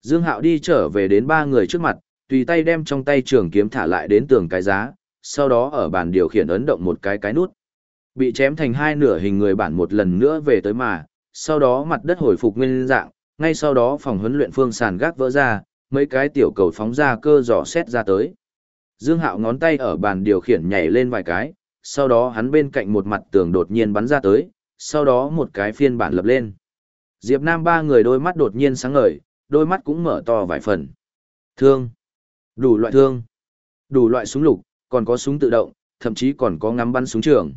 Dương Hạo đi trở về đến ba người trước mặt, tùy tay đem trong tay trường kiếm thả lại đến tường cái giá, sau đó ở bàn điều khiển ấn động một cái cái nút. Bị chém thành hai nửa hình người bản một lần nữa về tới mà, sau đó mặt đất hồi phục nguyên dạng, ngay sau đó phòng huấn luyện phương sàn gác vỡ ra, mấy cái tiểu cầu phóng ra cơ giỏ xét ra tới. Dương Hạo ngón tay ở bàn điều khiển nhảy lên vài cái, sau đó hắn bên cạnh một mặt tường đột nhiên bắn ra tới, sau đó một cái phiên bản lập lên. Diệp Nam ba người đôi mắt đột nhiên sáng ngời, đôi mắt cũng mở to vài phần. Thương. Đủ loại thương. Đủ loại súng lục, còn có súng tự động, thậm chí còn có ngắm bắn súng trường.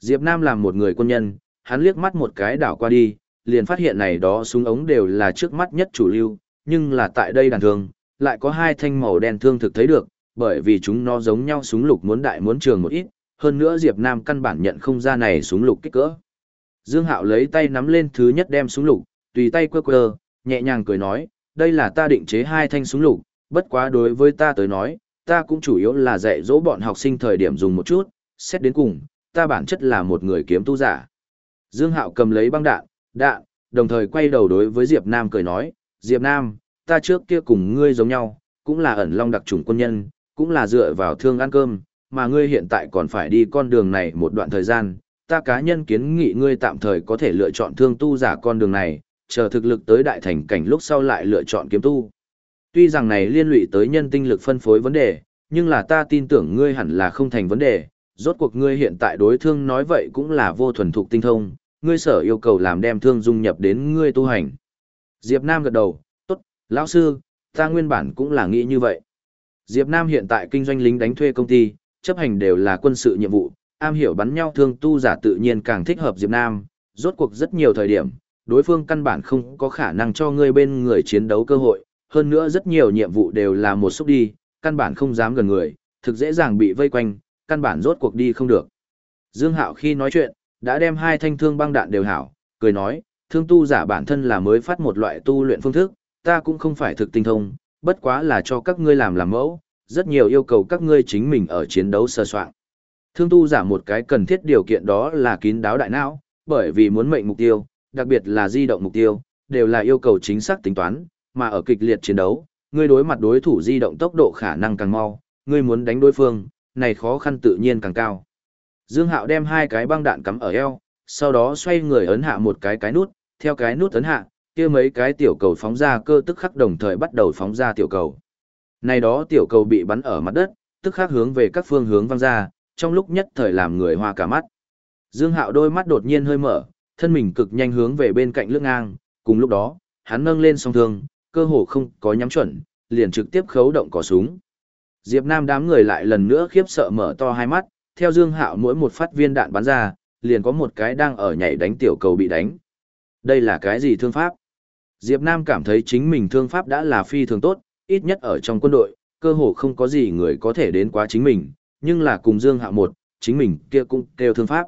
Diệp Nam làm một người quân nhân, hắn liếc mắt một cái đảo qua đi, liền phát hiện này đó súng ống đều là trước mắt nhất chủ lưu, nhưng là tại đây đàn thương, lại có hai thanh màu đen thương thực thấy được, bởi vì chúng nó giống nhau súng lục muốn đại muốn trường một ít, hơn nữa Diệp Nam căn bản nhận không ra này súng lục kích cỡ. Dương Hạo lấy tay nắm lên thứ nhất đem súng lục, tùy tay quơ quơ, nhẹ nhàng cười nói, đây là ta định chế hai thanh súng lục, bất quá đối với ta tới nói, ta cũng chủ yếu là dạy dỗ bọn học sinh thời điểm dùng một chút, xét đến cùng, ta bản chất là một người kiếm tu giả. Dương Hạo cầm lấy băng đạn, đạn, đồng thời quay đầu đối với Diệp Nam cười nói, Diệp Nam, ta trước kia cùng ngươi giống nhau, cũng là ẩn long đặc chủng quân nhân, cũng là dựa vào thương ăn cơm, mà ngươi hiện tại còn phải đi con đường này một đoạn thời gian, ta cá nhân kiến nghị ngươi tạm thời có thể lựa chọn thương tu giả con đường này, chờ thực lực tới đại thành cảnh lúc sau lại lựa chọn kiếm tu. Tuy rằng này liên lụy tới nhân tinh lực phân phối vấn đề, nhưng là ta tin tưởng ngươi hẳn là không thành vấn đề, rốt cuộc ngươi hiện tại đối thương nói vậy cũng là vô thuần thục tinh thông, ngươi sở yêu cầu làm đem thương dung nhập đến ngươi tu hành. Diệp Nam gật đầu, tốt, lão sư, ta nguyên bản cũng là nghĩ như vậy. Diệp Nam hiện tại kinh doanh lính đánh thuê công ty, chấp hành đều là quân sự nhiệm vụ, am hiểu bắn nhau thương tu giả tự nhiên càng thích hợp Diệp Nam, rốt cuộc rất nhiều thời điểm, đối phương căn bản không có khả năng cho ngươi bên người chiến đấu cơ hội, hơn nữa rất nhiều nhiệm vụ đều là một xúc đi, căn bản không dám gần người, thực dễ dàng bị vây quanh, căn bản rốt cuộc đi không được. Dương Hạo khi nói chuyện, đã đem hai thanh thương băng đạn đều hảo, cười nói, thương tu giả bản thân là mới phát một loại tu luyện phương thức, ta cũng không phải thực tinh thông, bất quá là cho các ngươi làm làm mẫu, rất nhiều yêu cầu các ngươi chính mình ở chiến đấu sơ soạn. Thương tu giả một cái cần thiết điều kiện đó là kín đáo đại não, bởi vì muốn mệnh mục tiêu, đặc biệt là di động mục tiêu, đều là yêu cầu chính xác tính toán, mà ở kịch liệt chiến đấu, ngươi đối mặt đối thủ di động tốc độ khả năng càng mau, ngươi muốn đánh đối phương, này khó khăn tự nhiên càng cao. Dương Hạo đem hai cái băng đạn cắm ở eo, sau đó xoay người ấn hạ một cái cái nút, theo cái nút ấn hạ, kia mấy cái tiểu cầu phóng ra cơ tức khắc đồng thời bắt đầu phóng ra tiểu cầu. Này đó tiểu cầu bị bắn ở mặt đất, tức khắc hướng về các phương hướng văng ra, trong lúc nhất thời làm người hoa cả mắt. Dương Hạo đôi mắt đột nhiên hơi mở, thân mình cực nhanh hướng về bên cạnh lướt ngang, cùng lúc đó, hắn nâng lên song thương, cơ hồ không có nhắm chuẩn, liền trực tiếp khấu động cò súng. Diệp Nam đám người lại lần nữa khiếp sợ mở to hai mắt, theo Dương Hạo mỗi một phát viên đạn bắn ra, liền có một cái đang ở nhảy đánh tiểu cầu bị đánh. Đây là cái gì thương pháp? Diệp Nam cảm thấy chính mình thương pháp đã là phi thường tốt, ít nhất ở trong quân đội, cơ hồ không có gì người có thể đến quá chính mình, nhưng là cùng Dương Hạo một, chính mình kia cũng kêu thương pháp.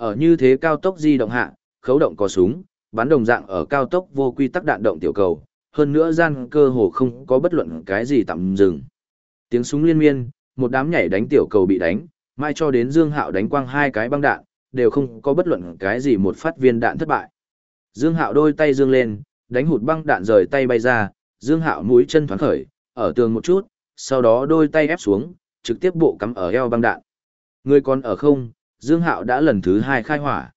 Ở như thế cao tốc di động hạ, khấu động có súng, bắn đồng dạng ở cao tốc vô quy tắc đạn động tiểu cầu, hơn nữa gian cơ hồ không có bất luận cái gì tạm dừng. Tiếng súng liên miên, một đám nhảy đánh tiểu cầu bị đánh, mai cho đến Dương Hạo đánh quang hai cái băng đạn, đều không có bất luận cái gì một phát viên đạn thất bại. Dương Hạo đôi tay dương lên, đánh hụt băng đạn rời tay bay ra, Dương Hạo mũi chân thoáng khởi, ở tường một chút, sau đó đôi tay ép xuống, trực tiếp bộ cắm ở eo băng đạn. Người còn ở không, Dương Hạo đã lần thứ hai khai hỏa.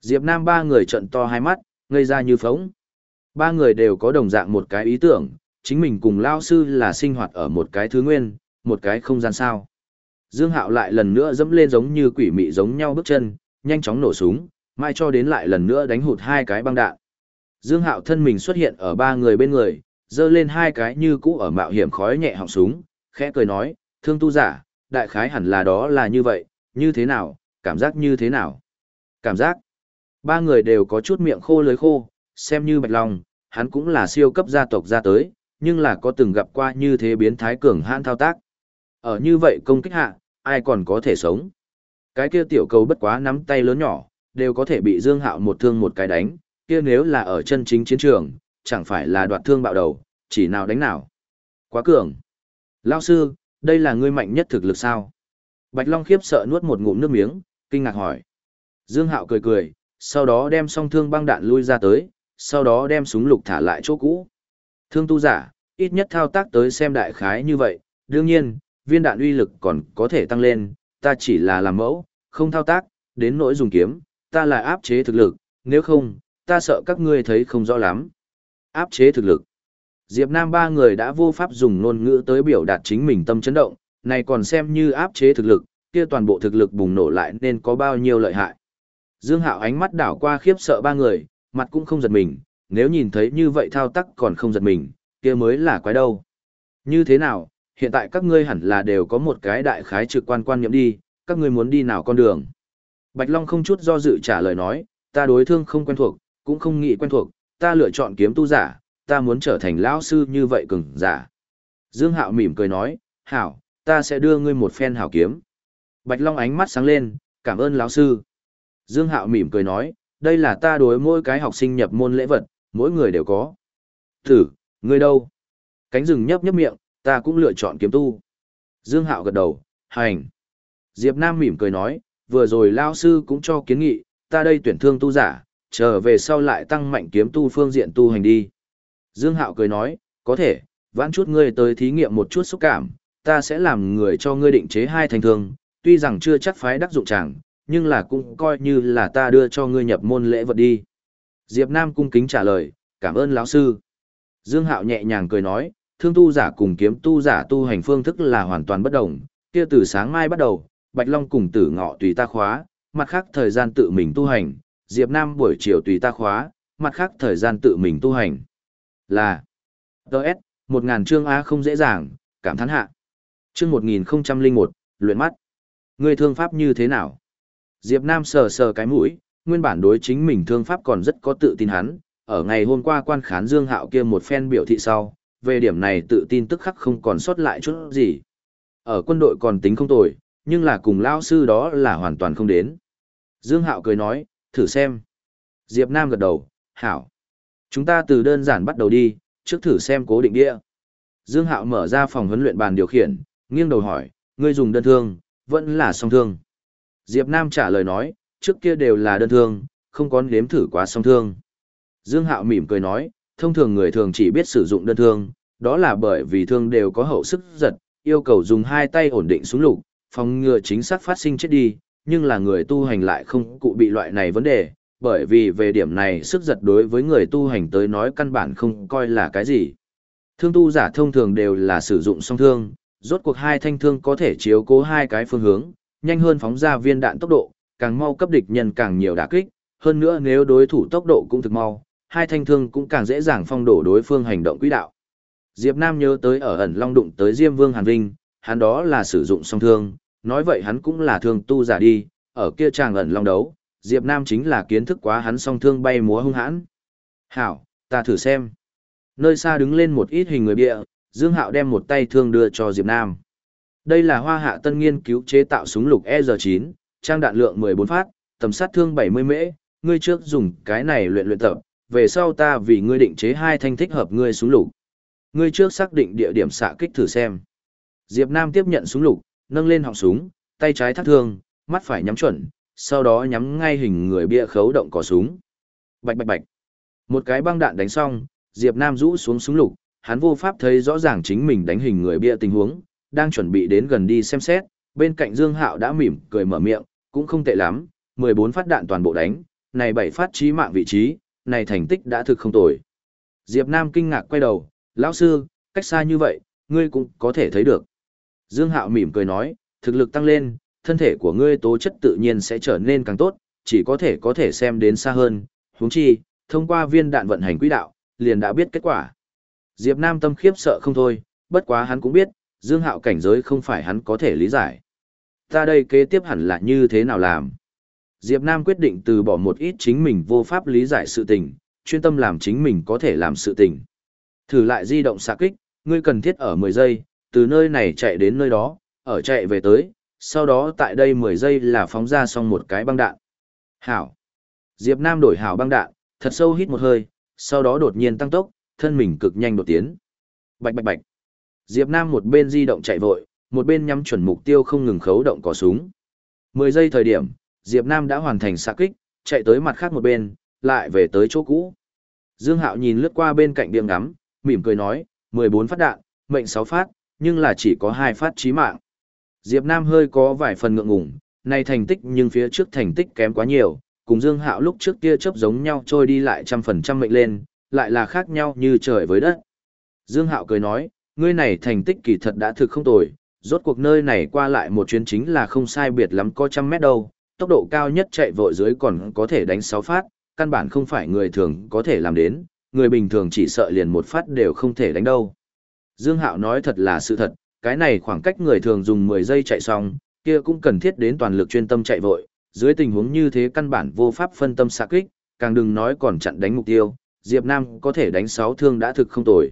Diệp Nam ba người trận to hai mắt, ngây ra như phóng. Ba người đều có đồng dạng một cái ý tưởng, chính mình cùng Lao Sư là sinh hoạt ở một cái thứ nguyên, một cái không gian sao. Dương Hạo lại lần nữa dẫm lên giống như quỷ mị giống nhau bước chân, nhanh chóng nổ súng, mai cho đến lại lần nữa đánh hụt hai cái băng đạn. Dương Hạo thân mình xuất hiện ở ba người bên người, dơ lên hai cái như cũ ở mạo hiểm khói nhẹ họng súng, khẽ cười nói, thương tu giả, đại khái hẳn là đó là như vậy, như thế nào, cảm giác như thế nào. Cảm giác, ba người đều có chút miệng khô lưới khô, xem như bạch long, hắn cũng là siêu cấp gia tộc ra tới, nhưng là có từng gặp qua như thế biến thái cường hãn thao tác. Ở như vậy công kích hạ, ai còn có thể sống. Cái kia tiểu cầu bất quá nắm tay lớn nhỏ, đều có thể bị Dương Hạo một thương một cái đánh, kia nếu là ở chân chính chiến trường, chẳng phải là đoạt thương bạo đầu, chỉ nào đánh nào. Quá cường. Lao sư, đây là ngươi mạnh nhất thực lực sao? Bạch Long khiếp sợ nuốt một ngụm nước miếng, kinh ngạc hỏi. Dương Hạo cười cười, sau đó đem song thương băng đạn lui ra tới, sau đó đem súng lục thả lại chỗ cũ. Thương tu giả, ít nhất thao tác tới xem đại khái như vậy, đương nhiên, viên đạn uy lực còn có thể tăng lên, ta chỉ là làm mẫu, không thao tác, đến nỗi dùng kiếm, ta là áp chế thực lực, nếu không, ta sợ các ngươi thấy không rõ lắm. Áp chế thực lực. Diệp Nam ba người đã vô pháp dùng ngôn ngữ tới biểu đạt chính mình tâm chấn động, này còn xem như áp chế thực lực, kia toàn bộ thực lực bùng nổ lại nên có bao nhiêu lợi hại. Dương Hạo ánh mắt đảo qua khiếp sợ ba người, mặt cũng không giật mình, nếu nhìn thấy như vậy thao tác còn không giật mình, kia mới là quái đâu. Như thế nào, hiện tại các ngươi hẳn là đều có một cái đại khái trực quan quan niệm đi, các ngươi muốn đi nào con đường. Bạch Long không chút do dự trả lời nói, ta đối thương không quen thuộc, cũng không nghĩ quen thuộc, ta lựa chọn kiếm tu giả, ta muốn trở thành lão sư như vậy cường giả. Dương Hạo mỉm cười nói, hảo, ta sẽ đưa ngươi một phen hảo kiếm. Bạch Long ánh mắt sáng lên, cảm ơn lão sư. Dương Hạo mỉm cười nói, đây là ta đối mỗi cái học sinh nhập môn lễ vật, mỗi người đều có. Thử, ngươi đâu? Cánh rừng nhấp nhấp miệng, ta cũng lựa chọn kiếm tu. Dương Hạo gật đầu, hành. Diệp Nam mỉm cười nói, vừa rồi lão sư cũng cho kiến nghị, ta đây tuyển thương tu giả, trở về sau lại tăng mạnh kiếm tu phương diện tu hành đi. Dương Hạo cười nói, có thể, vãn chút ngươi tới thí nghiệm một chút xúc cảm, ta sẽ làm người cho ngươi định chế hai thành thương, tuy rằng chưa chắc phái đắc dụng chẳng, nhưng là cũng coi như là ta đưa cho ngươi nhập môn lễ vật đi. Diệp Nam cung kính trả lời, cảm ơn lão sư. Dương Hạo nhẹ nhàng cười nói, thương tu giả cùng kiếm tu giả tu hành phương thức là hoàn toàn bất đồng, kia từ sáng mai bắt đầu, Bạch Long cùng tử ngọ tùy ta khóa, mặt khác thời gian tự mình tu hành, Diệp Nam buổi chiều tùy ta khóa, mặt khác thời gian tự mình tu hành. Là DS, một ngàn chương A không dễ dàng, cảm thán hạ. Chương một nghìn không trăm linh một, luyện mắt. Ngươi thương pháp như thế nào? Diệp Nam sờ sờ cái mũi, nguyên bản đối chính mình thương pháp còn rất có tự tin hắn, ở ngày hôm qua quan khán Dương Hạo kia một phen biểu thị sau, về điểm này tự tin tức khắc không còn sót lại chút gì. Ở quân đội còn tính không tồi, nhưng là cùng Lão sư đó là hoàn toàn không đến. Dương Hạo cười nói, thử xem. Diệp Nam gật đầu, hảo. Chúng ta từ đơn giản bắt đầu đi, trước thử xem cố định địa. Dương Hạo mở ra phòng huấn luyện bàn điều khiển, nghiêng đầu hỏi, ngươi dùng đơn thương, vẫn là song thương. Diệp Nam trả lời nói, trước kia đều là đơn thương, không có nếm thử quá song thương. Dương Hạo mỉm cười nói, thông thường người thường chỉ biết sử dụng đơn thương, đó là bởi vì thương đều có hậu sức giật, yêu cầu dùng hai tay ổn định súng lục, phòng ngừa chính xác phát sinh chết đi, nhưng là người tu hành lại không cụ bị loại này vấn đề, bởi vì về điểm này sức giật đối với người tu hành tới nói căn bản không coi là cái gì. Thương tu giả thông thường đều là sử dụng song thương, rốt cuộc hai thanh thương có thể chiếu cố hai cái phương hướng, nhanh hơn phóng ra viên đạn tốc độ, càng mau cấp địch nhân càng nhiều đả kích, hơn nữa nếu đối thủ tốc độ cũng thực mau, hai thanh thương cũng càng dễ dàng phong đổ đối phương hành động quỹ đạo. Diệp Nam nhớ tới ở ẩn long đụng tới Diêm Vương Hàn Vinh, hắn đó là sử dụng song thương, nói vậy hắn cũng là thương tu giả đi, ở kia chàng ẩn long đấu, Diệp Nam chính là kiến thức quá hắn song thương bay múa hung hãn. Hảo, ta thử xem. Nơi xa đứng lên một ít hình người bịa, Dương Hạo đem một tay thương đưa cho Diệp Nam. Đây là hoa hạ tân nghiên cứu chế tạo súng lục E-9, trang đạn lượng 14 phát, tầm sát thương 70 mễ, ngươi trước dùng cái này luyện luyện tập, về sau ta vì ngươi định chế hai thanh thích hợp ngươi súng lục. Ngươi trước xác định địa điểm xạ kích thử xem. Diệp Nam tiếp nhận súng lục, nâng lên họng súng, tay trái thắt thương, mắt phải nhắm chuẩn, sau đó nhắm ngay hình người bia khấu động cò súng. Bạch bạch bạch. Một cái băng đạn đánh xong, Diệp Nam rũ xuống súng lục, hắn vô pháp thấy rõ ràng chính mình đánh hình người bia tình huống, đang chuẩn bị đến gần đi xem xét, bên cạnh Dương Hạo đã mỉm cười mở miệng, cũng không tệ lắm, 14 phát đạn toàn bộ đánh, này 7 phát chí mạng vị trí, này thành tích đã thực không tồi. Diệp Nam kinh ngạc quay đầu, lão sư, cách xa như vậy, ngươi cũng có thể thấy được. Dương Hạo mỉm cười nói, thực lực tăng lên, thân thể của ngươi tố chất tự nhiên sẽ trở nên càng tốt, chỉ có thể có thể xem đến xa hơn, huống chi, thông qua viên đạn vận hành quỹ đạo, liền đã biết kết quả. Diệp Nam tâm khiếp sợ không thôi, bất quá hắn cũng biết, Dương Hạo cảnh giới không phải hắn có thể lý giải. Ta đây kế tiếp hẳn là như thế nào làm? Diệp Nam quyết định từ bỏ một ít chính mình vô pháp lý giải sự tình, chuyên tâm làm chính mình có thể làm sự tình. Thử lại di động xạ kích, ngươi cần thiết ở 10 giây, từ nơi này chạy đến nơi đó, ở chạy về tới, sau đó tại đây 10 giây là phóng ra xong một cái băng đạn. Hảo. Diệp Nam đổi hảo băng đạn, thật sâu hít một hơi, sau đó đột nhiên tăng tốc, thân mình cực nhanh đột tiến. Bạch bạch bạch. Diệp Nam một bên di động chạy vội, một bên nhắm chuẩn mục tiêu không ngừng khấu động cò súng. 10 giây thời điểm, Diệp Nam đã hoàn thành xạ kích, chạy tới mặt khác một bên, lại về tới chỗ cũ. Dương Hạo nhìn lướt qua bên cạnh điểm ngắm, mỉm cười nói, 14 phát đạn, mệnh 6 phát, nhưng là chỉ có 2 phát chí mạng. Diệp Nam hơi có vài phần ngượng ngùng, này thành tích nhưng phía trước thành tích kém quá nhiều, cùng Dương Hạo lúc trước kia chớp giống nhau trôi đi lại trăm phần trăm mệnh lên, lại là khác nhau như trời với đất. Dương Hạo cười nói, ngươi này thành tích kỳ thật đã thực không tồi, rốt cuộc nơi này qua lại một chuyến chính là không sai biệt lắm có trăm mét đâu, tốc độ cao nhất chạy vội dưới còn có thể đánh 6 phát, căn bản không phải người thường có thể làm đến, người bình thường chỉ sợ liền một phát đều không thể đánh đâu. Dương Hạo nói thật là sự thật, cái này khoảng cách người thường dùng 10 giây chạy xong, kia cũng cần thiết đến toàn lực chuyên tâm chạy vội, dưới tình huống như thế căn bản vô pháp phân tâm xạ kích, càng đừng nói còn chặn đánh mục tiêu, Diệp Nam có thể đánh 6 thương đã thực không tồi.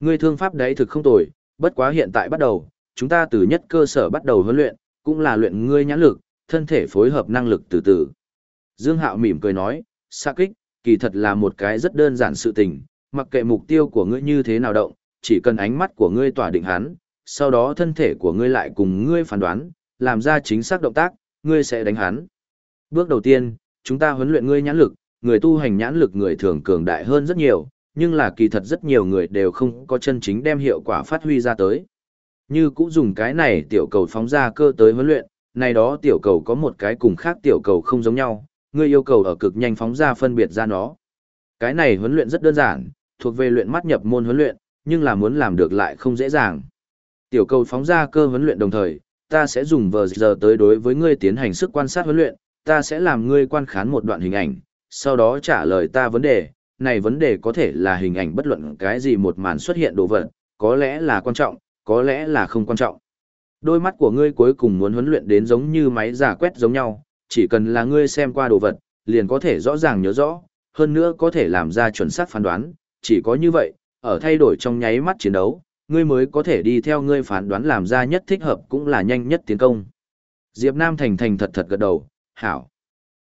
Ngươi thương pháp đấy thực không tồi, bất quá hiện tại bắt đầu, chúng ta từ nhất cơ sở bắt đầu huấn luyện, cũng là luyện ngươi nhãn lực, thân thể phối hợp năng lực từ từ. Dương Hạo mỉm cười nói, xa kích, kỳ thật là một cái rất đơn giản sự tình, mặc kệ mục tiêu của ngươi như thế nào động, chỉ cần ánh mắt của ngươi tỏa định hắn, sau đó thân thể của ngươi lại cùng ngươi phán đoán, làm ra chính xác động tác, ngươi sẽ đánh hắn. Bước đầu tiên, chúng ta huấn luyện ngươi nhãn lực, người tu hành nhãn lực người thường cường đại hơn rất nhiều, nhưng là kỳ thật rất nhiều người đều không có chân chính đem hiệu quả phát huy ra tới. Như cũng dùng cái này tiểu cầu phóng ra cơ tới huấn luyện, này đó tiểu cầu có một cái cùng khác tiểu cầu không giống nhau, ngươi yêu cầu ở cực nhanh phóng ra phân biệt ra nó. Cái này huấn luyện rất đơn giản, thuộc về luyện mắt nhập môn huấn luyện, nhưng là muốn làm được lại không dễ dàng. Tiểu cầu phóng ra cơ huấn luyện đồng thời, ta sẽ dùng vờ giờ tới đối với ngươi tiến hành sức quan sát huấn luyện, ta sẽ làm ngươi quan khán một đoạn hình ảnh, sau đó trả lời ta vấn đề, này vấn đề có thể là hình ảnh bất luận cái gì một màn xuất hiện đồ vật, có lẽ là quan trọng, có lẽ là không quan trọng. Đôi mắt của ngươi cuối cùng muốn huấn luyện đến giống như máy giả quét giống nhau, chỉ cần là ngươi xem qua đồ vật, liền có thể rõ ràng nhớ rõ, hơn nữa có thể làm ra chuẩn xác phán đoán, chỉ có như vậy, ở thay đổi trong nháy mắt chiến đấu, ngươi mới có thể đi theo ngươi phán đoán làm ra nhất thích hợp cũng là nhanh nhất tiến công. Diệp Nam thành thành thật thật gật đầu, hảo.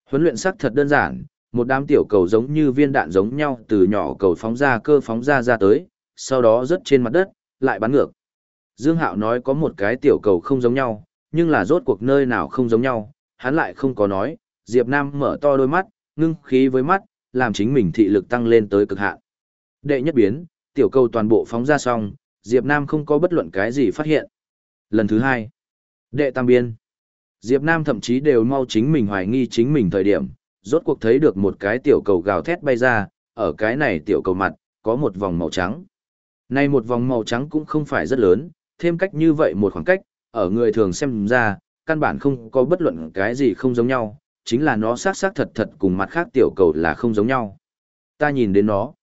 Huấn luyện sắc thật đơn giản, một đám tiểu cầu giống như viên đạn giống nhau từ nhỏ cầu phóng ra cơ phóng ra ra tới, sau đó rớt trên mặt đất, lại bắn ngược. Dương Hạo nói có một cái tiểu cầu không giống nhau, nhưng là rốt cuộc nơi nào không giống nhau, hắn lại không có nói, Diệp Nam mở to đôi mắt, ngưng khí với mắt, làm chính mình thị lực tăng lên tới cực hạn. Đệ nhất biến, tiểu cầu toàn bộ phóng ra xong, Diệp Nam không có bất luận cái gì phát hiện. Lần thứ hai, đệ tam biến Diệp Nam thậm chí đều mau chính mình hoài nghi chính mình thời điểm, rốt cuộc thấy được một cái tiểu cầu gào thét bay ra, ở cái này tiểu cầu mặt, có một vòng màu trắng. Này một vòng màu trắng cũng không phải rất lớn, thêm cách như vậy một khoảng cách, ở người thường xem ra, căn bản không có bất luận cái gì không giống nhau, chính là nó xác xác thật thật cùng mặt khác tiểu cầu là không giống nhau. Ta nhìn đến nó.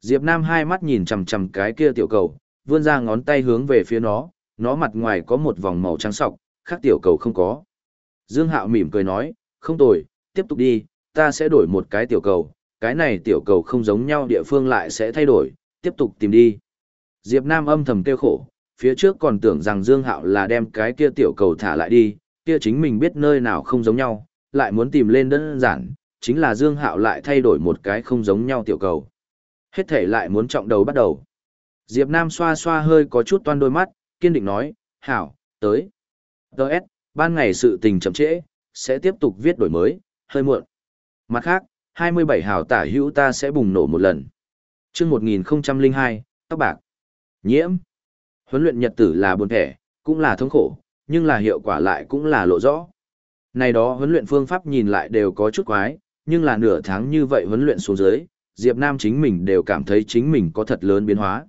Diệp Nam hai mắt nhìn chằm chằm cái kia tiểu cầu, vươn ra ngón tay hướng về phía nó, nó mặt ngoài có một vòng màu trắng sọc, khác tiểu cầu không có. Dương Hạo mỉm cười nói, không tồi, tiếp tục đi, ta sẽ đổi một cái tiểu cầu, cái này tiểu cầu không giống nhau địa phương lại sẽ thay đổi, tiếp tục tìm đi. Diệp Nam âm thầm kêu khổ, phía trước còn tưởng rằng Dương Hạo là đem cái kia tiểu cầu thả lại đi, kia chính mình biết nơi nào không giống nhau, lại muốn tìm lên đơn giản, chính là Dương Hạo lại thay đổi một cái không giống nhau tiểu cầu. Hết thể lại muốn trọng đầu bắt đầu. Diệp Nam xoa xoa hơi có chút toan đôi mắt, kiên định nói, hảo, tới. Đợt, ban ngày sự tình chậm trễ, sẽ tiếp tục viết đổi mới, hơi muộn. Mặt khác, 27 hảo tả hữu ta sẽ bùng nổ một lần. chương 1002, tóc bạc. Nhiễm. Huấn luyện nhật tử là buồn thẻ, cũng là thống khổ, nhưng là hiệu quả lại cũng là lộ rõ. Này đó huấn luyện phương pháp nhìn lại đều có chút quái, nhưng là nửa tháng như vậy huấn luyện xuống dưới, Diệp Nam chính mình đều cảm thấy chính mình có thật lớn biến hóa.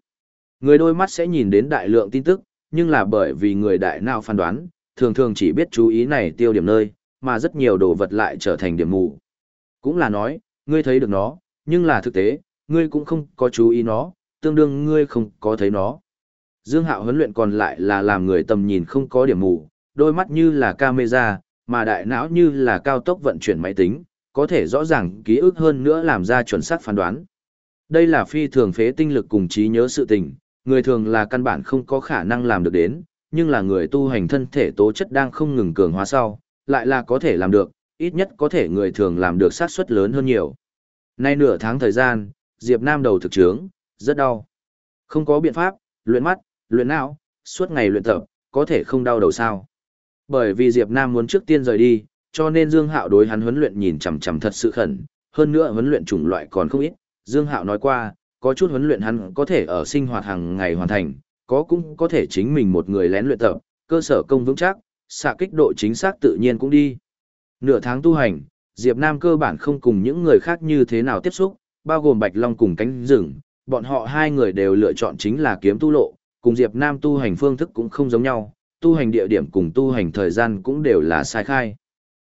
Người đôi mắt sẽ nhìn đến đại lượng tin tức, nhưng là bởi vì người đại nào phán đoán, thường thường chỉ biết chú ý này tiêu điểm nơi, mà rất nhiều đồ vật lại trở thành điểm mù. Cũng là nói, ngươi thấy được nó, nhưng là thực tế, ngươi cũng không có chú ý nó, tương đương ngươi không có thấy nó. Dương Hạo huấn luyện còn lại là làm người tầm nhìn không có điểm mù, đôi mắt như là camera, mà đại não như là cao tốc vận chuyển máy tính, có thể rõ ràng ký ức hơn nữa làm ra chuẩn xác phán đoán. Đây là phi thường phế tinh lực cùng trí nhớ sự tình, người thường là căn bản không có khả năng làm được đến, nhưng là người tu hành thân thể tố chất đang không ngừng cường hóa sau, lại là có thể làm được, ít nhất có thể người thường làm được sát suất lớn hơn nhiều. Nay nửa tháng thời gian, Diệp Nam đầu thực trướng, rất đau. Không có biện pháp, luyện mắt, luyện não, suốt ngày luyện tập, có thể không đau đầu sao. Bởi vì Diệp Nam muốn trước tiên rời đi, cho nên Dương Hạo đối hắn huấn luyện nhìn chằm chằm thật sự khẩn, hơn nữa huấn luyện chủng loại còn không ít. Dương Hạo nói qua, có chút huấn luyện hắn có thể ở sinh hoạt hàng ngày hoàn thành, có cũng có thể chính mình một người lén luyện tập, cơ sở công vững chắc, xạ kích độ chính xác tự nhiên cũng đi. Nửa tháng tu hành, Diệp Nam cơ bản không cùng những người khác như thế nào tiếp xúc, bao gồm Bạch Long cùng cánh rừng, bọn họ hai người đều lựa chọn chính là kiếm tu lộ, cùng Diệp Nam tu hành phương thức cũng không giống nhau, tu hành địa điểm cùng tu hành thời gian cũng đều là sai khai.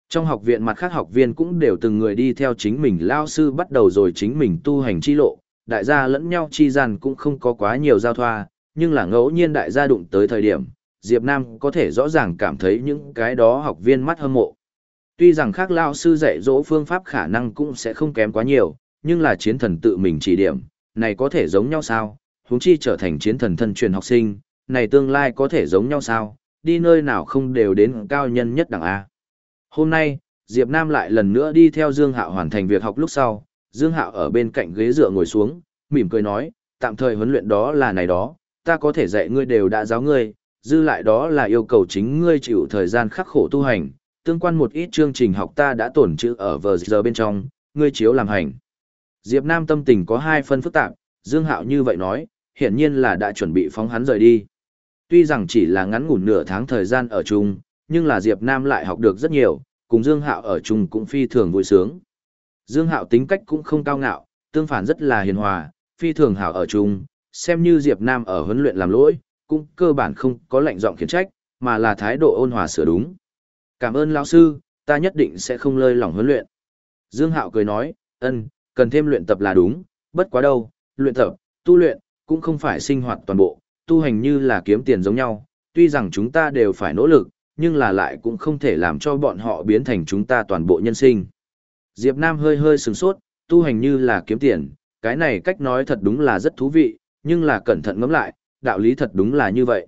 Trong học viện mặt khác học viên cũng đều từng người đi theo chính mình lao sư bắt đầu rồi chính mình tu hành chi lộ, đại gia lẫn nhau chi gian cũng không có quá nhiều giao thoa, nhưng là ngẫu nhiên đại gia đụng tới thời điểm, Diệp Nam có thể rõ ràng cảm thấy những cái đó học viên mắt hâm mộ. Tuy rằng khác lao sư dạy dỗ phương pháp khả năng cũng sẽ không kém quá nhiều, nhưng là chiến thần tự mình chỉ điểm, này có thể giống nhau sao, huống chi trở thành chiến thần thân truyền học sinh, này tương lai có thể giống nhau sao, đi nơi nào không đều đến cao nhân nhất đẳng A. Hôm nay, Diệp Nam lại lần nữa đi theo Dương Hạo hoàn thành việc học lúc sau, Dương Hạo ở bên cạnh ghế dựa ngồi xuống, mỉm cười nói, tạm thời huấn luyện đó là này đó, ta có thể dạy ngươi đều đã giáo ngươi, dư lại đó là yêu cầu chính ngươi chịu thời gian khắc khổ tu hành, tương quan một ít chương trình học ta đã tổn trữ ở vờ giờ bên trong, ngươi chiếu làm hành. Diệp Nam tâm tình có hai phân phức tạp, Dương Hạo như vậy nói, hiển nhiên là đã chuẩn bị phóng hắn rời đi. Tuy rằng chỉ là ngắn ngủn nửa tháng thời gian ở chung, nhưng là Diệp Nam lại học được rất nhiều, cùng Dương Hạo ở chung cũng phi thường vui sướng. Dương Hạo tính cách cũng không cao ngạo, tương phản rất là hiền hòa, phi thường hảo ở chung, xem như Diệp Nam ở huấn luyện làm lỗi, cũng cơ bản không có lệnh giọng khiển trách, mà là thái độ ôn hòa sửa đúng. Cảm ơn lão sư, ta nhất định sẽ không lơi lỏng huấn luyện. Dương Hạo cười nói, ân, cần thêm luyện tập là đúng, bất quá đâu, luyện tập, tu luyện, cũng không phải sinh hoạt toàn bộ, tu hành như là kiếm tiền giống nhau, tuy rằng chúng ta đều phải nỗ lực, nhưng là lại cũng không thể làm cho bọn họ biến thành chúng ta toàn bộ nhân sinh. Diệp Nam hơi hơi sừng sốt, tu hành như là kiếm tiền, cái này cách nói thật đúng là rất thú vị, nhưng là cẩn thận ngẫm lại, đạo lý thật đúng là như vậy.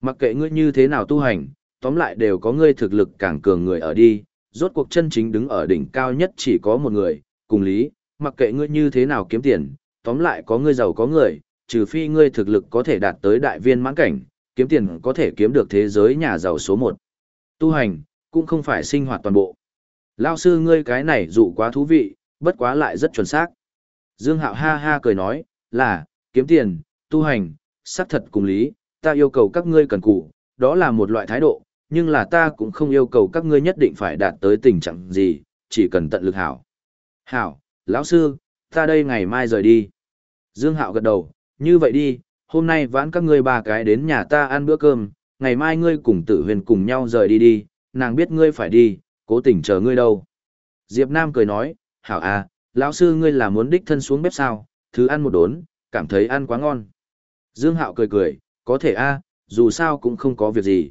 Mặc kệ ngươi như thế nào tu hành, tóm lại đều có ngươi thực lực càng cường người ở đi, rốt cuộc chân chính đứng ở đỉnh cao nhất chỉ có một người, cùng lý, mặc kệ ngươi như thế nào kiếm tiền, tóm lại có ngươi giàu có người, trừ phi ngươi thực lực có thể đạt tới đại viên mãn cảnh, kiếm tiền có thể kiếm được thế giới nhà giàu số 1. Tu hành, cũng không phải sinh hoạt toàn bộ. Lao sư ngươi cái này dụ quá thú vị, bất quá lại rất chuẩn xác. Dương Hạo ha ha cười nói, là, kiếm tiền, tu hành, xác thật cùng lý, ta yêu cầu các ngươi cần cụ, đó là một loại thái độ, nhưng là ta cũng không yêu cầu các ngươi nhất định phải đạt tới tình trạng gì, chỉ cần tận lực hảo. Hảo, lão sư, ta đây ngày mai rời đi. Dương Hạo gật đầu, như vậy đi, hôm nay vãn các ngươi ba cái đến nhà ta ăn bữa cơm, ngày mai ngươi cùng tử huyền cùng nhau rời đi đi, nàng biết ngươi phải đi, cố tình chờ ngươi đâu. Diệp Nam cười nói, hảo à, lão sư ngươi là muốn đích thân xuống bếp sao, thứ ăn một đốn, cảm thấy ăn quá ngon. Dương Hạo cười cười, có thể a, dù sao cũng không có việc gì.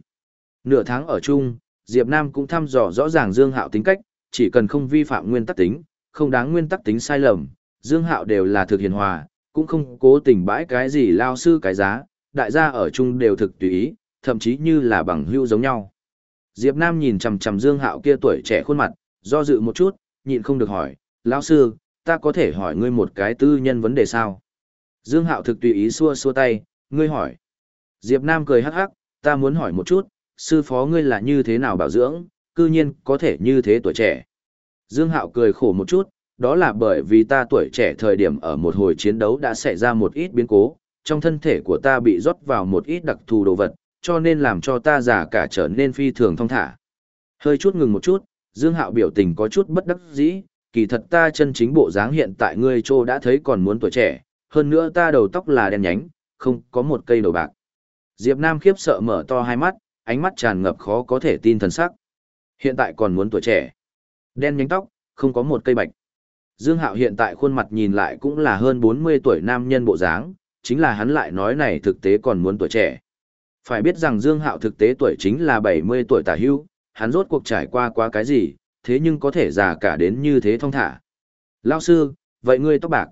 Nửa tháng ở chung, Diệp Nam cũng thăm dò rõ ràng Dương Hạo tính cách, chỉ cần không vi phạm nguyên tắc tính, không đáng nguyên tắc tính sai lầm, Dương Hạo đều là thực hiền hòa, cũng không cố tình bãi cái gì lao sư cái giá, đại gia ở chung đều thực tùy ý, thậm chí như là bằng hữu giống nhau. Diệp Nam nhìn chằm chằm Dương Hạo kia tuổi trẻ khuôn mặt, do dự một chút, nhịn không được hỏi, lão sư, ta có thể hỏi ngươi một cái tư nhân vấn đề sao? Dương Hạo thực tùy ý xua xua tay, ngươi hỏi. Diệp Nam cười hắc hắc, ta muốn hỏi một chút, sư phó ngươi là như thế nào bảo dưỡng, cư nhiên có thể như thế tuổi trẻ. Dương Hạo cười khổ một chút, đó là bởi vì ta tuổi trẻ thời điểm ở một hồi chiến đấu đã xảy ra một ít biến cố, trong thân thể của ta bị rót vào một ít đặc thù đồ vật, cho nên làm cho ta già cả trở nên phi thường thông thả. Hơi chút ngừng một chút, Dương Hạo biểu tình có chút bất đắc dĩ, kỳ thật ta chân chính bộ dáng hiện tại ngươi trô đã thấy còn muốn tuổi trẻ, hơn nữa ta đầu tóc là đen nhánh, không có một cây đầu bạc. Diệp Nam khiếp sợ mở to hai mắt, ánh mắt tràn ngập khó có thể tin thần sắc. Hiện tại còn muốn tuổi trẻ. Đen nhánh tóc, không có một cây bạch. Dương Hạo hiện tại khuôn mặt nhìn lại cũng là hơn 40 tuổi nam nhân bộ dáng, chính là hắn lại nói này thực tế còn muốn tuổi trẻ. Phải biết rằng Dương Hạo thực tế tuổi chính là 70 tuổi tả hưu, hắn rốt cuộc trải qua quá cái gì, thế nhưng có thể già cả đến như thế thông thả. Lao sư, vậy ngươi tóc bạc.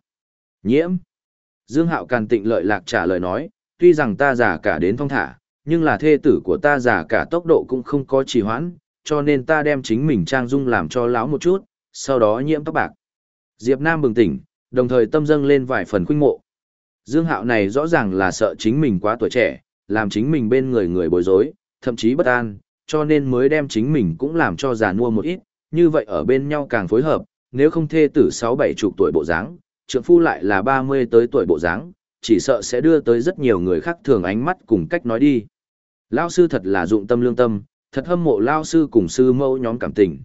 Nhiễm. Dương Hạo càn tịnh lợi lạc trả lời nói, tuy rằng ta già cả đến thông thả, nhưng là thê tử của ta già cả tốc độ cũng không có trì hoãn, cho nên ta đem chính mình trang dung làm cho lão một chút, sau đó nhiễm tóc bạc. Diệp Nam bừng tỉnh, đồng thời tâm dâng lên vài phần khuynh mộ. Dương Hạo này rõ ràng là sợ chính mình quá tuổi trẻ, làm chính mình bên người người bối rối, thậm chí bất an, cho nên mới đem chính mình cũng làm cho già nua một ít, như vậy ở bên nhau càng phối hợp, nếu không thê tử sáu bảy chục tuổi bộ dáng, trượng phu lại là 30 tới tuổi bộ dáng, chỉ sợ sẽ đưa tới rất nhiều người khác thường ánh mắt cùng cách nói đi. Lao sư thật là dụng tâm lương tâm, thật hâm mộ Lao sư cùng sư mẫu nhóm cảm tình.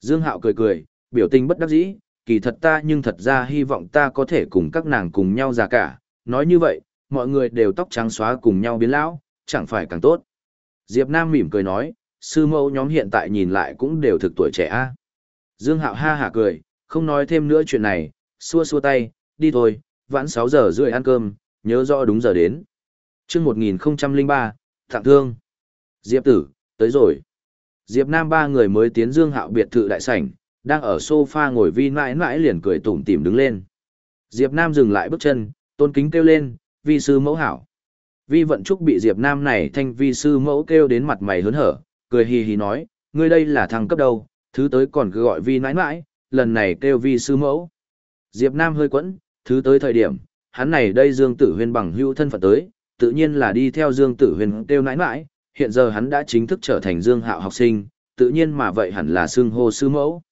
Dương Hạo cười cười, biểu tình bất đắc dĩ, kỳ thật ta nhưng thật ra hy vọng ta có thể cùng các nàng cùng nhau già cả, nói như vậy, mọi người đều tóc trắng xóa cùng nhau biến lão, chẳng phải càng tốt. Diệp Nam mỉm cười nói, sư mẫu nhóm hiện tại nhìn lại cũng đều thực tuổi trẻ a. Dương Hạo ha hả cười, không nói thêm nữa chuyện này, xua xua tay, đi thôi, vãn 6 giờ rưỡi ăn cơm, nhớ rõ đúng giờ đến. Trước 1003, Thạng Thương. Diệp Tử, tới rồi. Diệp Nam ba người mới tiến Dương Hạo biệt thự đại sảnh, đang ở sofa ngồi vi mãi mãi liền cười tủm tỉm đứng lên. Diệp Nam dừng lại bước chân, tôn kính kêu lên, vi sư mẫu hảo. Vi vận trúc bị Diệp Nam này thanh vi sư mẫu kêu đến mặt mày hớn hở, cười hì hì nói, ngươi đây là thằng cấp đâu, thứ tới còn cứ gọi vi nãi nãi, lần này kêu vi sư mẫu. Diệp Nam hơi quẫn, thứ tới thời điểm, hắn này đây Dương Tử Huyên bằng hữu thân phận tới, tự nhiên là đi theo Dương Tử Huyền kêu nãi nãi, hiện giờ hắn đã chính thức trở thành Dương Hạo học sinh, tự nhiên mà vậy hẳn là xưng hô sư mẫu.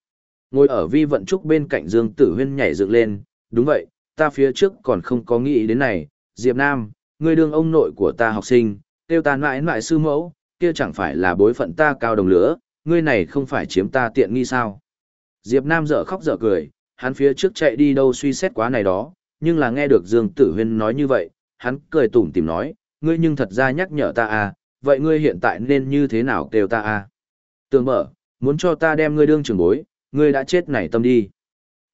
Ngồi ở vi vận trúc bên cạnh Dương Tử Huyên nhảy dựng lên, đúng vậy, ta phía trước còn không có nghĩ đến này, Diệp Nam, ngươi đương ông nội của ta học sinh, tiêu ta mãi mãi sư mẫu, kia chẳng phải là bối phận ta cao đồng lửa, ngươi này không phải chiếm ta tiện nghi sao. Diệp Nam dở khóc dở cười, hắn phía trước chạy đi đâu suy xét quá này đó, nhưng là nghe được Dương Tử Huyên nói như vậy, hắn cười tủm tỉm nói, ngươi nhưng thật ra nhắc nhở ta à, vậy ngươi hiện tại nên như thế nào kêu ta à. Tường mở, muốn cho ta đem ngươi đương trưởng bối, ngươi đã chết nảy tâm đi.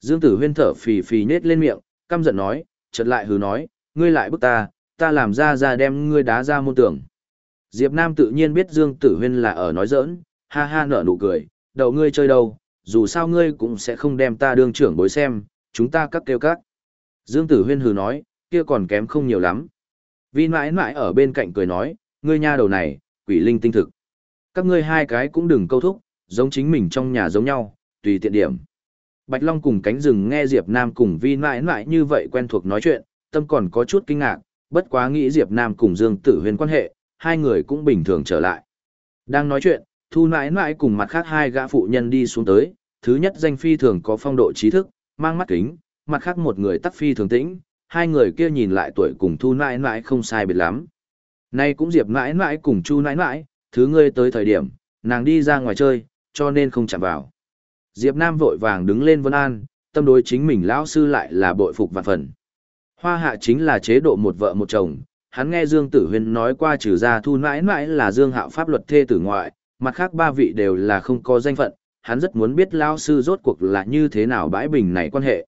Dương Tử Huyên thở phì phì nết lên miệng, căm giận nói, chợt lại hừ nói, ngươi lại bức ta, ta làm ra ra đem ngươi đá ra môn tưởng. Diệp Nam tự nhiên biết Dương Tử Huyên là ở nói giỡn, ha ha nở nụ cười, đậu ngươi chơi đâu, dù sao ngươi cũng sẽ không đem ta đương trưởng bối xem, chúng ta cắt kêu cắt. Dương Tử Huyên hừ nói, kia còn kém không nhiều lắm. Vi mãi mãi ở bên cạnh cười nói, ngươi nha đầu này, quỷ linh tinh thực. Các ngươi hai cái cũng đừng câu thúc, giống chính mình trong nhà giống nhau, tùy tiện điểm. Bạch Long cùng cánh rừng nghe Diệp Nam cùng Vi mãi mãi như vậy quen thuộc nói chuyện, tâm còn có chút kinh ngạc, bất quá nghĩ Diệp Nam cùng Dương Tử Huyền quan hệ, hai người cũng bình thường trở lại. Đang nói chuyện, Thu mãi mãi cùng mặt khác hai gã phụ nhân đi xuống tới, thứ nhất danh phi thường có phong độ trí thức, mang mắt kính, mặt khác một người tắc phi thường tĩnh, hai người kia nhìn lại tuổi cùng Thu nãi nãi không sai biệt lắm. Nay cũng Diệp nãi nãi cùng Chu nãi nãi, thứ ngươi tới thời điểm, nàng đi ra ngoài chơi, cho nên không chạm vào. Diệp Nam vội vàng đứng lên vân an, tâm đối chính mình lão sư lại là bội phục vạn phần. Hoa hạ chính là chế độ một vợ một chồng, hắn nghe Dương Tử Huyên nói qua trừ ra thu nãi nãi là Dương Hạo pháp luật thê tử ngoại, mặt khác ba vị đều là không có danh phận, hắn rất muốn biết lão sư rốt cuộc là như thế nào bãi bình này quan hệ.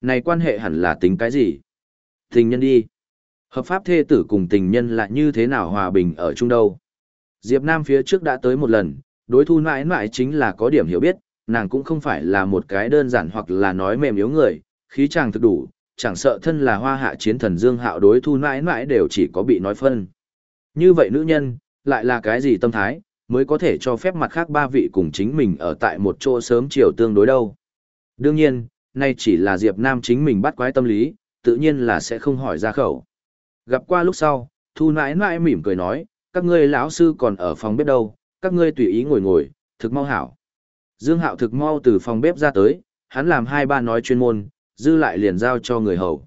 Này quan hệ hẳn là tính cái gì? Tình nhân đi. Hợp pháp thê tử cùng tình nhân là như thế nào hòa bình ở chung đâu? Diệp Nam phía trước đã tới một lần, đối thu mãi mãi chính là có điểm hiểu biết, nàng cũng không phải là một cái đơn giản hoặc là nói mềm yếu người, khí chàng thực đủ, chẳng sợ thân là hoa hạ chiến thần Dương Hạo đối thu mãi mãi đều chỉ có bị nói phân. Như vậy nữ nhân, lại là cái gì tâm thái, mới có thể cho phép mặt khác ba vị cùng chính mình ở tại một chỗ sớm chiều tương đối đâu. Đương nhiên, nay chỉ là Diệp Nam chính mình bắt quái tâm lý, tự nhiên là sẽ không hỏi ra khẩu. Gặp qua lúc sau, Thu nãi nãi mỉm cười nói, các ngươi lão sư còn ở phòng bếp đâu, các ngươi tùy ý ngồi ngồi, thực mau hảo. Dương Hạo thực mau từ phòng bếp ra tới, hắn làm hai ba nói chuyên môn, dư lại liền giao cho người hầu.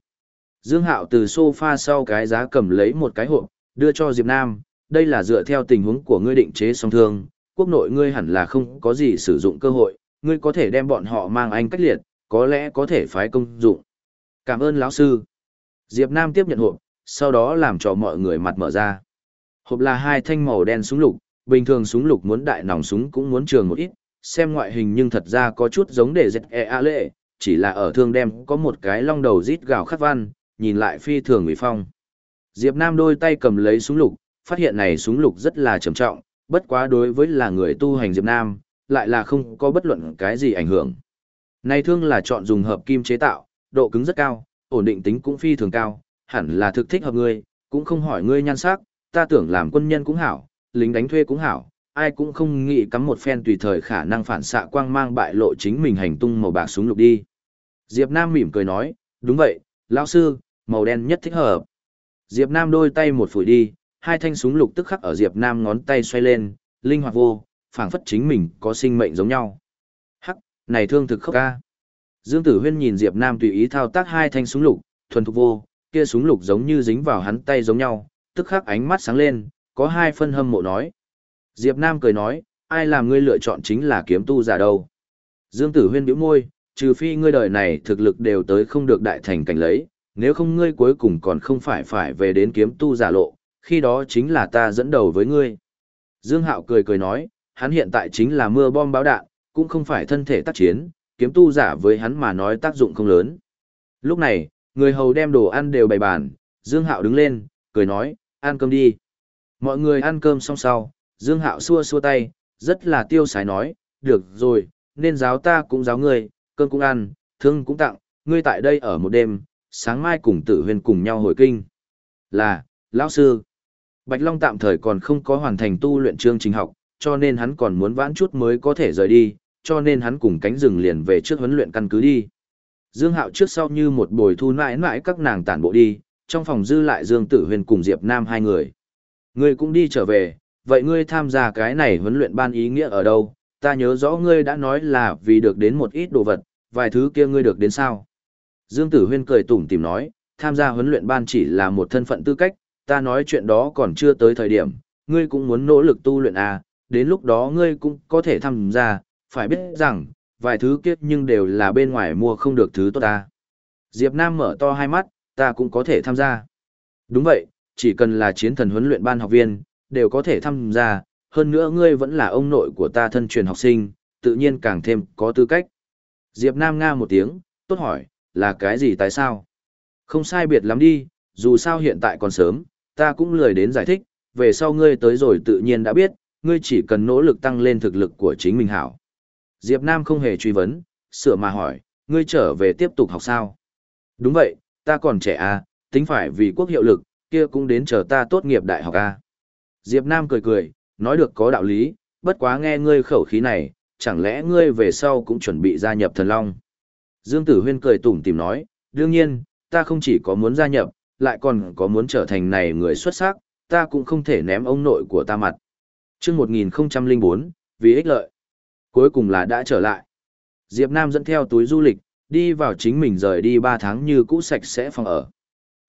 Dương Hạo từ sofa sau cái giá cầm lấy một cái hộp, đưa cho Diệp Nam, đây là dựa theo tình huống của ngươi định chế song thương, quốc nội ngươi hẳn là không có gì sử dụng cơ hội, ngươi có thể đem bọn họ mang anh cách liệt, có lẽ có thể phái công dụng. Cảm ơn lão sư. Diệp Nam tiếp nhận hộp, sau đó làm cho mọi người mặt mở ra. Hộp là hai thanh màu đen súng lục, bình thường súng lục muốn đại nòng súng cũng muốn trường một ít, xem ngoại hình nhưng thật ra có chút giống để dệt e a lệ, chỉ là ở thương đem có một cái long đầu rít gào khắc văn, nhìn lại phi thường ủy phong. Diệp Nam đôi tay cầm lấy súng lục, phát hiện này súng lục rất là trầm trọng, bất quá đối với là người tu hành Diệp Nam, lại là không có bất luận cái gì ảnh hưởng. Này thương là chọn dùng hợp kim chế tạo, độ cứng rất cao, ổn định tính cũng phi thường cao, hẳn là thực thích hợp ngươi, cũng không hỏi ngươi nhan sắc, ta tưởng làm quân nhân cũng hảo, lính đánh thuê cũng hảo, ai cũng không nghĩ cắm một phen tùy thời khả năng phản xạ quang mang bại lộ chính mình hành tung màu bạc súng lục đi. Diệp Nam mỉm cười nói, đúng vậy, lão sư, màu đen nhất thích hợp. Diệp Nam đôi tay một phủi đi, hai thanh súng lục tức khắc ở Diệp Nam ngón tay xoay lên, linh hoạt vô, phảng phất chính mình có sinh mệnh giống nhau. Hắc, này thương thực khốc ca. Dương Tử Huyên nhìn Diệp Nam tùy ý thao tác hai thanh súng lục, thuần thục vô, kia súng lục giống như dính vào hắn tay giống nhau, tức khắc ánh mắt sáng lên, có hai phân hâm mộ nói. Diệp Nam cười nói, ai làm ngươi lựa chọn chính là kiếm tu giả đâu. Dương Tử Huyên bĩu môi, trừ phi ngươi đời này thực lực đều tới không được đại thành cảnh lấy, nếu không ngươi cuối cùng còn không phải phải về đến kiếm tu giả lộ, khi đó chính là ta dẫn đầu với ngươi. Dương Hạo cười cười nói, hắn hiện tại chính là mưa bom báo đạn, cũng không phải thân thể tác chiến, kiếm tu giả với hắn mà nói tác dụng không lớn. Lúc này, người hầu đem đồ ăn đều bày bàn, Dương Hạo đứng lên, cười nói, ăn cơm đi. Mọi người ăn cơm xong sau, Dương Hạo xua xua tay, rất là tiêu sái nói, được rồi, nên giáo ta cũng giáo ngươi, cơm cũng ăn, thương cũng tặng, ngươi tại đây ở một đêm, sáng mai cùng tử huyền cùng nhau hồi kinh. Là, lão sư. Bạch Long tạm thời còn không có hoàn thành tu luyện chương trình học, cho nên hắn còn muốn vãn chút mới có thể rời đi, cho nên hắn cùng cánh rừng liền về trước huấn luyện căn cứ đi. Dương Hạo trước sau như một bồi thu mãi mãi các nàng tản bộ đi, trong phòng dư lại Dương Tử Huyền cùng Diệp Nam hai người. Ngươi cũng đi trở về, vậy ngươi tham gia cái này huấn luyện ban ý nghĩa ở đâu? Ta nhớ rõ ngươi đã nói là vì được đến một ít đồ vật, vài thứ kia ngươi được đến sao? Dương Tử Huyên cười tủm tỉm nói, tham gia huấn luyện ban chỉ là một thân phận tư cách, ta nói chuyện đó còn chưa tới thời điểm, ngươi cũng muốn nỗ lực tu luyện à, đến lúc đó ngươi cũng có thể tham gia, phải biết rằng, vài thứ kiếp nhưng đều là bên ngoài mua không được thứ tốt ta. Diệp Nam mở to hai mắt, ta cũng có thể tham gia. Đúng vậy, chỉ cần là chiến thần huấn luyện ban học viên, đều có thể tham gia, hơn nữa ngươi vẫn là ông nội của ta thân truyền học sinh, tự nhiên càng thêm có tư cách. Diệp Nam nga một tiếng, tốt hỏi, là cái gì tại sao? Không sai biệt lắm đi, dù sao hiện tại còn sớm, ta cũng lười đến giải thích, về sau ngươi tới rồi tự nhiên đã biết, ngươi chỉ cần nỗ lực tăng lên thực lực của chính mình hảo. Diệp Nam không hề truy vấn, sửa mà hỏi, ngươi trở về tiếp tục học sao? Đúng vậy, ta còn trẻ à, tính phải vì quốc hiệu lực, kia cũng đến chờ ta tốt nghiệp đại học à. Diệp Nam cười cười, nói được có đạo lý, bất quá nghe ngươi khẩu khí này, chẳng lẽ ngươi về sau cũng chuẩn bị gia nhập thần long? Dương Tử Huyên cười tủm tỉm nói, đương nhiên, ta không chỉ có muốn gia nhập, lại còn có muốn trở thành này người xuất sắc, ta cũng không thể ném ông nội của ta mặt. Trước 1004, vì ích lợi. Cuối cùng là đã trở lại. Diệp Nam dẫn theo túi du lịch, đi vào chính mình rời đi 3 tháng như cũ sạch sẽ phòng ở.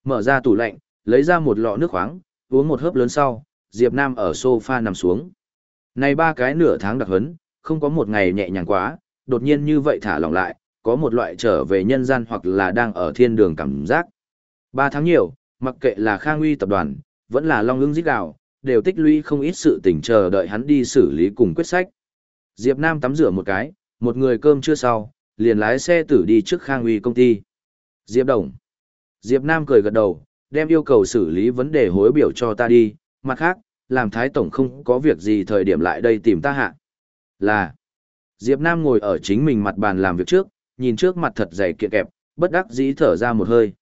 Mở ra tủ lạnh, lấy ra một lọ nước khoáng, uống một hớp lớn sau, Diệp Nam ở sofa nằm xuống. Này ba cái nửa tháng đặc huấn không có một ngày nhẹ nhàng quá, đột nhiên như vậy thả lỏng lại, có một loại trở về nhân gian hoặc là đang ở thiên đường cảm giác. Ba tháng nhiều, mặc kệ là Khang Uy tập đoàn, vẫn là Long ưng dít gạo, đều tích lũy không ít sự tình chờ đợi hắn đi xử lý cùng quyết sách. Diệp Nam tắm rửa một cái, một người cơm chưa sau, liền lái xe tử đi trước Khang Uy công ty. Diệp Đồng. Diệp Nam cười gật đầu, đem yêu cầu xử lý vấn đề hối biểu cho ta đi, mặt khác, làm Thái Tổng không có việc gì thời điểm lại đây tìm ta hạ. Là. Diệp Nam ngồi ở chính mình mặt bàn làm việc trước, nhìn trước mặt thật dày kiện kẹp, bất đắc dĩ thở ra một hơi.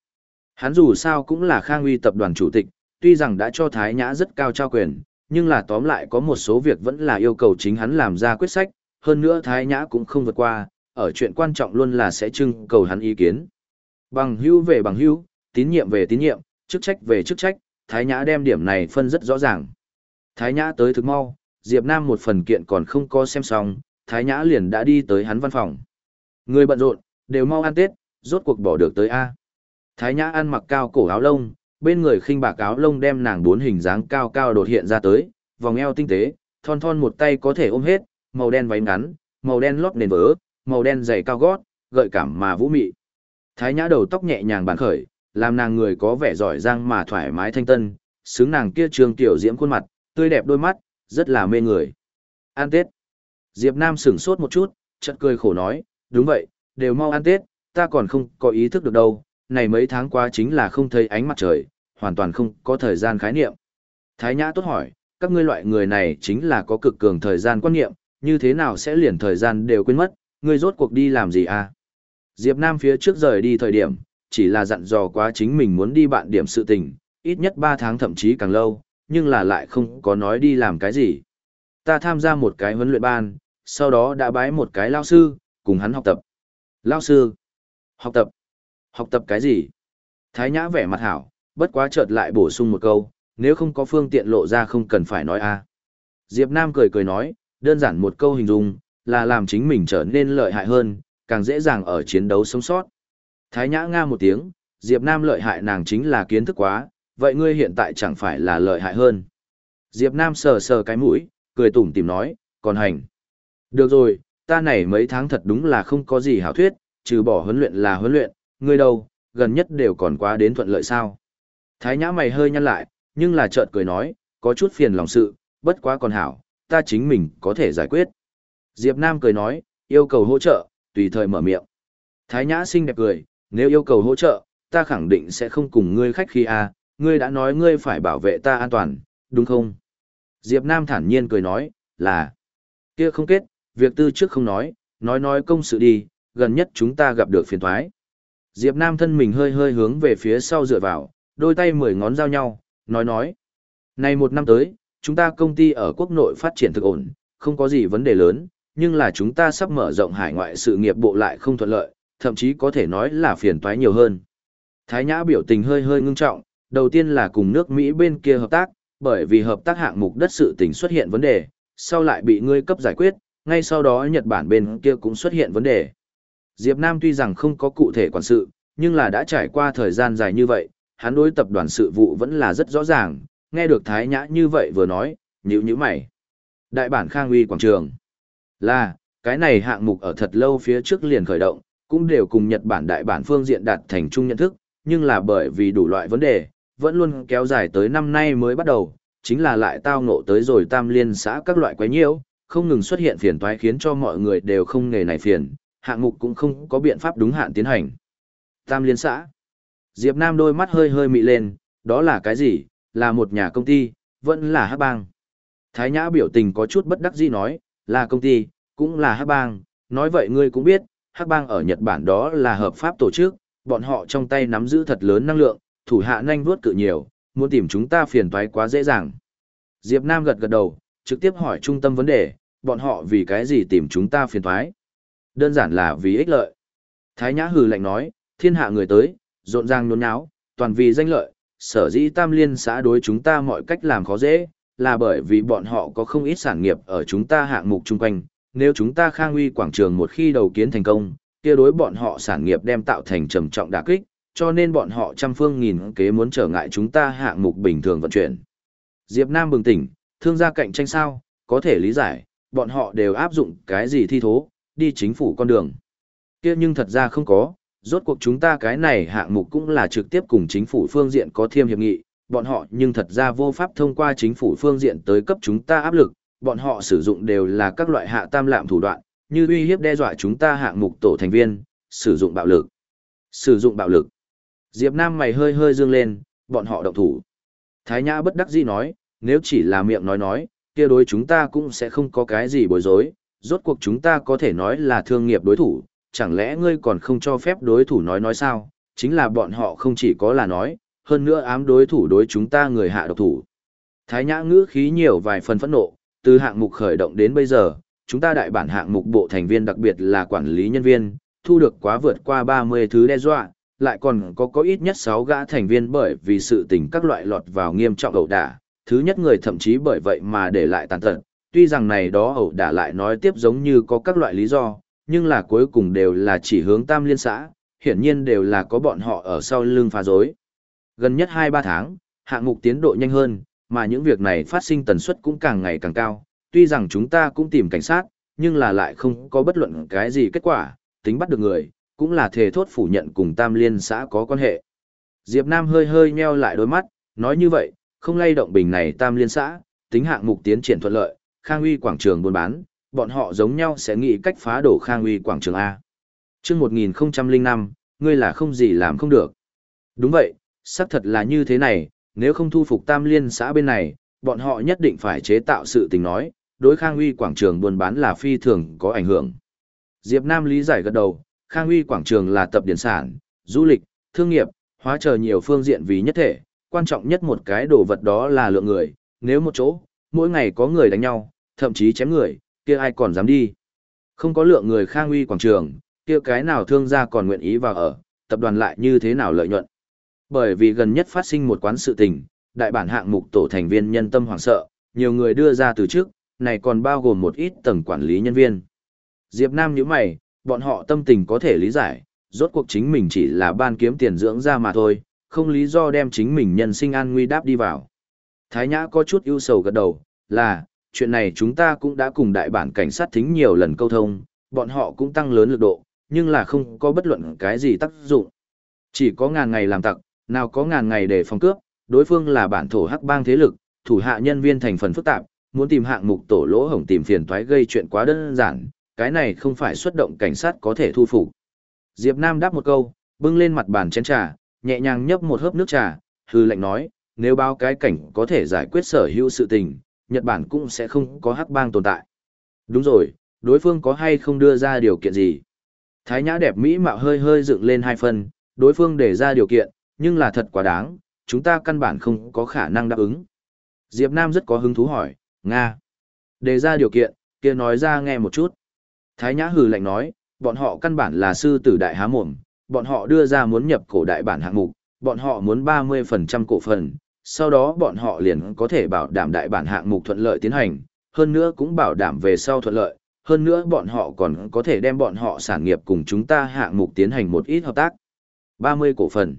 Hắn dù sao cũng là Khang Uy tập đoàn chủ tịch, tuy rằng đã cho Thái Nhã rất cao trao quyền, nhưng là tóm lại có một số việc vẫn là yêu cầu chính hắn làm ra quyết sách, hơn nữa Thái Nhã cũng không vượt qua, ở chuyện quan trọng luôn là sẽ trưng cầu hắn ý kiến. Bằng hữu về bằng hữu, tín nhiệm về tín nhiệm, chức trách về chức trách, Thái Nhã đem điểm này phân rất rõ ràng. Thái Nhã tới thực mau, Diệp Nam một phần kiện còn không có xem xong, Thái Nhã liền đã đi tới hắn văn phòng. Người bận rộn, đều mau ăn Tết, rốt cuộc bỏ được tới A. Thái Nhã ăn mặc cao cổ áo lông, bên người khinh bạc áo lông đem nàng bốn hình dáng cao cao đột hiện ra tới, vòng eo tinh tế, thon thon một tay có thể ôm hết, màu đen váy ngắn, màu đen lót nền vỡ, màu đen giày cao gót, gợi cảm mà vũ mị. Thái Nhã đầu tóc nhẹ nhàng bàn khởi, làm nàng người có vẻ giỏi giang mà thoải mái thanh tân, xứng nàng kia trường tiểu diễm khuôn mặt, tươi đẹp đôi mắt, rất là mê người. An Tết. Diệp Nam sửng sốt một chút, chợt cười khổ nói, đúng vậy, đều mau ăn Tết, ta còn không có ý thức được đâu, này mấy tháng qua chính là không thấy ánh mặt trời, hoàn toàn không có thời gian khái niệm. Thái Nhã tốt hỏi, các ngươi loại người này chính là có cực cường thời gian quan niệm, như thế nào sẽ liền thời gian đều quên mất, ngươi rốt cuộc đi làm gì à? Diệp Nam phía trước rời đi thời điểm, chỉ là dặn dò quá chính mình muốn đi bạn điểm sự tình, ít nhất 3 tháng thậm chí càng lâu, nhưng là lại không có nói đi làm cái gì. Ta tham gia một cái huấn luyện ban, sau đó đã bái một cái lao sư, cùng hắn học tập. Lao sư? Học tập? Học tập cái gì? Thái Nhã vẻ mặt hảo, bất quá chợt lại bổ sung một câu, nếu không có phương tiện lộ ra không cần phải nói a. Diệp Nam cười cười nói, đơn giản một câu hình dung, là làm chính mình trở nên lợi hại hơn, càng dễ dàng ở chiến đấu sống sót. Thái Nhã Nga một tiếng, Diệp Nam lợi hại nàng chính là kiến thức quá, vậy ngươi hiện tại chẳng phải là lợi hại hơn. Diệp Nam sờ sờ cái mũi, cười tủm tỉm nói, còn hành. Được rồi, ta này mấy tháng thật đúng là không có gì hảo thuyết, trừ bỏ huấn luyện là huấn luyện, ngươi đâu, gần nhất đều còn quá đến thuận lợi sao. Thái Nhã mày hơi nhăn lại, nhưng là chợt cười nói, có chút phiền lòng sự, bất quá còn hảo, ta chính mình có thể giải quyết. Diệp Nam cười nói, yêu cầu hỗ trợ, tùy thời mở miệng. Thái Nhã xinh đẹp cười, nếu yêu cầu hỗ trợ, ta khẳng định sẽ không cùng ngươi khách khí à, ngươi đã nói ngươi phải bảo vệ ta an toàn, đúng không? Diệp Nam thản nhiên cười nói, là, kia không kết, việc tư trước không nói, nói nói công sự đi, gần nhất chúng ta gặp được phiền toái. Diệp Nam thân mình hơi hơi hướng về phía sau dựa vào, đôi tay mười ngón giao nhau, nói nói. Này một năm tới, chúng ta công ty ở quốc nội phát triển thực ổn, không có gì vấn đề lớn, nhưng là chúng ta sắp mở rộng hải ngoại sự nghiệp bộ lại không thuận lợi, thậm chí có thể nói là phiền toái nhiều hơn. Thái Nhã biểu tình hơi hơi ngưng trọng, đầu tiên là cùng nước Mỹ bên kia hợp tác, bởi vì hợp tác hạng mục đất sự tình xuất hiện vấn đề, sau lại bị ngươi cấp giải quyết, ngay sau đó Nhật Bản bên kia cũng xuất hiện vấn đề. Diệp Nam tuy rằng không có cụ thể quản sự, nhưng là đã trải qua thời gian dài như vậy, hắn đối tập đoàn sự vụ vẫn là rất rõ ràng, nghe được Thái Nhã như vậy vừa nói, nhíu nhíu mày. Đại bản Khang Uy quảng trường. Là, cái này hạng mục ở thật lâu phía trước liền khởi động, cũng đều cùng Nhật Bản đại bản phương diện đạt thành chung nhận thức, nhưng là bởi vì đủ loại vấn đề, vẫn luôn kéo dài tới năm nay mới bắt đầu, chính là lại tao ngộ tới rồi tam liên xã các loại quái nhiễu, không ngừng xuất hiện phiền toái khiến cho mọi người đều không nghề này phiền, hạng mục cũng không có biện pháp đúng hạn tiến hành. Tam liên xã. Diệp Nam đôi mắt hơi hơi mị lên, đó là cái gì, là một nhà công ty, vẫn là hắc bang. Thái Nhã biểu tình có chút bất đắc dĩ nói, là công ty, cũng là hắc bang, nói vậy ngươi cũng biết, hắc bang ở Nhật Bản đó là hợp pháp tổ chức, bọn họ trong tay nắm giữ thật lớn năng lượng, thủ hạ nhanh vuốt cự nhiều, muốn tìm chúng ta phiền toái quá dễ dàng. Diệp Nam gật gật đầu, trực tiếp hỏi trung tâm vấn đề, bọn họ vì cái gì tìm chúng ta phiền toái? Đơn giản là vì ích lợi. Thái Nhã hừ lạnh nói, thiên hạ người tới, rộn ràng nhốn nháo, toàn vì danh lợi, sở dĩ tam liên xã đối chúng ta mọi cách làm khó dễ, là bởi vì bọn họ có không ít sản nghiệp ở chúng ta hạng mục chung quanh, nếu chúng ta khang uy quảng trường một khi đầu kiến thành công, kia đối bọn họ sản nghiệp đem tạo thành trầm trọng đả kích, cho nên bọn họ trăm phương nghìn kế muốn trở ngại chúng ta hạng mục bình thường vận chuyển. Diệp Nam bừng tỉnh, thương gia cạnh tranh sao, có thể lý giải, bọn họ đều áp dụng cái gì thi thố, đi chính phủ con đường. Kia nhưng thật ra không có, rốt cuộc chúng ta cái này hạng mục cũng là trực tiếp cùng chính phủ phương diện có thiêm hiệp nghị, bọn họ nhưng thật ra vô pháp thông qua chính phủ phương diện tới cấp chúng ta áp lực, bọn họ sử dụng đều là các loại hạ tam lạm thủ đoạn, như uy hiếp đe dọa chúng ta hạng mục tổ thành viên, sử dụng bạo lực. Sử dụng bạo lực. Diệp Nam mày hơi hơi dương lên, bọn họ động thủ. Thái Nhã bất đắc dĩ nói, nếu chỉ là miệng nói nói, kia đối chúng ta cũng sẽ không có cái gì bối rối, rốt cuộc chúng ta có thể nói là thương nghiệp đối thủ, chẳng lẽ ngươi còn không cho phép đối thủ nói nói sao, chính là bọn họ không chỉ có là nói, hơn nữa ám đối thủ đối chúng ta người hạ độc thủ. Thái Nhã ngữ khí nhiều vài phần phẫn nộ, từ hạng mục khởi động đến bây giờ, chúng ta đại bản hạng mục bộ thành viên đặc biệt là quản lý nhân viên, thu được quá vượt qua 30 thứ đe dọa, lại còn có có ít nhất 6 gã thành viên bởi vì sự tình các loại lọt vào nghiêm trọng ẩu đả, thứ nhất người thậm chí bởi vậy mà để lại tàn tật. Tuy rằng này đó ẩu đả lại nói tiếp giống như có các loại lý do, nhưng là cuối cùng đều là chỉ hướng tam liên xã, hiển nhiên đều là có bọn họ ở sau lưng phá dối. Gần nhất 2-3 tháng, hạng mục tiến độ nhanh hơn, mà những việc này phát sinh tần suất cũng càng ngày càng cao. Tuy rằng chúng ta cũng tìm cảnh sát, nhưng là lại không có bất luận cái gì kết quả, tính bắt được người, cũng là thề thốt phủ nhận cùng tam liên xã có quan hệ. Diệp Nam hơi hơi nheo lại đôi mắt, nói như vậy, không lay động bình này tam liên xã, tính hạng mục tiến triển thuận lợi, khang uy quảng trường buôn bán, bọn họ giống nhau sẽ nghĩ cách phá đổ khang uy quảng trường A. Chương 1005, ngươi là không gì làm không được. Đúng vậy, xác thật là như thế này, nếu không thu phục tam liên xã bên này, bọn họ nhất định phải chế tạo sự tình nói, đối khang uy quảng trường buôn bán là phi thường có ảnh hưởng. Diệp Nam lý giải gật đầu, khang uy quảng trường là tập điển sản, du lịch, thương nghiệp, hóa chờ nhiều phương diện vì nhất thể, quan trọng nhất một cái đồ vật đó là lượng người, nếu một chỗ, mỗi ngày có người đánh nhau, thậm chí chém người, kia ai còn dám đi. Không có lượng người khang uy quảng trường, kia cái nào thương gia còn nguyện ý vào ở, tập đoàn lại như thế nào lợi nhuận. Bởi vì gần nhất phát sinh một quán sự tình, đại bản hạng mục tổ thành viên nhân tâm hoảng sợ, nhiều người đưa ra từ trước, này còn bao gồm một ít tầng quản lý nhân viên. Diệp Nam nhíu mày, bọn họ tâm tình có thể lý giải, rốt cuộc chính mình chỉ là ban kiếm tiền dưỡng ra mà thôi, không lý do đem chính mình nhân sinh an nguy đáp đi vào. Thái Nhã có chút ưu sầu gật đầu, là, chuyện này chúng ta cũng đã cùng đại bản cảnh sát thính nhiều lần câu thông, bọn họ cũng tăng lớn lực độ, nhưng là không có bất luận cái gì tác dụng. Chỉ có ngàn ngày làm tặc, nào có ngàn ngày để phòng cướp, đối phương là bản thổ hắc bang thế lực, thủ hạ nhân viên thành phần phức tạp, muốn tìm hạng mục tổ lỗ hổng tìm phiền toái gây chuyện quá đơn giản, cái này không phải xuất động cảnh sát có thể thu phục. Diệp Nam đáp một câu, bưng lên mặt bàn chén trà, nhẹ nhàng nhấp một hớp nước trà, hư lệnh nói, nếu báo cái cảnh có thể giải quyết sở hữu sự tình, Nhật Bản cũng sẽ không có hắc bang tồn tại. Đúng rồi, đối phương có hay không đưa ra điều kiện gì? Thái Nhã đẹp mỹ mạo hơi hơi dựng lên hai phần, đối phương để ra điều kiện, nhưng là thật quá đáng, chúng ta căn bản không có khả năng đáp ứng. Diệp Nam rất có hứng thú hỏi, Nga. Đề ra điều kiện, kia nói ra nghe một chút. Thái Nhã hừ lạnh nói, bọn họ căn bản là sư tử đại há mồm, bọn họ đưa ra muốn nhập cổ đại bản hạng mục, bọn họ muốn 30% cổ phần, sau đó bọn họ liền có thể bảo đảm đại bản hạng mục thuận lợi tiến hành, hơn nữa cũng bảo đảm về sau thuận lợi, hơn nữa bọn họ còn có thể đem bọn họ sản nghiệp cùng chúng ta hạng mục tiến hành một ít hợp tác. 30 cổ phần.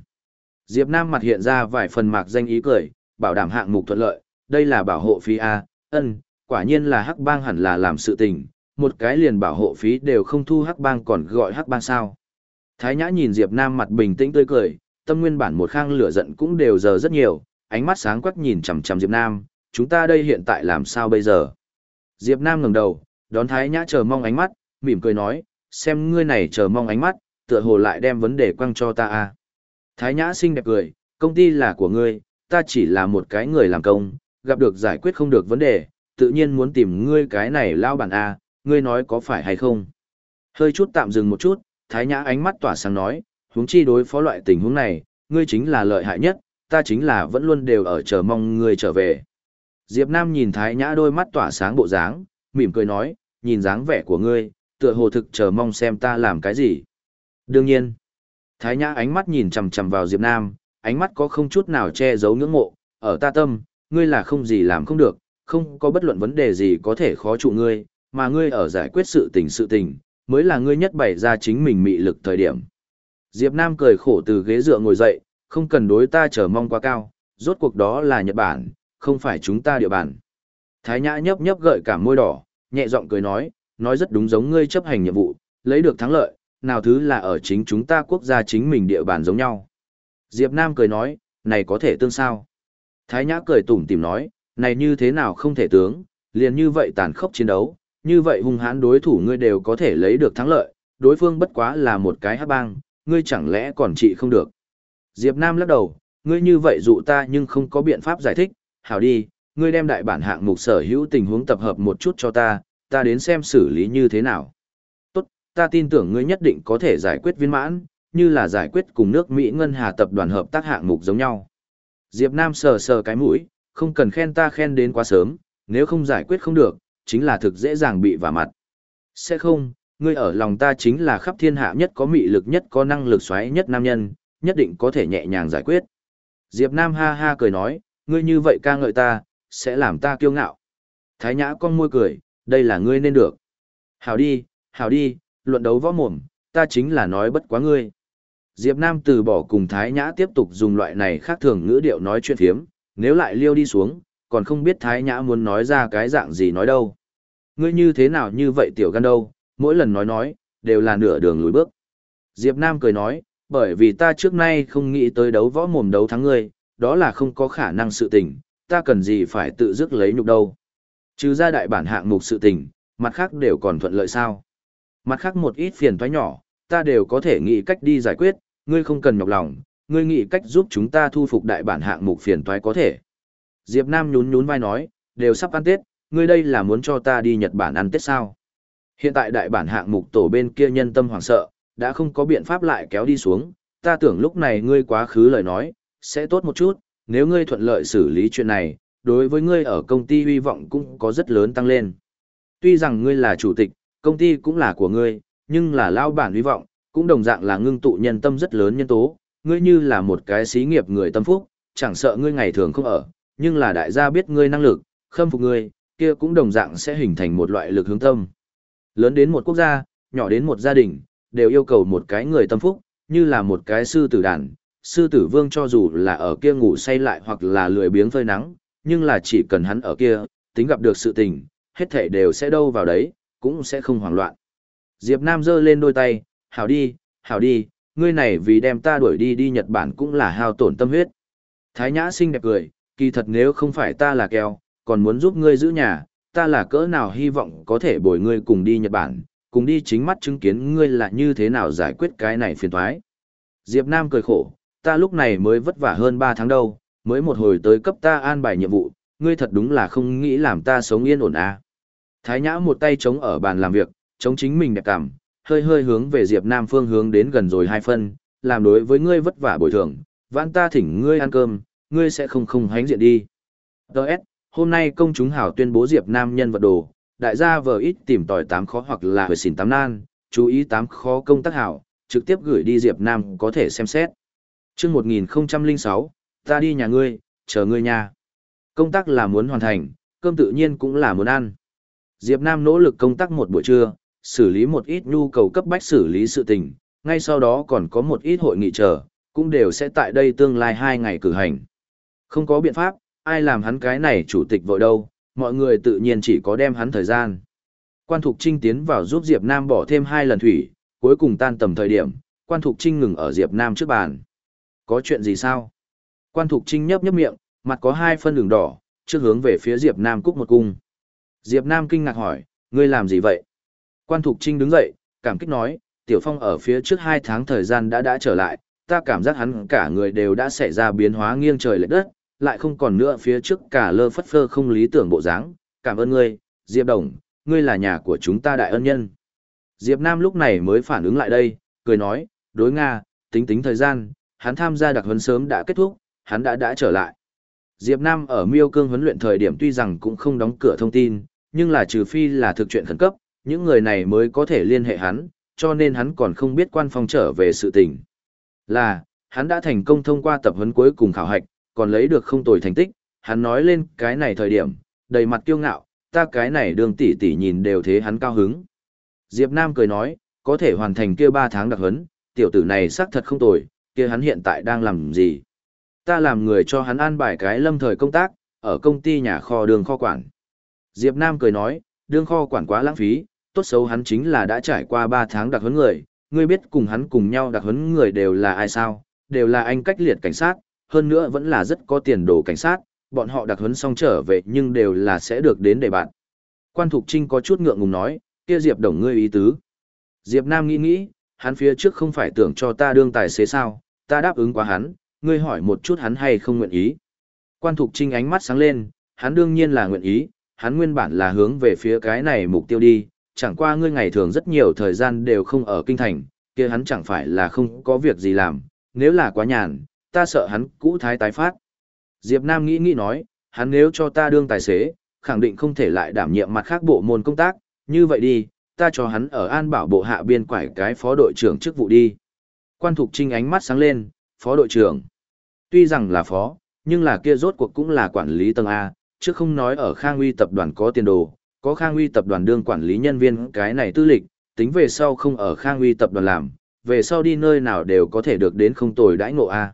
Diệp Nam mặt hiện ra vài phần mạc danh ý cười, bảo đảm hạng mục thuận lợi, đây là bảo hộ phí A, ân, quả nhiên là hắc bang hẳn là làm sự tình, một cái liền bảo hộ phí đều không thu hắc bang còn gọi hắc bang sao. Thái Nhã nhìn Diệp Nam mặt bình tĩnh tươi cười, tâm nguyên bản một khang lửa giận cũng đều giờ rất nhiều, ánh mắt sáng quắc nhìn chằm chằm Diệp Nam, chúng ta đây hiện tại làm sao bây giờ? Diệp Nam ngẩng đầu, đón Thái Nhã chờ mong ánh mắt, mỉm cười nói, xem ngươi này chờ mong ánh mắt, tựa hồ lại đem vấn đề quăng cho ta à. Thái Nhã xinh đẹp cười, công ty là của ngươi, ta chỉ là một cái người làm công, gặp được giải quyết không được vấn đề, tự nhiên muốn tìm ngươi cái này lao bản A, ngươi nói có phải hay không? Hơi chút tạm dừng một chút, Thái Nhã ánh mắt tỏa sáng nói, huống chi đối phó loại tình huống này, ngươi chính là lợi hại nhất, ta chính là vẫn luôn đều ở chờ mong ngươi trở về. Diệp Nam nhìn Thái Nhã đôi mắt tỏa sáng bộ dáng, mỉm cười nói, nhìn dáng vẻ của ngươi, tựa hồ thực chờ mong xem ta làm cái gì. Đương nhiên, Thái Nhã ánh mắt nhìn chằm chằm vào Diệp Nam, ánh mắt có không chút nào che giấu ngưỡng mộ, ở ta tâm, ngươi là không gì làm không được, không có bất luận vấn đề gì có thể khó trụ ngươi, mà ngươi ở giải quyết sự tình sự tình, mới là ngươi nhất bày ra chính mình mị lực thời điểm. Diệp Nam cười khổ từ ghế dựa ngồi dậy, không cần đối ta chờ mong quá cao, rốt cuộc đó là Nhật Bản, không phải chúng ta địa bàn. Thái Nhã nhấp nhấp gợi cả môi đỏ, nhẹ giọng cười nói, nói rất đúng giống ngươi chấp hành nhiệm vụ, lấy được thắng lợi, nào thứ là ở chính chúng ta quốc gia chính mình địa bàn giống nhau. Diệp Nam cười nói, này có thể tương sao. Thái Nhã cười tủm tỉm nói, này như thế nào không thể tướng, liền như vậy tàn khốc chiến đấu, như vậy hung hãn đối thủ ngươi đều có thể lấy được thắng lợi, đối phương bất quá là một cái hắc bang, ngươi chẳng lẽ còn trị không được. Diệp Nam lắc đầu, ngươi như vậy dụ ta nhưng không có biện pháp giải thích, hảo đi, ngươi đem đại bản hạng mục sở hữu tình huống tập hợp một chút cho ta, ta đến xem xử lý như thế nào. Tốt, ta tin tưởng ngươi nhất định có thể giải quyết viên mãn, như là giải quyết cùng nước Mỹ Ngân Hà tập đoàn hợp tác hạng mục giống nhau. Diệp Nam sờ sờ cái mũi, không cần khen ta khen đến quá sớm, nếu không giải quyết không được, chính là thực dễ dàng bị vả mặt. Sẽ không, ngươi ở lòng ta chính là khắp thiên hạ nhất có mị lực nhất có năng lực xoáy nhất nam nhân, nhất định có thể nhẹ nhàng giải quyết. Diệp Nam ha ha cười nói, ngươi như vậy ca ngợi ta, sẽ làm ta kiêu ngạo. Thái Nhã con môi cười, đây là ngươi nên được. Hảo đi, hảo đi, luận đấu võ mồm, ta chính là nói bất quá ngươi. Diệp Nam từ bỏ cùng Thái Nhã tiếp tục dùng loại này khác thường ngữ điệu nói chuyện thiếm, nếu lại liêu đi xuống, còn không biết Thái Nhã muốn nói ra cái dạng gì nói đâu. Ngươi như thế nào như vậy tiểu gan đâu, mỗi lần nói nói, đều là nửa đường lùi bước. Diệp Nam cười nói, bởi vì ta trước nay không nghĩ tới đấu võ mồm đấu thắng ngươi, đó là không có khả năng sự tình, ta cần gì phải tự dứt lấy nhục đâu. Trừ ra đại bản hạng mục sự tình, mặt khác đều còn thuận lợi sao. Mặt khác một ít phiền toái nhỏ, ta đều có thể nghĩ cách đi giải quyết, ngươi không cần nhọc lòng, ngươi nghĩ cách giúp chúng ta thu phục đại bản hạng mục phiền toái có thể. Diệp Nam nhún nhún vai nói, đều sắp ăn Tết, ngươi đây là muốn cho ta đi Nhật Bản ăn Tết sao? Hiện tại đại bản hạng mục tổ bên kia nhân tâm hoảng sợ, đã không có biện pháp lại kéo đi xuống, ta tưởng lúc này ngươi quá khứ lời nói, sẽ tốt một chút, nếu ngươi thuận lợi xử lý chuyện này, đối với ngươi ở công ty hy vọng cũng có rất lớn tăng lên. Tuy rằng ngươi là chủ tịch, công ty cũng là của ngươi, nhưng là lao bản hy vọng, cũng đồng dạng là ngưng tụ nhân tâm rất lớn nhân tố, ngươi như là một cái xí nghiệp người tâm phúc, chẳng sợ ngươi ngày thường không ở, nhưng là đại gia biết ngươi năng lực, khâm phục ngươi, kia cũng đồng dạng sẽ hình thành một loại lực hướng tâm. Lớn đến một quốc gia, nhỏ đến một gia đình, đều yêu cầu một cái người tâm phúc, như là một cái sư tử đàn. Sư tử vương cho dù là ở kia ngủ say lại hoặc là lười biếng phơi nắng, nhưng là chỉ cần hắn ở kia, tính gặp được sự tình, hết thể đều sẽ đâu vào đấy, cũng sẽ không hoảng loạn. Diệp Nam giơ lên đôi tay, hảo đi, hảo đi, ngươi này vì đem ta đuổi đi đi Nhật Bản cũng là hao tổn tâm huyết. Thái Nhã xinh đẹp cười, kỳ thật nếu không phải ta là keo, còn muốn giúp ngươi giữ nhà, ta là cỡ nào hy vọng có thể bồi ngươi cùng đi Nhật Bản, cùng đi chính mắt chứng kiến ngươi là như thế nào giải quyết cái này phiền toái. Diệp Nam cười khổ, ta lúc này mới vất vả hơn 3 tháng đâu, mới một hồi tới cấp ta an bài nhiệm vụ, ngươi thật đúng là không nghĩ làm ta sống yên ổn à. Thái Nhã một tay chống ở bàn làm việc, chống chính mình đẹp cảm, hơi hơi hướng về Diệp Nam phương hướng đến gần rồi hai phân, làm đối với ngươi vất vả bồi thường, vãn ta thỉnh ngươi ăn cơm, ngươi sẽ không không hánh diện đi. Đợt, hôm nay công chúng hảo tuyên bố Diệp Nam nhân vật đồ, đại gia vờ ít tìm tòi tám khó hoặc là hồi xỉn tám nan, chú ý tám khó công tác hảo, trực tiếp gửi đi Diệp Nam có thể xem xét. Trước 1006, ta đi nhà ngươi, chờ ngươi nhà. Công tác là muốn hoàn thành, cơm tự nhiên cũng là muốn ăn. Diệp Nam nỗ lực công tác một buổi trưa, xử lý một ít nhu cầu cấp bách xử lý sự tình, ngay sau đó còn có một ít hội nghị chờ, cũng đều sẽ tại đây tương lai hai ngày cử hành. Không có biện pháp, ai làm hắn cái này chủ tịch vội đâu, mọi người tự nhiên chỉ có đem hắn thời gian. Quan Thục Trinh tiến vào giúp Diệp Nam bỏ thêm hai lần thủy, cuối cùng tan tầm thời điểm, Quan Thục Trinh ngừng ở Diệp Nam trước bàn. Có chuyện gì sao? Quan Thục Trinh nhấp nhấp miệng, mặt có hai phân đường đỏ, trước hướng về phía Diệp Nam cúc một cung. Diệp Nam kinh ngạc hỏi, ngươi làm gì vậy? Quan Thục Trinh đứng dậy, cảm kích nói, Tiểu Phong ở phía trước hai tháng thời gian đã đã trở lại, ta cảm giác hắn cả người đều đã xảy ra biến hóa nghiêng trời lệch đất, lại không còn nữa phía trước cả lơ phất phơ không lý tưởng bộ dáng. Cảm ơn ngươi, Diệp Đồng, ngươi là nhà của chúng ta đại ân nhân. Diệp Nam lúc này mới phản ứng lại đây, cười nói, đối Nga, tính tính thời gian, hắn tham gia đặc huấn sớm đã kết thúc, hắn đã đã trở lại. Diệp Nam ở miêu cương huấn luyện thời điểm tuy rằng cũng không đóng cửa thông tin, nhưng là trừ phi là thực chuyện khẩn cấp, những người này mới có thể liên hệ hắn, cho nên hắn còn không biết quan phong trở về sự tình. Là, hắn đã thành công thông qua tập huấn cuối cùng khảo hạch, còn lấy được không tồi thành tích, hắn nói lên cái này thời điểm, đầy mặt kiêu ngạo, ta cái này đường tỷ tỷ nhìn đều thế hắn cao hứng. Diệp Nam cười nói, có thể hoàn thành kia 3 tháng đặc huấn, tiểu tử này xác thật không tồi, kia hắn hiện tại đang làm gì? Ta làm người cho hắn an bài cái lâm thời công tác, ở công ty nhà kho đường kho quản. Diệp Nam cười nói, đường kho quản quá lãng phí, tốt xấu hắn chính là đã trải qua 3 tháng đặc huấn người, ngươi biết cùng hắn cùng nhau đặc huấn người đều là ai sao, đều là anh cách liệt cảnh sát, hơn nữa vẫn là rất có tiền đồ cảnh sát, bọn họ đặc huấn xong trở về nhưng đều là sẽ được đến để bạn. Quan Thục Trinh có chút ngượng ngùng nói, kia Diệp Đồng ngươi ý tứ. Diệp Nam nghĩ nghĩ, hắn phía trước không phải tưởng cho ta đương tài xế sao, ta đáp ứng quá hắn, ngươi hỏi một chút hắn hay không nguyện ý. Quan Thục Trinh ánh mắt sáng lên, hắn đương nhiên là nguyện ý, hắn nguyên bản là hướng về phía cái này mục tiêu đi, chẳng qua ngươi ngày thường rất nhiều thời gian đều không ở kinh thành, kia hắn chẳng phải là không có việc gì làm, nếu là quá nhàn, ta sợ hắn cũ thái tái phát. Diệp Nam nghĩ nghĩ nói, hắn nếu cho ta đương tài xế, khẳng định không thể lại đảm nhiệm mặt khác bộ môn công tác, như vậy đi, ta cho hắn ở an bảo bộ hạ biên quải cái phó đội trưởng chức vụ đi. Quan Thục Trinh ánh mắt sáng lên, phó đội trưởng. Tuy rằng là phó, nhưng là kia rốt cuộc cũng là quản lý tầng A, chứ không nói ở Khang Uy tập đoàn có tiền đồ, có Khang Uy tập đoàn đương quản lý nhân viên cái này tư lịch, tính về sau không ở Khang Uy tập đoàn làm, về sau đi nơi nào đều có thể được đến không tồi đãi ngộ A.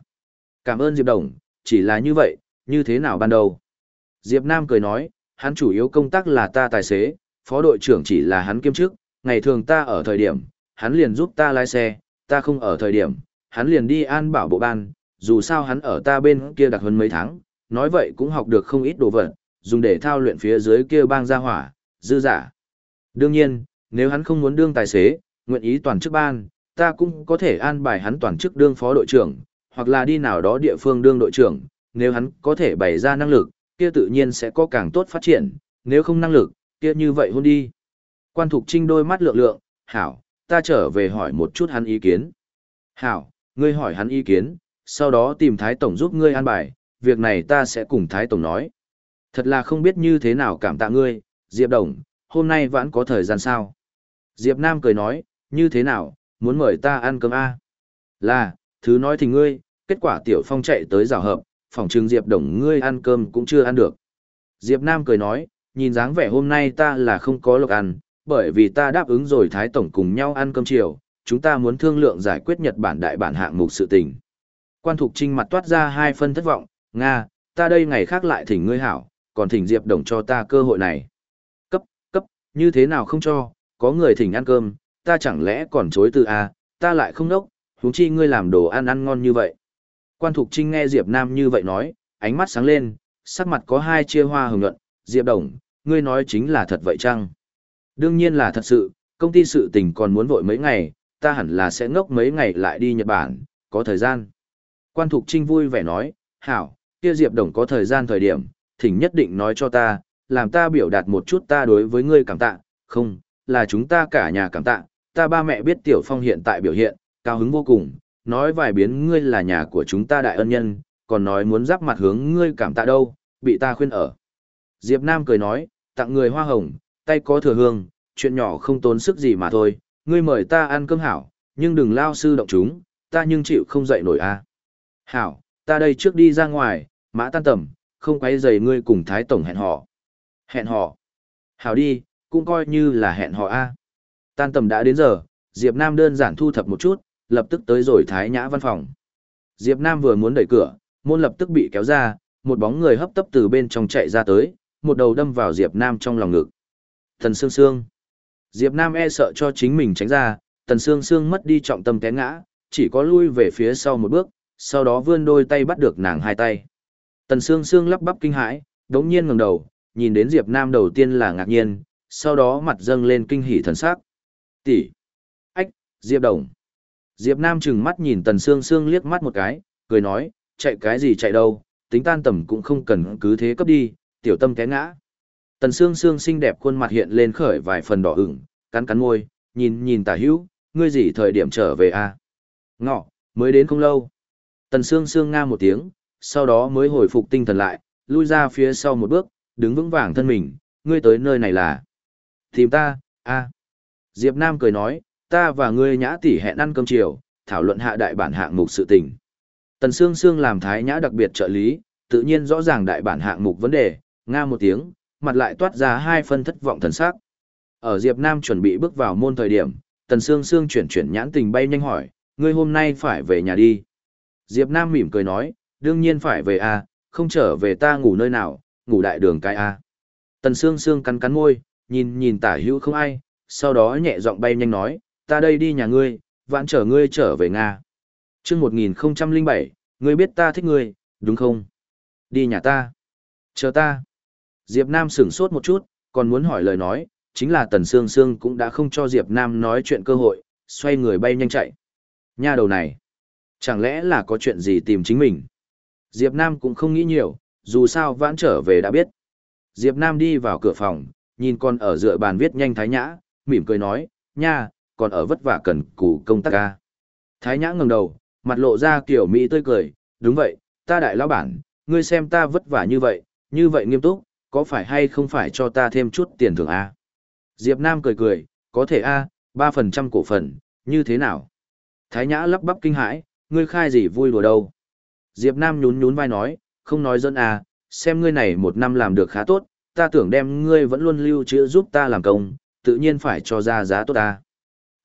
Cảm ơn Diệp Đồng, chỉ là như vậy, như thế nào ban đầu? Diệp Nam cười nói, hắn chủ yếu công tác là ta tài xế, phó đội trưởng chỉ là hắn kiêm chức, ngày thường ta ở thời điểm, hắn liền giúp ta lái xe, ta không ở thời điểm, hắn liền đi an bảo bộ ban, dù sao hắn ở ta bên kia đặc hơn mấy tháng, nói vậy cũng học được không ít đồ vật, dùng để thao luyện phía dưới kia bang gia hỏa, dư giả. Đương nhiên, nếu hắn không muốn đương tài xế, nguyện ý toàn chức ban, ta cũng có thể an bài hắn toàn chức đương phó đội trưởng, hoặc là đi nào đó địa phương đương đội trưởng, nếu hắn có thể bày ra năng lực, kia tự nhiên sẽ có càng tốt phát triển, nếu không năng lực, kia như vậy hôn đi. Quan Thục Trinh đôi mắt lượng lượng, hảo, ta trở về hỏi một chút hắn ý kiến. Hảo, ngươi hỏi hắn ý kiến, sau đó tìm Thái Tổng giúp ngươi an bài, việc này ta sẽ cùng Thái Tổng nói. Thật là không biết như thế nào cảm tạ ngươi, Diệp Đồng, hôm nay vẫn có thời gian sao? Diệp Nam cười nói, như thế nào, muốn mời ta ăn cơm a? Là, thứ nói thì ngươi, kết quả Tiểu Phong chạy tới rào hợp, phòng trừng Diệp Đồng ngươi ăn cơm cũng chưa ăn được. Diệp Nam cười nói, nhìn dáng vẻ hôm nay ta là không có lộc ăn, bởi vì ta đáp ứng rồi Thái Tổng cùng nhau ăn cơm chiều, chúng ta muốn thương lượng giải quyết Nhật Bản đại bản hạng mục sự tình. Quan Thục Trinh mặt toát ra hai phân thất vọng, Nga, ta đây ngày khác lại thỉnh ngươi hảo, còn thỉnh Diệp Đồng cho ta cơ hội này. Cấp, cấp, như thế nào không cho, có người thỉnh ăn cơm, ta chẳng lẽ còn chối từ a, à, ta lại không nốc, huống chi ngươi làm đồ ăn ăn ngon như vậy. Quan Thục Trinh nghe Diệp Nam như vậy nói, ánh mắt sáng lên, sắc mặt có hai chia hoa hồng nhuận, Diệp Đồng, ngươi nói chính là thật vậy chăng? Đương nhiên là thật sự, công ty sự tình còn muốn vội mấy ngày, ta hẳn là sẽ ngốc mấy ngày lại đi Nhật Bản, có thời gian. Quan Thục Trinh vui vẻ nói, hảo, kia Diệp Đồng có thời gian thời điểm, thỉnh nhất định nói cho ta, làm ta biểu đạt một chút ta đối với ngươi cảm tạ, không, là chúng ta cả nhà cảm tạ, ta ba mẹ biết Tiểu Phong hiện tại biểu hiện, cao hứng vô cùng, nói vài biến ngươi là nhà của chúng ta đại ân nhân, còn nói muốn giáp mặt hướng ngươi cảm tạ đâu, bị ta khuyên ở. Diệp Nam cười nói, tặng người hoa hồng, tay có thừa hương, chuyện nhỏ không tốn sức gì mà thôi, ngươi mời ta ăn cơm hảo, nhưng đừng lao sư động chúng, ta nhưng chịu không dậy nổi a. Hảo, ta đây trước đi ra ngoài, mã tan tầm, không quấy rầy ngươi cùng Thái Tổng hẹn hò. Hẹn hò. Hảo đi, cũng coi như là hẹn hò a. Tan tầm đã đến giờ, Diệp Nam đơn giản thu thập một chút, lập tức tới rồi Thái Nhã văn phòng. Diệp Nam vừa muốn đẩy cửa, môn lập tức bị kéo ra, một bóng người hấp tấp từ bên trong chạy ra tới, một đầu đâm vào Diệp Nam trong lòng ngực. Thần Sương Sương. Diệp Nam e sợ cho chính mình tránh ra, Tần Sương Sương mất đi trọng tâm té ngã, chỉ có lui về phía sau một bước, sau đó vươn đôi tay bắt được nàng hai tay. Tần Sương Sương lắp bắp kinh hãi, đống nhiên ngẩng đầu, nhìn đến Diệp Nam đầu tiên là ngạc nhiên, sau đó mặt dâng lên kinh hỉ thần sắc. Tỷ, ách, Diệp Đồng. Diệp Nam trừng mắt nhìn Tần Sương Sương liếc mắt một cái, cười nói, chạy cái gì chạy đâu, tính tan tầm cũng không cần cứ thế cấp đi, tiểu tâm té ngã. Tần Sương Sương xinh đẹp khuôn mặt hiện lên khởi vài phần đỏ ửng, cắn cắn môi, nhìn nhìn tả hữu, ngươi gì thời điểm trở về a? À? Ngọ, mới đến không lâu. Tần Sương Sương nga một tiếng, sau đó mới hồi phục tinh thần lại, lui ra phía sau một bước, đứng vững vàng thân mình, ngươi tới nơi này là. Tìm ta, a. Diệp Nam cười nói, ta và ngươi nhã tỷ hẹn ăn cơm chiều, thảo luận hạ đại bản hạng mục sự tình. Tần Sương Sương làm thái nhã đặc biệt trợ lý, tự nhiên rõ ràng đại bản hạng mục vấn đề, nga một tiếng, mặt lại toát ra hai phân thất vọng thần sắc. Ở Diệp Nam chuẩn bị bước vào môn thời điểm, Tần Sương Sương chuyển chuyển nhãn tình bay nhanh hỏi, ngươi hôm nay phải về nhà đi. Diệp Nam mỉm cười nói, đương nhiên phải về a, không trở về ta ngủ nơi nào, ngủ đại đường cái a. Tần Sương Sương cắn cắn môi, nhìn nhìn tả hữu không ai, sau đó nhẹ giọng bay nhanh nói, ta đây đi nhà ngươi, vãn trở ngươi trở về Nga. Trước 1007, ngươi biết ta thích ngươi, đúng không? Đi nhà ta. Chờ ta. Diệp Nam sửng sốt một chút, còn muốn hỏi lời nói, chính là Tần Sương Sương cũng đã không cho Diệp Nam nói chuyện cơ hội, xoay người bay nhanh chạy. Nha đầu này, chẳng lẽ là có chuyện gì tìm chính mình? Diệp Nam cũng không nghĩ nhiều, dù sao vãn trở về đã biết. Diệp Nam đi vào cửa phòng, nhìn con ở dựa bàn viết nhanh Thái Nhã, mỉm cười nói, nha, còn ở vất vả cần cù công tác ca. Thái Nhã ngẩng đầu, mặt lộ ra kiểu mỹ tươi cười, đúng vậy, ta đại lão bản, ngươi xem ta vất vả như vậy, như vậy nghiêm túc, có phải hay không phải cho ta thêm chút tiền thưởng a? Diệp Nam cười cười, có thể a, ba phần trăm cổ phần, như thế nào? Thái Nhã lắp bắp kinh hãi, ngươi khai gì vui đùa đâu? Diệp Nam nhún nhún vai nói, không nói dân à, xem ngươi này một năm làm được khá tốt, ta tưởng đem ngươi vẫn luôn lưu trữ giúp ta làm công, tự nhiên phải cho ra giá tốt ta.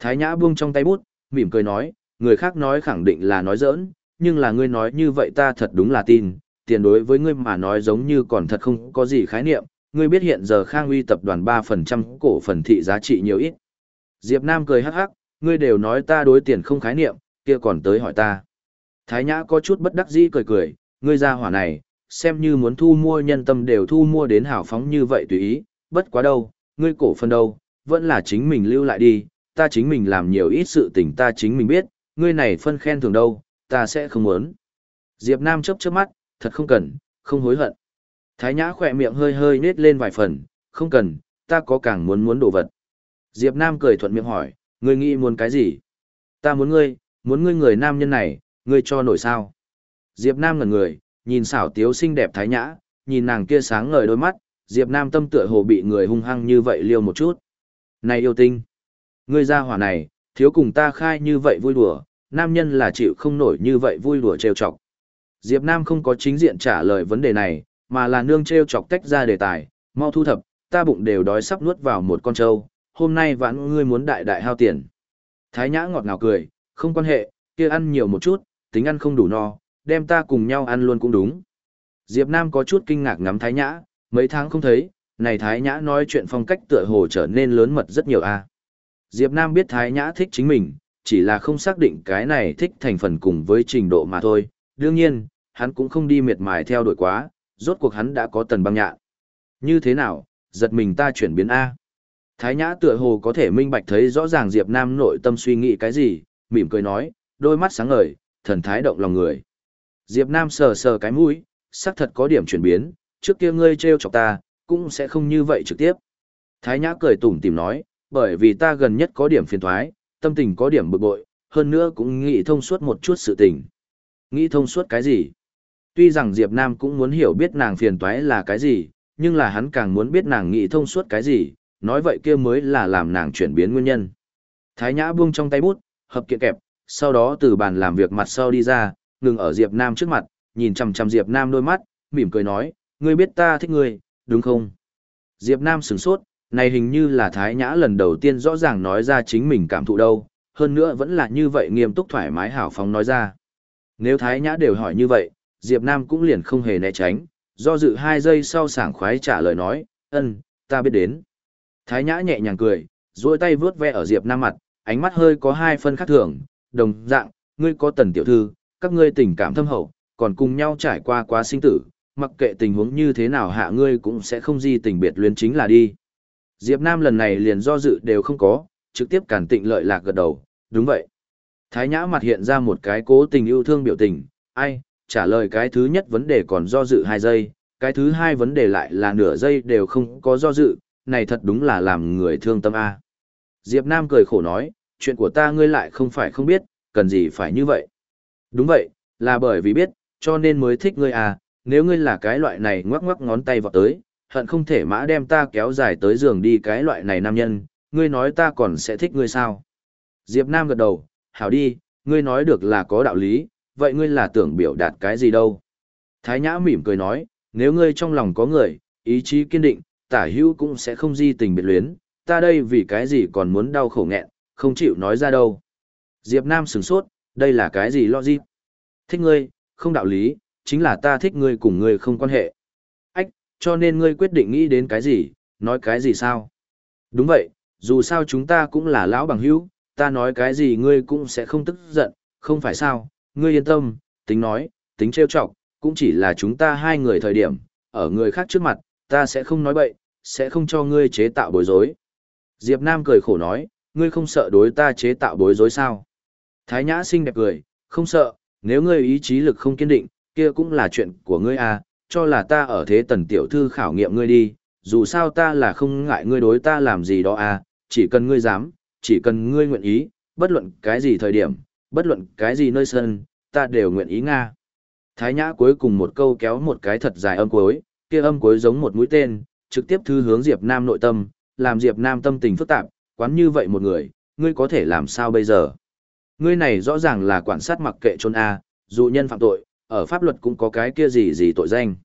Thái Nhã buông trong tay bút, mỉm cười nói, người khác nói khẳng định là nói giỡn, nhưng là ngươi nói như vậy ta thật đúng là tin, tiền đối với ngươi mà nói giống như còn thật không có gì khái niệm, ngươi biết hiện giờ Khang Uy tập đoàn 3% cổ phần thị giá trị nhiều ít. Diệp Nam cười hắc hắc, ngươi đều nói ta đối tiền không khái niệm, kia còn tới hỏi ta. Thái Nhã có chút bất đắc dĩ cười cười, ngươi ra hỏa này, xem như muốn thu mua nhân tâm đều thu mua đến hảo phóng như vậy tùy ý, bất quá đâu, ngươi cổ phần đâu, vẫn là chính mình lưu lại đi, ta chính mình làm nhiều ít sự tình ta chính mình biết, ngươi này phân khen thường đâu, ta sẽ không muốn. Diệp Nam chớp chớp mắt, thật không cần, không hối hận. Thái Nhã khỏe miệng hơi hơi nết lên vài phần, không cần, ta có càng muốn muốn đồ vật. Diệp Nam cười thuận miệng hỏi, ngươi nghĩ muốn cái gì? Ta muốn ngươi, muốn ngươi người nam nhân này, ngươi cho nổi sao? Diệp Nam ngẩn người, nhìn xảo tiếu xinh đẹp Thái Nhã, nhìn nàng kia sáng ngời đôi mắt, Diệp Nam tâm tựa hồ bị người hung hăng như vậy liêu một chút. Này yêu tinh, ngươi ra hỏa này, thiếu cùng ta khai như vậy vui đùa, nam nhân là chịu không nổi như vậy vui đùa trêu chọc. Diệp Nam không có chính diện trả lời vấn đề này, mà là nương trêu chọc tách ra đề tài, mau thu thập, ta bụng đều đói sắp nuốt vào một con trâu, hôm nay vãn ngươi muốn đại đại hao tiền. Thái Nhã ngọt ngào cười, không quan hệ, kia ăn nhiều một chút, tính ăn không đủ no, đem ta cùng nhau ăn luôn cũng đúng. Diệp Nam có chút kinh ngạc ngắm Thái Nhã, mấy tháng không thấy, này Thái Nhã nói chuyện phong cách tựa hồ trở nên lớn mật rất nhiều a. Diệp Nam biết Thái Nhã thích chính mình, chỉ là không xác định cái này thích thành phần cùng với trình độ mà thôi. Đương nhiên, hắn cũng không đi miệt mài theo đuổi quá, rốt cuộc hắn đã có tần băng nhạn. Như thế nào, giật mình ta chuyển biến A. Thái Nhã tựa hồ có thể minh bạch thấy rõ ràng Diệp Nam nội tâm suy nghĩ cái gì, mỉm cười nói, đôi mắt sáng ngời, thần thái động lòng người. Diệp Nam sờ sờ cái mũi, xác thật có điểm chuyển biến, trước kia ngươi treo chọc ta, cũng sẽ không như vậy trực tiếp. Thái Nhã cười tủm tỉm nói, bởi vì ta gần nhất có điểm phiền toái, tâm tình có điểm bực bội, hơn nữa cũng nghĩ thông suốt một chút sự tình. Nghĩ thông suốt cái gì? Tuy rằng Diệp Nam cũng muốn hiểu biết nàng phiền toái là cái gì, nhưng là hắn càng muốn biết nàng nghĩ thông suốt cái gì, nói vậy kia mới là làm nàng chuyển biến nguyên nhân. Thái Nhã buông trong tay bút, hợp kiện kẹp, sau đó từ bàn làm việc mặt sau đi ra, ngừng ở Diệp Nam trước mặt, nhìn chằm chằm Diệp Nam đôi mắt, mỉm cười nói, ngươi biết ta thích ngươi, đúng không? Diệp Nam sửng sốt, này hình như là Thái Nhã lần đầu tiên rõ ràng nói ra chính mình cảm thụ đâu, hơn nữa vẫn là như vậy nghiêm túc thoải mái hào phóng nói ra. Nếu Thái Nhã đều hỏi như vậy, Diệp Nam cũng liền không hề né tránh, do dự hai giây sau sảng khoái trả lời nói, ân, ta biết đến. Thái Nhã nhẹ nhàng cười, duỗi tay vướt ve ở Diệp Nam mặt, ánh mắt hơi có hai phân khác thường, đồng dạng, ngươi có tần tiểu thư, các ngươi tình cảm thâm hậu, còn cùng nhau trải qua quá sinh tử, mặc kệ tình huống như thế nào hạ ngươi cũng sẽ không di tình biệt luyến chính là đi. Diệp Nam lần này liền do dự đều không có, trực tiếp cản tịnh lợi lạc gật đầu, đúng vậy. Thái Nhã mặt hiện ra một cái cố tình yêu thương biểu tình, ai, trả lời cái thứ nhất vấn đề còn do dự hai giây, cái thứ hai vấn đề lại là nửa giây đều không có do dự, này thật đúng là làm người thương tâm a. Diệp Nam cười khổ nói, chuyện của ta ngươi lại không phải không biết, cần gì phải như vậy. Đúng vậy, là bởi vì biết, cho nên mới thích ngươi à, nếu ngươi là cái loại này ngoắc ngoắc ngón tay vào tới, hận không thể mã đem ta kéo dài tới giường đi cái loại này nam nhân, ngươi nói ta còn sẽ thích ngươi sao? Diệp Nam gật đầu, hảo đi, ngươi nói được là có đạo lý, vậy ngươi là tưởng biểu đạt cái gì đâu? Thái Nhã mỉm cười nói, nếu ngươi trong lòng có người, ý chí kiên định, tả hữu cũng sẽ không di tình biệt luyến, ta đây vì cái gì còn muốn đau khổ nghẹn, không chịu nói ra đâu. Diệp Nam sửng sốt, đây là cái gì lo gì? Thích ngươi, không đạo lý, chính là ta thích ngươi cùng ngươi không quan hệ. Cho nên ngươi quyết định nghĩ đến cái gì, nói cái gì sao? Đúng vậy, dù sao chúng ta cũng là lão bằng hữu, ta nói cái gì ngươi cũng sẽ không tức giận, không phải sao, ngươi yên tâm, tính nói, tính trêu chọc, cũng chỉ là chúng ta hai người thời điểm, ở người khác trước mặt, ta sẽ không nói bậy, sẽ không cho ngươi chế tạo bối rối. Diệp Nam cười khổ nói, ngươi không sợ đối ta chế tạo bối rối sao? Thái Nhã xinh đẹp cười, không sợ, nếu ngươi ý chí lực không kiên định, kia cũng là chuyện của ngươi à, cho là ta ở thế tần tiểu thư khảo nghiệm ngươi đi, dù sao ta là không ngại ngươi đối ta làm gì đó à, chỉ cần ngươi dám, chỉ cần ngươi nguyện ý, bất luận cái gì thời điểm, bất luận cái gì nơi sân, ta đều nguyện ý Nga. Thái Nhã cuối cùng một câu kéo một cái thật dài âm cuối, kia âm cuối giống một mũi tên, trực tiếp thư hướng Diệp Nam nội tâm, làm Diệp Nam tâm tình phức tạp, quán như vậy một người, ngươi có thể làm sao bây giờ? Ngươi này rõ ràng là quản sát mặc kệ trôn A, dù nhân phạm tội, ở pháp luật cũng có cái kia gì gì tội danh.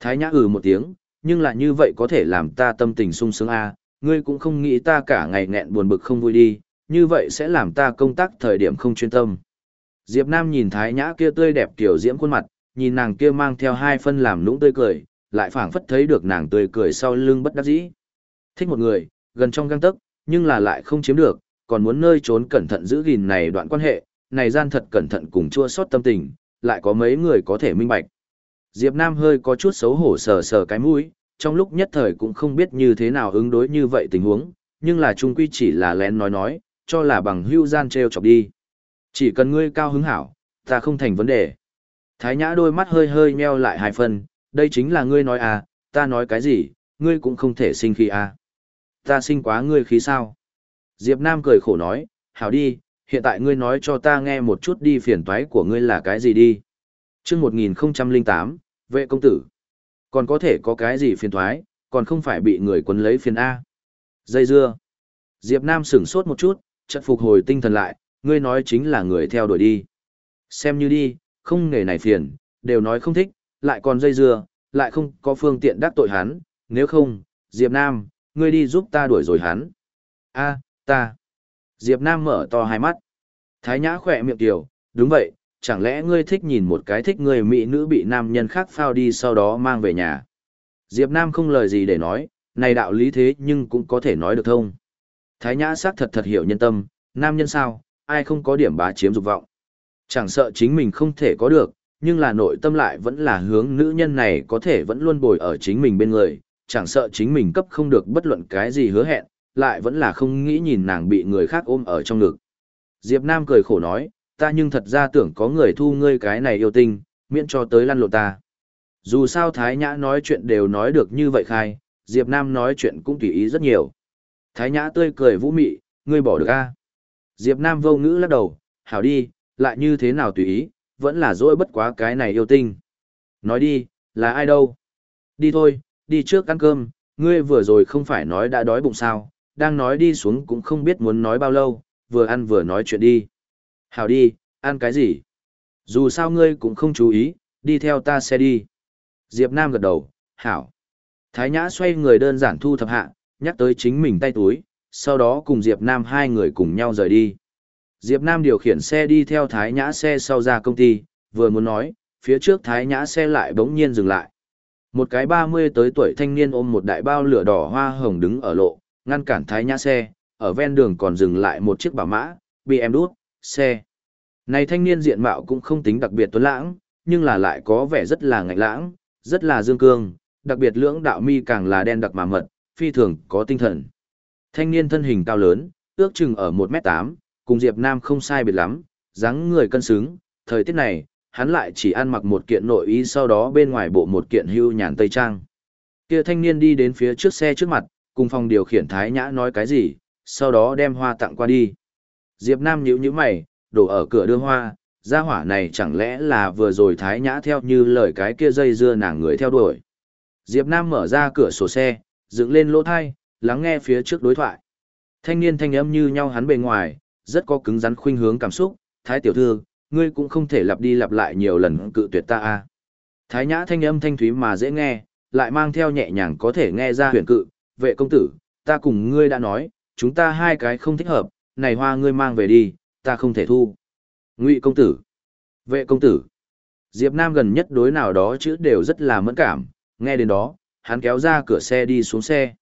Thái Nhã ừ một tiếng, nhưng là như vậy có thể làm ta tâm tình sung sướng A, ngươi cũng không nghĩ ta cả ngày nghẹn buồn bực không vui đi, như vậy sẽ làm ta công tác thời điểm không chuyên tâm. Diệp Nam nhìn Thái Nhã kia tươi đẹp kiểu diễm khuôn mặt, nhìn nàng kia mang theo hai phân làm nũng tươi cười, lại phảng phất thấy được nàng tươi cười sau lưng bất đắc dĩ. Thích một người, gần trong găng tấc, nhưng là lại không chiếm được, còn muốn nơi trốn cẩn thận giữ gìn này đoạn quan hệ, này gian thật cẩn thận cùng chua xót tâm tình, lại có mấy người có thể minh bạch. Diệp Nam hơi có chút xấu hổ sờ sờ cái mũi, trong lúc nhất thời cũng không biết như thế nào ứng đối như vậy tình huống, nhưng là trung quy chỉ là lén nói nói, cho là bằng hưu gian treo chọc đi. Chỉ cần ngươi cao hứng hảo, ta không thành vấn đề. Thái Nhã đôi mắt hơi hơi nheo lại hai phần, đây chính là ngươi nói à, ta nói cái gì, ngươi cũng không thể sinh khí à. Ta sinh quá ngươi khí sao? Diệp Nam cười khổ nói, hảo đi, hiện tại ngươi nói cho ta nghe một chút đi phiền toái của ngươi là cái gì đi. Trước 1008, vệ công tử. Còn có thể có cái gì phiền toái, còn không phải bị người quấn lấy phiền A. Dây dưa. Diệp Nam sửng sốt một chút, chợt phục hồi tinh thần lại, ngươi nói chính là người theo đuổi đi. Xem như đi, không nghề này phiền, đều nói không thích, lại còn dây dưa, lại không có phương tiện đắc tội hắn, nếu không, Diệp Nam, ngươi đi giúp ta đuổi rồi hắn. a ta. Diệp Nam mở to hai mắt. Thái Nhã khỏe miệng tiểu, đúng vậy, chẳng lẽ ngươi thích nhìn một cái thích người mỹ nữ bị nam nhân khác phao đi sau đó mang về nhà. Diệp Nam không lời gì để nói, này đạo lý thế nhưng cũng có thể nói được thông. Thái Nhã xác thật thật hiểu nhân tâm, nam nhân sao, ai không có điểm bá chiếm dục vọng. Chẳng sợ chính mình không thể có được, nhưng là nội tâm lại vẫn là hướng nữ nhân này có thể vẫn luôn bồi ở chính mình bên người, chẳng sợ chính mình cấp không được bất luận cái gì hứa hẹn, lại vẫn là không nghĩ nhìn nàng bị người khác ôm ở trong ngực. Diệp Nam cười khổ nói, ta nhưng thật ra tưởng có người thu ngươi cái này yêu tinh, miễn cho tới lăn lộn ta. Dù sao Thái Nhã nói chuyện đều nói được như vậy khai, Diệp Nam nói chuyện cũng tùy ý rất nhiều. Thái Nhã tươi cười vũ mị, ngươi bỏ được a? Diệp Nam vô ngữ lắc đầu, hảo đi, lại như thế nào tùy ý, vẫn là dỗi bất quá cái này yêu tinh. Nói đi, là ai đâu? Đi thôi, đi trước ăn cơm, ngươi vừa rồi không phải nói đã đói bụng sao, đang nói đi xuống cũng không biết muốn nói bao lâu, vừa ăn vừa nói chuyện đi. Hảo đi, ăn cái gì? Dù sao ngươi cũng không chú ý, đi theo ta xe đi. Diệp Nam gật đầu, hảo. Thái Nhã xoay người đơn giản thu thập hạ, nhắc tới chính mình tay túi, sau đó cùng Diệp Nam hai người cùng nhau rời đi. Diệp Nam điều khiển xe đi theo Thái Nhã xe sau ra công ty, vừa muốn nói, phía trước Thái Nhã xe lại bỗng nhiên dừng lại. Một cái 30 tới tuổi thanh niên ôm một đại bao lửa đỏ hoa hồng đứng ở lộ, ngăn cản Thái Nhã xe, ở ven đường còn dừng lại một chiếc bảo mã, bị em đút, xe. Này thanh niên diện mạo cũng không tính đặc biệt tuấn lãng, nhưng là lại có vẻ rất là ngạnh lãng, rất là dương cương, đặc biệt lưỡng đạo mi càng là đen đặc mà mật, phi thường có tinh thần. Thanh niên thân hình cao lớn, ước chừng ở 1m8, cùng Diệp Nam không sai biệt lắm, dáng người cân xứng, thời tiết này, hắn lại chỉ ăn mặc một kiện nội y sau đó bên ngoài bộ một kiện hưu nhàn tây trang. Kia thanh niên đi đến phía trước xe trước mặt, cùng phòng điều khiển Thái Nhã nói cái gì, sau đó đem hoa tặng qua đi. Diệp Nam nhíu nhíu mày, đổ ở cửa đưa hoa, gia hỏa này chẳng lẽ là vừa rồi Thái Nhã theo như lời cái kia dây dưa nàng người theo đuổi. Diệp Nam mở ra cửa sổ xe, dựng lên lỗ thai, lắng nghe phía trước đối thoại. Thanh niên thanh âm như nhau hắn bề ngoài, rất có cứng rắn khuynh hướng cảm xúc, Thái tiểu thư, ngươi cũng không thể lặp đi lặp lại nhiều lần cự tuyệt ta a. Thái nhã thanh âm thanh thúy mà dễ nghe, lại mang theo nhẹ nhàng có thể nghe ra huyền cự, vệ công tử, ta cùng ngươi đã nói, chúng ta hai cái không thích hợp, này hoa ngươi mang về đi, ta không thể thu. Ngụy công tử, vệ công tử, Diệp Nam gần nhất đối nào đó chữ đều rất là mẫn cảm, nghe đến đó, hắn kéo ra cửa xe đi xuống xe.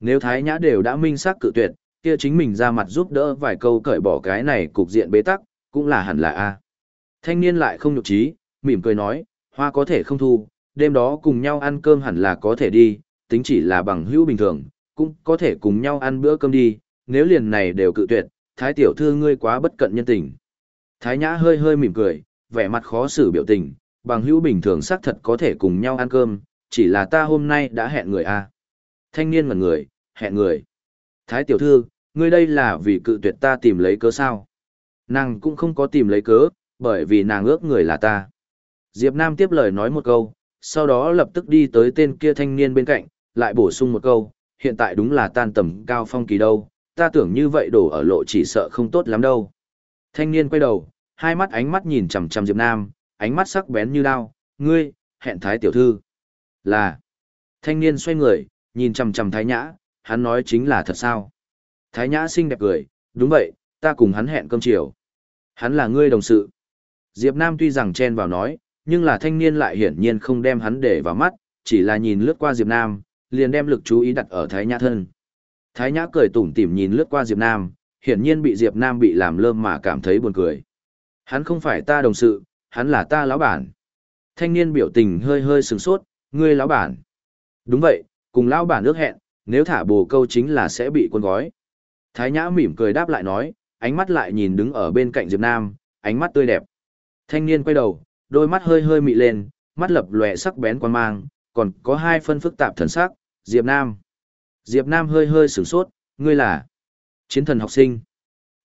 Nếu Thái Nhã đều đã minh xác cự tuyệt, kia chính mình ra mặt giúp đỡ vài câu cởi bỏ cái này cục diện bế tắc, cũng là hẳn là A. Thanh niên lại không nhục trí, mỉm cười nói, hoa có thể không thu, đêm đó cùng nhau ăn cơm hẳn là có thể đi, tính chỉ là bằng hữu bình thường, cũng có thể cùng nhau ăn bữa cơm đi, nếu liền này đều cự tuyệt, thái tiểu thư ngươi quá bất cận nhân tình. Thái nhã hơi hơi mỉm cười, vẻ mặt khó xử biểu tình, bằng hữu bình thường xác thật có thể cùng nhau ăn cơm, chỉ là ta hôm nay đã hẹn người a. Thanh niên ngẩn người, hẹn người. Thái tiểu thư, ngươi đây là vì cự tuyệt ta tìm lấy cớ sao? Nàng cũng không có tìm lấy cớ, bởi vì nàng ước người là ta. Diệp Nam tiếp lời nói một câu, sau đó lập tức đi tới tên kia thanh niên bên cạnh, lại bổ sung một câu, hiện tại đúng là tan tầm cao phong kỳ đâu, ta tưởng như vậy đổ ở lộ chỉ sợ không tốt lắm đâu. Thanh niên quay đầu, hai mắt ánh mắt nhìn chằm chằm Diệp Nam, ánh mắt sắc bén như đao, ngươi, hẹn thái tiểu thư. Là. Thanh niên xoay người, nhìn chằm chằm thái nhã, hắn nói chính là thật sao. Thái nhã xinh đẹp cười, đúng vậy, ta cùng hắn hẹn cơm chiều. Hắn là ngươi đồng sự. Diệp Nam tuy rằng chen vào nói, nhưng là thanh niên lại hiển nhiên không đem hắn để vào mắt, chỉ là nhìn lướt qua Diệp Nam, liền đem lực chú ý đặt ở Thái Nhã thân. Thái Nhã cười tủm tỉm nhìn lướt qua Diệp Nam, hiển nhiên bị Diệp Nam bị làm lơ mà cảm thấy buồn cười. Hắn không phải ta đồng sự, hắn là ta lão bản. Thanh niên biểu tình hơi hơi sừng sốt, ngươi lão bản. Đúng vậy, cùng lão bản ước hẹn, nếu thả bồ câu chính là sẽ bị quân gói. Thái Nhã mỉm cười đáp lại nói, ánh mắt lại nhìn đứng ở bên cạnh Diệp Nam, ánh mắt tươi đẹp. Thanh niên quay đầu, đôi mắt hơi hơi mị lên, mắt lập lòe sắc bén quan mang, còn có hai phân phức tạp thần sắc, Diệp Nam. Diệp Nam hơi hơi sửng sốt, ngươi là chiến thần học sinh.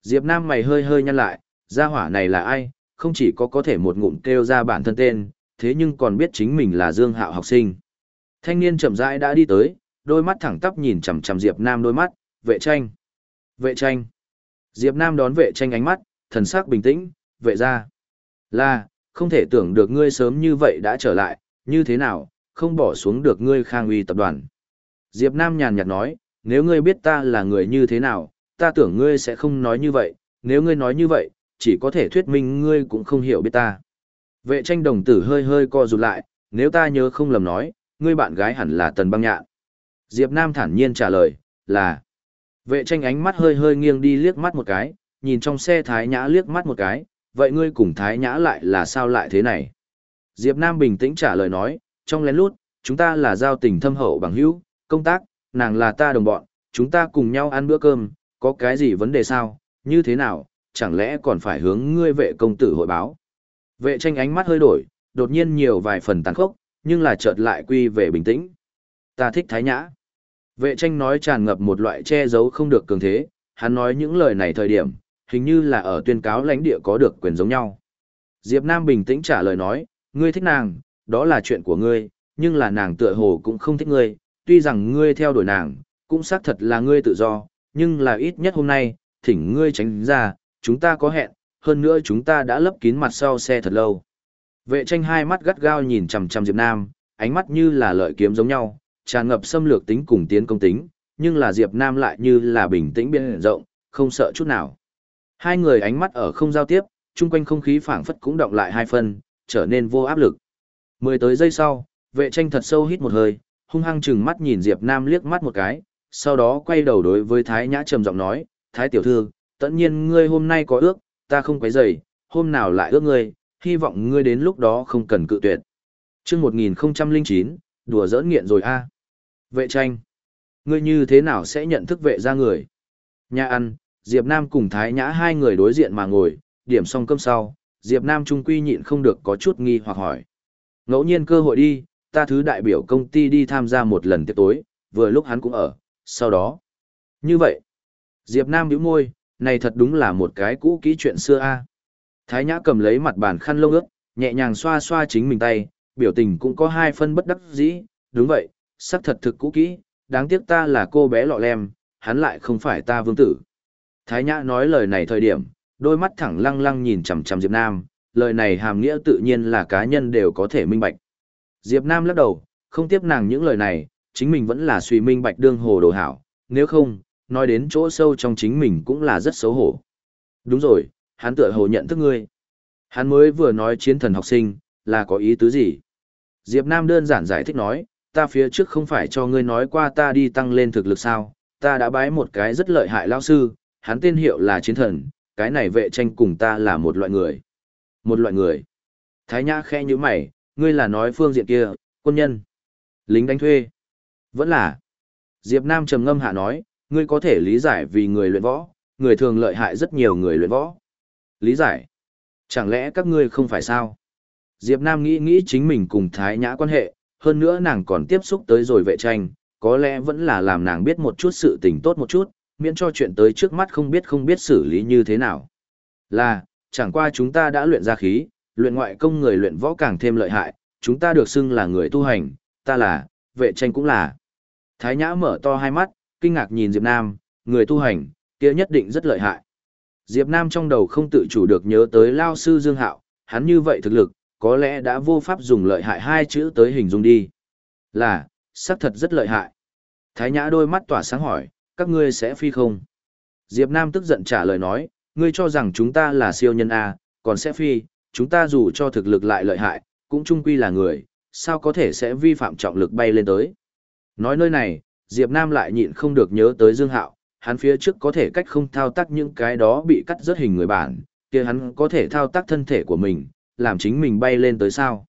Diệp Nam mày hơi hơi nhăn lại, gia hỏa này là ai, không chỉ có có thể một ngụm kêu ra bản thân tên, thế nhưng còn biết chính mình là Dương Hạo học sinh. Thanh niên chậm rãi đã đi tới, đôi mắt thẳng tắp nhìn chằm chằm Diệp Nam đôi mắt, vệ tranh. Vệ tranh. Diệp Nam đón vệ tranh ánh mắt, thần sắc bình tĩnh, vệ ra. Là, không thể tưởng được ngươi sớm như vậy đã trở lại, như thế nào, không bỏ xuống được ngươi khang uy tập đoàn. Diệp Nam nhàn nhạt nói, nếu ngươi biết ta là người như thế nào, ta tưởng ngươi sẽ không nói như vậy, nếu ngươi nói như vậy, chỉ có thể thuyết minh ngươi cũng không hiểu biết ta. Vệ tranh đồng tử hơi hơi co rụt lại, nếu ta nhớ không lầm nói, ngươi bạn gái hẳn là Tần Băng Nhạn. Diệp Nam thản nhiên trả lời, là. Vệ tranh ánh mắt hơi hơi nghiêng đi liếc mắt một cái, nhìn trong xe Thái Nhã liếc mắt một cái, vậy ngươi cùng Thái Nhã lại là sao lại thế này? Diệp Nam bình tĩnh trả lời nói, trong lén lút, chúng ta là giao tình thâm hậu bằng hữu, công tác, nàng là ta đồng bọn, chúng ta cùng nhau ăn bữa cơm, có cái gì vấn đề sao, như thế nào, chẳng lẽ còn phải hướng ngươi vệ công tử hội báo. Vệ tranh ánh mắt hơi đổi, đột nhiên nhiều vài phần tàn khốc, nhưng là chợt lại quy về bình tĩnh. Ta thích thái nhã. Vệ tranh nói tràn ngập một loại che giấu không được cường thế, hắn nói những lời này thời điểm, hình như là ở tuyên cáo lãnh địa có được quyền giống nhau. Diệp Nam bình tĩnh trả lời nói, ngươi thích nàng, đó là chuyện của ngươi, nhưng là nàng tựa hồ cũng không thích ngươi, tuy rằng ngươi theo đuổi nàng, cũng xác thật là ngươi tự do, nhưng là ít nhất hôm nay, thỉnh ngươi tránh ra, chúng ta có hẹn, hơn nữa chúng ta đã lấp kín mặt sau xe thật lâu. Vệ tranh hai mắt gắt gao nhìn chằm chằm Diệp Nam, ánh mắt như là lợi kiếm giống nhau, tràn ngập xâm lược tính cùng tiến công tính, nhưng là Diệp Nam lại như là bình tĩnh biên rộng, không sợ chút nào. Hai người ánh mắt ở không giao tiếp, chung quanh không khí phảng phất cũng động lại hai phần, trở nên vô áp lực. Mười tới giây sau, vệ tranh thật sâu hít một hơi, hung hăng chừng mắt nhìn Diệp Nam liếc mắt một cái, sau đó quay đầu đối với Thái Nhã trầm giọng nói, Thái tiểu thư, tất nhiên ngươi hôm nay có ước, ta không quấy rầy, hôm nào lại ước ngươi, hy vọng ngươi đến lúc đó không cần cự tuyệt. Trước 1009, đùa giỡn nghiện rồi a. Vệ tranh, ngươi như thế nào sẽ nhận thức vệ gia người? Nhà ăn, Diệp Nam cùng Thái Nhã hai người đối diện mà ngồi, điểm xong cơm sau, Diệp Nam trung quy nhịn không được có chút nghi hoặc hỏi. Ngẫu nhiên cơ hội đi, ta thứ đại biểu công ty đi tham gia một lần tiệc tối, vừa lúc hắn cũng ở, sau đó. Như vậy, Diệp Nam bĩu môi, này thật đúng là một cái cũ kỹ chuyện xưa a. Thái Nhã cầm lấy mặt bàn khăn lông ướt, nhẹ nhàng xoa xoa chính mình tay, biểu tình cũng có hai phân bất đắc dĩ, đúng vậy, sắc thật thực cũ kỹ, đáng tiếc ta là cô bé lọ lem, hắn lại không phải ta vương tử. Thái Nhã nói lời này thời điểm, đôi mắt thẳng lăng lăng nhìn chằm chằm Diệp Nam, lời này hàm nghĩa tự nhiên là cá nhân đều có thể minh bạch. Diệp Nam lắc đầu, không tiếp nàng những lời này, chính mình vẫn là suy minh bạch đương hồ đồ hảo, nếu không, nói đến chỗ sâu trong chính mình cũng là rất xấu hổ. Đúng rồi, hắn tựa hồ nhận thức ngươi. Hắn mới vừa nói chiến thần học sinh, là có ý tứ gì? Diệp Nam đơn giản giải thích nói, ta phía trước không phải cho ngươi nói qua ta đi tăng lên thực lực sao, ta đã bái một cái rất lợi hại lao sư, hắn tên hiệu là chiến thần, cái này vệ tranh cùng ta là một loại người. Một loại người. Thái Nhã khẽ như mày, ngươi là nói phương diện kia, quân nhân, lính đánh thuê. Vẫn là. Diệp Nam trầm ngâm hạ nói, ngươi có thể lý giải vì người luyện võ, người thường lợi hại rất nhiều người luyện võ. Lý giải. Chẳng lẽ các ngươi không phải sao? Diệp Nam nghĩ nghĩ chính mình cùng Thái Nhã quan hệ, hơn nữa nàng còn tiếp xúc tới rồi vệ tranh, có lẽ vẫn là làm nàng biết một chút sự tình tốt một chút, miễn cho chuyện tới trước mắt không biết không biết xử lý như thế nào. Là, chẳng qua chúng ta đã luyện ra khí, luyện ngoại công người luyện võ càng thêm lợi hại, chúng ta được xưng là người tu hành, ta là, vệ tranh cũng là. Thái Nhã mở to hai mắt, kinh ngạc nhìn Diệp Nam, người tu hành, kia nhất định rất lợi hại. Diệp Nam trong đầu không tự chủ được nhớ tới Lao sư Dương Hạo, hắn như vậy thực lực, có lẽ đã vô pháp dùng lợi hại hai chữ tới hình dung đi. Là, xác thật rất lợi hại. Thái Nhã đôi mắt tỏa sáng hỏi, các ngươi sẽ phi không? Diệp Nam tức giận trả lời nói, ngươi cho rằng chúng ta là siêu nhân A, còn sẽ phi, chúng ta dù cho thực lực lại lợi hại, cũng chung quy là người, sao có thể sẽ vi phạm trọng lực bay lên tới. Nói nơi này, Diệp Nam lại nhịn không được nhớ tới Dương Hạo, hắn phía trước có thể cách không thao tác những cái đó bị cắt rớt hình người bản, kia hắn có thể thao tác thân thể của mình, làm chính mình bay lên tới sao.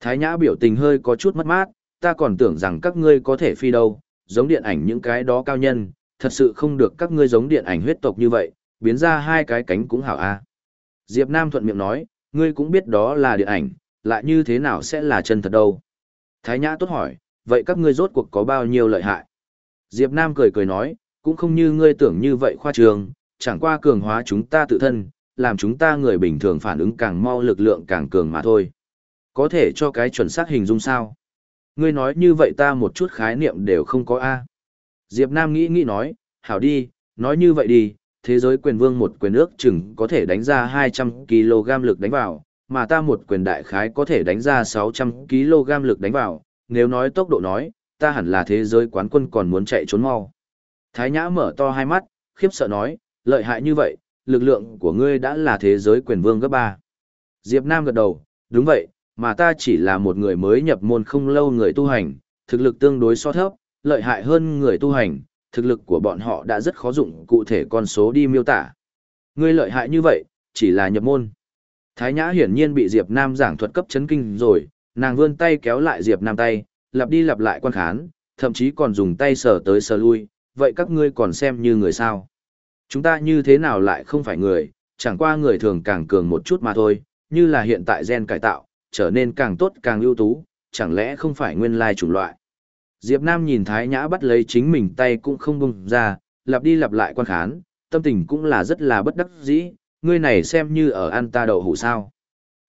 Thái Nhã biểu tình hơi có chút mất mát, ta còn tưởng rằng các ngươi có thể phi đâu, giống điện ảnh những cái đó cao nhân, thật sự không được các ngươi giống điện ảnh huyết tộc như vậy, biến ra hai cái cánh cũng hảo a. Diệp Nam thuận miệng nói, ngươi cũng biết đó là điện ảnh, lại như thế nào sẽ là chân thật đâu. Thái Nhã tốt hỏi, vậy các ngươi rốt cuộc có bao nhiêu lợi hại? Diệp Nam cười cười nói, cũng không như ngươi tưởng như vậy khoa trường, chẳng qua cường hóa chúng ta tự thân, làm chúng ta người bình thường phản ứng càng mau lực lượng càng cường mà thôi. Có thể cho cái chuẩn xác hình dung sao? Ngươi nói như vậy ta một chút khái niệm đều không có A. Diệp Nam nghĩ nghĩ nói, hảo đi, nói như vậy đi, thế giới quyền vương một quyền ước chừng có thể đánh ra 200kg lực đánh vào, mà ta một quyền đại khái có thể đánh ra 600kg lực đánh vào, nếu nói tốc độ nói, ta hẳn là thế giới quán quân còn muốn chạy trốn mau. Thái Nhã mở to hai mắt, khiếp sợ nói, lợi hại như vậy, lực lượng của ngươi đã là thế giới quyền vương gấp ba. Diệp Nam gật đầu, đúng vậy, mà ta chỉ là một người mới nhập môn không lâu người tu hành, thực lực tương đối so thấp, lợi hại hơn người tu hành, thực lực của bọn họ đã rất khó dụng cụ thể con số đi miêu tả. Ngươi lợi hại như vậy, chỉ là nhập môn. Thái Nhã hiển nhiên bị Diệp Nam giảng thuật cấp chấn kinh rồi, nàng vươn tay kéo lại Diệp Nam tay, lặp đi lặp lại quan khán, thậm chí còn dùng tay sờ tới sờ lui, vậy các ngươi còn xem như người sao? Chúng ta như thế nào lại không phải người, chẳng qua người thường càng cường một chút mà thôi, như là hiện tại gen cải tạo, trở nên càng tốt càng ưu tú, chẳng lẽ không phải nguyên lai chủng loại. Diệp Nam nhìn Thái Nhã bắt lấy chính mình tay cũng không buông ra, lặp đi lặp lại quan khán, tâm tình cũng là rất là bất đắc dĩ, ngươi này xem như ở ăn ta đậu hủ sao.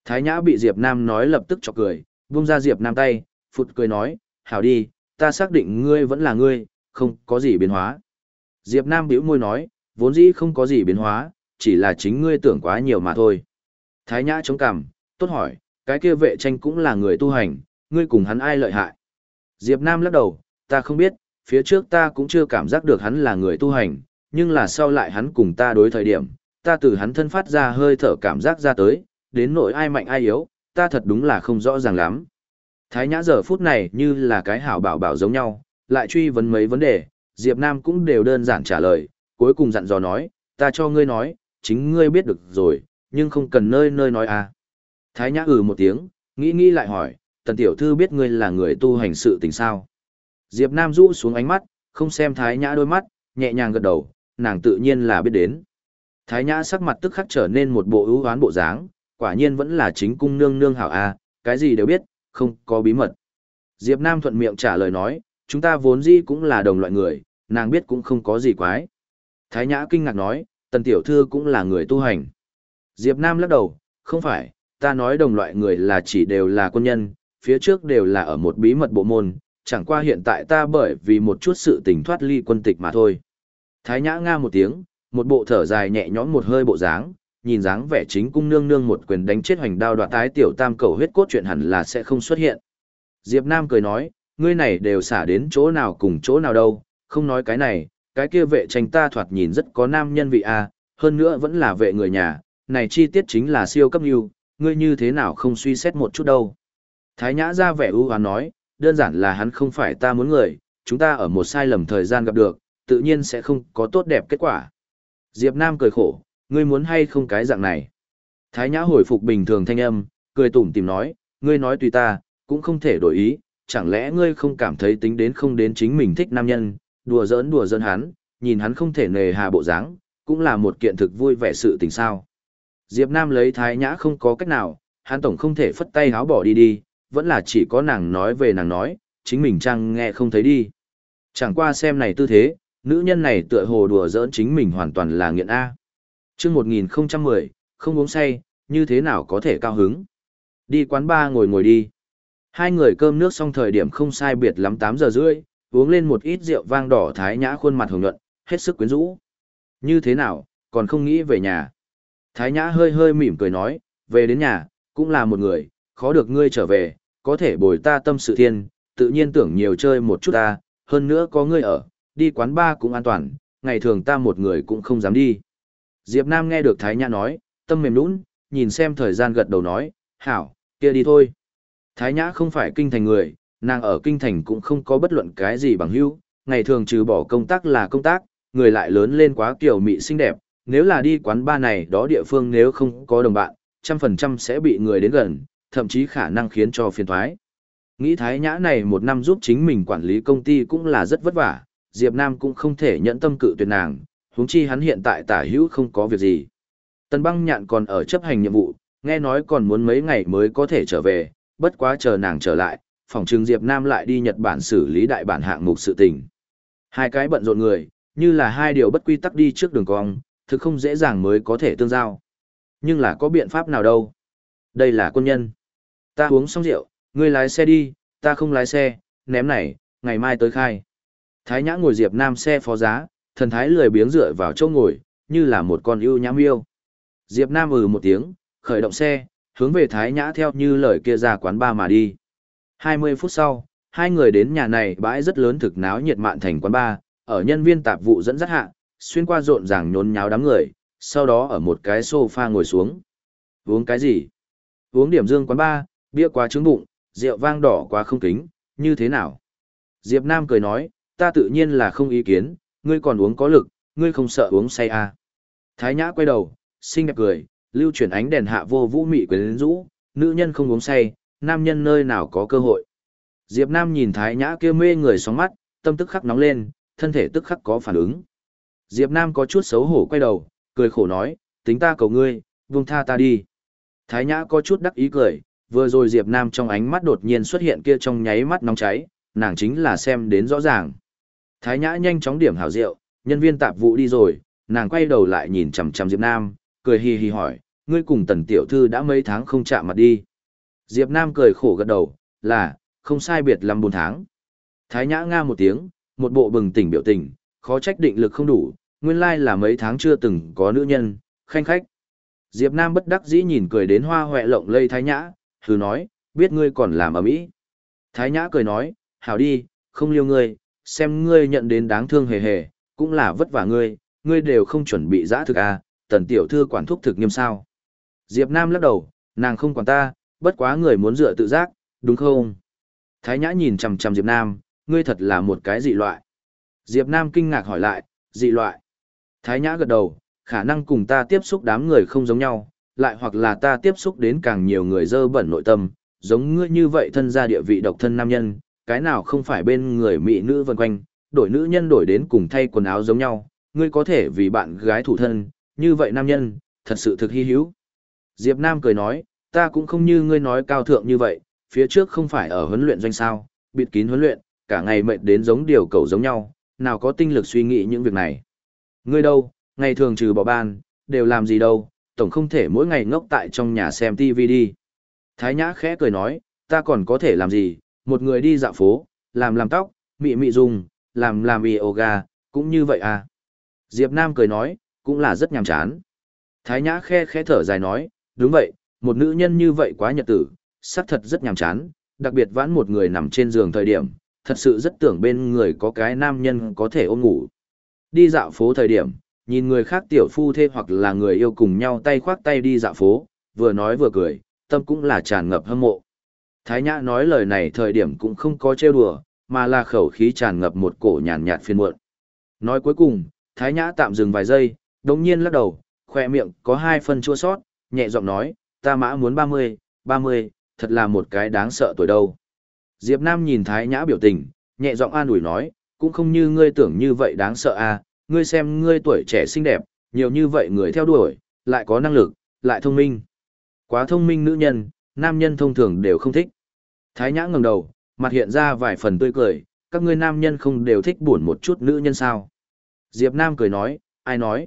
Thái Nhã bị Diệp Nam nói lập tức chọc cười, buông ra Diệp Nam tay, phụt cười nói, hảo đi, ta xác định ngươi vẫn là ngươi, không có gì biến hóa. Diệp Nam bĩu môi nói, vốn dĩ không có gì biến hóa, chỉ là chính ngươi tưởng quá nhiều mà thôi. Thái Nhã chống cằm, tốt hỏi, cái kia vệ tranh cũng là người tu hành, ngươi cùng hắn ai lợi hại? Diệp Nam lắc đầu, ta không biết, phía trước ta cũng chưa cảm giác được hắn là người tu hành, nhưng là sau lại hắn cùng ta đối thời điểm, ta từ hắn thân phát ra hơi thở cảm giác ra tới, đến nỗi ai mạnh ai yếu, ta thật đúng là không rõ ràng lắm. Thái Nhã giờ phút này như là cái hảo bảo bảo giống nhau, lại truy vấn mấy vấn đề, Diệp Nam cũng đều đơn giản trả lời, cuối cùng dặn dò nói, ta cho ngươi nói, chính ngươi biết được rồi, nhưng không cần nơi nơi nói à. Thái Nhã ừ một tiếng, nghĩ nghĩ lại hỏi, tần tiểu thư biết ngươi là người tu hành sự tình sao. Diệp Nam rũ xuống ánh mắt, không xem Thái Nhã đôi mắt, nhẹ nhàng gật đầu, nàng tự nhiên là biết đến. Thái Nhã sắc mặt tức khắc trở nên một bộ ưu hoán bộ dáng, quả nhiên vẫn là chính cung nương nương hảo a, à, cái gì đều biết, không có bí mật. Diệp Nam thuận miệng trả lời nói, chúng ta vốn dĩ cũng là đồng loại người, nàng biết cũng không có gì quái. Thái Nhã kinh ngạc nói, tần tiểu thư cũng là người tu hành. Diệp Nam lắc đầu, không phải, ta nói đồng loại người là chỉ đều là quân nhân, phía trước đều là ở một bí mật bộ môn, chẳng qua hiện tại ta bởi vì một chút sự tình thoát ly quân tịch mà thôi. Thái Nhã nga một tiếng, một bộ thở dài nhẹ nhõm một hơi bộ dáng, nhìn dáng vẻ chính cung nương nương một quyền đánh chết hoành đao đoạt tái tiểu tam cầu huyết cốt chuyện hẳn là sẽ không xuất hiện. Diệp Nam cười nói, ngươi này đều xả đến chỗ nào cùng chỗ nào đâu, không nói cái này, cái kia vệ tranh ta thoạt nhìn rất có nam nhân vị a, hơn nữa vẫn là vệ người nhà, này chi tiết chính là siêu cấp yêu, ngươi như thế nào không suy xét một chút đâu. Thái Nhã ra vẻ ưu hoán nói, đơn giản là hắn không phải ta muốn người, chúng ta ở một sai lầm thời gian gặp được, tự nhiên sẽ không có tốt đẹp kết quả. Diệp Nam cười khổ, ngươi muốn hay không cái dạng này. Thái Nhã hồi phục bình thường thanh âm, cười tủm tìm nói, ngươi nói tùy ta, cũng không thể đổi ý, chẳng lẽ ngươi không cảm thấy tính đến không đến chính mình thích nam nhân, đùa giỡn đùa giỡn hắn, nhìn hắn không thể nề hà bộ dáng, cũng là một kiện thực vui vẻ sự tình sao. Diệp Nam lấy Thái Nhã không có cách nào, hắn tổng không thể phất tay háo bỏ đi đi, vẫn là chỉ có nàng nói về nàng nói, chính mình chăng nghe không thấy đi. Chẳng qua xem này tư thế, nữ nhân này tựa hồ đùa giỡn chính mình hoàn toàn là nghiện A. Trước 1010, không uống say, như thế nào có thể cao hứng. Đi quán ba ngồi ngồi đi. Hai người cơm nước xong thời điểm không sai biệt lắm 8 giờ rưỡi, uống lên một ít rượu vang đỏ thái nhã khuôn mặt hồng nhuận, hết sức quyến rũ. Như thế nào, còn không nghĩ về nhà. Thái nhã hơi hơi mỉm cười nói, về đến nhà, cũng là một người, khó được ngươi trở về, có thể bồi ta tâm sự thiên, tự nhiên tưởng nhiều chơi một chút ta, hơn nữa có ngươi ở, đi quán ba cũng an toàn, ngày thường ta một người cũng không dám đi. Diệp Nam nghe được Thái Nhã nói, tâm mềm nũng, nhìn xem thời gian gật đầu nói, hảo, kia đi thôi. Thái Nhã không phải kinh thành người, nàng ở kinh thành cũng không có bất luận cái gì bằng hữu, ngày thường trừ bỏ công tác là công tác, người lại lớn lên quá kiểu mị xinh đẹp, nếu là đi quán ba này đó địa phương nếu không có đồng bạn, trăm phần trăm sẽ bị người đến gần, thậm chí khả năng khiến cho phiền thoái. Nghĩ Thái Nhã này một năm giúp chính mình quản lý công ty cũng là rất vất vả, Diệp Nam cũng không thể nhẫn tâm cự tuyệt nàng, huống chi hắn hiện tại tả hữu không có việc gì. Tần băng nhạn còn ở chấp hành nhiệm vụ, nghe nói còn muốn mấy ngày mới có thể trở về, bất quá chờ nàng trở lại, phòng trừng Diệp Nam lại đi Nhật Bản xử lý đại bản hạng mục sự tình. Hai cái bận rộn người, như là hai điều bất quy tắc đi trước đường cong, thực không dễ dàng mới có thể tương giao. Nhưng là có biện pháp nào đâu. Đây là quân nhân. Ta uống xong rượu, ngươi lái xe đi, ta không lái xe, ném này, ngày mai tới khai. Thái Nhã ngồi Diệp Nam xe phó giá, thần thái lười biếng dựa vào chỗ ngồi, như là một con ưu nhãm yêu. Diệp Nam ừ một tiếng, khởi động xe, hướng về Thái Nhã theo như lời kia ra quán ba mà đi. 20 phút sau, hai người đến nhà này bãi rất lớn thực náo nhiệt mạn thành quán ba, ở nhân viên tạp vụ dẫn dắt hạ, xuyên qua rộn ràng nhốn nháo đám người, sau đó ở một cái sofa ngồi xuống. Uống cái gì? Uống điểm dương quán ba, bia quá trứng bụng, rượu vang đỏ quá không kính, như thế nào? Diệp Nam cười nói, ta tự nhiên là không ý kiến, ngươi còn uống có lực, ngươi không sợ uống say à. Thái Nhã quay đầu, xinh đẹp cười, lưu chuyển ánh đèn hạ vô vũ mị quyến rũ, nữ nhân không uống say, nam nhân nơi nào có cơ hội. Diệp Nam nhìn Thái Nhã kia mê người sóng mắt, tâm tức khắc nóng lên, thân thể tức khắc có phản ứng. Diệp Nam có chút xấu hổ quay đầu, cười khổ nói, tính ta cầu ngươi, buông tha ta đi. Thái Nhã có chút đắc ý cười, vừa rồi Diệp Nam trong ánh mắt đột nhiên xuất hiện kia trong nháy mắt nóng cháy, nàng chính là xem đến rõ ràng. Thái Nhã nhanh chóng điểm hảo rượu, nhân viên tạp vụ đi rồi, nàng quay đầu lại nhìn chằm chằm Diệp Nam, cười hì hì hỏi, ngươi cùng tần tiểu thư đã mấy tháng không chạm mặt đi. Diệp Nam cười khổ gật đầu, là, không sai biệt lắm bốn tháng. Thái Nhã nga một tiếng, một bộ bừng tỉnh biểu tình, khó trách định lực không đủ, nguyên lai là mấy tháng chưa từng có nữ nhân, khanh khách. Diệp Nam bất đắc dĩ nhìn cười đến hoa hoẹ lộng lây Thái Nhã, thử nói, biết ngươi còn làm ở mỹ. Thái Nhã cười nói, hảo đi, không liêu ngươi, xem ngươi nhận đến đáng thương hề hề, cũng là vất vả ngươi, ngươi đều không chuẩn bị giã thực à, tần tiểu thư quản thúc thực nghiêm sao. Diệp Nam lắc đầu, nàng không quản ta, bất quá người muốn dựa tự giác, đúng không? Thái Nhã nhìn chằm chằm Diệp Nam, ngươi thật là một cái dị loại. Diệp Nam kinh ngạc hỏi lại, dị loại. Thái Nhã gật đầu, khả năng cùng ta tiếp xúc đám người không giống nhau, lại hoặc là ta tiếp xúc đến càng nhiều người dơ bẩn nội tâm, giống ngươi như vậy thân gia địa vị độc thân nam nhân, cái nào không phải bên người mỹ nữ vần quanh, đổi nữ nhân đổi đến cùng thay quần áo giống nhau, ngươi có thể vì bạn gái thủ thân, như vậy nam nhân, thật sự thực hy hữu. Diệp Nam cười nói, ta cũng không như ngươi nói cao thượng như vậy, phía trước không phải ở huấn luyện doanh sao, bịt kín huấn luyện, cả ngày mệt đến giống điều cầu giống nhau, nào có tinh lực suy nghĩ những việc này. Ngươi đâu, ngày thường trừ bỏ ban, đều làm gì đâu, tổng không thể mỗi ngày ngốc tại trong nhà xem TV đi. Thái Nhã khẽ cười nói, ta còn có thể làm gì, một người đi dạo phố, làm làm tóc, mị mị dùng, làm làm yoga, cũng như vậy à. Diệp Nam cười nói, cũng là rất nhàm chán. Thái Nhã khe khẽ thở dài nói, đúng vậy, một nữ nhân như vậy quá nhật tử, xác thật rất nhàm chán, đặc biệt vãn một người nằm trên giường thời điểm, thật sự rất tưởng bên người có cái nam nhân có thể ôm ngủ. Đi dạo phố thời điểm, nhìn người khác tiểu phu thê hoặc là người yêu cùng nhau tay khoác tay đi dạo phố, vừa nói vừa cười, tâm cũng là tràn ngập hâm mộ. Thái Nhã nói lời này thời điểm cũng không có trêu đùa, mà là khẩu khí tràn ngập một cổ nhàn nhạt phiền muộn. Nói cuối cùng, Thái Nhã tạm dừng vài giây, đồng nhiên lắc đầu, khoe miệng có hai phân chua sót, nhẹ giọng nói, ta mã muốn 30, 30, thật là một cái đáng sợ tuổi đâu. Diệp Nam nhìn Thái Nhã biểu tình, nhẹ giọng an ủi nói, cũng không như ngươi tưởng như vậy đáng sợ à, ngươi xem ngươi tuổi trẻ xinh đẹp, nhiều như vậy người theo đuổi, lại có năng lực, lại thông minh. Quá thông minh nữ nhân, nam nhân thông thường đều không thích. Thái Nhã ngẩng đầu, mặt hiện ra vài phần tươi cười, các ngươi nam nhân không đều thích buồn một chút nữ nhân sao? Diệp Nam cười nói, ai nói?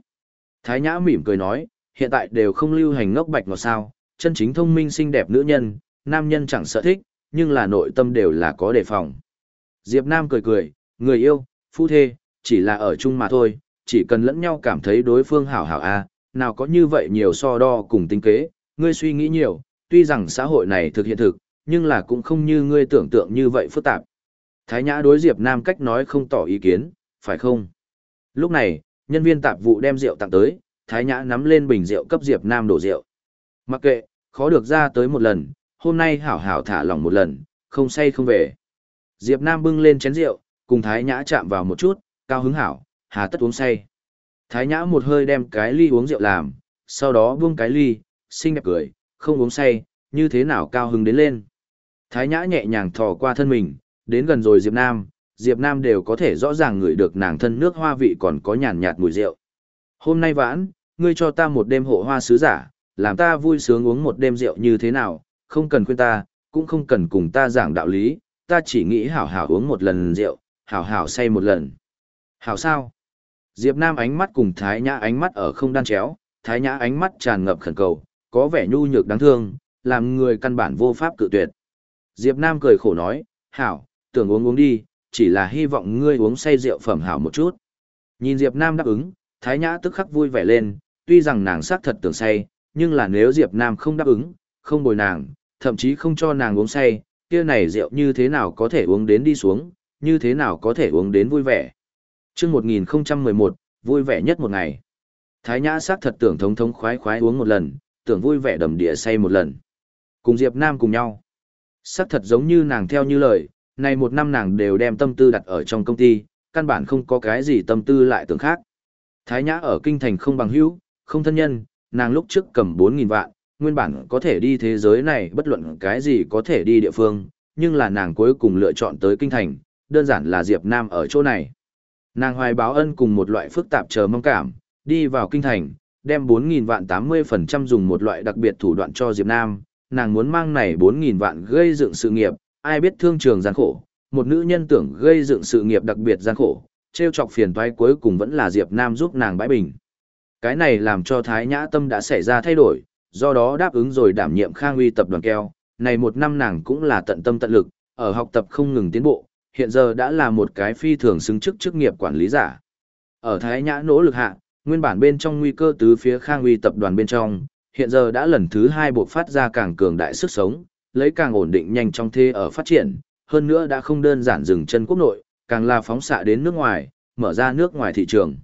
Thái Nhã mỉm cười nói, hiện tại đều không lưu hành ngốc bạch ngọt sao, chân chính thông minh xinh đẹp nữ nhân, nam nhân chẳng sợ thích, nhưng là nội tâm đều là có đề phòng. Diệp Nam cười cười, người yêu, phu thê, chỉ là ở chung mà thôi, chỉ cần lẫn nhau cảm thấy đối phương hảo hảo a, à, nào có như vậy nhiều so đo cùng tính kế, ngươi suy nghĩ nhiều, tuy rằng xã hội này thực hiện thực, nhưng là cũng không như ngươi tưởng tượng như vậy phức tạp. Thái Nhã đối Diệp Nam cách nói không tỏ ý kiến, phải không? Lúc này, nhân viên tạp vụ đem rượu tặng tới, Thái Nhã nắm lên bình rượu cấp Diệp Nam đổ rượu. Mặc kệ, khó được ra tới một lần, hôm nay hảo hảo thả lỏng một lần, không say không về. Diệp Nam bưng lên chén rượu, cùng Thái Nhã chạm vào một chút, cao hứng hảo, hà tất uống say. Thái Nhã một hơi đem cái ly uống rượu làm, sau đó buông cái ly, xinh đẹp cười, không uống say, như thế nào cao hứng đến lên. Thái Nhã nhẹ nhàng thò qua thân mình, đến gần rồi Diệp Nam, Diệp Nam đều có thể rõ ràng ngửi được nàng thân nước hoa vị còn có nhàn nhạt mùi rượu. Hôm nay vãn, ngươi cho ta một đêm hộ hoa sứ giả, làm ta vui sướng uống một đêm rượu như thế nào, không cần khuyên ta, cũng không cần cùng ta giảng đạo lý, ta chỉ nghĩ hảo hảo uống một lần rượu, hảo hảo say một lần. Hảo sao? Diệp Nam ánh mắt cùng Thái Nhã ánh mắt ở không đan chéo, Thái Nhã ánh mắt tràn ngập khẩn cầu, có vẻ nhu nhược đáng thương, làm người căn bản vô pháp cự tuyệt. Diệp Nam cười khổ nói, hảo, tưởng uống uống đi, chỉ là hy vọng ngươi uống say rượu phẩm hảo một chút. Nhìn Diệp Nam đáp ứng, Thái Nhã tức khắc vui vẻ lên, tuy rằng nàng xác thật tưởng say, nhưng là nếu Diệp Nam không đáp ứng, không bồi nàng, thậm chí không cho nàng uống say, kia này rượu như thế nào có thể uống đến đi xuống, như thế nào có thể uống đến vui vẻ. Chương 1011, vui vẻ nhất một ngày. Thái Nhã xác thật tưởng thống thống khoái khoái uống một lần, tưởng vui vẻ đầm địa say một lần. Cùng Diệp Nam cùng nhau. Xác thật giống như nàng theo như lời, này một năm nàng đều đem tâm tư đặt ở trong công ty, căn bản không có cái gì tâm tư lại tưởng khác. Thái Nhã ở kinh thành không bằng hữu, không thân nhân, nàng lúc trước cầm 4.000 vạn, nguyên bản có thể đi thế giới này bất luận cái gì có thể đi địa phương, nhưng là nàng cuối cùng lựa chọn tới kinh thành, đơn giản là Diệp Nam ở chỗ này. Nàng hoài báo ân cùng một loại phức tạp chờ mong cảm, đi vào kinh thành, đem 4.000 vạn 80% dùng một loại đặc biệt thủ đoạn cho Diệp Nam, nàng muốn mang này 4.000 vạn gây dựng sự nghiệp, ai biết thương trường gian khổ, một nữ nhân tưởng gây dựng sự nghiệp đặc biệt gian khổ, treo chọc phiền toái cuối cùng vẫn là Diệp Nam giúp nàng bãi bình. Cái này làm cho Thái Nhã Tâm đã xảy ra thay đổi, do đó đáp ứng rồi đảm nhiệm Khang Uy tập đoàn keo, này một năm nàng cũng là tận tâm tận lực, ở học tập không ngừng tiến bộ, hiện giờ đã là một cái phi thường xứng chức chức nghiệp quản lý giả. Ở Thái Nhã nỗ lực hạ, nguyên bản bên trong nguy cơ tứ phía Khang Uy tập đoàn bên trong, hiện giờ đã lần thứ hai buộc phát ra càng cường đại sức sống, lấy càng ổn định nhanh trong thế ở phát triển, hơn nữa đã không đơn giản dừng chân quốc nội, càng là phóng xạ đến nước ngoài, mở ra nước ngoài thị trường.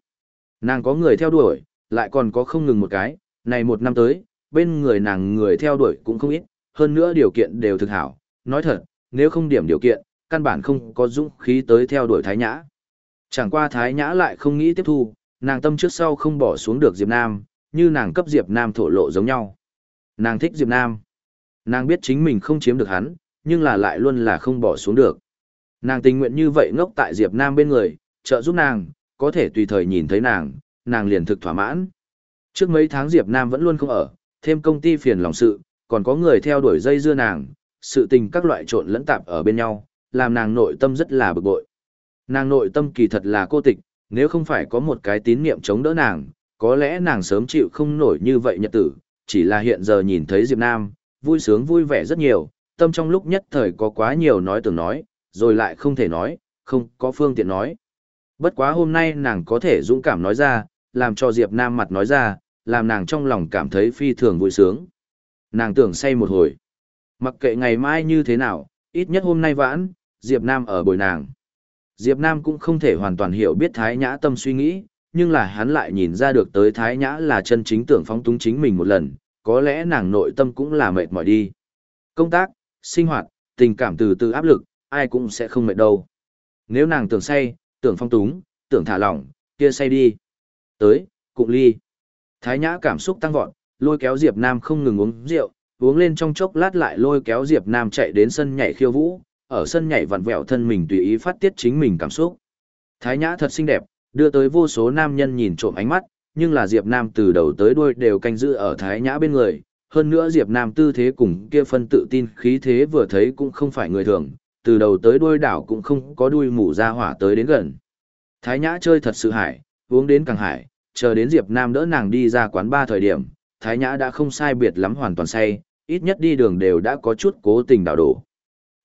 Nàng có người theo đuổi, lại còn có không ngừng một cái, này một năm tới, bên người nàng người theo đuổi cũng không ít, hơn nữa điều kiện đều thực hảo, nói thật, nếu không điểm điều kiện, căn bản không có dũng khí tới theo đuổi Thái Nhã. Chẳng qua Thái Nhã lại không nghĩ tiếp thu, nàng tâm trước sau không bỏ xuống được Diệp Nam, như nàng cấp Diệp Nam thổ lộ giống nhau. Nàng thích Diệp Nam. Nàng biết chính mình không chiếm được hắn, nhưng là lại luôn là không bỏ xuống được. Nàng tình nguyện như vậy ngốc tại Diệp Nam bên người, trợ giúp nàng, có thể tùy thời nhìn thấy nàng, nàng liền thực thỏa mãn. Trước mấy tháng Diệp Nam vẫn luôn không ở, thêm công ty phiền lòng sự, còn có người theo đuổi dây dưa nàng, sự tình các loại trộn lẫn tạp ở bên nhau, làm nàng nội tâm rất là bực bội. Nàng nội tâm kỳ thật là cô tịch, nếu không phải có một cái tín niệm chống đỡ nàng, có lẽ nàng sớm chịu không nổi như vậy nhật tử, chỉ là hiện giờ nhìn thấy Diệp Nam, vui sướng vui vẻ rất nhiều, tâm trong lúc nhất thời có quá nhiều nói tưởng nói, rồi lại không thể nói, không có phương tiện nói. Bất quá hôm nay nàng có thể dũng cảm nói ra, làm cho Diệp Nam mặt nói ra, làm nàng trong lòng cảm thấy phi thường vui sướng. Nàng tưởng say một hồi. Mặc kệ ngày mai như thế nào, ít nhất hôm nay vãn, Diệp Nam ở bồi nàng. Diệp Nam cũng không thể hoàn toàn hiểu biết Thái Nhã tâm suy nghĩ, nhưng là hắn lại nhìn ra được tới Thái Nhã là chân chính tưởng phóng túng chính mình một lần, có lẽ nàng nội tâm cũng là mệt mỏi đi. Công tác, sinh hoạt, tình cảm từ từ áp lực, ai cũng sẽ không mệt đâu. Nếu nàng tưởng say, tưởng phong túng, tưởng thả lỏng, kia say đi. Tới, cụng ly. Thái Nhã cảm xúc tăng vọt, lôi kéo Diệp Nam không ngừng uống rượu, uống lên trong chốc lát lại lôi kéo Diệp Nam chạy đến sân nhảy khiêu vũ, ở sân nhảy vặn vẹo thân mình tùy ý phát tiết chính mình cảm xúc. Thái Nhã thật xinh đẹp, đưa tới vô số nam nhân nhìn trộm ánh mắt, nhưng là Diệp Nam từ đầu tới đuôi đều canh giữ ở Thái Nhã bên người, hơn nữa Diệp Nam tư thế cùng kia phân tự tin khí thế vừa thấy cũng không phải người thường, từ đầu tới đuôi đảo cũng không có đuôi mù ra hỏa tới đến gần. Thái Nhã chơi thật sự hải, uống đến càng hải, chờ đến Diệp Nam đỡ nàng đi ra quán ba thời điểm, Thái Nhã đã không sai biệt lắm hoàn toàn say, ít nhất đi đường đều đã có chút cố tình đảo đổ.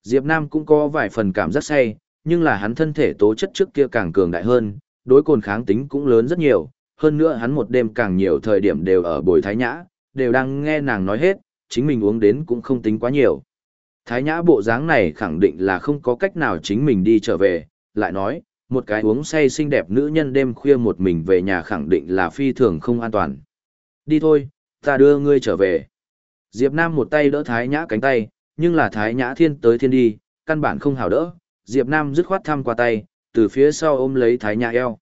Diệp Nam cũng có vài phần cảm giác say, nhưng là hắn thân thể tố chất trước kia càng cường đại hơn, đối cồn kháng tính cũng lớn rất nhiều, hơn nữa hắn một đêm càng nhiều thời điểm đều ở bồi Thái Nhã, đều đang nghe nàng nói hết, chính mình uống đến cũng không tính quá nhiều. Thái Nhã bộ dáng này khẳng định là không có cách nào chính mình đi trở về, lại nói, một cái uống say xinh đẹp nữ nhân đêm khuya một mình về nhà khẳng định là phi thường không an toàn. Đi thôi, ta đưa ngươi trở về. Diệp Nam một tay đỡ Thái Nhã cánh tay, nhưng là Thái Nhã thiên tới thiên đi, căn bản không hảo đỡ. Diệp Nam dứt khoát thăm qua tay, từ phía sau ôm lấy Thái Nhã eo.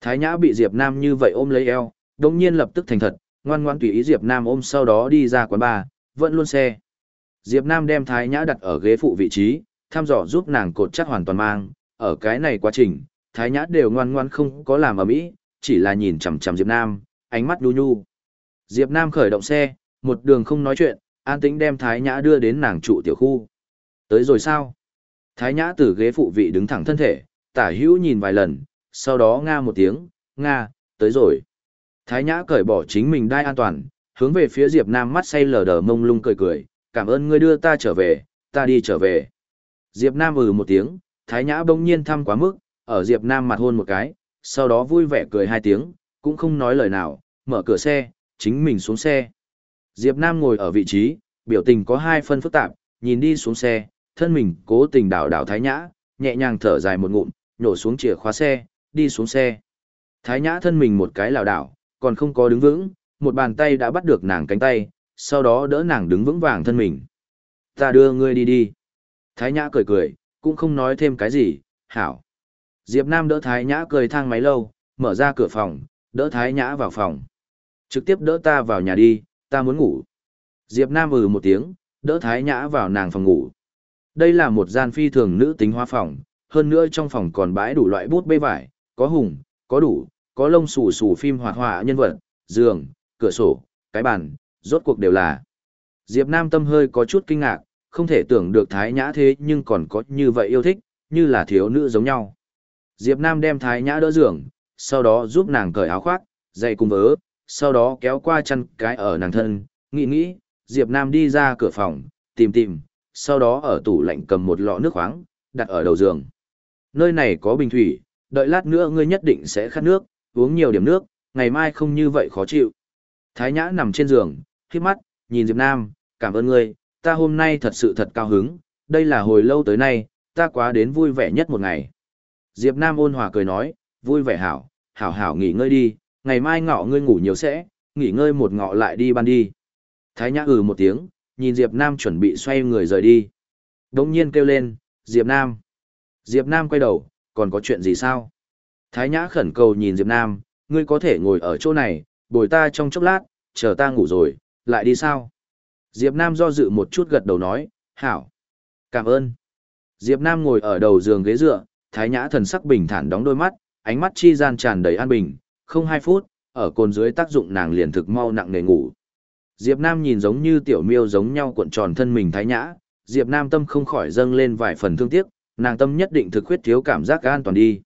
Thái Nhã bị Diệp Nam như vậy ôm lấy eo, đồng nhiên lập tức thành thật, ngoan ngoan tùy ý Diệp Nam ôm sau đó đi ra quán bar, vẫn luôn xe. Diệp Nam đem Thái Nhã đặt ở ghế phụ vị trí, thăm dò giúp nàng cột chắc hoàn toàn mang, ở cái này quá trình, Thái Nhã đều ngoan ngoan không có làm ở mỹ, chỉ là nhìn chằm chằm Diệp Nam, ánh mắt nhu nhu. Diệp Nam khởi động xe, một đường không nói chuyện, an tĩnh đem Thái Nhã đưa đến nàng trụ tiểu khu. Tới rồi sao? Thái Nhã từ ghế phụ vị đứng thẳng thân thể, tả hữu nhìn vài lần, sau đó nga một tiếng, nga, tới rồi. Thái Nhã cởi bỏ chính mình đai an toàn, hướng về phía Diệp Nam mắt say lờ đờ mông lung cười cười, cảm ơn ngươi đưa ta trở về, ta đi trở về. Diệp Nam ừ một tiếng, Thái Nhã bỗng nhiên thăm quá mức, ở Diệp Nam mặt hôn một cái, sau đó vui vẻ cười hai tiếng, cũng không nói lời nào, mở cửa xe, chính mình xuống xe. Diệp Nam ngồi ở vị trí, biểu tình có hai phân phức tạp, nhìn đi xuống xe, thân mình cố tình đảo đảo Thái Nhã, nhẹ nhàng thở dài một ngụm, nhổ xuống chìa khóa xe, đi xuống xe. Thái Nhã thân mình một cái lảo đảo, còn không có đứng vững, một bàn tay đã bắt được nàng cánh tay, sau đó đỡ nàng đứng vững vàng thân mình. Ta đưa ngươi đi đi. Thái Nhã cười cười, cũng không nói thêm cái gì, hảo. Diệp Nam đỡ Thái Nhã cười thang máy lâu, mở ra cửa phòng, đỡ Thái Nhã vào phòng. Trực tiếp đỡ ta vào nhà đi, ta muốn ngủ. Diệp Nam ừ một tiếng, đỡ Thái Nhã vào nàng phòng ngủ. Đây là một gian phi thường nữ tính hoa phòng, hơn nữa trong phòng còn bãi đủ loại bút bê vải, có hùng, có đủ, có lông xù xù phim hoạt họa nhân vật, giường, cửa sổ, cái bàn, rốt cuộc đều là. Diệp Nam tâm hơi có chút kinh ngạc, không thể tưởng được Thái Nhã thế nhưng còn có như vậy yêu thích, như là thiếu nữ giống nhau. Diệp Nam đem Thái Nhã đỡ giường, sau đó giúp nàng cởi áo khoác, dậy cùng vớ, sau đó kéo qua chăn cái ở nàng thân, nghĩ nghĩ, Diệp Nam đi ra cửa phòng, tìm tìm, sau đó ở tủ lạnh cầm một lọ nước khoáng, đặt ở đầu giường. Nơi này có bình thủy, đợi lát nữa ngươi nhất định sẽ khát nước, uống nhiều điểm nước, ngày mai không như vậy khó chịu. Thái Nhã nằm trên giường, khiếp mắt, nhìn Diệp Nam, cảm ơn ngươi, ta hôm nay thật sự thật cao hứng, đây là hồi lâu tới nay, ta quá đến vui vẻ nhất một ngày. Diệp Nam ôn hòa cười nói, vui vẻ hảo, hảo hảo nghỉ ngơi đi, ngày mai ngọ ngươi ngủ nhiều sẽ, nghỉ ngơi một ngọ lại đi ban đi. Thái Nhã ừ một tiếng, nhìn Diệp Nam chuẩn bị xoay người rời đi. Đống nhiên kêu lên, Diệp Nam. Diệp Nam quay đầu, còn có chuyện gì sao? Thái Nhã khẩn cầu nhìn Diệp Nam, ngươi có thể ngồi ở chỗ này, bồi ta trong chốc lát, chờ ta ngủ rồi, lại đi sao? Diệp Nam do dự một chút gật đầu nói, hảo. Cảm ơn. Diệp Nam ngồi ở đầu giường ghế dựa, Thái Nhã thần sắc bình thản đóng đôi mắt, ánh mắt chi gian tràn đầy an bình, không hai phút, ở cồn dưới tác dụng nàng liền thực mau nặng nề ngủ. Diệp Nam nhìn giống như tiểu miêu giống nhau cuộn tròn thân mình Thái Nhã, Diệp Nam tâm không khỏi dâng lên vài phần thương tiếc, nàng tâm nhất định thực khuyết thiếu cảm giác an toàn đi.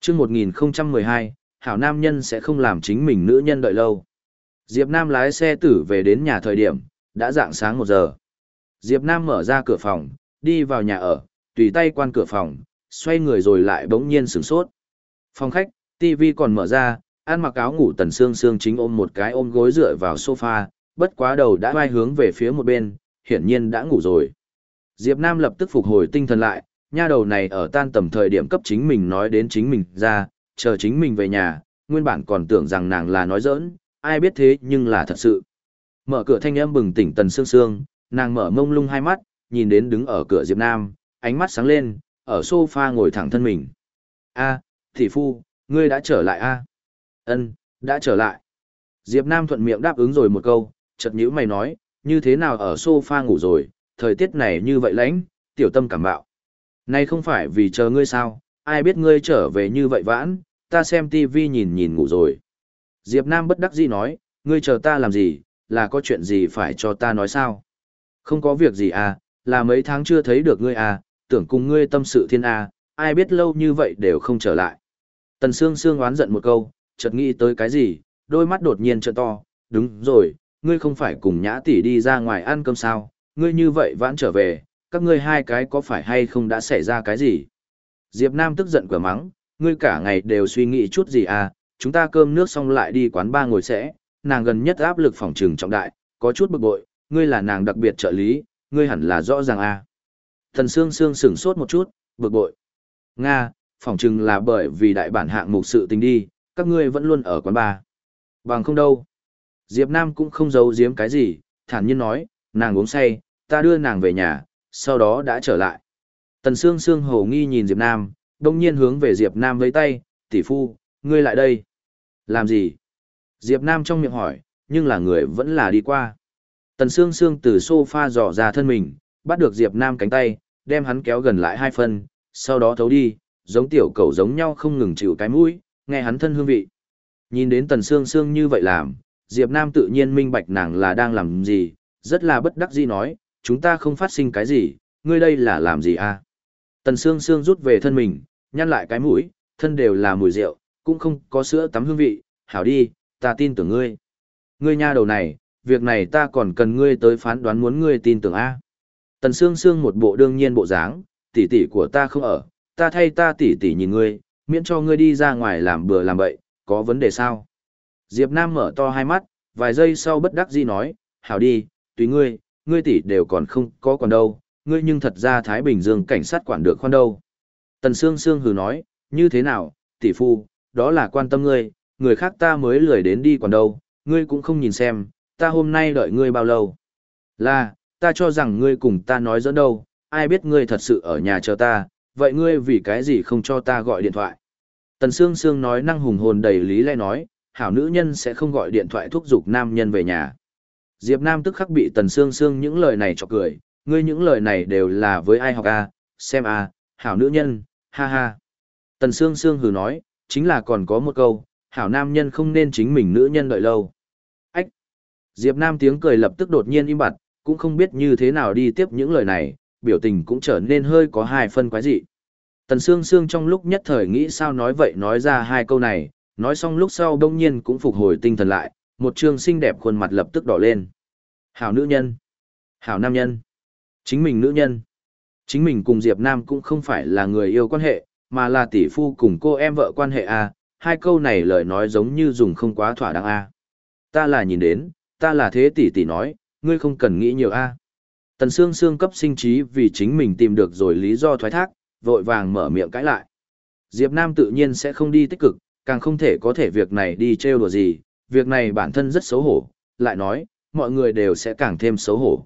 Trước 1012, hảo nam nhân sẽ không làm chính mình nữ nhân đợi lâu. Diệp Nam lái xe tử về đến nhà thời điểm, đã dạng sáng một giờ. Diệp Nam mở ra cửa phòng, đi vào nhà ở, tùy tay quan cửa phòng, xoay người rồi lại bỗng nhiên sửng sốt. Phòng khách, TV còn mở ra, ăn mặc áo ngủ tần xương xương chính ôm một cái ôm gối dựa vào sofa, bất quá đầu đã vai hướng về phía một bên, hiển nhiên đã ngủ rồi. Diệp Nam lập tức phục hồi tinh thần lại, nha đầu này ở tan tầm thời điểm cấp chính mình nói đến chính mình ra, chờ chính mình về nhà, nguyên bản còn tưởng rằng nàng là nói giỡn, ai biết thế nhưng là thật sự. Mở cửa thanh âm bừng tỉnh tần sương sương, nàng mở mông lung hai mắt, nhìn đến đứng ở cửa Diệp Nam, ánh mắt sáng lên, ở sofa ngồi thẳng thân mình. A, thị phu, ngươi đã trở lại a? Ân, đã trở lại. Diệp Nam thuận miệng đáp ứng rồi một câu, chợt nhíu mày nói, như thế nào ở sofa ngủ rồi, thời tiết này như vậy lạnh, tiểu tâm cảm bạo. Này không phải vì chờ ngươi sao, ai biết ngươi trở về như vậy vãn, ta xem tivi nhìn nhìn ngủ rồi. Diệp Nam bất đắc dĩ nói, ngươi chờ ta làm gì, là có chuyện gì phải cho ta nói sao? Không có việc gì à, là mấy tháng chưa thấy được ngươi à, tưởng cùng ngươi tâm sự thiên à, ai biết lâu như vậy đều không trở lại. Tần Sương Sương oán giận một câu, chợt nghĩ tới cái gì, đôi mắt đột nhiên trợn to, đúng rồi, ngươi không phải cùng nhã tỷ đi ra ngoài ăn cơm sao, ngươi như vậy vãn trở về, các ngươi hai cái có phải hay không đã xảy ra cái gì? Diệp Nam tức giận cửa mắng, ngươi cả ngày đều suy nghĩ chút gì à, chúng ta cơm nước xong lại đi quán ba ngồi sẽ, nàng gần nhất áp lực phòng trừng trọng đại, có chút bực bội, ngươi là nàng đặc biệt trợ lý, ngươi hẳn là rõ ràng à. Thần Sương Sương sửng sốt một chút, bực bội. Nga, phòng trừng là bởi vì đại bản hạng mục sự tình đi, các ngươi vẫn luôn ở quán bar. Bằng không đâu. Diệp Nam cũng không giấu giếm cái gì, thản nhiên nói, nàng uống say, ta đưa nàng về nhà, sau đó đã trở lại. Tần Sương Sương hồ nghi nhìn Diệp Nam, đông nhiên hướng về Diệp Nam với tay, tỷ phu, ngươi lại đây. Làm gì? Diệp Nam trong miệng hỏi, nhưng là người vẫn là đi qua. Tần Sương Sương từ sofa dò ra thân mình, bắt được Diệp Nam cánh tay, đem hắn kéo gần lại hai phân, sau đó thấu đi, giống tiểu cầu giống nhau không ngừng chịu cái mũi, nghe hắn thân hương vị. Nhìn đến Tần Sương Sương như vậy làm, Diệp Nam tự nhiên minh bạch nàng là đang làm gì, rất là bất đắc dĩ nói, chúng ta không phát sinh cái gì, ngươi đây là làm gì à? Tần Sương Sương rút về thân mình, nhăn lại cái mũi, thân đều là mùi rượu, cũng không có sữa tắm hương vị, hảo đi, ta tin tưởng ngươi. Ngươi nha đầu này, việc này ta còn cần ngươi tới phán đoán muốn ngươi tin tưởng A. Tần Sương Sương một bộ đương nhiên bộ dáng, tỷ tỷ của ta không ở, ta thay ta tỷ tỷ nhìn ngươi, miễn cho ngươi đi ra ngoài làm bừa làm bậy, có vấn đề sao? Diệp Nam mở to hai mắt, vài giây sau bất đắc dĩ nói, hảo đi, tùy ngươi, ngươi tỷ đều còn không có còn đâu, ngươi nhưng thật ra Thái Bình Dương cảnh sát quản được khoan đâu. Tần Sương Sương hừ nói, như thế nào, tỷ phu, đó là quan tâm ngươi, người khác ta mới lười đến đi còn đâu, ngươi cũng không nhìn xem, ta hôm nay đợi ngươi bao lâu. Là, ta cho rằng ngươi cùng ta nói dẫn đâu, ai biết ngươi thật sự ở nhà chờ ta, vậy ngươi vì cái gì không cho ta gọi điện thoại. Tần Sương Sương nói năng hùng hồn đầy lý lẽ nói, hảo nữ nhân sẽ không gọi điện thoại thúc giục nam nhân về nhà. Diệp Nam tức khắc bị Tần Sương Sương những lời này cho cười, ngươi những lời này đều là với ai học a, xem a, hảo nữ nhân, ha ha. Tần Sương Sương hừ nói, chính là còn có một câu, hảo nam nhân không nên chính mình nữ nhân đợi lâu. Ách! Diệp Nam tiếng cười lập tức đột nhiên im bặt, cũng không biết như thế nào đi tiếp những lời này, biểu tình cũng trở nên hơi có hai phân quái dị. Tần Sương Sương trong lúc nhất thời nghĩ sao nói vậy nói ra hai câu này, nói xong lúc sau đông nhiên cũng phục hồi tinh thần lại, một trương xinh đẹp khuôn mặt lập tức đỏ lên. Hảo nữ nhân! Hảo nam nhân! Chính mình nữ nhân! Chính mình cùng Diệp Nam cũng không phải là người yêu quan hệ, mà là tỷ phu cùng cô em vợ quan hệ a. hai câu này lời nói giống như dùng không quá thỏa đáng a. Ta là nhìn đến, ta là thế tỷ tỷ nói, ngươi không cần nghĩ nhiều a. Tần Sương Sương cấp sinh trí vì chính mình tìm được rồi lý do thoái thác, vội vàng mở miệng cãi lại. Diệp Nam tự nhiên sẽ không đi tích cực, càng không thể có thể việc này đi trêu đùa gì, việc này bản thân rất xấu hổ, lại nói, mọi người đều sẽ càng thêm xấu hổ.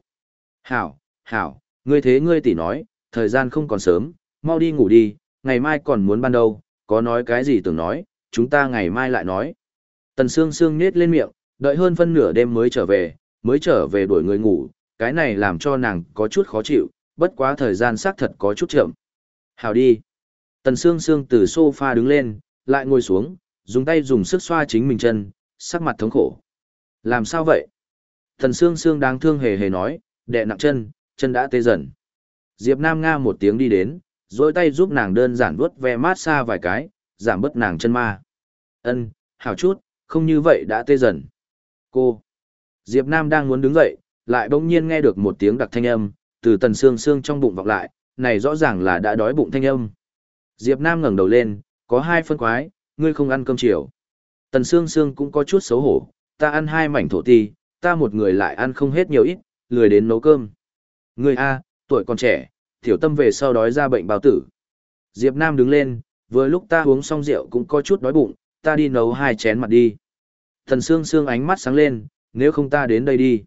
Hảo, hảo, ngươi thế ngươi tỷ nói, thời gian không còn sớm, mau đi ngủ đi, ngày mai còn muốn ban đâu, có nói cái gì tưởng nói, chúng ta ngày mai lại nói. Tần Sương Sương nết lên miệng, đợi hơn phân nửa đêm mới trở về, mới trở về đuổi người ngủ, cái này làm cho nàng có chút khó chịu, bất quá thời gian xác thật có chút chậm. Hào đi. Tần Sương Sương từ sofa đứng lên, lại ngồi xuống, dùng tay dùng sức xoa chính mình chân, sắc mặt thống khổ. Làm sao vậy? Tần Sương Sương đáng thương hề hề nói, đè nặng chân, chân đã tê dần. Diệp Nam Nga một tiếng đi đến, rồi tay giúp nàng đơn giản vuốt ve mát xa vài cái, giảm bớt nàng chân ma. Ân, hảo chút, không như vậy đã tê dần. Cô. Diệp Nam đang muốn đứng dậy, lại bỗng nhiên nghe được một tiếng đặc thanh âm, từ tần xương xương trong bụng vọng lại, này rõ ràng là đã đói bụng thanh âm. Diệp Nam ngẩng đầu lên, có hai phân quái, ngươi không ăn cơm chiều. Tần xương xương cũng có chút xấu hổ, ta ăn hai mảnh thổ ti, ta một người lại ăn không hết nhiều ít, lười đến nấu cơm. Ngươi a, tuổi còn trẻ, tiểu tâm về sau đói ra bệnh bao tử. Diệp Nam đứng lên, vừa lúc ta uống xong rượu cũng có chút đói bụng, ta đi nấu hai chén mặt đi. tần xương xương ánh mắt sáng lên, nếu không ta đến đây đi.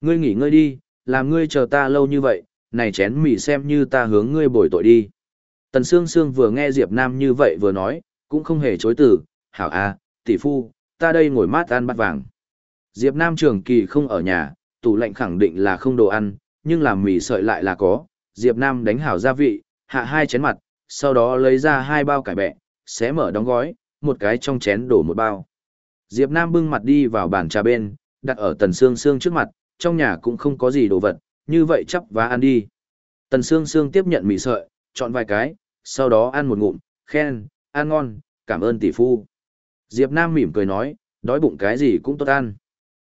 Ngươi nghỉ ngơi đi, làm ngươi chờ ta lâu như vậy, này chén mì xem như ta hướng ngươi bồi tội đi. Tần Sương Sương vừa nghe Diệp Nam như vậy vừa nói, cũng không hề chối từ, hảo a, tỷ phu, ta đây ngồi mát ăn bát vàng. Diệp Nam trường kỳ không ở nhà, tủ lạnh khẳng định là không đồ ăn, nhưng làm mì sợi lại là có, Diệp Nam đánh hảo gia vị, hạ hai chén mặt, sau đó lấy ra hai bao cải bẹ, xé mở đóng gói, một cái trong chén đổ một bao. Diệp Nam bưng mặt đi vào bàn trà bên, đặt ở Tần Sương Sương trước mặt, trong nhà cũng không có gì đồ vật, như vậy chắp và ăn đi. Tần Sương Sương tiếp nhận mì sợi, chọn vài cái, sau đó ăn một ngụm, khen, ăn ngon, cảm ơn tỷ phu. Diệp Nam mỉm cười nói, đói bụng cái gì cũng tốt ăn.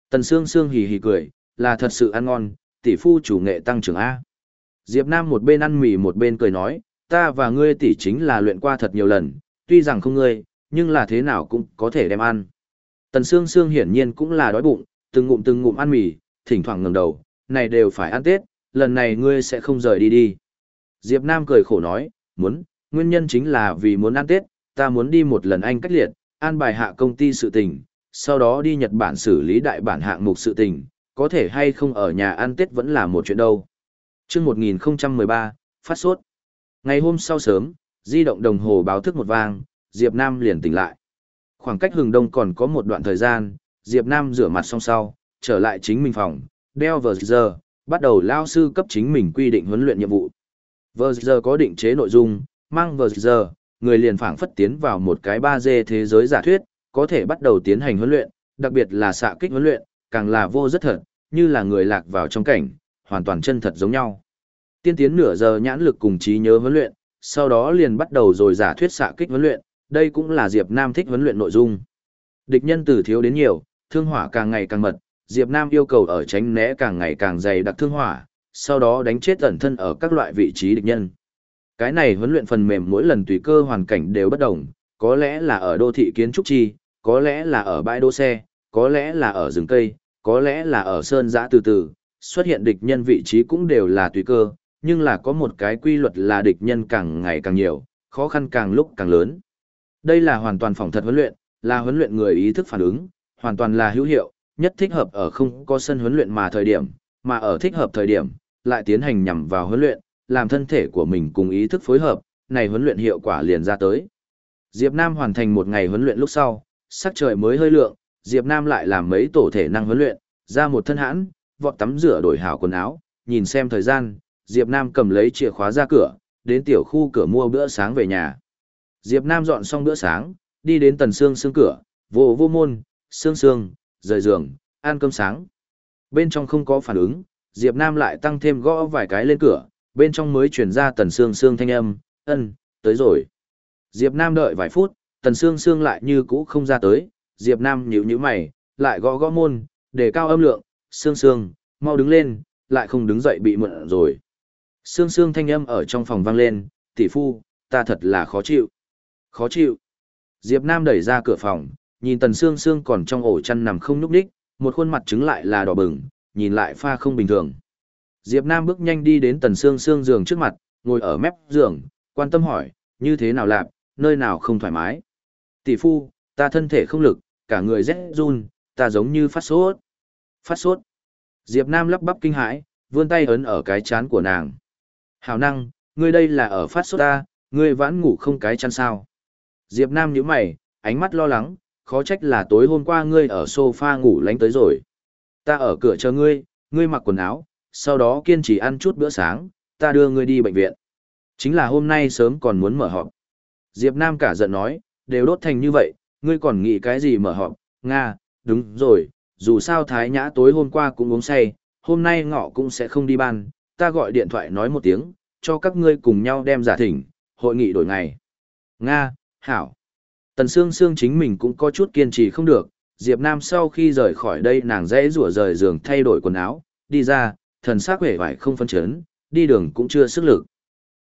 Tần Sương Sương hì hì cười, là thật sự ăn ngon, tỷ phu chủ nghệ tăng trưởng A. Diệp Nam một bên ăn mì một bên cười nói, ta và ngươi tỷ chính là luyện qua thật nhiều lần, tuy rằng không ngươi, nhưng là thế nào cũng có thể đem ăn. Tần Sương Sương hiển nhiên cũng là đói bụng, từng ngụm từng ngụm ăn mì, thỉnh thoảng ngẩng đầu, này đều phải ăn Tết, lần này ngươi sẽ không rời đi đi. Diệp Nam cười khổ nói, muốn, nguyên nhân chính là vì muốn ăn Tết, ta muốn đi một lần anh cách liệt, an bài hạ công ty sự tình, sau đó đi Nhật Bản xử lý đại bản hạng mục sự tình, có thể hay không ở nhà ăn Tết vẫn là một chuyện đâu. Trước 1013, phát sốt. Ngày hôm sau sớm, di động đồng hồ báo thức một vang, Diệp Nam liền tỉnh lại. Khoảng cách hừng đông còn có một đoạn thời gian, Diệp Nam rửa mặt xong sau, trở lại chính mình phòng, đeo vờ giờ, bắt đầu lao sư cấp chính mình quy định huấn luyện nhiệm vụ. Vờ giờ có định chế nội dung, mang vờ giờ, người liền phảng phất tiến vào một cái 3D thế giới giả thuyết, có thể bắt đầu tiến hành huấn luyện, đặc biệt là xạ kích huấn luyện, càng là vô rất thật, như là người lạc vào trong cảnh, hoàn toàn chân thật giống nhau. Tiên tiến nửa giờ nhãn lực cùng trí nhớ huấn luyện, sau đó liền bắt đầu rồi giả thuyết xạ kích huấn luyện, đây cũng là Diệp Nam thích huấn luyện nội dung. Địch nhân từ thiếu đến nhiều, thương hỏa càng ngày càng mật, Diệp Nam yêu cầu ở tránh né càng ngày càng dày đặc thương hỏa, sau đó đánh chết ẩn thân ở các loại vị trí địch nhân. Cái này huấn luyện phần mềm mỗi lần tùy cơ hoàn cảnh đều bất đồng, có lẽ là ở đô thị kiến trúc chi, có lẽ là ở bãi đỗ xe, có lẽ là ở rừng cây, có lẽ là ở sơn giã từ từ, xuất hiện địch nhân vị trí cũng đều là tùy cơ, nhưng là có một cái quy luật là địch nhân càng ngày càng nhiều, khó khăn càng lúc càng lớn. Đây là hoàn toàn phòng thật huấn luyện, là huấn luyện người ý thức phản ứng, hoàn toàn là hữu hiệu, nhất thích hợp ở không có sân huấn luyện mà thời điểm, mà ở thích hợp thời điểm, lại tiến hành nhằm vào huấn luyện, làm thân thể của mình cùng ý thức phối hợp, này huấn luyện hiệu quả liền ra tới. Diệp Nam hoàn thành một ngày huấn luyện lúc sau, sắc trời mới hơi lượng, Diệp Nam lại làm mấy tổ thể năng huấn luyện, ra một thân hãn, vọt tắm rửa đổi hảo quần áo, nhìn xem thời gian, Diệp Nam cầm lấy chìa khóa ra cửa, đến tiểu khu cửa mua bữa sáng về nhà. Diệp Nam dọn xong bữa sáng, đi đến tần xương xương cửa, vô vô môn, xương xương, rời giường, ăn cơm sáng. Bên trong không có phản ứng, Diệp Nam lại tăng thêm gõ vài cái lên cửa, bên trong mới truyền ra tần xương xương thanh âm, ân, tới rồi. Diệp Nam đợi vài phút, tần xương xương lại như cũ không ra tới, Diệp Nam nhíu nhíu mày, lại gõ gõ môn, để cao âm lượng, xương xương, mau đứng lên, lại không đứng dậy bị mượn rồi. Xương xương thanh âm ở trong phòng vang lên, tỷ phu, ta thật là khó chịu. Khó chịu. Diệp Nam đẩy ra cửa phòng, nhìn tần xương xương còn trong ổ chăn nằm không nhúc đích, một khuôn mặt trứng lại là đỏ bừng, nhìn lại pha không bình thường. Diệp Nam bước nhanh đi đến tần xương xương giường trước mặt, ngồi ở mép giường, quan tâm hỏi, như thế nào lạp, nơi nào không thoải mái. Tỷ phu, ta thân thể không lực, cả người rét run, ta giống như phát sốt. Phát sốt. Diệp Nam lắp bắp kinh hãi, vươn tay ấn ở cái chán của nàng. Hảo năng, ngươi đây là ở phát sốt ta, ngươi vãn ngủ không cái chăn sao. Diệp Nam nhíu mày, ánh mắt lo lắng, khó trách là tối hôm qua ngươi ở sofa ngủ lánh tới rồi. Ta ở cửa chờ ngươi, ngươi mặc quần áo, sau đó kiên trì ăn chút bữa sáng, ta đưa ngươi đi bệnh viện. Chính là hôm nay sớm còn muốn mở họp. Diệp Nam cả giận nói, đều đốt thành như vậy, ngươi còn nghĩ cái gì mở họp, Nga, đúng rồi, dù sao Thái Nhã tối hôm qua cũng uống say, hôm nay ngọ cũng sẽ không đi ban, ta gọi điện thoại nói một tiếng, cho các ngươi cùng nhau đem giả thỉnh, hội nghị đổi ngày. Nga, Hảo. Tần Sương Sương chính mình cũng có chút kiên trì không được, Diệp Nam sau khi rời khỏi đây nàng dễ rủa rời giường thay đổi quần áo, đi ra, thần sắc vẻ vải không phân chấn, đi đường cũng chưa sức lực.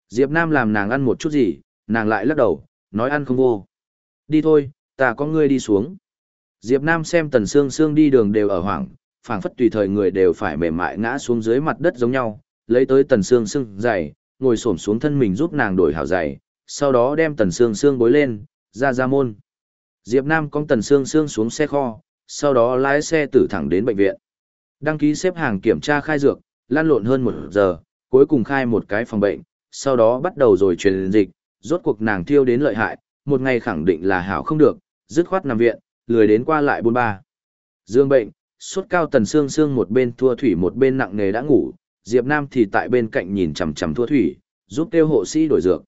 Diệp Nam làm nàng ăn một chút gì, nàng lại lắc đầu, nói ăn không vô. Đi thôi, ta có ngươi đi xuống. Diệp Nam xem Tần Sương Sương đi đường đều ở hoảng, phảng phất tùy thời người đều phải mềm mại ngã xuống dưới mặt đất giống nhau, lấy tới Tần Sương Sương giày, ngồi xổm xuống thân mình giúp nàng đổi hảo giày, sau đó đem Tần Sương Sương bối lên, ra ra môn. Diệp Nam cong Tần xương xương xuống xe kho, sau đó lái xe tử thẳng đến bệnh viện. Đăng ký xếp hàng kiểm tra khai dược, lan lộn hơn một giờ, cuối cùng khai một cái phòng bệnh, sau đó bắt đầu rồi truyền dịch, rốt cuộc nàng thiêu đến lợi hại, một ngày khẳng định là hảo không được, dứt khoát nằm viện, lười đến qua lại buôn ba. Dương bệnh, suốt cao tần xương xương một bên thua thủy một bên nặng nề đã ngủ, Diệp Nam thì tại bên cạnh nhìn chằm chằm thua thủy, giúp kêu hộ sĩ đổi dược.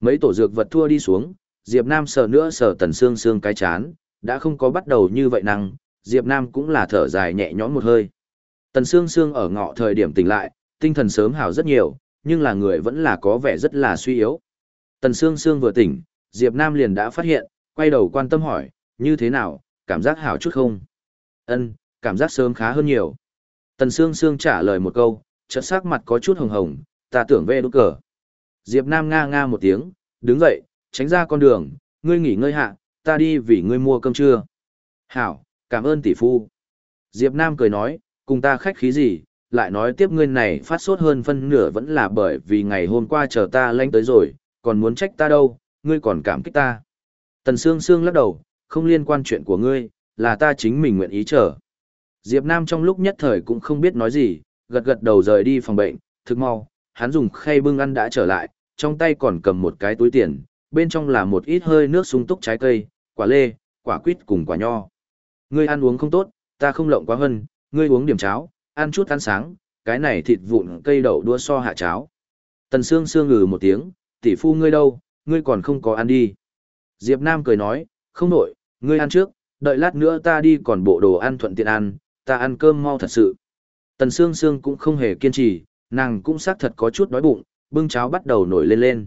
Mấy tổ dược vật thua đi xuống, Diệp Nam sờ nữa sờ tần xương xương cái chán, đã không có bắt đầu như vậy năng, Diệp Nam cũng là thở dài nhẹ nhõm một hơi. Tần xương xương ở ngọ thời điểm tỉnh lại, tinh thần sớm hảo rất nhiều, nhưng là người vẫn là có vẻ rất là suy yếu. Tần xương xương vừa tỉnh, Diệp Nam liền đã phát hiện, quay đầu quan tâm hỏi, như thế nào, cảm giác hảo chút không? Ân, cảm giác sớm khá hơn nhiều. Tần Sương Sương trả lời một câu, chợt sắc mặt có chút hồng hồng, ta tưởng về đốt cờ. Diệp Nam nga nga một tiếng, đứng dậy, tránh ra con đường, ngươi nghỉ ngơi hạ, ta đi vì ngươi mua cơm trưa. Hảo, cảm ơn tỷ phu. Diệp Nam cười nói, cùng ta khách khí gì, lại nói tiếp ngươi này phát sốt hơn phân nửa vẫn là bởi vì ngày hôm qua chờ ta lanh tới rồi, còn muốn trách ta đâu, ngươi còn cảm kích ta. Tần Sương Sương lắc đầu, không liên quan chuyện của ngươi, là ta chính mình nguyện ý chờ. Diệp Nam trong lúc nhất thời cũng không biết nói gì, gật gật đầu rời đi phòng bệnh, thức mau, hắn dùng khay bưng ăn đã trở lại, trong tay còn cầm một cái túi tiền, bên trong là một ít hơi nước sung túc trái cây, quả lê, quả quýt cùng quả nho. Ngươi ăn uống không tốt, ta không lộng quá hơn, ngươi uống điểm cháo, ăn chút ăn sáng, cái này thịt vụn cây đậu đua so hạ cháo. Tần Sương Sương ngừ một tiếng, tỷ phu ngươi đâu, ngươi còn không có ăn đi. Diệp Nam cười nói, không nổi, ngươi ăn trước, đợi lát nữa ta đi còn bộ đồ ăn thuận tiện ăn, ta ăn cơm mau thật sự. Tần Sương Sương cũng không hề kiên trì, nàng cũng xác thật có chút đói bụng, bưng cháo bắt đầu nổi lên lên.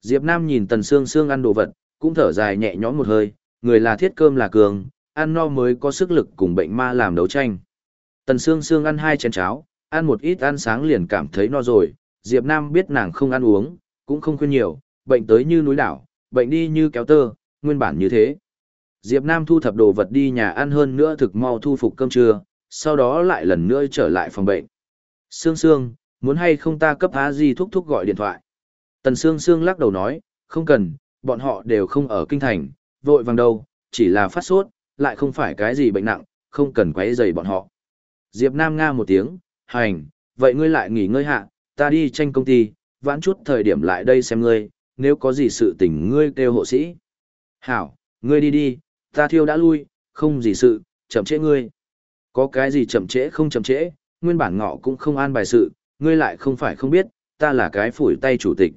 Diệp Nam nhìn Tần Sương Sương ăn đồ vật, cũng thở dài nhẹ nhõm một hơi, người là thiết cơm là cường, ăn no mới có sức lực cùng bệnh ma làm đấu tranh. Tần Sương Sương ăn hai chén cháo, ăn một ít ăn sáng liền cảm thấy no rồi, Diệp Nam biết nàng không ăn uống, cũng không khuyên nhiều, bệnh tới như núi đảo, bệnh đi như kéo tơ, nguyên bản như thế. Diệp Nam thu thập đồ vật đi nhà ăn hơn nữa thực mau thu phục cơm trưa, sau đó lại lần nữa trở lại phòng bệnh. Sương Sương, muốn hay không ta cấp Á Di thúc thúc gọi điện thoại. Tần Sương Sương lắc đầu nói, không cần, bọn họ đều không ở kinh thành, vội vàng đâu, chỉ là phát sốt, lại không phải cái gì bệnh nặng, không cần quấy rầy bọn họ. Diệp Nam nga một tiếng, hành, vậy ngươi lại nghỉ ngơi hạ, ta đi tranh công ty, vãn chút thời điểm lại đây xem ngươi, nếu có gì sự tình ngươi kêu hộ sĩ. Hảo, ngươi đi đi, ta thiêu đã lui, không gì sự, chậm trễ ngươi. Có cái gì chậm trễ không chậm trễ, nguyên bản ngọ cũng không an bài sự, ngươi lại không phải không biết, ta là cái phủi tay chủ tịch.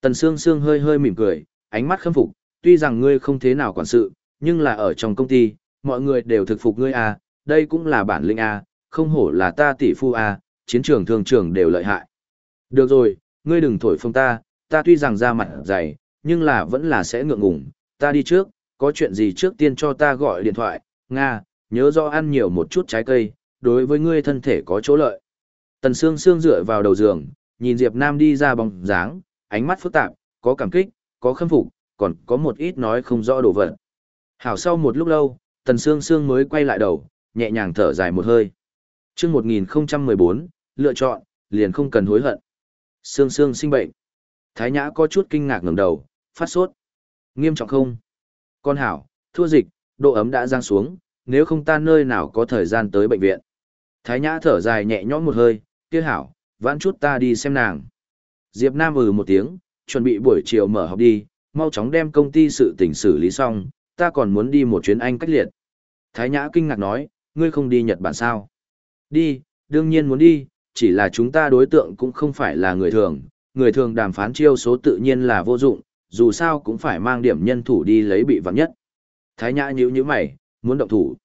Tần Sương Sương hơi hơi mỉm cười, ánh mắt khâm phục, tuy rằng ngươi không thế nào quản sự, nhưng là ở trong công ty, mọi người đều thực phục ngươi à, đây cũng là bản lĩnh à, không hổ là ta tỷ phu à, chiến trường thường trường đều lợi hại. Được rồi, ngươi đừng thổi phồng ta, ta tuy rằng ra mặt dày, nhưng là vẫn là sẽ ngượng ngùng, ta đi trước, có chuyện gì trước tiên cho ta gọi điện thoại, Nga, nhớ rõ ăn nhiều một chút trái cây, đối với ngươi thân thể có chỗ lợi. Tần Sương Sương dựa vào đầu giường, nhìn Diệp Nam đi ra bóng dáng, ánh mắt phức tạp, có cảm kích, có khâm phục, còn có một ít nói không rõ đồ vật. Hảo sau một lúc lâu, Tần Sương Sương mới quay lại đầu, nhẹ nhàng thở dài một hơi. Trước 1014, lựa chọn, liền không cần hối hận. Sương Sương sinh bệnh. Thái Nhã có chút kinh ngạc ngẩng đầu, phát sốt. Nghiêm trọng không? Con Hảo, thua dịch, độ ấm đã giang xuống, nếu không ta nơi nào có thời gian tới bệnh viện. Thái Nhã thở dài nhẹ nhõm một hơi, kia Hảo, vãn chút ta đi xem nàng. Diệp Nam ừ một tiếng, chuẩn bị buổi chiều mở học đi, mau chóng đem công ty sự tình xử lý xong, ta còn muốn đi một chuyến Anh cách liệt. Thái Nhã kinh ngạc nói, ngươi không đi Nhật Bản sao? Đi, đương nhiên muốn đi, chỉ là chúng ta đối tượng cũng không phải là người thường, người thường đàm phán chiêu số tự nhiên là vô dụng, dù sao cũng phải mang điểm nhân thủ đi lấy bị vắng nhất. Thái Nhã nhíu nhíu mày, muốn động thủ.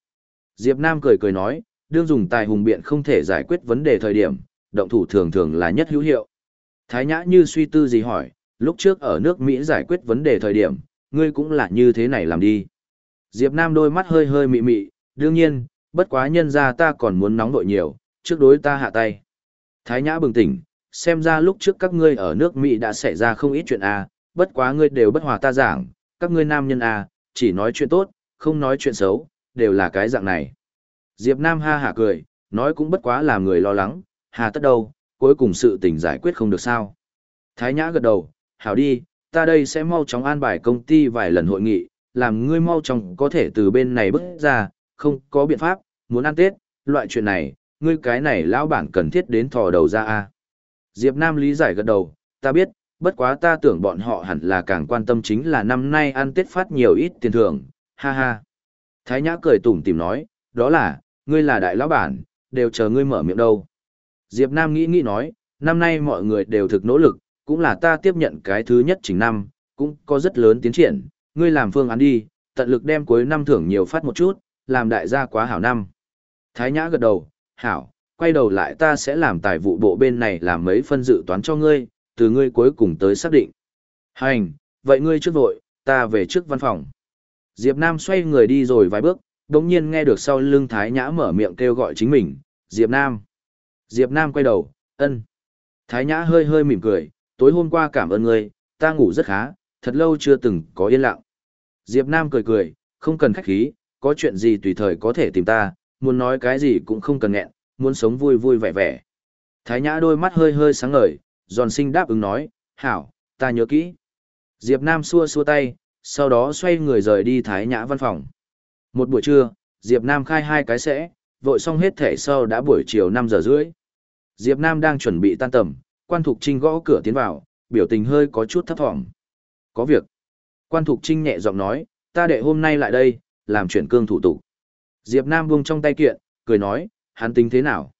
Diệp Nam cười cười nói, đương dùng tài hùng biện không thể giải quyết vấn đề thời điểm, động thủ thường thường là nhất hữu hiệu. Thái Nhã như suy tư gì hỏi, lúc trước ở nước Mỹ giải quyết vấn đề thời điểm, ngươi cũng là như thế này làm đi. Diệp Nam đôi mắt hơi hơi mị mị, đương nhiên, bất quá nhân ra ta còn muốn nóng nội nhiều, trước đối ta hạ tay. Thái Nhã bừng tỉnh, xem ra lúc trước các ngươi ở nước Mỹ đã xảy ra không ít chuyện à, bất quá ngươi đều bất hòa ta giảng, các ngươi nam nhân à, chỉ nói chuyện tốt, không nói chuyện xấu, đều là cái dạng này. Diệp Nam ha hả cười, nói cũng bất quá làm người lo lắng, hà tất đâu, cuối cùng sự tình giải quyết không được sao. Thái Nhã gật đầu, hảo đi, ta đây sẽ mau chóng an bài công ty vài lần hội nghị, làm ngươi mau chóng có thể từ bên này bước ra, không có biện pháp, muốn ăn Tết, loại chuyện này, ngươi cái này lão bản cần thiết đến thò đầu ra a. Diệp Nam lý giải gật đầu, ta biết, bất quá ta tưởng bọn họ hẳn là càng quan tâm chính là năm nay ăn Tết phát nhiều ít tiền thưởng, ha ha. Thái Nhã cười tủm tỉm nói, đó là, ngươi là đại lão bản, đều chờ ngươi mở miệng đâu. Diệp Nam nghĩ nghĩ nói, năm nay mọi người đều thực nỗ lực, cũng là ta tiếp nhận cái thứ nhất chính năm, cũng có rất lớn tiến triển, ngươi làm phương án đi, tận lực đem cuối năm thưởng nhiều phát một chút, làm đại gia quá hảo năm. Thái Nhã gật đầu, hảo, quay đầu lại ta sẽ làm tài vụ bộ bên này làm mấy phân dự toán cho ngươi, từ ngươi cuối cùng tới xác định. Hành, vậy ngươi trước vội, ta về trước văn phòng. Diệp Nam xoay người đi rồi vài bước, đống nhiên nghe được sau lưng Thái Nhã mở miệng kêu gọi chính mình, Diệp Nam. Diệp Nam quay đầu, ân. Thái Nhã hơi hơi mỉm cười, tối hôm qua cảm ơn ngươi, ta ngủ rất khá, thật lâu chưa từng có yên lặng. Diệp Nam cười cười, không cần khách khí, có chuyện gì tùy thời có thể tìm ta, muốn nói cái gì cũng không cần nghẹn, muốn sống vui vui vẻ vẻ. Thái Nhã đôi mắt hơi hơi sáng ngời, giòn sinh đáp ứng nói, hảo, ta nhớ kỹ. Diệp Nam xua xua tay, sau đó xoay người rời đi Thái Nhã văn phòng. Một buổi trưa, Diệp Nam khai hai cái sẽ, vội xong hết thể sau đã buổi chiều 5 giờ rưỡi. Diệp Nam đang chuẩn bị tan tầm, quan thục trinh gõ cửa tiến vào, biểu tình hơi có chút thấp thỏm. Có việc. Quan thục trinh nhẹ giọng nói, ta đệ hôm nay lại đây, làm chuyển cương thủ tục. Diệp Nam buông trong tay kiện, cười nói, hắn tính thế nào?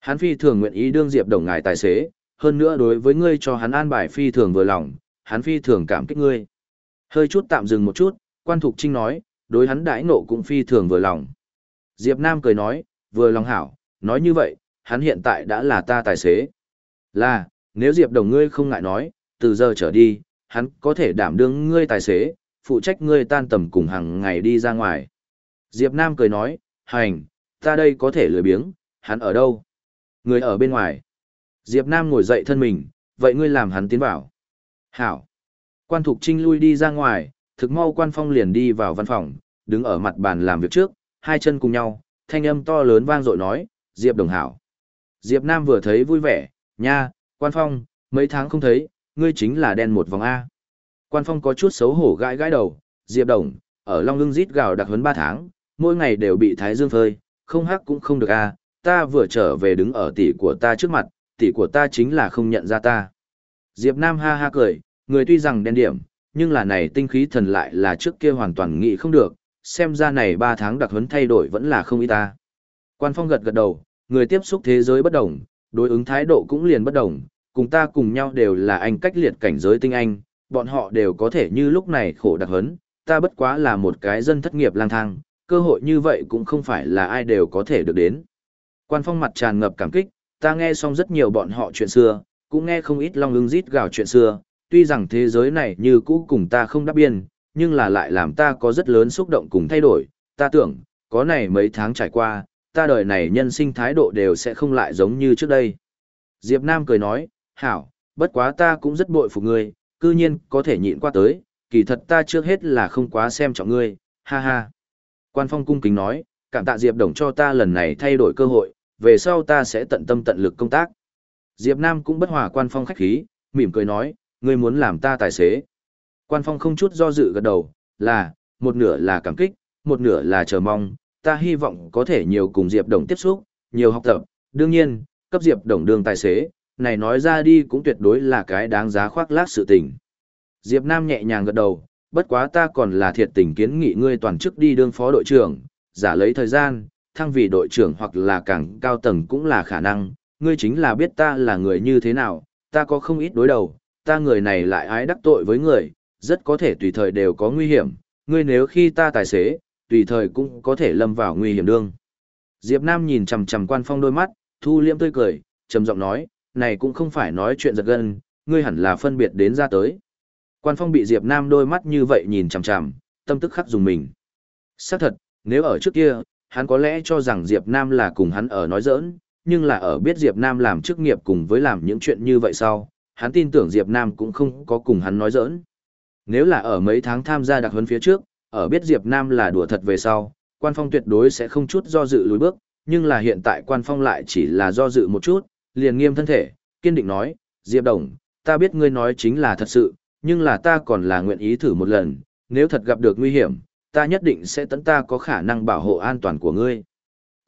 Hắn phi thường nguyện ý đương Diệp đồng ngài tài xế, hơn nữa đối với ngươi cho hắn an bài phi thường vừa lòng, hắn phi thường cảm kích ngươi. Hơi chút tạm dừng một chút, quan thục trinh nói, đối hắn đãi nộ cũng phi thường vừa lòng. Diệp Nam cười nói, vừa lòng hảo, nói như vậy, hắn hiện tại đã là ta tài xế. Là, nếu Diệp đồng ngươi không ngại nói, từ giờ trở đi, hắn có thể đảm đương ngươi tài xế, phụ trách ngươi tan tầm cùng hàng ngày đi ra ngoài. Diệp Nam cười nói, hành, ta đây có thể lười biếng, hắn ở đâu? Người ở bên ngoài. Diệp Nam ngồi dậy thân mình, vậy ngươi làm hắn tiến vào. Hảo. Quan Thục Trinh lui đi ra ngoài, thực mau quan phong liền đi vào văn phòng, đứng ở mặt bàn làm việc trước, hai chân cùng nhau, thanh âm to lớn vang dội nói, Diệp Đồng Hảo. Diệp Nam vừa thấy vui vẻ, nha, quan phong, mấy tháng không thấy, ngươi chính là đen một vòng A. Quan Phong có chút xấu hổ gãi gãi đầu, Diệp Đồng, ở Long Lưng rít gào đặc huấn 3 tháng, mỗi ngày đều bị Thái Dương phơi, không hắc cũng không được a. Ta vừa trở về đứng ở tỷ của ta trước mặt, tỷ của ta chính là không nhận ra ta. Diệp Nam ha ha cười, người tuy rằng đen điểm, nhưng là này tinh khí thần lại là trước kia hoàn toàn nghĩ không được, xem ra này 3 tháng đặc huấn thay đổi vẫn là không ít ta. Quan Phong gật gật đầu, người tiếp xúc thế giới bất đồng, đối ứng thái độ cũng liền bất đồng, cùng ta cùng nhau đều là anh cách liệt cảnh giới tinh anh, bọn họ đều có thể như lúc này khổ đặc huấn, ta bất quá là một cái dân thất nghiệp lang thang, cơ hội như vậy cũng không phải là ai đều có thể được đến. Quan Phong mặt tràn ngập cảm kích, ta nghe xong rất nhiều bọn họ chuyện xưa, cũng nghe không ít long ưng rít gào chuyện xưa, tuy rằng thế giới này như cũ cùng ta không đáp biên, nhưng là lại làm ta có rất lớn xúc động cùng thay đổi, ta tưởng, có này mấy tháng trải qua, ta đời này nhân sinh thái độ đều sẽ không lại giống như trước đây. Diệp Nam cười nói, hảo, bất quá ta cũng rất bội phục ngươi, cư nhiên có thể nhịn qua tới, kỳ thật ta trước hết là không quá xem trọng ngươi, ha ha. Quan Phong cung kính nói, cảm tạ Diệp Đồng cho ta lần này thay đổi cơ hội, về sau ta sẽ tận tâm tận lực công tác. Diệp Nam cũng bất hòa Quan Phong khách khí, mỉm cười nói, ngươi muốn làm ta tài xế. Quan Phong không chút do dự gật đầu, là, một nửa là cảm kích, một nửa là chờ mong, ta hy vọng có thể nhiều cùng Diệp Đồng tiếp xúc, nhiều học tập, đương nhiên, cấp Diệp Đồng đường tài xế, này nói ra đi cũng tuyệt đối là cái đáng giá khoác lác sự tình. Diệp Nam nhẹ nhàng gật đầu, bất quá ta còn là thiệt tình kiến nghị ngươi toàn chức đi đương phó đội trưởng, giả lấy thời gian, thăng vị đội trưởng hoặc là càng cao tầng cũng là khả năng, ngươi chính là biết ta là người như thế nào, ta có không ít đối đầu, ta người này lại ái đắc tội với người, rất có thể tùy thời đều có nguy hiểm, ngươi nếu khi ta tài xế, tùy thời cũng có thể lâm vào nguy hiểm đương. Diệp Nam nhìn chằm chằm quan phong đôi mắt, thu liễm tươi cười, trầm giọng nói, này cũng không phải nói chuyện giật gân, ngươi hẳn là phân biệt đến ra tới. Quan phong bị Diệp Nam đôi mắt như vậy nhìn chằm chằm, tâm tức khắc dùng mình. Xác thật, nếu ở trước kia, hắn có lẽ cho rằng Diệp Nam là cùng hắn ở nói giỡn, nhưng là ở biết Diệp Nam làm chức nghiệp cùng với làm những chuyện như vậy sau, hắn tin tưởng Diệp Nam cũng không có cùng hắn nói giỡn. Nếu là ở mấy tháng tham gia đặc huấn phía trước, ở biết Diệp Nam là đùa thật về sau, quan phong tuyệt đối sẽ không chút do dự lùi bước, nhưng là hiện tại quan phong lại chỉ là do dự một chút, liền nghiêm thân thể, kiên định nói, Diệp Đồng, ta biết ngươi nói chính là thật sự, nhưng là ta còn là nguyện ý thử một lần, nếu thật gặp được nguy hiểm, ta nhất định sẽ tấn ta có khả năng bảo hộ an toàn của ngươi.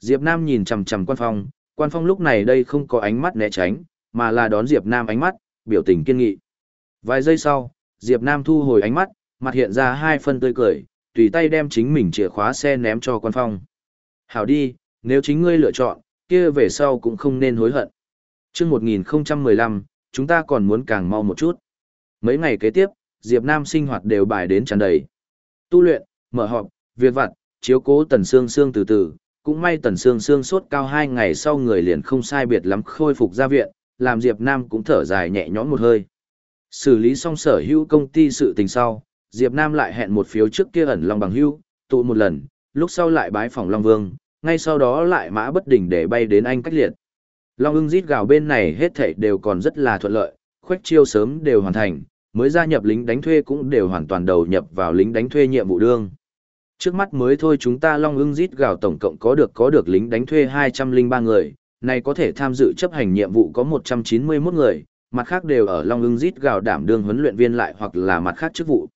Diệp Nam nhìn chằm chằm quan phong, quan phong lúc này đây không có ánh mắt né tránh, mà là đón Diệp Nam ánh mắt, biểu tình kiên nghị. Vài giây sau, Diệp Nam thu hồi ánh mắt, mặt hiện ra hai phân tươi cười, tùy tay đem chính mình chìa khóa xe ném cho quan phong. Hảo đi, nếu chính ngươi lựa chọn, kia về sau cũng không nên hối hận. Trước 1015, chúng ta còn muốn càng mau một chút. Mấy ngày kế tiếp, Diệp Nam sinh hoạt đều bài đến tràn đầy. Tu luyện, mở họp, việc vặt, chiếu cố Tần xương xương từ từ, cũng may Tần xương xương sốt cao hai ngày sau người liền không sai biệt lắm khôi phục ra viện, làm Diệp Nam cũng thở dài nhẹ nhõm một hơi. Xử lý xong sở hữu công ty sự tình sau, Diệp Nam lại hẹn một phiếu trước kia ẩn Long bằng Hưu tụ một lần, lúc sau lại bái phòng Long Vương, ngay sau đó lại mã bất đỉnh để bay đến Anh cách liệt. Long ưng rít gào bên này hết thảy đều còn rất là thuận lợi, khoách chiêu sớm đều hoàn thành, mới gia nhập lính đánh thuê cũng đều hoàn toàn đầu nhập vào lính đánh thuê nhiệm vụ đương. Trước mắt mới thôi chúng ta Long ưng rít gào tổng cộng có được có được lính đánh thuê 203 người, này có thể tham dự chấp hành nhiệm vụ có 191 người, mặt khác đều ở Long ưng rít gào đảm đương huấn luyện viên lại hoặc là mặt khác chức vụ.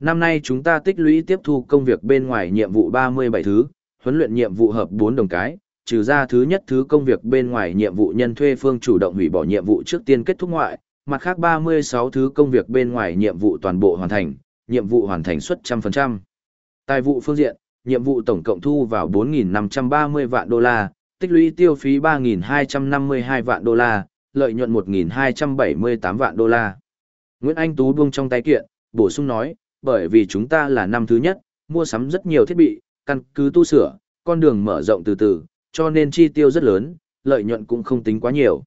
Năm nay chúng ta tích lũy tiếp thu công việc bên ngoài nhiệm vụ 37 thứ, huấn luyện nhiệm vụ hợp 4 đồng cái, trừ ra thứ nhất thứ công việc bên ngoài nhiệm vụ nhân thuê phương chủ động hủy bỏ nhiệm vụ trước tiên kết thúc ngoại, mặt khác 36 thứ công việc bên ngoài nhiệm vụ toàn bộ hoàn thành, nhiệm vụ hoàn thành suất trăm phần trăm. Tài vụ phương diện, nhiệm vụ tổng cộng thu vào 4.530 vạn đô la, tích lũy tiêu phí 3.252 vạn đô la, lợi nhuận 1.278 vạn đô la. Nguyễn Anh Tú buông trong tay kiện, bổ sung nói, bởi vì chúng ta là năm thứ nhất, mua sắm rất nhiều thiết bị, căn cứ tu sửa, con đường mở rộng từ từ, cho nên chi tiêu rất lớn, lợi nhuận cũng không tính quá nhiều.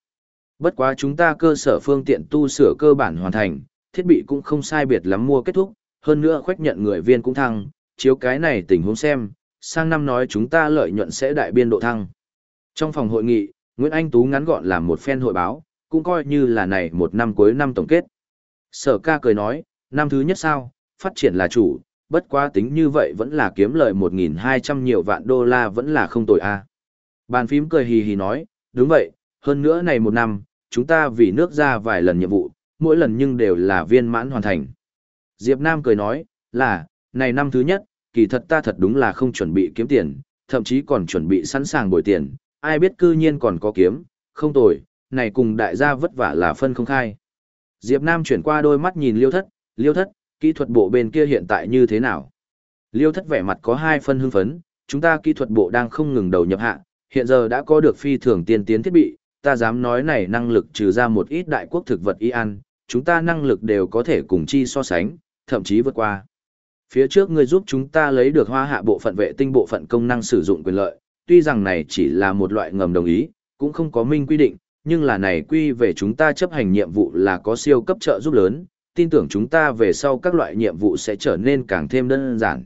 Bất quá chúng ta cơ sở phương tiện tu sửa cơ bản hoàn thành, thiết bị cũng không sai biệt lắm mua kết thúc, hơn nữa khoách nhận người viên cũng thăng, chiếu cái này tình huống xem, sang năm nói chúng ta lợi nhuận sẽ đại biên độ thăng. Trong phòng hội nghị, Nguyễn Anh Tú ngắn gọn làm một phen hội báo, cũng coi như là này một năm cuối năm tổng kết. Sở ca cười nói, năm thứ nhất sao, phát triển là chủ, bất quá tính như vậy vẫn là kiếm lợi 1.200 nhiều vạn đô la vẫn là không tồi a. Bàn phím cười hì hì nói, đúng vậy, hơn nữa này một năm, chúng ta vì nước ra vài lần nhiệm vụ, mỗi lần nhưng đều là viên mãn hoàn thành. Diệp Nam cười nói, là, này năm thứ nhất, kỳ thật ta thật đúng là không chuẩn bị kiếm tiền, thậm chí còn chuẩn bị sẵn sàng bồi tiền, ai biết cư nhiên còn có kiếm, không tồi, này cùng đại gia vất vả là phân không khai. Diệp Nam chuyển qua đôi mắt nhìn liêu thất, liêu thất, kỹ thuật bộ bên kia hiện tại như thế nào? Liêu thất vẻ mặt có hai phân hưng phấn, chúng ta kỹ thuật bộ đang không ngừng đầu nhập hạ, hiện giờ đã có được phi thường tiên tiến thiết bị, ta dám nói này năng lực trừ ra một ít đại quốc thực vật y ăn, chúng ta năng lực đều có thể cùng chi so sánh, thậm chí vượt qua. Phía trước ngươi giúp chúng ta lấy được hoa hạ bộ phận vệ tinh bộ phận công năng sử dụng quyền lợi, tuy rằng này chỉ là một loại ngầm đồng ý, cũng không có minh quy định, nhưng là này quy về chúng ta chấp hành nhiệm vụ là có siêu cấp trợ giúp lớn, tin tưởng chúng ta về sau các loại nhiệm vụ sẽ trở nên càng thêm đơn giản.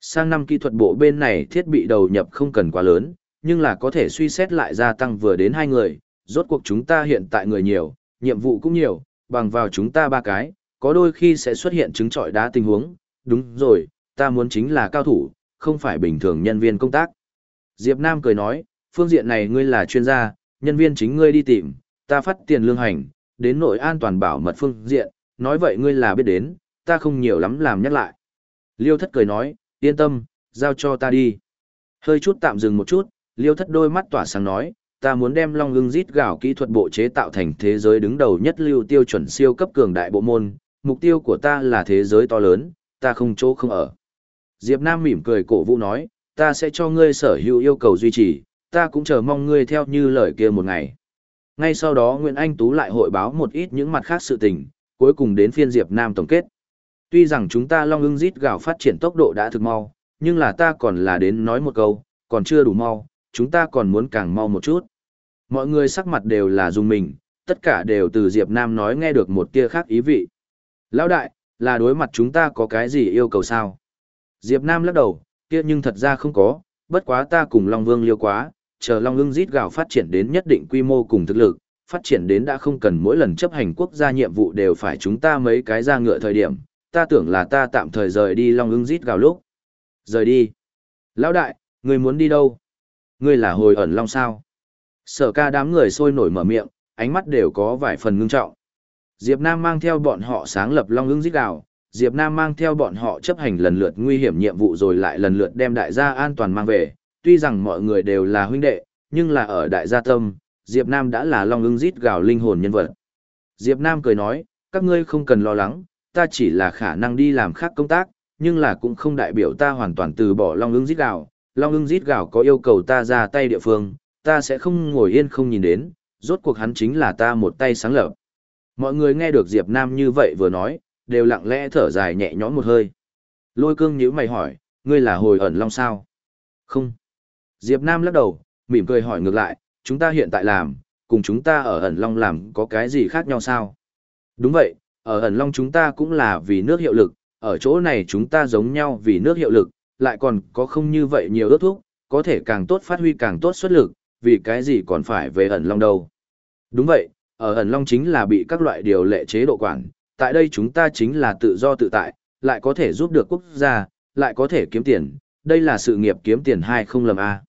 Sang năm kỹ thuật bộ bên này thiết bị đầu nhập không cần quá lớn, nhưng là có thể suy xét lại gia tăng vừa đến hai người, rốt cuộc chúng ta hiện tại người nhiều, nhiệm vụ cũng nhiều, bằng vào chúng ta ba cái, có đôi khi sẽ xuất hiện chứng trọi đá tình huống, đúng rồi, ta muốn chính là cao thủ, không phải bình thường nhân viên công tác. Diệp Nam cười nói, phương diện này ngươi là chuyên gia, nhân viên chính ngươi đi tìm, ta phát tiền lương hành, đến nội an toàn bảo mật phương diện, nói vậy ngươi là biết đến, ta không nhiều lắm làm nhắc lại. Liêu thất cười nói, yên tâm, giao cho ta đi. Hơi chút tạm dừng một chút, liêu thất đôi mắt tỏa sáng nói, ta muốn đem long ưng rít gạo kỹ thuật bộ chế tạo thành thế giới đứng đầu nhất lưu tiêu chuẩn siêu cấp cường đại bộ môn, mục tiêu của ta là thế giới to lớn, ta không chỗ không ở. Diệp Nam mỉm cười cổ vũ nói, ta sẽ cho ngươi sở hữu yêu cầu duy trì, ta cũng chờ mong ngươi theo như lời kia một ngày. Ngay sau đó Nguyễn Anh Tú lại hội báo một ít những mặt khác sự tình, cuối cùng đến phiên Diệp Nam tổng kết. Tuy rằng chúng ta long ưng rít gạo phát triển tốc độ đã thực mau, nhưng là ta còn là đến nói một câu, còn chưa đủ mau, chúng ta còn muốn càng mau một chút. Mọi người sắc mặt đều là dùng mình, tất cả đều từ Diệp Nam nói nghe được một tia khác ý vị. Lão đại, là đối mặt chúng ta có cái gì yêu cầu sao? Diệp Nam lắc đầu, kia nhưng thật ra không có, bất quá ta cùng Long Vương liêu quá, chờ Long ưng rít gạo phát triển đến nhất định quy mô cùng thực lực, phát triển đến đã không cần mỗi lần chấp hành quốc gia nhiệm vụ đều phải chúng ta mấy cái ra ngựa thời điểm, ta tưởng là ta tạm thời rời đi Long ưng rít Gào lúc. Rời đi. Lão đại, người muốn đi đâu? Ngươi là hồi ẩn Long sao? Sở ca đám người sôi nổi mở miệng, ánh mắt đều có vài phần ngưng trọng. Diệp Nam mang theo bọn họ sáng lập Long ưng rít Gào Diệp Nam mang theo bọn họ chấp hành lần lượt nguy hiểm nhiệm vụ rồi lại lần lượt đem đại gia an toàn mang về, tuy rằng mọi người đều là huynh đệ, nhưng là ở đại gia tâm, Diệp Nam đã là long ưng rít gào linh hồn nhân vật. Diệp Nam cười nói, các ngươi không cần lo lắng, ta chỉ là khả năng đi làm khác công tác, nhưng là cũng không đại biểu ta hoàn toàn từ bỏ long ưng rít gào. Long ưng rít gào có yêu cầu ta ra tay địa phương, ta sẽ không ngồi yên không nhìn đến, rốt cuộc hắn chính là ta một tay sáng lập. Mọi người nghe được Diệp Nam như vậy vừa nói, đều lặng lẽ thở dài nhẹ nhõm một hơi. Lôi cương nhíu mày hỏi, ngươi là hồi ẩn long sao? Không. Diệp Nam lắc đầu, mỉm cười hỏi ngược lại, chúng ta hiện tại làm, cùng chúng ta ở ẩn long làm có cái gì khác nhau sao? Đúng vậy, ở ẩn long chúng ta cũng là vì nước hiệu lực, ở chỗ này chúng ta giống nhau vì nước hiệu lực, lại còn có không như vậy nhiều ước thuốc, có thể càng tốt phát huy càng tốt xuất lực, vì cái gì còn phải về ẩn long đâu. Đúng vậy, ở ẩn long chính là bị các loại điều lệ chế độ quản, tại đây chúng ta chính là tự do tự tại, lại có thể giúp được quốc gia, lại có thể kiếm tiền, đây là sự nghiệp kiếm tiền hay không lầm a. À.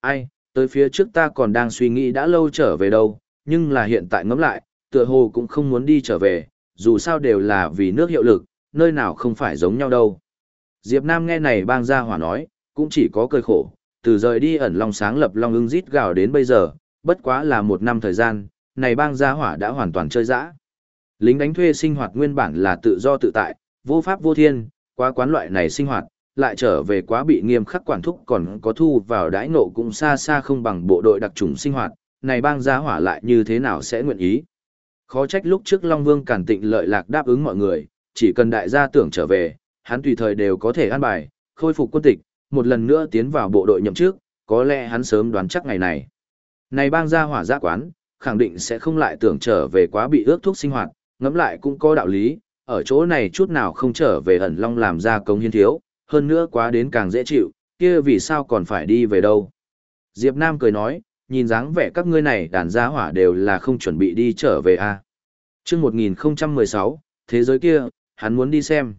Ai, tới phía trước ta còn đang suy nghĩ đã lâu trở về đâu, nhưng là hiện tại ngẫm lại, tựa hồ cũng không muốn đi trở về, dù sao đều là vì nước hiệu lực, nơi nào không phải giống nhau đâu. Diệp Nam nghe này bang gia hỏa nói, cũng chỉ có cười khổ, từ rời đi ẩn long sáng lập long ưng rít gào đến bây giờ, bất quá là một năm thời gian, này bang gia hỏa đã hoàn toàn chơi dã. Lính đánh thuê sinh hoạt nguyên bản là tự do tự tại, vô pháp vô thiên, quá quán loại này sinh hoạt, lại trở về quá bị nghiêm khắc quản thúc còn có thu vào đãi nộ cũng xa xa không bằng bộ đội đặc trùng sinh hoạt, này bang gia hỏa lại như thế nào sẽ nguyện ý. Khó trách lúc trước Long Vương cản tịnh lợi lạc đáp ứng mọi người, chỉ cần đại gia tưởng trở về, hắn tùy thời đều có thể an bài, khôi phục quân tịch, một lần nữa tiến vào bộ đội nhậm chức, có lẽ hắn sớm đoán chắc ngày này. Này bang gia hỏa gia quán, khẳng định sẽ không lại tưởng trở về quá bị ước thuốc sinh hoạt, ngẫm lại cũng có đạo lý, ở chỗ này chút nào không trở về ẩn long làm ra công hiến thiếu, hơn nữa quá đến càng dễ chịu, kia vì sao còn phải đi về đâu. Diệp Nam cười nói, nhìn dáng vẻ các ngươi này đàn gia hỏa đều là không chuẩn bị đi trở về a. À. Chương 1016, thế giới kia, hắn muốn đi xem.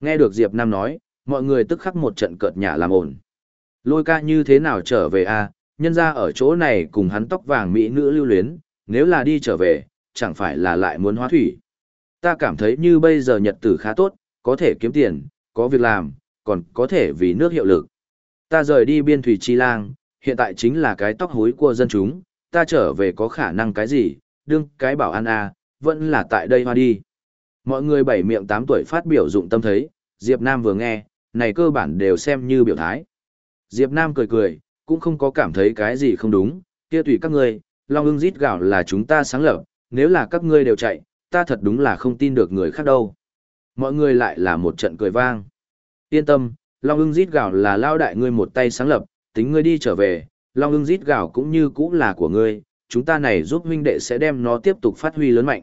Nghe được Diệp Nam nói, mọi người tức khắc một trận cợt nhả làm ổn. Lôi ca như thế nào trở về a? À? Nhân ra ở chỗ này cùng hắn tóc vàng mỹ nữ lưu luyến, nếu là đi trở về, chẳng phải là lại muốn hóa thủy. Ta cảm thấy như bây giờ nhật tử khá tốt, có thể kiếm tiền, có việc làm, còn có thể vì nước hiệu lực. Ta rời đi biên thủy chi lang, hiện tại chính là cái tóc hối của dân chúng, ta trở về có khả năng cái gì, đương cái bảo an a vẫn là tại đây hoa đi. Mọi người bảy miệng tám tuổi phát biểu dụng tâm thấy, Diệp Nam vừa nghe, này cơ bản đều xem như biểu thái. Diệp Nam cười cười, cũng không có cảm thấy cái gì không đúng, kia tùy các ngươi, Long ưng rít gạo là chúng ta sáng lập, nếu là các ngươi đều chạy, ta thật đúng là không tin được người khác đâu. Mọi người lại là một trận cười vang. Yên tâm, Long ưng rít gạo là lao đại ngươi một tay sáng lập, tính ngươi đi trở về, Long ưng rít gạo cũng như cũ là của ngươi, chúng ta này giúp huynh đệ sẽ đem nó tiếp tục phát huy lớn mạnh.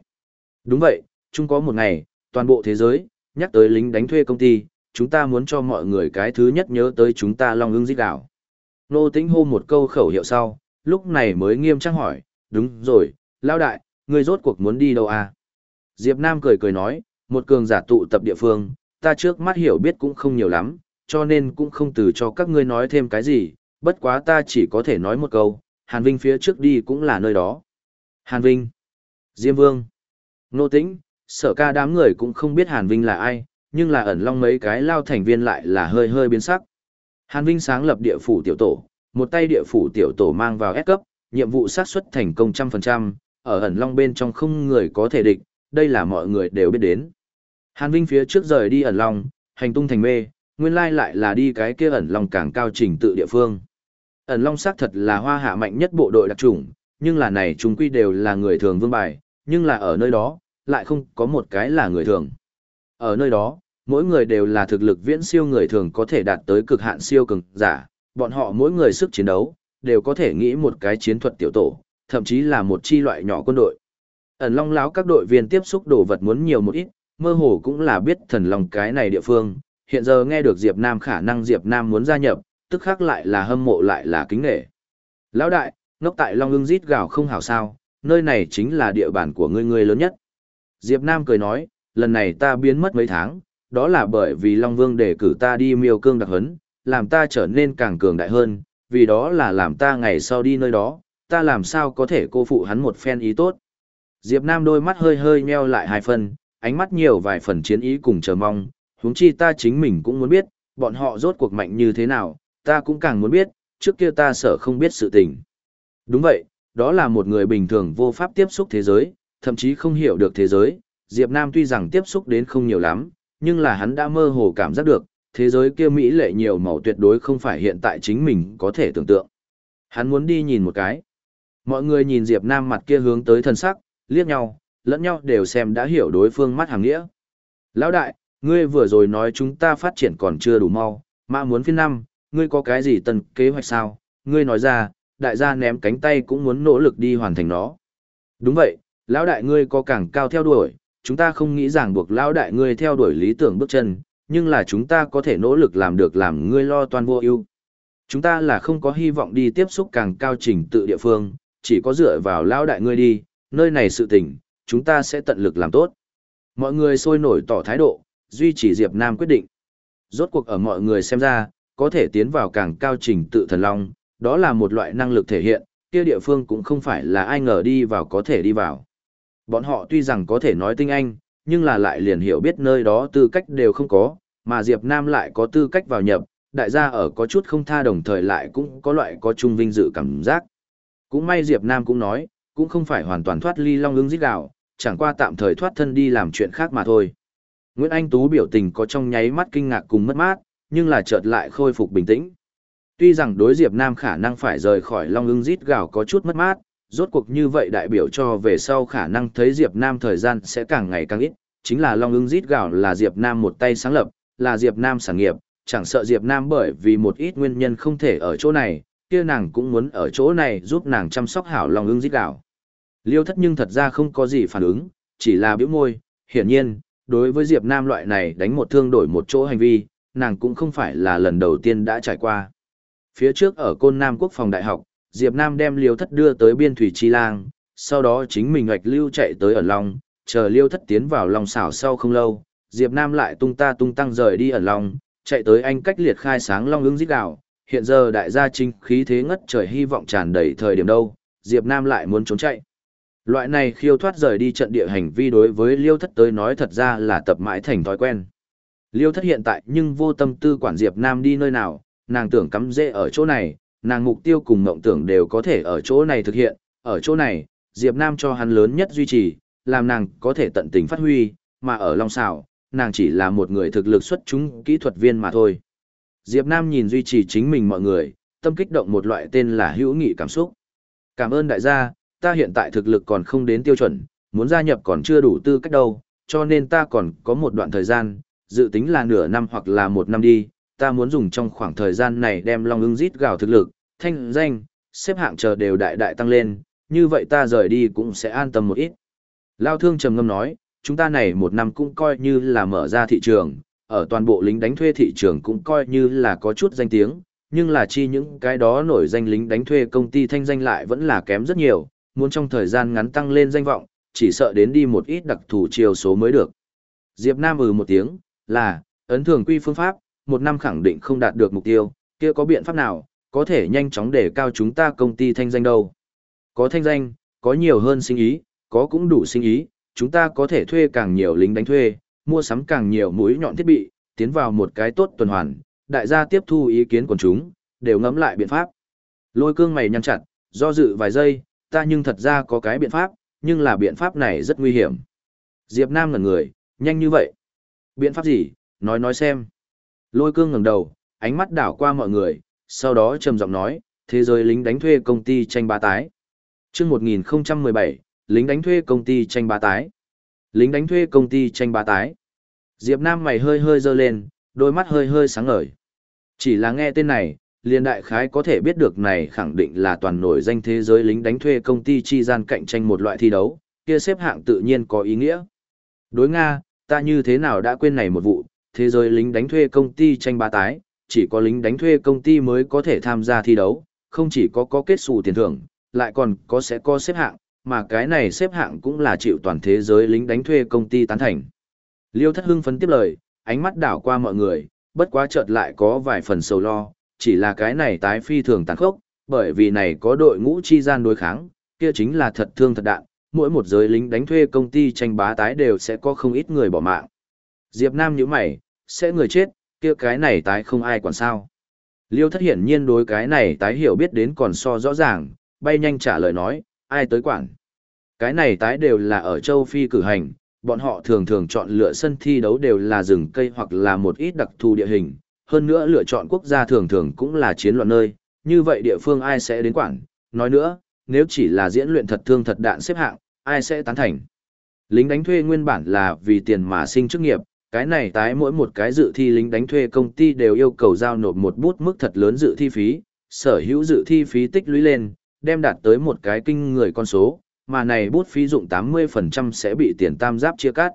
Đúng vậy, chúng có một ngày, toàn bộ thế giới, nhắc tới lính đánh thuê công ty, chúng ta muốn cho mọi người cái thứ nhất nhớ tới chúng ta Long ưng rít gạo. Nô tính hô một câu khẩu hiệu sau, lúc này mới nghiêm trang hỏi, đúng rồi, lao đại, ngươi rốt cuộc muốn đi đâu à? Diệp Nam cười cười nói, một cường giả tụ tập địa phương, ta trước mắt hiểu biết cũng không nhiều lắm, cho nên cũng không từ cho các ngươi nói thêm cái gì, bất quá ta chỉ có thể nói một câu, Hàn Vinh phía trước đi cũng là nơi đó. Hàn Vinh, Diêm Vương, Nô Tĩnh, sở ca đám người cũng không biết Hàn Vinh là ai, nhưng là ẩn long mấy cái lao thành viên lại là hơi hơi biến sắc. Hàn Vinh sáng lập địa phủ tiểu tổ, một tay địa phủ tiểu tổ mang vào S cấp, nhiệm vụ xác suất thành công trăm phần trăm, ở ẩn long bên trong không người có thể địch, đây là mọi người đều biết đến. Hàn Vinh phía trước rời đi ẩn long, hành tung thành mê, nguyên lai lại là đi cái kia ẩn long càng cao trình tự địa phương. Ẩn long xác thật là hoa hạ mạnh nhất bộ đội đặc chủng, nhưng là này chúng quy đều là người thường vương bài, nhưng là ở nơi đó, lại không có một cái là người thường. Ở nơi đó, mỗi người đều là thực lực viễn siêu người thường có thể đạt tới cực hạn siêu cường giả, bọn họ mỗi người sức chiến đấu, đều có thể nghĩ một cái chiến thuật tiểu tổ, thậm chí là một chi loại nhỏ quân đội. Ẩn long láo các đội viên tiếp xúc đồ vật muốn nhiều một ít, mơ hồ cũng là biết thần long cái này địa phương, hiện giờ nghe được Diệp Nam khả năng Diệp Nam muốn gia nhập, tức khác lại là hâm mộ lại là kính nể. Lão đại, ngốc tại long ưng rít gào không hảo sao, nơi này chính là địa bàn của ngươi ngươi lớn nhất. Diệp Nam cười nói, lần này ta biến mất mấy tháng, đó là bởi vì Long Vương đề cử ta đi miêu cương đặc hấn, làm ta trở nên càng cường đại hơn, vì đó là làm ta ngày sau đi nơi đó, ta làm sao có thể cô phụ hắn một phen ý tốt. Diệp Nam đôi mắt hơi hơi nheo lại hai phần, ánh mắt nhiều vài phần chiến ý cùng chờ mong, huống chi ta chính mình cũng muốn biết, bọn họ rốt cuộc mạnh như thế nào, ta cũng càng muốn biết, trước kia ta sợ không biết sự tình. Đúng vậy, đó là một người bình thường vô pháp tiếp xúc thế giới, thậm chí không hiểu được thế giới, Diệp Nam tuy rằng tiếp xúc đến không nhiều lắm, nhưng là hắn đã mơ hồ cảm giác được, thế giới kia mỹ lệ nhiều màu tuyệt đối không phải hiện tại chính mình có thể tưởng tượng. Hắn muốn đi nhìn một cái. Mọi người nhìn Diệp Nam mặt kia hướng tới thần sắc, liếc nhau, lẫn nhau đều xem đã hiểu đối phương mắt hàng nghĩa. Lão đại, ngươi vừa rồi nói chúng ta phát triển còn chưa đủ mau, mà muốn phiên năm, ngươi có cái gì tân kế hoạch sao? Ngươi nói ra, đại gia ném cánh tay cũng muốn nỗ lực đi hoàn thành nó. Đúng vậy, lão đại ngươi có càng cao theo đuổi, chúng ta không nghĩ rằng buộc lão đại ngươi theo đuổi lý tưởng bước chân, nhưng là chúng ta có thể nỗ lực làm được làm ngươi lo toàn vô ưu. Chúng ta là không có hy vọng đi tiếp xúc càng cao trình tự địa phương, chỉ có dựa vào lão đại ngươi đi, nơi này sự tình, chúng ta sẽ tận lực làm tốt. Mọi người sôi nổi tỏ thái độ, duy trì Diệp Nam quyết định. Rốt cuộc ở mọi người xem ra, có thể tiến vào càng cao trình tự thần long, đó là một loại năng lực thể hiện, kia địa phương cũng không phải là ai ngờ đi vào có thể đi vào. Bọn họ tuy rằng có thể nói tinh anh, nhưng là lại liền hiểu biết nơi đó tư cách đều không có, mà Diệp Nam lại có tư cách vào nhập, đại gia ở có chút không tha đồng thời lại cũng có loại có chung vinh dự cảm giác. Cũng may Diệp Nam cũng nói, cũng không phải hoàn toàn thoát ly long ứng giết gạo, chẳng qua tạm thời thoát thân đi làm chuyện khác mà thôi. Nguyễn Anh Tú biểu tình có trong nháy mắt kinh ngạc cùng mất mát, nhưng là chợt lại khôi phục bình tĩnh. Tuy rằng đối Diệp Nam khả năng phải rời khỏi Long ưng rít gào có chút mất mát, rốt cuộc như vậy đại biểu cho về sau khả năng thấy Diệp Nam thời gian sẽ càng ngày càng ít, chính là Long ưng rít gào là Diệp Nam một tay sáng lập, là Diệp Nam sản nghiệp, chẳng sợ Diệp Nam bởi vì một ít nguyên nhân không thể ở chỗ này, kia nàng cũng muốn ở chỗ này giúp nàng chăm sóc hảo Long ưng rít gào. Liêu thất nhưng thật ra không có gì phản ứng, chỉ là biểu môi, hiển nhiên, đối với Diệp Nam loại này đánh một thương đổi một chỗ hành vi, nàng cũng không phải là lần đầu tiên đã trải qua. Phía trước ở Côn Nam Quốc phòng đại học, Diệp Nam đem Liêu Thất đưa tới biên thủy chi lang, sau đó chính mình ngạch lưu chạy tới ở Long, chờ Liêu Thất tiến vào Long xảo sau không lâu, Diệp Nam lại tung ta tung tăng rời đi ở Long, chạy tới anh cách liệt khai sáng Long ứng giết đảo. Hiện giờ đại gia chính khí thế ngất trời hy vọng tràn đầy thời điểm đâu, Diệp Nam lại muốn trốn chạy. Loại này khiêu thoát rời đi trận địa hành vi đối với Liêu Thất tới nói thật ra là tập mãi thành thói quen. Liêu thất hiện tại nhưng vô tâm tư quản Diệp Nam đi nơi nào, nàng tưởng cắm rễ ở chỗ này, nàng mục tiêu cùng mộng tưởng đều có thể ở chỗ này thực hiện, ở chỗ này, Diệp Nam cho hắn lớn nhất duy trì, làm nàng có thể tận tình phát huy, mà ở Long Sảo, nàng chỉ là một người thực lực xuất chúng kỹ thuật viên mà thôi. Diệp Nam nhìn duy trì chính mình mọi người, tâm kích động một loại tên là hữu nghị cảm xúc. Cảm ơn đại gia, ta hiện tại thực lực còn không đến tiêu chuẩn, muốn gia nhập còn chưa đủ tư cách đâu, cho nên ta còn có một đoạn thời gian, dự tính là nửa năm hoặc là một năm đi, ta muốn dùng trong khoảng thời gian này đem long ưng rít gào thực lực, thanh danh, xếp hạng chờ đều đại đại tăng lên, như vậy ta rời đi cũng sẽ an tâm một ít. Lao thương trầm ngâm nói, chúng ta này một năm cũng coi như là mở ra thị trường, ở toàn bộ lính đánh thuê thị trường cũng coi như là có chút danh tiếng, nhưng là chi những cái đó nổi danh lính đánh thuê công ty thanh danh lại vẫn là kém rất nhiều, muốn trong thời gian ngắn tăng lên danh vọng, chỉ sợ đến đi một ít đặc thù chiều số mới được. Diệp Nam ừ một tiếng, là, ấn thường quy phương pháp, một năm khẳng định không đạt được mục tiêu, kia có biện pháp nào, có thể nhanh chóng để cao chúng ta công ty thanh danh đâu. Có thanh danh, có nhiều hơn sinh ý, có cũng đủ sinh ý, chúng ta có thể thuê càng nhiều lính đánh thuê, mua sắm càng nhiều mũi nhọn thiết bị, tiến vào một cái tốt tuần hoàn, đại gia tiếp thu ý kiến của chúng, đều ngẫm lại biện pháp. Lôi cương mày nhăn chặt, do dự vài giây, ta nhưng thật ra có cái biện pháp, nhưng là biện pháp này rất nguy hiểm. Diệp Nam ngẩn người, nhanh như vậy. Biện pháp gì, nói nói xem. Lôi cương ngẩng đầu, ánh mắt đảo qua mọi người, sau đó trầm giọng nói, thế giới lính đánh thuê công ty tranh bá tái. Trước 1017, lính đánh thuê công ty tranh bá tái. Lính đánh thuê công ty tranh bá tái. Diệp Nam mày hơi hơi dơ lên, đôi mắt hơi hơi sáng ngời. Chỉ là nghe tên này, liền đại khái có thể biết được này khẳng định là toàn nổi danh thế giới lính đánh thuê công ty chi gian cạnh tranh một loại thi đấu, kia xếp hạng tự nhiên có ý nghĩa. Đối Nga, ta như thế nào đã quên này một vụ, thế giới lính đánh thuê công ty tranh ba tái, chỉ có lính đánh thuê công ty mới có thể tham gia thi đấu, không chỉ có có kết xù tiền thưởng, lại còn có sẽ có xếp hạng, mà cái này xếp hạng cũng là chịu toàn thế giới lính đánh thuê công ty tán thành. Liêu thất hưng phấn tiếp lời, ánh mắt đảo qua mọi người, bất quá chợt lại có vài phần sầu lo, chỉ là cái này tái phi thường tàn khốc, bởi vì này có đội ngũ chi gian đối kháng, kia chính là thật thương thật đạn, mỗi một giới lính đánh thuê công ty tranh bá tái đều sẽ có không ít người bỏ mạng. Diệp Nam nhíu mày, sẽ người chết, kia cái này tái không ai quản sao. Liêu thất hiển nhiên đối cái này tái hiểu biết đến còn so rõ ràng, bay nhanh trả lời nói, ai tới quản. Cái này tái đều là ở châu Phi cử hành, bọn họ thường thường chọn lựa sân thi đấu đều là rừng cây hoặc là một ít đặc thù địa hình, hơn nữa lựa chọn quốc gia thường thường cũng là chiến loạn nơi, như vậy địa phương ai sẽ đến quản, nói nữa, nếu chỉ là diễn luyện thật thương thật đạn xếp hạng, ai sẽ tán thành. Lính đánh thuê nguyên bản là vì tiền mà sinh chức nghiệp, cái này tái mỗi một cái dự thi lính đánh thuê công ty đều yêu cầu giao nộp một bút mức thật lớn dự thi phí, sở hữu dự thi phí tích lũy lên, đem đạt tới một cái kinh người con số, mà này bút phí dụng 80% sẽ bị tiền tam giáp chia cắt.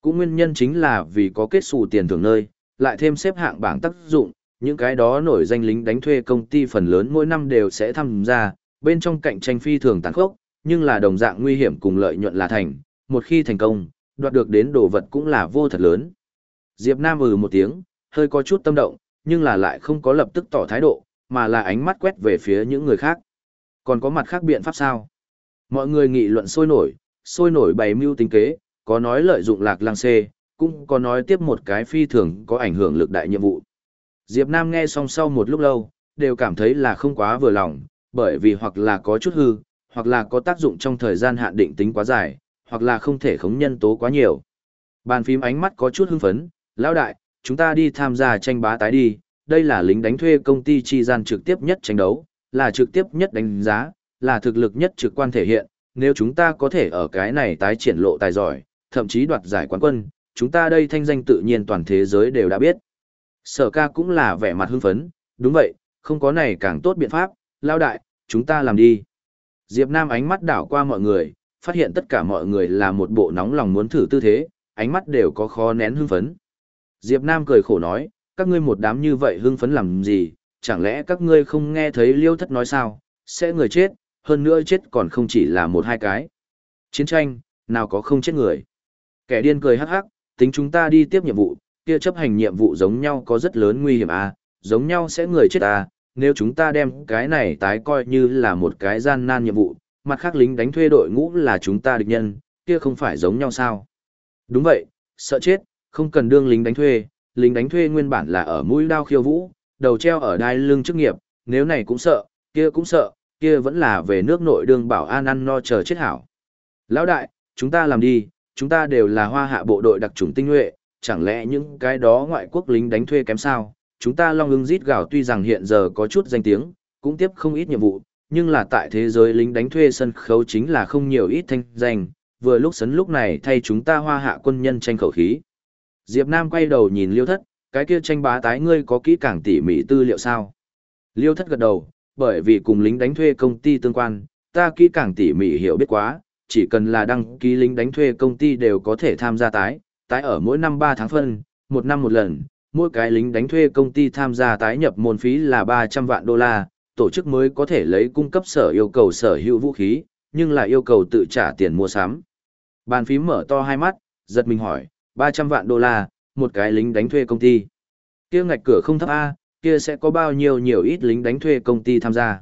Cũng nguyên nhân chính là vì có kết xù tiền thưởng nơi, lại thêm xếp hạng bảng tác dụng, những cái đó nổi danh lính đánh thuê công ty phần lớn mỗi năm đều sẽ tham gia, bên trong cạnh tranh phi thường tàn khốc, nhưng là đồng dạng nguy hiểm cùng lợi nhuận là thành, một khi thành công, đoạt được đến đồ vật cũng là vô thật lớn. Diệp Nam ừ một tiếng, hơi có chút tâm động, nhưng là lại không có lập tức tỏ thái độ, mà là ánh mắt quét về phía những người khác. Còn có mặt khác biện pháp sao? Mọi người nghị luận sôi nổi, sôi nổi bày mưu tính kế, có nói lợi dụng lạc lang xê, cũng có nói tiếp một cái phi thường có ảnh hưởng lực đại nhiệm vụ. Diệp Nam nghe xong sau một lúc lâu, đều cảm thấy là không quá vừa lòng, bởi vì hoặc là có chút hư, hoặc là có tác dụng trong thời gian hạn định tính quá dài, hoặc là không thể khống nhân tố quá nhiều. Bàn phím ánh mắt có chút hưng phấn, lão đại, chúng ta đi tham gia tranh bá tái đi, đây là lính đánh thuê công ty chi gian trực tiếp nhất tranh đấu, là trực tiếp nhất đánh giá, là thực lực nhất trực quan thể hiện, nếu chúng ta có thể ở cái này tái triển lộ tài giỏi, thậm chí đoạt giải quán quân, chúng ta đây thanh danh tự nhiên toàn thế giới đều đã biết. Sở ca cũng là vẻ mặt hưng phấn, đúng vậy, không có này càng tốt biện pháp, lao đại, chúng ta làm đi. Diệp Nam ánh mắt đảo qua mọi người, phát hiện tất cả mọi người là một bộ nóng lòng muốn thử tư thế, ánh mắt đều có khó nén hưng phấn. Diệp Nam cười khổ nói, các ngươi một đám như vậy hưng phấn làm gì, chẳng lẽ các ngươi không nghe thấy liêu thất nói sao, sẽ người chết, hơn nữa chết còn không chỉ là một hai cái. Chiến tranh, nào có không chết người. Kẻ điên cười hắc hắc, tính chúng ta đi tiếp nhiệm vụ, kia chấp hành nhiệm vụ giống nhau có rất lớn nguy hiểm à, giống nhau sẽ người chết à, nếu chúng ta đem cái này tái coi như là một cái gian nan nhiệm vụ, mặt khác lính đánh thuê đội ngũ là chúng ta địch nhân, kia không phải giống nhau sao. Đúng vậy, sợ chết, không cần đương lính đánh thuê, lính đánh thuê nguyên bản là ở mũi đao khiêu vũ, đầu treo ở đai lưng chức nghiệp, nếu này cũng sợ, kia cũng sợ, kia vẫn là về nước nội đương bảo an ăn no chờ chết hảo. Lão đại, chúng ta làm đi, chúng ta đều là hoa hạ bộ đội đặc trùng tinh nhuệ, chẳng lẽ những cái đó ngoại quốc lính đánh thuê kém sao? Chúng ta long ưng rít gào tuy rằng hiện giờ có chút danh tiếng, cũng tiếp không ít nhiệm vụ, nhưng là tại thế giới lính đánh thuê sân khấu chính là không nhiều ít thanh danh, vừa lúc sấn lúc này thay chúng ta hoa hạ quân nhân tranh khẩu khí. Diệp Nam quay đầu nhìn Liêu Thất, cái kia tranh bá tái ngươi có kỹ càng tỉ mỉ tư liệu sao? Liêu Thất gật đầu, bởi vì cùng lính đánh thuê công ty tương quan, ta kỹ càng tỉ mỉ hiểu biết quá, chỉ cần là đăng ký lính đánh thuê công ty đều có thể tham gia tái, tái ở mỗi năm 3 tháng phân, một năm một lần, mỗi cái lính đánh thuê công ty tham gia tái nhập môn phí là 300 vạn đô la, tổ chức mới có thể lấy cung cấp sở yêu cầu sở hữu vũ khí, nhưng lại yêu cầu tự trả tiền mua sắm. Bàn phím mở to hai mắt, giật mình hỏi, 300 vạn đô la, một cái lính đánh thuê công ty. Kia ngạch cửa không thấp A, kia sẽ có bao nhiêu nhiều ít lính đánh thuê công ty tham gia.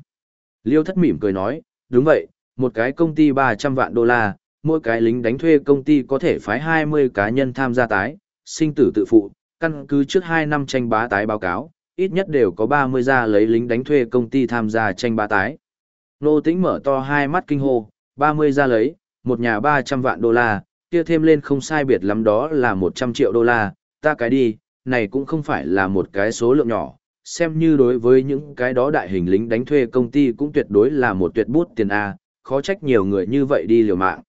Liêu thất mỉm cười nói, đúng vậy, một cái công ty 300 vạn đô la, mỗi cái lính đánh thuê công ty có thể phái 20 cá nhân tham gia tái, sinh tử tự phụ, căn cứ trước 2 năm tranh bá tái báo cáo, ít nhất đều có 30 gia lấy lính đánh thuê công ty tham gia tranh bá tái. Nô tĩnh mở to hai mắt kinh hô, 30 gia lấy, một nhà 300 vạn đô la, kia thêm lên không sai biệt lắm đó là 100 triệu đô la, ta cái đi, này cũng không phải là một cái số lượng nhỏ, xem như đối với những cái đó đại hình lính đánh thuê công ty cũng tuyệt đối là một tuyệt bút tiền A, khó trách nhiều người như vậy đi liều mạng.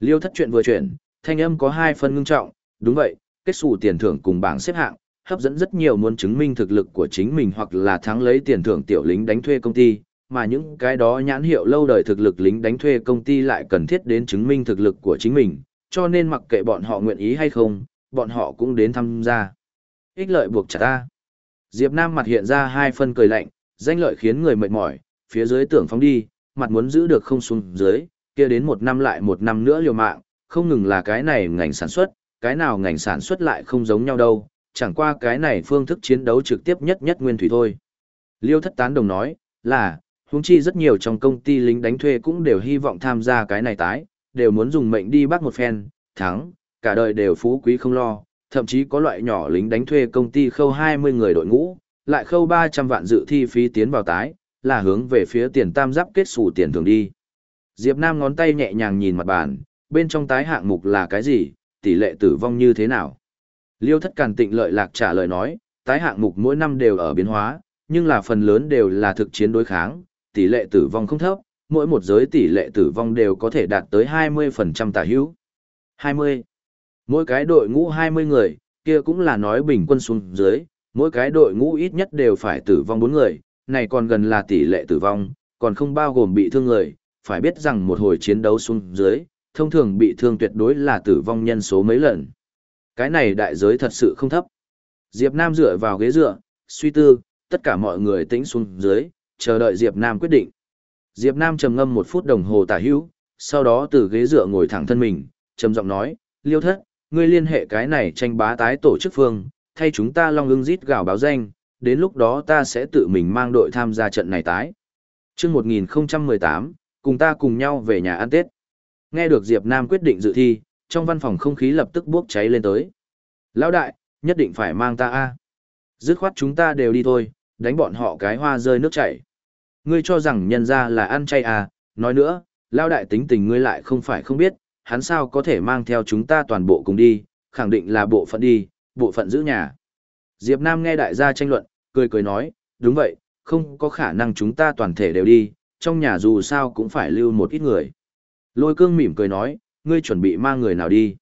Liêu thất chuyện vừa chuyển, thanh âm có hai phần ngưng trọng, đúng vậy, kết xù tiền thưởng cùng bảng xếp hạng, hấp dẫn rất nhiều muốn chứng minh thực lực của chính mình hoặc là thắng lấy tiền thưởng tiểu lính đánh thuê công ty, mà những cái đó nhãn hiệu lâu đời thực lực lính đánh thuê công ty lại cần thiết đến chứng minh thực lực của chính mình, cho nên mặc kệ bọn họ nguyện ý hay không, bọn họ cũng đến tham gia. Ích lợi buộc chặt ta. Diệp Nam mặt hiện ra hai phân cười lạnh, danh lợi khiến người mệt mỏi, phía dưới tưởng phóng đi, mặt muốn giữ được không xuống dưới, kia đến một năm lại một năm nữa liều mạng, không ngừng là cái này ngành sản xuất, cái nào ngành sản xuất lại không giống nhau đâu, chẳng qua cái này phương thức chiến đấu trực tiếp nhất nhất nguyên thủy thôi. Liêu thất tán đồng nói, là, huống chi rất nhiều trong công ty lính đánh thuê cũng đều hy vọng tham gia cái này tái, đều muốn dùng mệnh đi bắt một phen, thắng, cả đời đều phú quý không lo, thậm chí có loại nhỏ lính đánh thuê công ty khâu 20 người đội ngũ, lại khâu 300 vạn dự thi phí tiến vào tái, là hướng về phía tiền tam giáp kết sủ tiền thường đi. Diệp Nam ngón tay nhẹ nhàng nhìn mặt bàn, bên trong tái hạng mục là cái gì, tỷ lệ tử vong như thế nào. Liêu thất càn tịnh lợi lạc trả lời nói, tái hạng mục mỗi năm đều ở biến hóa, nhưng là phần lớn đều là thực chiến đối kháng, tỷ lệ tử vong không thấp, mỗi một giới tỷ lệ tử vong đều có thể đạt tới 20% tả hữu. 20. Mỗi cái đội ngũ 20 người, kia cũng là nói bình quân xuống dưới, mỗi cái đội ngũ ít nhất đều phải tử vong 4 người, này còn gần là tỷ lệ tử vong, còn không bao gồm bị thương người, phải biết rằng một hồi chiến đấu xuống dưới, thông thường bị thương tuyệt đối là tử vong nhân số mấy lần. Cái này đại giới thật sự không thấp. Diệp Nam dựa vào ghế dựa, suy tư, tất cả mọi người tĩnh xuống dưới, chờ đợi Diệp Nam quyết định. Diệp Nam trầm ngâm một phút đồng hồ tả hữu, sau đó từ ghế dựa ngồi thẳng thân mình, trầm giọng nói, liêu thất, ngươi liên hệ cái này tranh bá tái tổ chức phương, thay chúng ta long ưng rít gào báo danh, đến lúc đó ta sẽ tự mình mang đội tham gia trận này tái. Trước 1018, cùng ta cùng nhau về nhà ăn Tết. Nghe được Diệp Nam quyết định dự thi, trong văn phòng không khí lập tức bốc cháy lên tới. Lão đại, nhất định phải mang ta a. Dứt khoát chúng ta đều đi thôi, đánh bọn họ cái hoa rơi nước chảy. Ngươi cho rằng nhân gia là ăn chay à, nói nữa, Lão đại tính tình ngươi lại không phải không biết, hắn sao có thể mang theo chúng ta toàn bộ cùng đi, khẳng định là bộ phận đi, bộ phận giữ nhà. Diệp Nam nghe đại gia tranh luận, cười cười nói, đúng vậy, không có khả năng chúng ta toàn thể đều đi, trong nhà dù sao cũng phải lưu một ít người. Lôi cương mỉm cười nói, ngươi chuẩn bị mang người nào đi.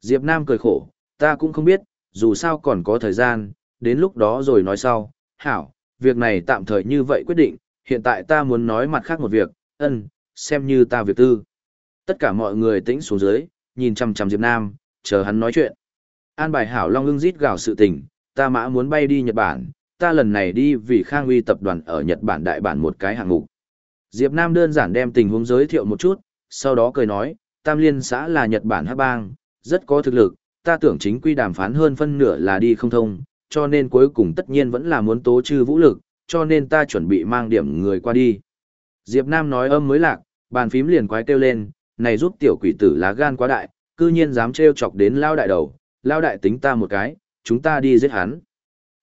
Diệp Nam cười khổ, ta cũng không biết, dù sao còn có thời gian, đến lúc đó rồi nói sau. Hảo, việc này tạm thời như vậy quyết định, hiện tại ta muốn nói mặt khác một việc, ân, xem như ta việc tư. Tất cả mọi người tĩnh xuống dưới, nhìn chăm chăm Diệp Nam, chờ hắn nói chuyện. An bài Hảo Long ưng rít gào sự tình, ta mã muốn bay đi Nhật Bản, ta lần này đi vì Khang Uy tập đoàn ở Nhật Bản đại bản một cái hạng mục. Diệp Nam đơn giản đem tình huống giới thiệu một chút, sau đó cười nói, Tam Liên xã là Nhật Bản hắc bang, rất có thực lực, ta tưởng chính quy đàm phán hơn phân nửa là đi không thông, cho nên cuối cùng tất nhiên vẫn là muốn tố trừ vũ lực, cho nên ta chuẩn bị mang điểm người qua đi. Diệp Nam nói âm mới lạc, bàn phím liền quái kêu lên, này giúp tiểu quỷ tử lá gan quá đại, cư nhiên dám treo chọc đến lao đại đầu, lao đại tính ta một cái, chúng ta đi giết hắn.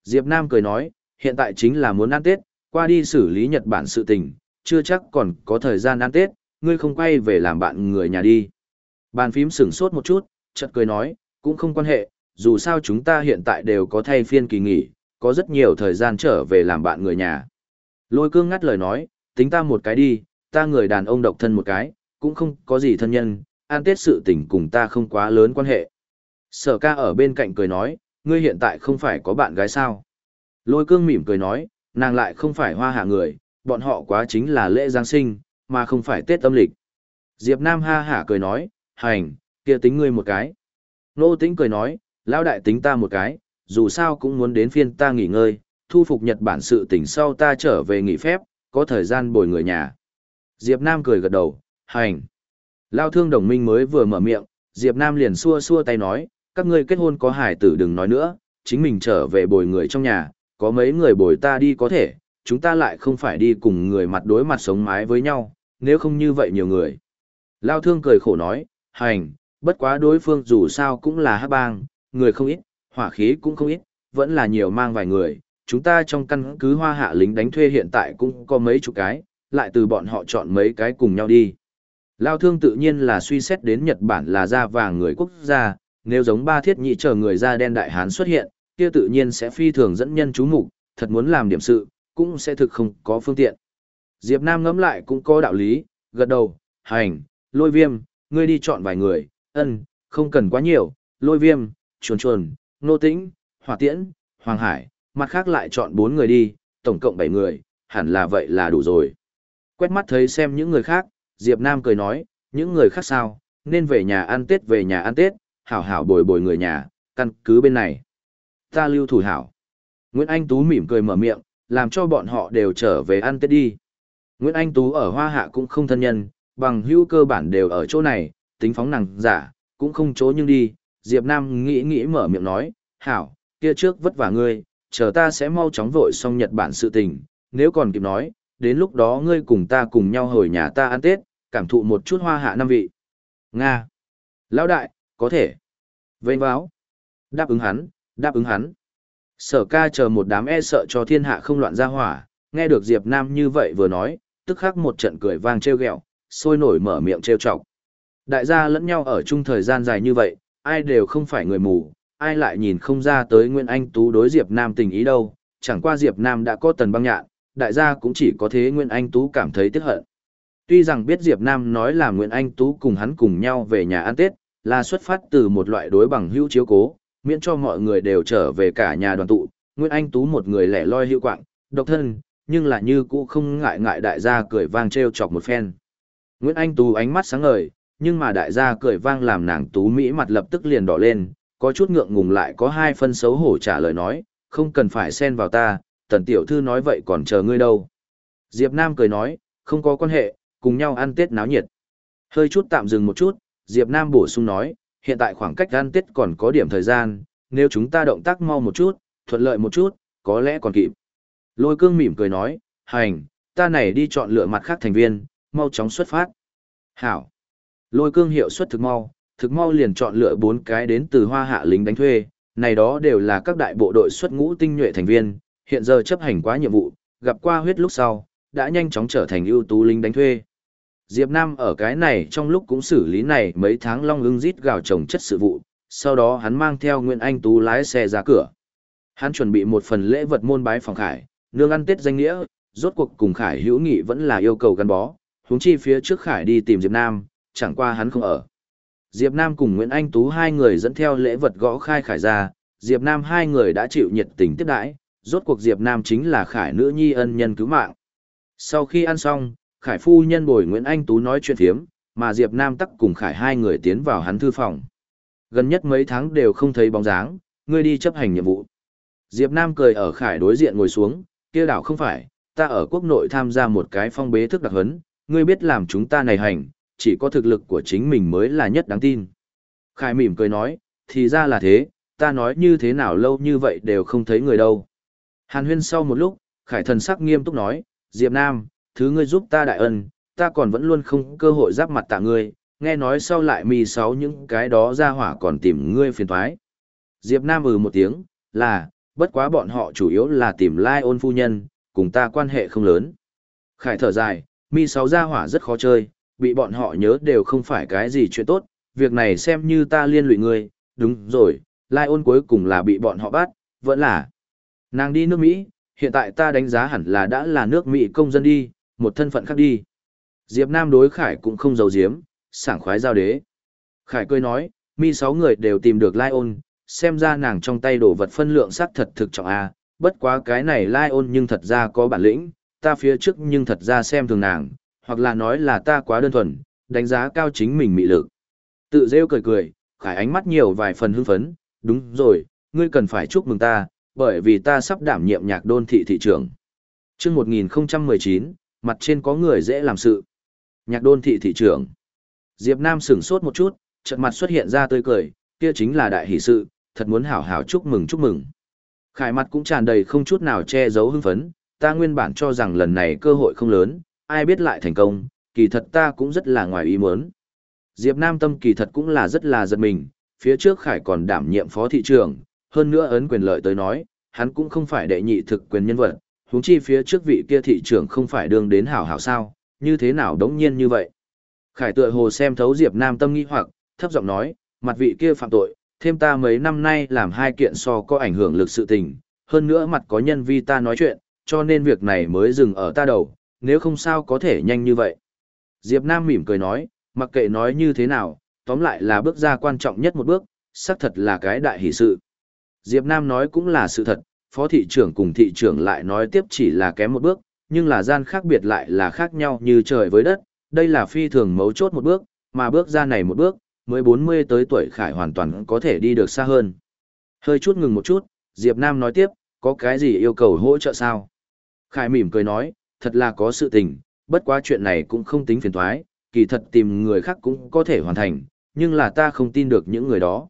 Diệp Nam cười nói, hiện tại chính là muốn ăn Tết, qua đi xử lý Nhật Bản sự tình, chưa chắc còn có thời gian ăn Tết, ngươi không quay về làm bạn người nhà đi. Bàn phím sửng sốt một chút, chợt cười nói, cũng không quan hệ, dù sao chúng ta hiện tại đều có thay phiên kỳ nghỉ, có rất nhiều thời gian trở về làm bạn người nhà. Lôi cương ngắt lời nói, tính ta một cái đi, ta người đàn ông độc thân một cái, cũng không có gì thân nhân, an tết sự tình cùng ta không quá lớn quan hệ. Sở ca ở bên cạnh cười nói, ngươi hiện tại không phải có bạn gái sao. Lôi cương mỉm cười nói, nàng lại không phải hoa hạ người, bọn họ quá chính là lễ Giáng sinh, mà không phải Tết âm lịch. Diệp Nam ha hả cười nói, hành, kia tính ngươi một cái. Nô tính cười nói, lão đại tính ta một cái, dù sao cũng muốn đến phiên ta nghỉ ngơi, thu phục Nhật Bản sự tỉnh sau ta trở về nghỉ phép, có thời gian bồi người nhà. Diệp Nam cười gật đầu, hành. Lao thương đồng minh mới vừa mở miệng, Diệp Nam liền xua xua tay nói, các ngươi kết hôn có hải tử đừng nói nữa, chính mình trở về bồi người trong nhà, có mấy người bồi ta đi có thể, chúng ta lại không phải đi cùng người mặt đối mặt sống mái với nhau, nếu không như vậy nhiều người. Lao thương cười khổ nói, hành, bất quá đối phương dù sao cũng là hát bang, người không ít, hỏa khí cũng không ít, vẫn là nhiều mang vài người, chúng ta trong căn cứ hoa hạ lính đánh thuê hiện tại cũng có mấy chục cái, lại từ bọn họ chọn mấy cái cùng nhau đi. Lao thương tự nhiên là suy xét đến Nhật Bản là da vàng người quốc gia, nếu giống ba thiết nhị chờ người da đen đại hán xuất hiện, kia tự nhiên sẽ phi thường dẫn nhân chú mục, thật muốn làm điểm sự, cũng sẽ thực không có phương tiện. Diệp Nam ngẫm lại cũng có đạo lý, gật đầu, hành, lôi viêm, ngươi đi chọn vài người, ân, không cần quá nhiều, lôi viêm, chuồn chuồn, nô tĩnh, hỏa tiễn, hoàng hải, mặt khác lại chọn bốn người đi, tổng cộng bảy người, hẳn là vậy là đủ rồi. Quét mắt thấy xem những người khác, Diệp Nam cười nói, những người khác sao, nên về nhà ăn Tết về nhà ăn Tết, hảo hảo bồi bồi người nhà, căn cứ bên này. Ta lưu thủ hảo. Nguyễn Anh Tú mỉm cười mở miệng, làm cho bọn họ đều trở về ăn Tết đi. Nguyễn Anh Tú ở Hoa Hạ cũng không thân nhân, bằng hữu cơ bản đều ở chỗ này, tính phóng năng giả, cũng không chỗ nhưng đi. Diệp Nam nghĩ nghĩ mở miệng nói, hảo, kia trước vất vả ngươi, chờ ta sẽ mau chóng vội xong Nhật Bản sự tình, nếu còn kịp nói, đến lúc đó ngươi cùng ta cùng nhau hồi nhà ta ăn Tết, cảm thụ một chút hoa hạ năm vị. Nga. Lão đại, có thể. Vênh báo. Đáp ứng hắn, đáp ứng hắn. Sở ca chờ một đám e sợ cho thiên hạ không loạn ra hỏa, nghe được Diệp Nam như vậy vừa nói, tức khắc một trận cười vang treo gẹo, sôi nổi mở miệng treo chọc. Đại gia lẫn nhau ở chung thời gian dài như vậy, ai đều không phải người mù, ai lại nhìn không ra tới Nguyên Anh Tú đối Diệp Nam tình ý đâu, chẳng qua Diệp Nam đã có tần băng nhạn, đại gia cũng chỉ có thế Nguyên Anh Tú cảm thấy tiếc hận. Tuy rằng biết Diệp Nam nói là Nguyên Anh Tú cùng hắn cùng nhau về nhà ăn Tết, là xuất phát từ một loại đối bằng hữu chiếu cố, miễn cho mọi người đều trở về cả nhà đoàn tụ, Nguyễn Anh Tú một người lẻ loi hữu quạng, độc thân, nhưng là như cũ không ngại ngại đại gia cười vang treo chọc một phen. Nguyễn Anh Tú ánh mắt sáng ngời, nhưng mà đại gia cười vang làm nàng Tú Mỹ mặt lập tức liền đỏ lên, có chút ngượng ngùng lại có hai phân xấu hổ trả lời nói, không cần phải xen vào ta, tần tiểu thư nói vậy còn chờ ngươi đâu. Diệp Nam cười nói, không có quan hệ, cùng nhau ăn Tết náo nhiệt. Hơi chút tạm dừng một chút, Diệp Nam bổ sung nói, hiện tại khoảng cách ăn Tết còn có điểm thời gian, nếu chúng ta động tác mau một chút, thuận lợi một chút, có lẽ còn kịp. Lôi cương mỉm cười nói, hành, ta này đi chọn lựa mặt khác thành viên, mau chóng xuất phát. Hảo. Lôi cương hiệu suất thực mau, thực mau liền chọn lựa bốn cái đến từ hoa hạ lính đánh thuê, này đó đều là các đại bộ đội xuất ngũ tinh nhuệ thành viên, hiện giờ chấp hành quá nhiệm vụ, gặp qua huyết lúc sau, đã nhanh chóng trở thành ưu tú lính đánh thuê. Diệp Nam ở cái này trong lúc cũng xử lý này mấy tháng long ưng rít gào trồng chất sự vụ, sau đó hắn mang theo Nguyễn Anh Tú lái xe ra cửa. Hắn chuẩn bị một phần lễ vật môn bái phòng khải, nương ăn tết danh nghĩa, rốt cuộc cùng khải hữu nghị vẫn là yêu cầu gắn bó, huống chi phía trước khải đi tìm Diệp Nam, chẳng qua hắn không ở. Diệp Nam cùng Nguyễn Anh Tú hai người dẫn theo lễ vật gõ khai khải ra, Diệp Nam hai người đã chịu nhiệt tình tiếp đãi, rốt cuộc Diệp Nam chính là khải nữ nhi ân nhân cứu mạng. Sau khi ăn xong, khải phu nhân bồi Nguyễn Anh Tú nói chuyện phiếm, mà Diệp Nam tắc cùng khải hai người tiến vào hắn thư phòng. Gần nhất mấy tháng đều không thấy bóng dáng, ngươi đi chấp hành nhiệm vụ. Diệp Nam cười ở khải đối diện ngồi xuống, kia đảo không phải, ta ở quốc nội tham gia một cái phong bế thức đặc huấn, ngươi biết làm chúng ta này hành, chỉ có thực lực của chính mình mới là nhất đáng tin. Khải mỉm cười nói, thì ra là thế, ta nói như thế nào lâu như vậy đều không thấy người đâu. Hàn huyên sau một lúc, Khải thần sắc nghiêm túc nói, Diệp Nam, thứ ngươi giúp ta đại ân, ta còn vẫn luôn không cơ hội giáp mặt tạ ngươi, nghe nói sau lại mì sáu những cái đó ra hỏa còn tìm ngươi phiền thoái. Diệp Nam ừ một tiếng, là, bất quá bọn họ chủ yếu là tìm lai ôn phu nhân, cùng ta quan hệ không lớn. Khải thở dài, mi sáu gia hỏa rất khó chơi, bị bọn họ nhớ đều không phải cái gì chuyện tốt, việc này xem như ta liên lụy ngươi, đúng rồi, lai ôn cuối cùng là bị bọn họ bắt, vẫn là. Nàng đi nước Mỹ, hiện tại ta đánh giá hẳn là đã là nước Mỹ công dân đi, một thân phận khác đi. Diệp Nam đối Khải cũng không giấu giếm, sảng khoái giao đế. Khải cười nói, mi sáu người đều tìm được lai ôn, xem ra nàng trong tay đồ vật phân lượng sắc thật thực trọng a bất quá cái này lai ôn nhưng thật ra có bản lĩnh, ta phía trước nhưng thật ra xem thường nàng, hoặc là nói là ta quá đơn thuần, đánh giá cao chính mình mị lực. Tự rêu cười cười, khải ánh mắt nhiều vài phần hưng phấn, đúng rồi, ngươi cần phải chúc mừng ta, bởi vì ta sắp đảm nhiệm nhạc đôn thị thị trưởng. Trước 1019, mặt trên có người dễ làm sự. Nhạc đôn thị thị trưởng. Diệp Nam sửng sốt một chút, trận mặt xuất hiện ra tươi cười, kia chính là đại hỷ sự, thật muốn hảo hảo chúc mừng chúc mừng. Khải mặt cũng tràn đầy không chút nào che giấu hưng phấn, ta nguyên bản cho rằng lần này cơ hội không lớn, ai biết lại thành công, kỳ thật ta cũng rất là ngoài ý muốn. Diệp Nam tâm kỳ thật cũng là rất là giật mình, phía trước Khải còn đảm nhiệm phó thị trưởng, hơn nữa ấn quyền lợi tới nói, hắn cũng không phải đệ nhị thực quyền nhân vật, huống chi phía trước vị kia thị trưởng không phải đương đến hảo hảo sao, như thế nào đống nhiên như vậy. Khải tựa hồ xem thấu Diệp Nam tâm nghi hoặc, thấp giọng nói, mặt vị kia phạm tội, thêm ta mấy năm nay làm hai kiện so có ảnh hưởng lực sự tình, hơn nữa mặt có nhân vi ta nói chuyện, cho nên việc này mới dừng ở ta đầu, nếu không sao có thể nhanh như vậy. Diệp Nam mỉm cười nói, mặc kệ nói như thế nào, tóm lại là bước ra quan trọng nhất một bước, xác thật là cái đại hỷ sự. Diệp Nam nói cũng là sự thật, phó thị trưởng cùng thị trưởng lại nói tiếp chỉ là kém một bước, nhưng là gian khác biệt lại là khác nhau như trời với đất, đây là phi thường mấu chốt một bước, mà bước ra này một bước, mới 40 tới tuổi Khải hoàn toàn có thể đi được xa hơn. Hơi chút ngừng một chút, Diệp Nam nói tiếp, có cái gì yêu cầu hỗ trợ sao? Khải mỉm cười nói, thật là có sự tình, bất quá chuyện này cũng không tính phiền toái, kỳ thật tìm người khác cũng có thể hoàn thành, nhưng là ta không tin được những người đó.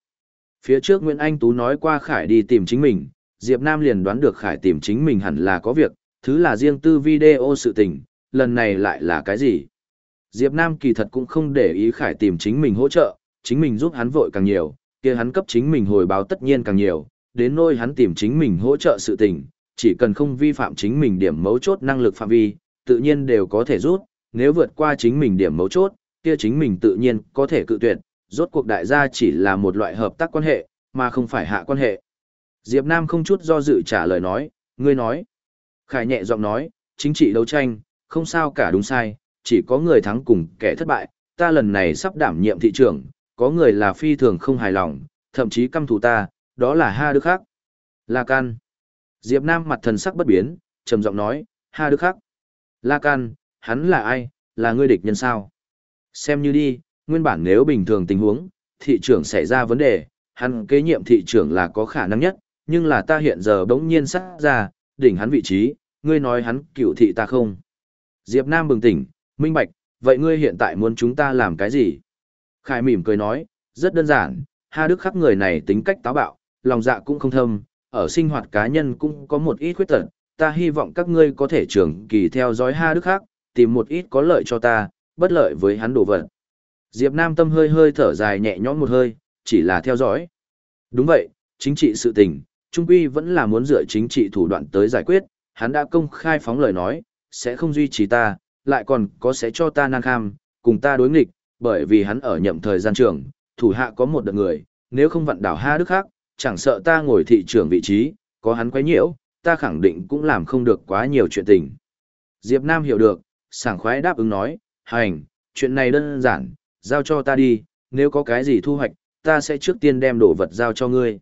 Phía trước Nguyễn Anh Tú nói qua Khải đi tìm chính mình, Diệp Nam liền đoán được Khải tìm chính mình hẳn là có việc, thứ là riêng tư video sự tình, lần này lại là cái gì? Diệp Nam kỳ thật cũng không để ý Khải tìm chính mình hỗ trợ, chính mình giúp hắn vội càng nhiều, kia hắn cấp chính mình hồi báo tất nhiên càng nhiều, đến nỗi hắn tìm chính mình hỗ trợ sự tình, chỉ cần không vi phạm chính mình điểm mấu chốt năng lực phạm vi, tự nhiên đều có thể rút, nếu vượt qua chính mình điểm mấu chốt, kia chính mình tự nhiên có thể cự tuyệt, rốt cuộc đại gia chỉ là một loại hợp tác quan hệ, mà không phải hạ quan hệ. Diệp Nam không chút do dự trả lời nói, ngươi nói. Khải nhẹ giọng nói, chính trị đấu tranh, không sao cả đúng sai, chỉ có người thắng cùng kẻ thất bại, ta lần này sắp đảm nhiệm thị trưởng, có người là phi thường không hài lòng, thậm chí căm thù ta, đó là Ha Đức Khắc. La Can. Diệp Nam mặt thần sắc bất biến, trầm giọng nói, Ha Đức Khắc. La Can, hắn là ai, là ngươi địch nhân sao? Xem như đi, nguyên bản nếu bình thường tình huống, thị trưởng xảy ra vấn đề, hắn kế nhiệm thị trưởng là có khả năng nhất, nhưng là ta hiện giờ bỗng nhiên sát ra, đỉnh hắn vị trí, ngươi nói hắn cựu thị ta không? Diệp Nam bừng tỉnh, minh bạch, vậy ngươi hiện tại muốn chúng ta làm cái gì? Khải mỉm cười nói, rất đơn giản, Ha Đức Khắc người này tính cách táo bạo, lòng dạ cũng không thâm, ở sinh hoạt cá nhân cũng có một ít khuyết tật, ta hy vọng các ngươi có thể trưởng kỳ theo dõi Ha Đức Khắc, tìm một ít có lợi cho ta, bất lợi với hắn đổ vật. Diệp Nam tâm hơi hơi thở dài nhẹ nhõm một hơi, chỉ là theo dõi. Đúng vậy, chính trị sự tình, Trung Quy vẫn là muốn dựa chính trị thủ đoạn tới giải quyết, hắn đã công khai phóng lời nói, sẽ không duy trì ta, lại còn có sẽ cho ta năng kham, cùng ta đối nghịch, bởi vì hắn ở nhậm thời gian trưởng thủ hạ có một đợt người, nếu không vặn đảo Ha Đức khác, chẳng sợ ta ngồi thị trưởng vị trí, có hắn quấy nhiễu, ta khẳng định cũng làm không được quá nhiều chuyện tình. Diệp Nam hiểu được, sảng khoái đáp ứng nói, hành, chuyện này đơn giản, giao cho ta đi, nếu có cái gì thu hoạch, ta sẽ trước tiên đem đồ vật giao cho ngươi.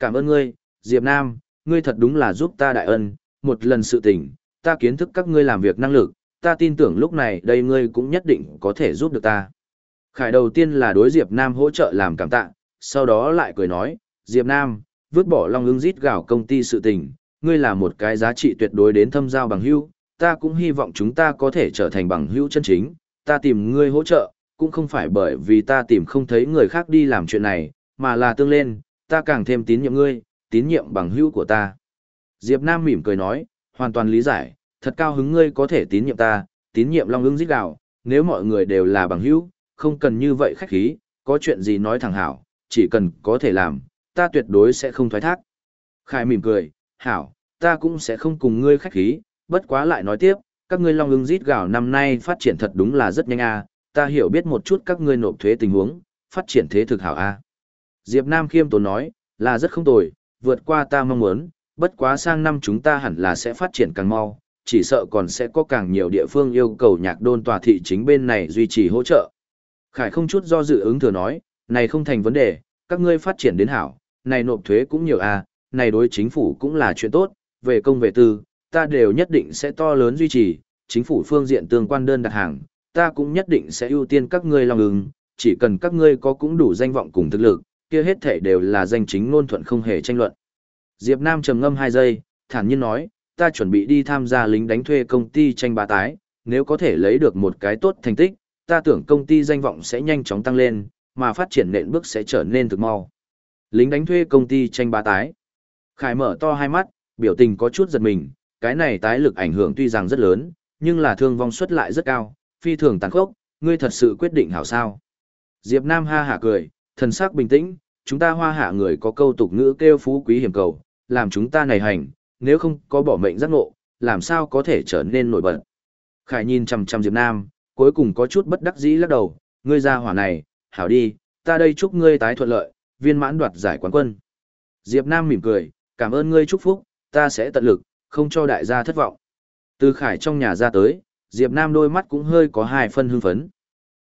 Cảm ơn ngươi, Diệp Nam, ngươi thật đúng là giúp ta đại ân, một lần sự tình, ta kiến thức các ngươi làm việc năng lực, ta tin tưởng lúc này đây ngươi cũng nhất định có thể giúp được ta. Khải đầu tiên là đối Diệp Nam hỗ trợ làm cảm tạ, sau đó lại cười nói, Diệp Nam, vứt bỏ long ưng rít gạo công ty sự tình, ngươi là một cái giá trị tuyệt đối đến thâm giao bằng hữu, ta cũng hy vọng chúng ta có thể trở thành bằng hữu chân chính, ta tìm ngươi hỗ trợ, cũng không phải bởi vì ta tìm không thấy người khác đi làm chuyện này, mà là tương lên, ta càng thêm tín nhiệm ngươi, tín nhiệm bằng hữu của ta. Diệp Nam mỉm cười nói, hoàn toàn lý giải, thật cao hứng ngươi có thể tín nhiệm ta, tín nhiệm long ưng giết gạo, nếu mọi người đều là bằng hữu, không cần như vậy khách khí, có chuyện gì nói thẳng hảo, chỉ cần có thể làm, ta tuyệt đối sẽ không thoái thác. Khải mỉm cười, hảo, ta cũng sẽ không cùng ngươi khách khí, bất quá lại nói tiếp, các ngươi long ưng rít gạo năm nay phát triển thật đúng là rất nhanh a, ta hiểu biết một chút các ngươi nộp thuế tình huống, phát triển thế thực hảo a. Diệp Nam khiêm tốn nói, là rất không tồi, vượt qua ta mong muốn, bất quá sang năm chúng ta hẳn là sẽ phát triển càng mau, chỉ sợ còn sẽ có càng nhiều địa phương yêu cầu nhạc đôn tòa thị chính bên này duy trì hỗ trợ. Khải không chút do dự ứng thừa nói, này không thành vấn đề, các ngươi phát triển đến hảo, này nộp thuế cũng nhiều à, này đối chính phủ cũng là chuyện tốt, về công về tư, ta đều nhất định sẽ to lớn duy trì, chính phủ phương diện tương quan đơn đặt hàng, ta cũng nhất định sẽ ưu tiên các ngươi lòng ứng, chỉ cần các ngươi có cũng đủ danh vọng cùng thực lực, kia hết thể đều là danh chính ngôn thuận không hề tranh luận. Diệp Nam trầm ngâm 2 giây, thản nhiên nói, ta chuẩn bị đi tham gia lính đánh thuê công ty tranh bá tái, nếu có thể lấy được một cái tốt thành tích, ta tưởng công ty danh vọng sẽ nhanh chóng tăng lên, mà phát triển nền bước sẽ trở nên thực mau. Lính đánh thuê công ty tranh bá tái. Khải mở to hai mắt, biểu tình có chút giật mình, cái này tái lực ảnh hưởng tuy rằng rất lớn, nhưng là thương vong suất lại rất cao, phi thường tàn khốc, ngươi thật sự quyết định hảo sao. Diệp Nam ha hả cười, thần sắc bình tĩnh, chúng ta hoa hạ người có câu tục ngữ kêu phú quý hiểm cầu, làm chúng ta này hành, nếu không có bỏ mệnh giác ngộ, làm sao có thể trở nên nổi bật. Khải nhìn chằm chằm Diệp Nam, cuối cùng có chút bất đắc dĩ lắc đầu, ngươi ra hỏa này, hảo đi, ta đây chúc ngươi tái thuận lợi, viên mãn đoạt giải quán quân. Diệp Nam mỉm cười, cảm ơn ngươi chúc phúc, ta sẽ tận lực, không cho đại gia thất vọng. Từ Khải trong nhà ra tới, Diệp Nam đôi mắt cũng hơi có hai phân hưng phấn.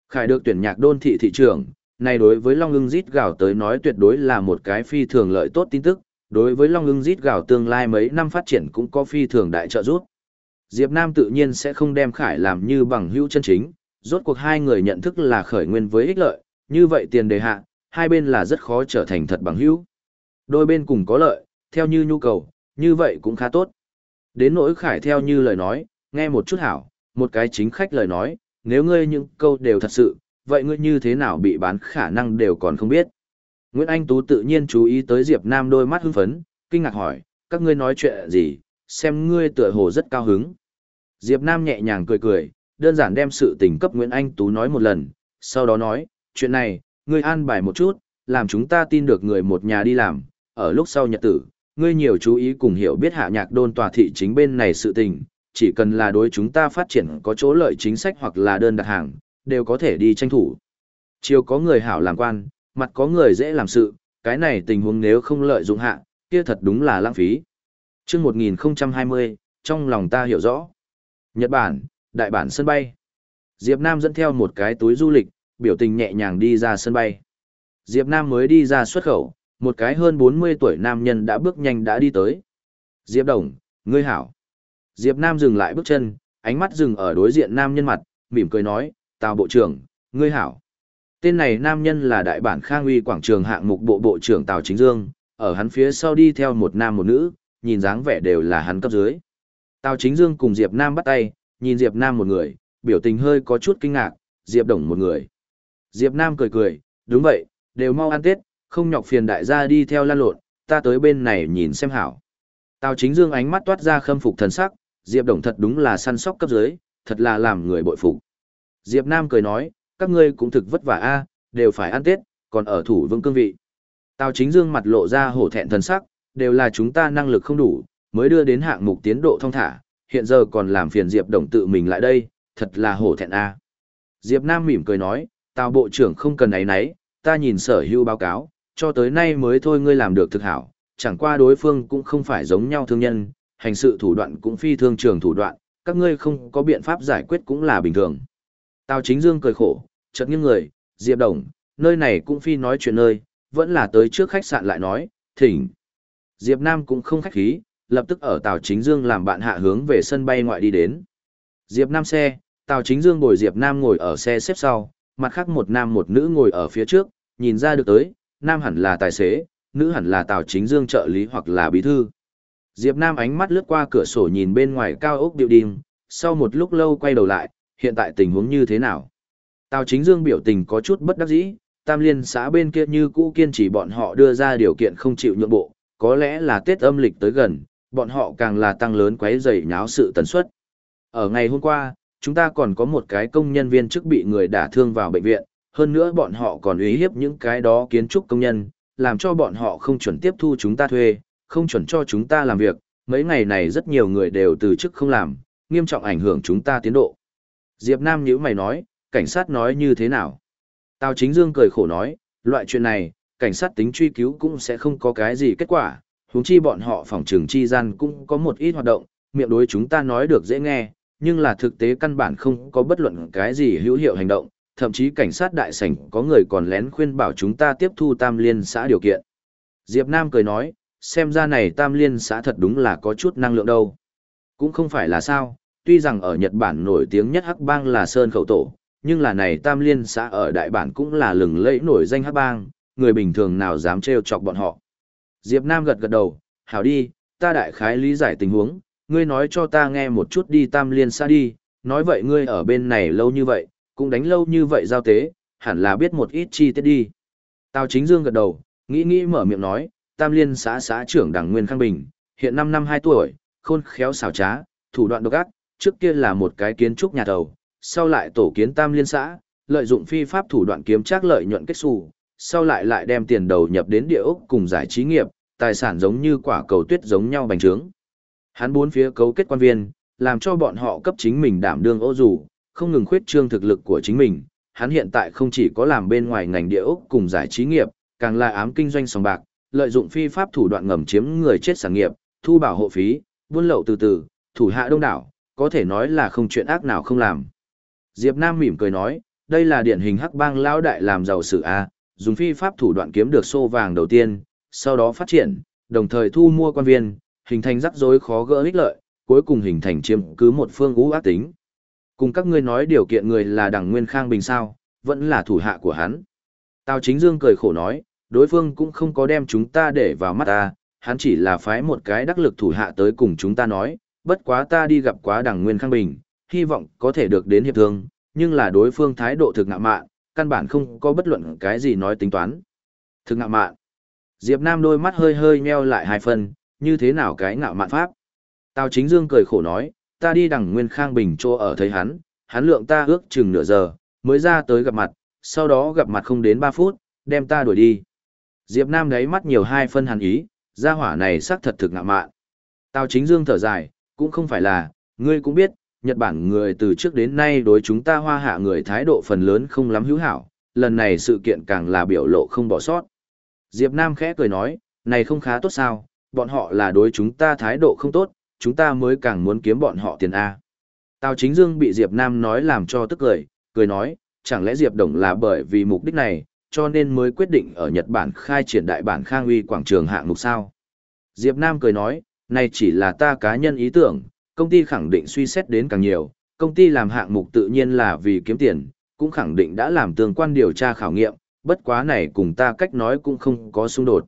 Khải được tuyển nhạc đôn thị thị trưởng, này đối với Long ưng rít gào tới nói tuyệt đối là một cái phi thường lợi tốt tin tức, đối với Long ưng rít gào tương lai mấy năm phát triển cũng có phi thường đại trợ giúp. Diệp Nam tự nhiên sẽ không đem Khải làm như bằng hữu chân chính, rốt cuộc hai người nhận thức là khởi nguyên với ích lợi, như vậy tiền đề hạ, hai bên là rất khó trở thành thật bằng hữu. Đôi bên cùng có lợi, theo như nhu cầu, như vậy cũng khá tốt. Đến nỗi Khải theo như lời nói, nghe một chút hảo, một cái chính khách lời nói, nếu ngươi những câu đều thật sự, vậy ngươi như thế nào bị bán khả năng đều còn không biết. Nguyễn Anh Tú tự nhiên chú ý tới Diệp Nam đôi mắt hưng phấn, kinh ngạc hỏi, các ngươi nói chuyện gì, xem ngươi tựa hồ rất cao hứng. Diệp Nam nhẹ nhàng cười cười, đơn giản đem sự tình cấp Nguyễn Anh Tú nói một lần, sau đó nói, chuyện này, ngươi an bài một chút, làm chúng ta tin được người một nhà đi làm, ở lúc sau nhật tử, ngươi nhiều chú ý cùng hiểu biết hạ nhạc đôn tòa thị chính bên này sự tình, chỉ cần là đối chúng ta phát triển có chỗ lợi chính sách hoặc là đơn đặt hàng, đều có thể đi tranh thủ. Chiều có người hảo làm quan, mặt có người dễ làm sự, cái này tình huống nếu không lợi dụng hạ, kia thật đúng là lãng phí. Trước 1020, trong lòng ta hiểu rõ. Nhật Bản, đại bản sân bay. Diệp Nam dẫn theo một cái túi du lịch, biểu tình nhẹ nhàng đi ra sân bay. Diệp Nam mới đi ra xuất khẩu, một cái hơn 40 tuổi nam nhân đã bước nhanh đã đi tới. Diệp Đồng, ngươi hảo. Diệp Nam dừng lại bước chân, ánh mắt dừng ở đối diện nam nhân mặt, mỉm cười nói, Tào Bộ trưởng, ngươi hảo. Tên này nam nhân là đại bản Khang Uy quảng trường hạng mục bộ bộ trưởng Tào Chính Dương, ở hắn phía sau đi theo một nam một nữ, nhìn dáng vẻ đều là hắn cấp dưới. Tào Chính Dương cùng Diệp Nam bắt tay, nhìn Diệp Nam một người, biểu tình hơi có chút kinh ngạc, Diệp Đồng một người. Diệp Nam cười cười, đúng vậy, đều mau ăn Tết, không nhọc phiền đại gia đi theo lan lộn, ta tới bên này nhìn xem hảo. Tào chính dương ánh mắt toát ra khâm phục thần sắc, Diệp Đồng thật đúng là săn sóc cấp dưới, thật là làm người bội phục. Diệp Nam cười nói, các ngươi cũng thực vất vả a, đều phải ăn Tết, còn ở thủ vương cương vị. Tào chính dương mặt lộ ra hổ thẹn thần sắc, đều là chúng ta năng lực không đủ, mới đưa đến hạng mục tiến độ thông thả, hiện giờ còn làm phiền Diệp Đồng tự mình lại đây, thật là hổ thẹn a. Diệp Nam mỉm cười nói, Tào bộ trưởng không cần ấy nấy, ta nhìn sở hữu báo cáo, cho tới nay mới thôi ngươi làm được thực hảo, chẳng qua đối phương cũng không phải giống nhau thương nhân, hành sự thủ đoạn cũng phi thương trường thủ đoạn, các ngươi không có biện pháp giải quyết cũng là bình thường. Tào chính dương cười khổ, chợt nghiêng người, Diệp Đồng, nơi này cũng phi nói chuyện nơi, vẫn là tới trước khách sạn lại nói, thỉnh. Diệp Nam cũng không khách khí, lập tức ở Tào Chính Dương làm bạn hạ hướng về sân bay ngoại đi đến. Diệp Nam xe, Tào Chính Dương bồi Diệp Nam ngồi ở xe xếp sau, mặt khác một nam một nữ ngồi ở phía trước, nhìn ra được tới, nam hẳn là tài xế, nữ hẳn là Tào Chính Dương trợ lý hoặc là bí thư. Diệp Nam ánh mắt lướt qua cửa sổ nhìn bên ngoài cao ốc building, sau một lúc lâu quay đầu lại, hiện tại tình huống như thế nào? Tào Chính Dương biểu tình có chút bất đắc dĩ, Tam Liên xã bên kia như cũ kiên trì bọn họ đưa ra điều kiện không chịu nhượng bộ, có lẽ là Tết âm lịch tới gần, bọn họ càng là tăng lớn quấy rầy nháo sự tần suất. Ở ngày hôm qua, chúng ta còn có một cái công nhân viên chức bị người đả thương vào bệnh viện, hơn nữa bọn họ còn uy hiếp những cái đó kiến trúc công nhân, làm cho bọn họ không chuẩn tiếp thu chúng ta thuê, không chuẩn cho chúng ta làm việc, mấy ngày này rất nhiều người đều từ chức không làm, nghiêm trọng ảnh hưởng chúng ta tiến độ. Diệp Nam nhữ mày nói, cảnh sát nói như thế nào? Tào Chính Dương cười khổ nói, loại chuyện này, cảnh sát tính truy cứu cũng sẽ không có cái gì kết quả, huống chi bọn họ phòng trường chi gian cũng có một ít hoạt động, miệng đối chúng ta nói được dễ nghe, nhưng là thực tế căn bản không có bất luận cái gì hữu hiệu hành động, thậm chí cảnh sát đại sảnh có người còn lén khuyên bảo chúng ta tiếp thu tam liên xã điều kiện. Diệp Nam cười nói, xem ra này tam liên xã thật đúng là có chút năng lượng đâu. Cũng không phải là sao, tuy rằng ở Nhật Bản nổi tiếng nhất Hắc Bang là Sơn Khẩu Tổ, nhưng là này tam liên xã ở Đại Bản cũng là lừng lẫy nổi danh Hắc Bang, người bình thường nào dám trêu chọc bọn họ. Diệp Nam gật gật đầu, hảo đi, ta đại khái lý giải tình huống, ngươi nói cho ta nghe một chút đi tam liên xã đi, nói vậy ngươi ở bên này lâu như vậy, cũng đánh lâu như vậy giao tế, hẳn là biết một ít chi tiết đi. Tào chính dương gật đầu, nghĩ nghĩ mở miệng nói, tam liên xã xã trưởng đảng Nguyên Khang Bình, hiện 5 năm 2 tuổi, khôn khéo xảo trá, thủ đoạn độc ác, trước kia là một cái kiến trúc nhà thầu, sau lại tổ kiến tam liên xã, lợi dụng phi pháp thủ đoạn kiếm trác lợi nhuận kết xù, sau lại lại đem tiền đầu nhập đến địa ốc cùng giải trí nghiệp, tài sản giống như quả cầu tuyết giống nhau bành trướng. Hắn bốn phía cấu kết quan viên, làm cho bọn họ cấp chính mình đảm đương ô dù, không ngừng khuyết trương thực lực của chính mình. Hắn hiện tại không chỉ có làm bên ngoài ngành địa ốc cùng giải trí nghiệp, càng là ám kinh doanh sòng bạc, lợi dụng phi pháp thủ đoạn ngầm chiếm người chết sản nghiệp, thu bảo hộ phí, buôn lậu từ từ, thủ hạ đông đảo, có thể nói là không chuyện ác nào không làm. Diệp Nam mỉm cười nói, đây là điển hình hắc bang lão đại làm giàu sự a, dùng phi pháp thủ đoạn kiếm được xô vàng đầu tiên, sau đó phát triển, đồng thời thu mua quan viên, hình thành rắc rối khó gỡ ích lợi, cuối cùng hình thành chiếm cứ một phương ngũ ác tính. Cùng các ngươi nói điều kiện người là đẳng Nguyên Khang Bình sao, vẫn là thủ hạ của hắn. Tào Chính Dương cười khổ nói, đối phương cũng không có đem chúng ta để vào mắt ta, hắn chỉ là phái một cái đắc lực thủ hạ tới cùng chúng ta nói, bất quá ta đi gặp quá đảng Nguyên Khang Bình, hy vọng có thể được đến hiệp thương, nhưng là đối phương thái độ thực ngạo mạn, căn bản không có bất luận cái gì nói tính toán. Thực ngạo mạn. Diệp Nam đôi mắt hơi hơi nheo lại hai phần, như thế nào cái ngạo mạn pháp. Tào chính dương cười khổ nói, ta đi đằng Nguyên Khang Bình chỗ ở thấy hắn, hắn lượng ta ước chừng nửa giờ, mới ra tới gặp mặt, sau đó gặp mặt không đến 3 phút, đem ta đuổi đi. Diệp Nam đáy mắt nhiều hai phân hàn ý, gia hỏa này xác thật thực ngạo mạn. Tào chính dương thở dài, cũng không phải là, ngươi cũng biết, Nhật Bản người từ trước đến nay đối chúng ta hoa hạ người thái độ phần lớn không lắm hữu hảo, lần này sự kiện càng là biểu lộ không bỏ sót. Diệp Nam khẽ cười nói, này không khá tốt sao, bọn họ là đối chúng ta thái độ không tốt, chúng ta mới càng muốn kiếm bọn họ tiền A. Tào chính dương bị Diệp Nam nói làm cho tức cười, cười nói, chẳng lẽ Diệp Đồng là bởi vì mục đích này, cho nên mới quyết định ở Nhật Bản khai triển đại bản Khang Uy quảng trường hạng mục sao. Diệp Nam cười nói, này chỉ là ta cá nhân ý tưởng, công ty khẳng định suy xét đến càng nhiều, công ty làm hạng mục tự nhiên là vì kiếm tiền, cũng khẳng định đã làm tương quan điều tra khảo nghiệm, bất quá này cùng ta cách nói cũng không có xung đột.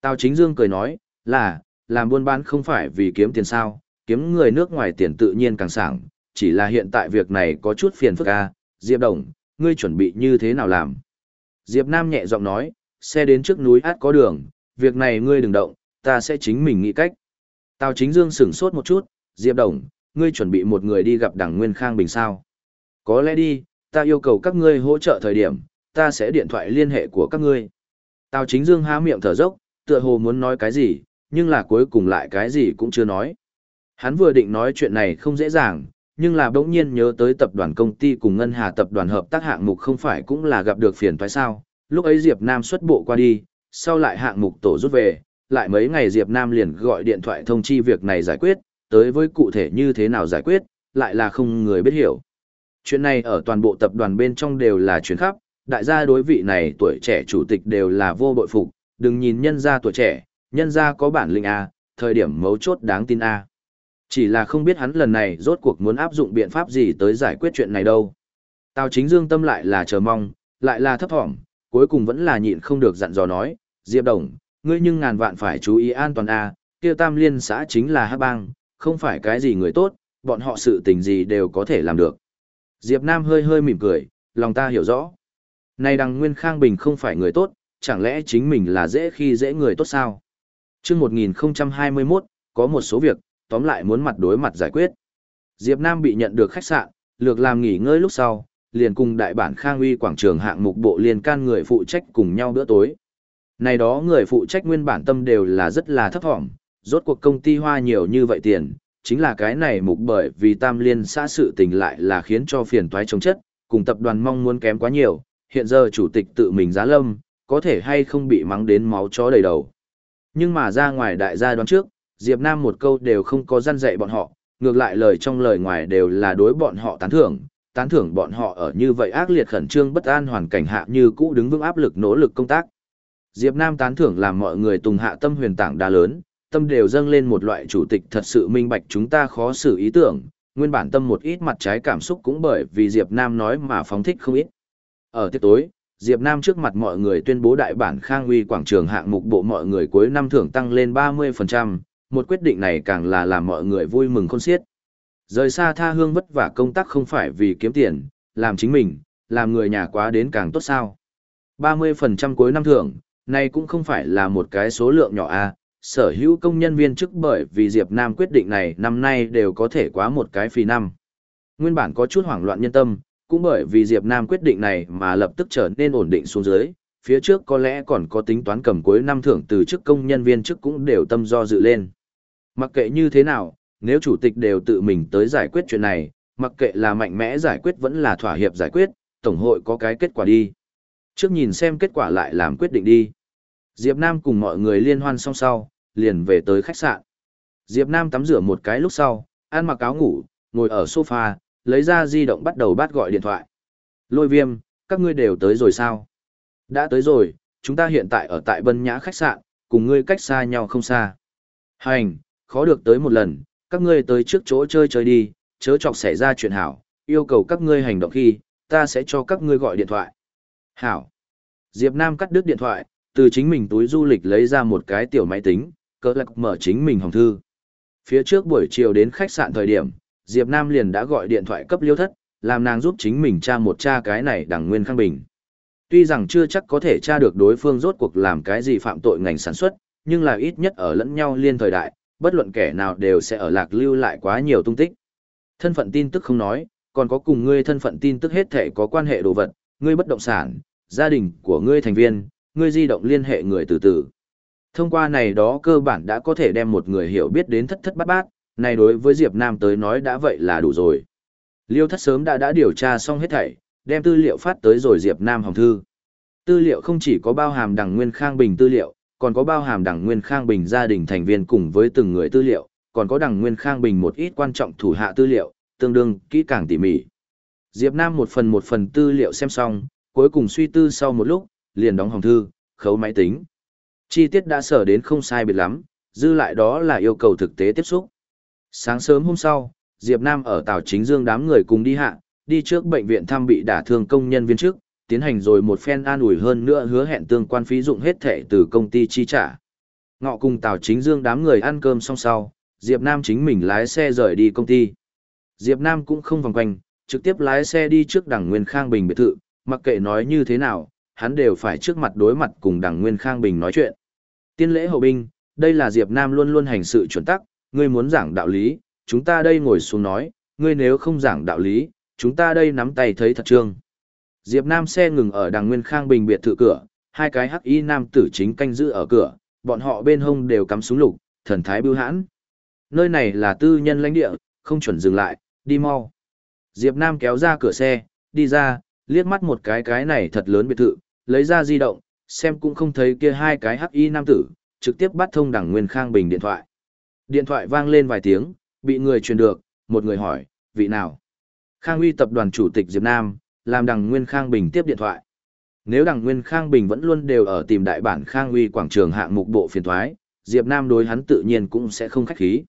Tào chính dương cười nói, là, làm buôn bán không phải vì kiếm tiền sao, kiếm người nước ngoài tiền tự nhiên càng sảng, chỉ là hiện tại việc này có chút phiền phức a. Diệp Đồng, ngươi chuẩn bị như thế nào làm? Diệp Nam nhẹ giọng nói, xe đến trước núi át có đường, việc này ngươi đừng động, ta sẽ chính mình nghĩ cách. Tào chính dương sửng sốt một chút, Diệp Đồng, ngươi chuẩn bị một người đi gặp đảng Nguyên Khang Bình sao? Có lẽ đi, ta yêu cầu các ngươi hỗ trợ thời điểm, ta sẽ điện thoại liên hệ của các ngươi. Tào chính dương há miệng thở dốc, tựa hồ muốn nói cái gì, nhưng là cuối cùng lại cái gì cũng chưa nói. Hắn vừa định nói chuyện này không dễ dàng, nhưng là bỗng nhiên nhớ tới tập đoàn công ty cùng ngân hà tập đoàn hợp tác hạng mục không phải cũng là gặp được phiền toái sao. Lúc ấy Diệp Nam xuất bộ qua đi, sau lại hạng mục tổ rút về, lại mấy ngày Diệp Nam liền gọi điện thoại thông chi việc này giải quyết, tới với cụ thể như thế nào giải quyết, lại là không người biết hiểu. Chuyện này ở toàn bộ tập đoàn bên trong đều là chuyến khắp, đại gia đối vị này tuổi trẻ chủ tịch đều là vô bội phục, đừng nhìn nhân gia tuổi trẻ, nhân gia có bản lĩnh A, thời điểm mấu chốt đáng tin A. Chỉ là không biết hắn lần này rốt cuộc muốn áp dụng biện pháp gì tới giải quyết chuyện này đâu. Tào chính dương tâm lại là chờ mong, lại là thấp thỏm, cuối cùng vẫn là nhịn không được dặn dò nói, Diệp Đồng, ngươi nhưng ngàn vạn phải chú ý an toàn A, kia tam liên xã chính là hát bang, không phải cái gì người tốt, bọn họ sự tình gì đều có thể làm được. Diệp Nam hơi hơi mỉm cười, lòng ta hiểu rõ. Này đằng Nguyên Khang Bình không phải người tốt, chẳng lẽ chính mình là dễ khi dễ người tốt sao? Trước 1021, có một số việc, tóm lại muốn mặt đối mặt giải quyết. Diệp Nam bị nhận được khách sạn, lược làm nghỉ ngơi lúc sau, liền cùng đại bản Khang Uy quảng trường hạng mục bộ liên can người phụ trách cùng nhau bữa tối. Này đó người phụ trách nguyên bản tâm đều là rất là thấp thỏm, rốt cuộc công ty hoa nhiều như vậy tiền, chính là cái này mục bởi vì tam liên xã sự tình lại là khiến cho phiền toái chống chất, cùng tập đoàn mong muốn kém quá nhiều, hiện giờ chủ tịch tự mình giá lâm, có thể hay không bị mắng đến máu chó đầy đầu. Nhưng mà ra ngoài đại gia đoán trước, Diệp Nam một câu đều không có gian dạy bọn họ, ngược lại lời trong lời ngoài đều là đối bọn họ tán thưởng, tán thưởng bọn họ ở như vậy ác liệt khẩn trương bất an hoàn cảnh hạ như cũ đứng vững áp lực nỗ lực công tác. Diệp Nam tán thưởng làm mọi người tùng hạ tâm huyền tảng đa lớn, tâm đều dâng lên một loại chủ tịch thật sự minh bạch chúng ta khó xử ý tưởng, nguyên bản tâm một ít mặt trái cảm xúc cũng bởi vì Diệp Nam nói mà phóng thích không ít. Ở tiết tối, Diệp Nam trước mặt mọi người tuyên bố đại bản Khang Uy quảng trường hạng mục bộ mọi người cuối năm thưởng tăng lên 30%, một quyết định này càng là làm mọi người vui mừng khôn xiết. Rời xa tha hương vất vả công tác không phải vì kiếm tiền, làm chính mình, làm người nhà quá đến càng tốt sao. 30% cuối năm thưởng, này cũng không phải là một cái số lượng nhỏ a. sở hữu công nhân viên chức bởi vì Diệp Nam quyết định này năm nay đều có thể quá một cái phì năm. Nguyên bản có chút hoảng loạn nhân tâm, cũng bởi vì Diệp Nam quyết định này mà lập tức trở nên ổn định xuống dưới, phía trước có lẽ còn có tính toán cầm cuối năm thưởng từ chức công nhân viên chức cũng đều tâm do dự lên. Mặc kệ như thế nào, nếu chủ tịch đều tự mình tới giải quyết chuyện này, mặc kệ là mạnh mẽ giải quyết vẫn là thỏa hiệp giải quyết, tổng hội có cái kết quả đi. Trước nhìn xem kết quả lại làm quyết định đi. Diệp Nam cùng mọi người liên hoan xong sau, liền về tới khách sạn. Diệp Nam tắm rửa một cái lúc sau, ăn mặc áo ngủ, ngồi ở sofa, lấy ra di động bắt đầu bắt gọi điện thoại. Lôi viêm, các ngươi đều tới rồi sao? Đã tới rồi, chúng ta hiện tại ở tại Bân Nhã khách sạn, cùng ngươi cách xa nhau không xa. Hành, khó được tới một lần, các ngươi tới trước chỗ chơi chơi đi, chớ chọc xảy ra chuyện hảo, yêu cầu các ngươi hành động khi, ta sẽ cho các ngươi gọi điện thoại. Hảo. Diệp Nam cắt đứt điện thoại, từ chính mình túi du lịch lấy ra một cái tiểu máy tính, cỡ lạc mở chính mình hồng thư. Phía trước buổi chiều đến khách sạn thời điểm, Diệp Nam liền đã gọi điện thoại cấp liêu thất, làm nàng giúp chính mình tra một tra cái này đằng nguyên khang bình. Tuy rằng chưa chắc có thể tra được đối phương rốt cuộc làm cái gì phạm tội ngành sản xuất, nhưng là ít nhất ở lẫn nhau liên thời đại, bất luận kẻ nào đều sẽ ở lạc lưu lại quá nhiều tung tích. Thân phận tin tức không nói, còn có cùng ngươi thân phận tin tức hết thể có quan hệ đồ vật, ngươi bất động sản, gia đình của ngươi thành viên, ngươi di động liên hệ người từ từ. Thông qua này đó cơ bản đã có thể đem một người hiểu biết đến thất thất bát bát, này đối với Diệp Nam tới nói đã vậy là đủ rồi. Liêu thất sớm đã đã điều tra xong hết thảy, đem tư liệu phát tới rồi Diệp Nam hồng thư. Tư liệu không chỉ có bao hàm đằng nguyên khang bình tư liệu, còn có bao hàm đằng nguyên khang bình gia đình thành viên cùng với từng người tư liệu, còn có đằng nguyên khang bình một ít quan trọng thủ hạ tư liệu, tương đương kỹ càng tỉ mỉ. Diệp Nam một phần một phần tư liệu xem xong, cuối cùng suy tư sau một lúc, liền đóng hồng thư, khấu máy tính. Chi tiết đã sở đến không sai biệt lắm, dư lại đó là yêu cầu thực tế tiếp xúc. Sáng sớm hôm sau, Diệp Nam ở Tàu Chính Dương đám người cùng đi hạ, đi trước bệnh viện thăm bị đả thương công nhân viên trước, tiến hành rồi một phen an ủi hơn nữa hứa hẹn tương quan phí dụng hết thẻ từ công ty chi trả. Ngọ cùng Tào Chính Dương đám người ăn cơm xong sau, Diệp Nam chính mình lái xe rời đi công ty. Diệp Nam cũng không vòng quanh, trực tiếp lái xe đi trước đảng Nguyên Khang Bình biệt thự, mặc kệ nói như thế nào, hắn đều phải trước mặt đối mặt cùng đảng Nguyên Khang Bình nói chuyện. Tiên lễ hậu binh, đây là Diệp Nam luôn luôn hành sự chuẩn tắc, ngươi muốn giảng đạo lý, chúng ta đây ngồi xuống nói, ngươi nếu không giảng đạo lý, chúng ta đây nắm tay thấy thật trương. Diệp Nam xe ngừng ở đằng Nguyên Khang Bình biệt thự cửa, hai cái hắc y nam tử chính canh giữ ở cửa, bọn họ bên hông đều cắm súng lục, thần thái bưu hãn. Nơi này là tư nhân lãnh địa, không chuẩn dừng lại, đi mau. Diệp Nam kéo ra cửa xe, đi ra, liếc mắt một cái cái này thật lớn biệt thự, lấy ra di động, xem cũng không thấy kia hai cái hắc y nam tử, trực tiếp bắt thông đẳng Nguyên Khang Bình điện thoại. Điện thoại vang lên vài tiếng, bị người truyền được, một người hỏi, vị nào? Khang Uy tập đoàn chủ tịch Diệp Nam, làm đằng Nguyên Khang Bình tiếp điện thoại. Nếu đằng Nguyên Khang Bình vẫn luôn đều ở tìm đại bản Khang Uy quảng trường hạng mục bộ phiền thoái, Diệp Nam đối hắn tự nhiên cũng sẽ không khách khí.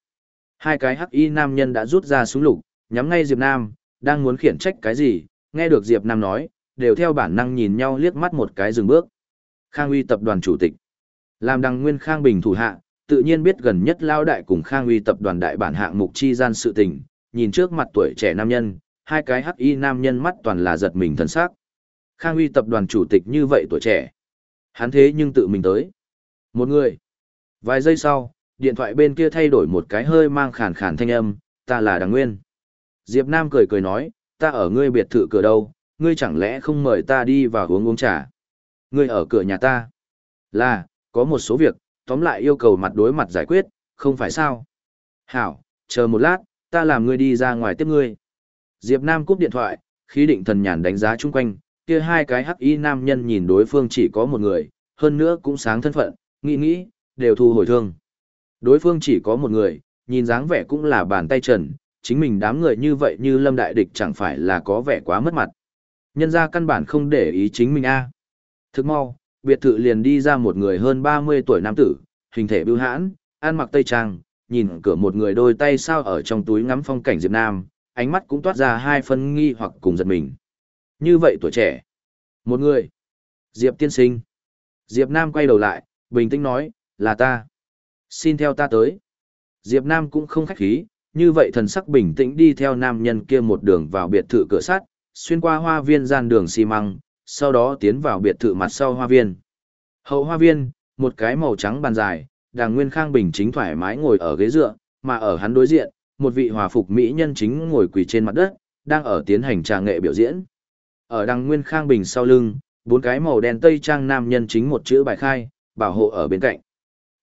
Hai cái hắc y nam nhân đã rút ra súng lục, nhắm ngay Diệp Nam, đang muốn khiển trách cái gì, nghe được Diệp Nam nói, đều theo bản năng nhìn nhau liếc mắt một cái dừng bước. Khang Uy tập đoàn chủ tịch, làm đằng Nguyên Khang Bình thủ hạ, tự nhiên biết gần nhất lao đại cùng Khang Uy tập đoàn đại bản hạng mục chi gian sự tình, nhìn trước mặt tuổi trẻ nam nhân, hai cái hắc y nam nhân mắt toàn là giật mình thần sắc. Khang Uy tập đoàn chủ tịch như vậy tuổi trẻ. Hắn thế nhưng tự mình tới. Một người. Vài giây sau, điện thoại bên kia thay đổi một cái hơi mang khàn khàn thanh âm, ta là Đằng Nguyên. Diệp Nam cười cười nói, ta ở ngươi biệt thự cửa đâu, ngươi chẳng lẽ không mời ta đi vào uống uống trà. Ngươi ở cửa nhà ta. Là, có một số việc, tóm lại yêu cầu mặt đối mặt giải quyết, không phải sao. Hảo, chờ một lát, ta làm ngươi đi ra ngoài tiếp ngươi. Diệp Nam cúp điện thoại, khí định thần nhàn đánh giá chung quanh, kia hai cái hắc y nam nhân nhìn đối phương chỉ có một người, hơn nữa cũng sáng thân phận, nghĩ nghĩ, đều thu hồi thương. Đối phương chỉ có một người, nhìn dáng vẻ cũng là bàn tay trần, chính mình đám người như vậy như lâm đại địch chẳng phải là có vẻ quá mất mặt. Nhân ra căn bản không để ý chính mình a. À. Thức mau, biệt thự liền đi ra một người hơn 30 tuổi nam tử, hình thể bưu hãn, ăn mặc tây trang, nhìn cửa một người đôi tay sao ở trong túi ngắm phong cảnh Diệp Nam, ánh mắt cũng toát ra hai phân nghi hoặc cùng giật mình. Như vậy tuổi trẻ. Một người. Diệp tiên sinh. Diệp Nam quay đầu lại, bình tĩnh nói, là ta. Xin theo ta tới. Diệp Nam cũng không khách khí, như vậy thần sắc bình tĩnh đi theo nam nhân kia một đường vào biệt thự cửa sắt, xuyên qua hoa viên gian đường xi măng, sau đó tiến vào biệt thự mặt sau hoa viên. Hậu hoa viên, một cái màu trắng bàn dài, đàng nguyên khang bình chính thoải mái ngồi ở ghế dựa, mà ở hắn đối diện, một vị hòa phục mỹ nhân chính ngồi quỳ trên mặt đất, đang ở tiến hành trà nghệ biểu diễn. Ở đàng nguyên khang bình sau lưng, bốn cái màu đen tây trang nam nhân chính một chữ bài khai, bảo hộ ở bên cạnh.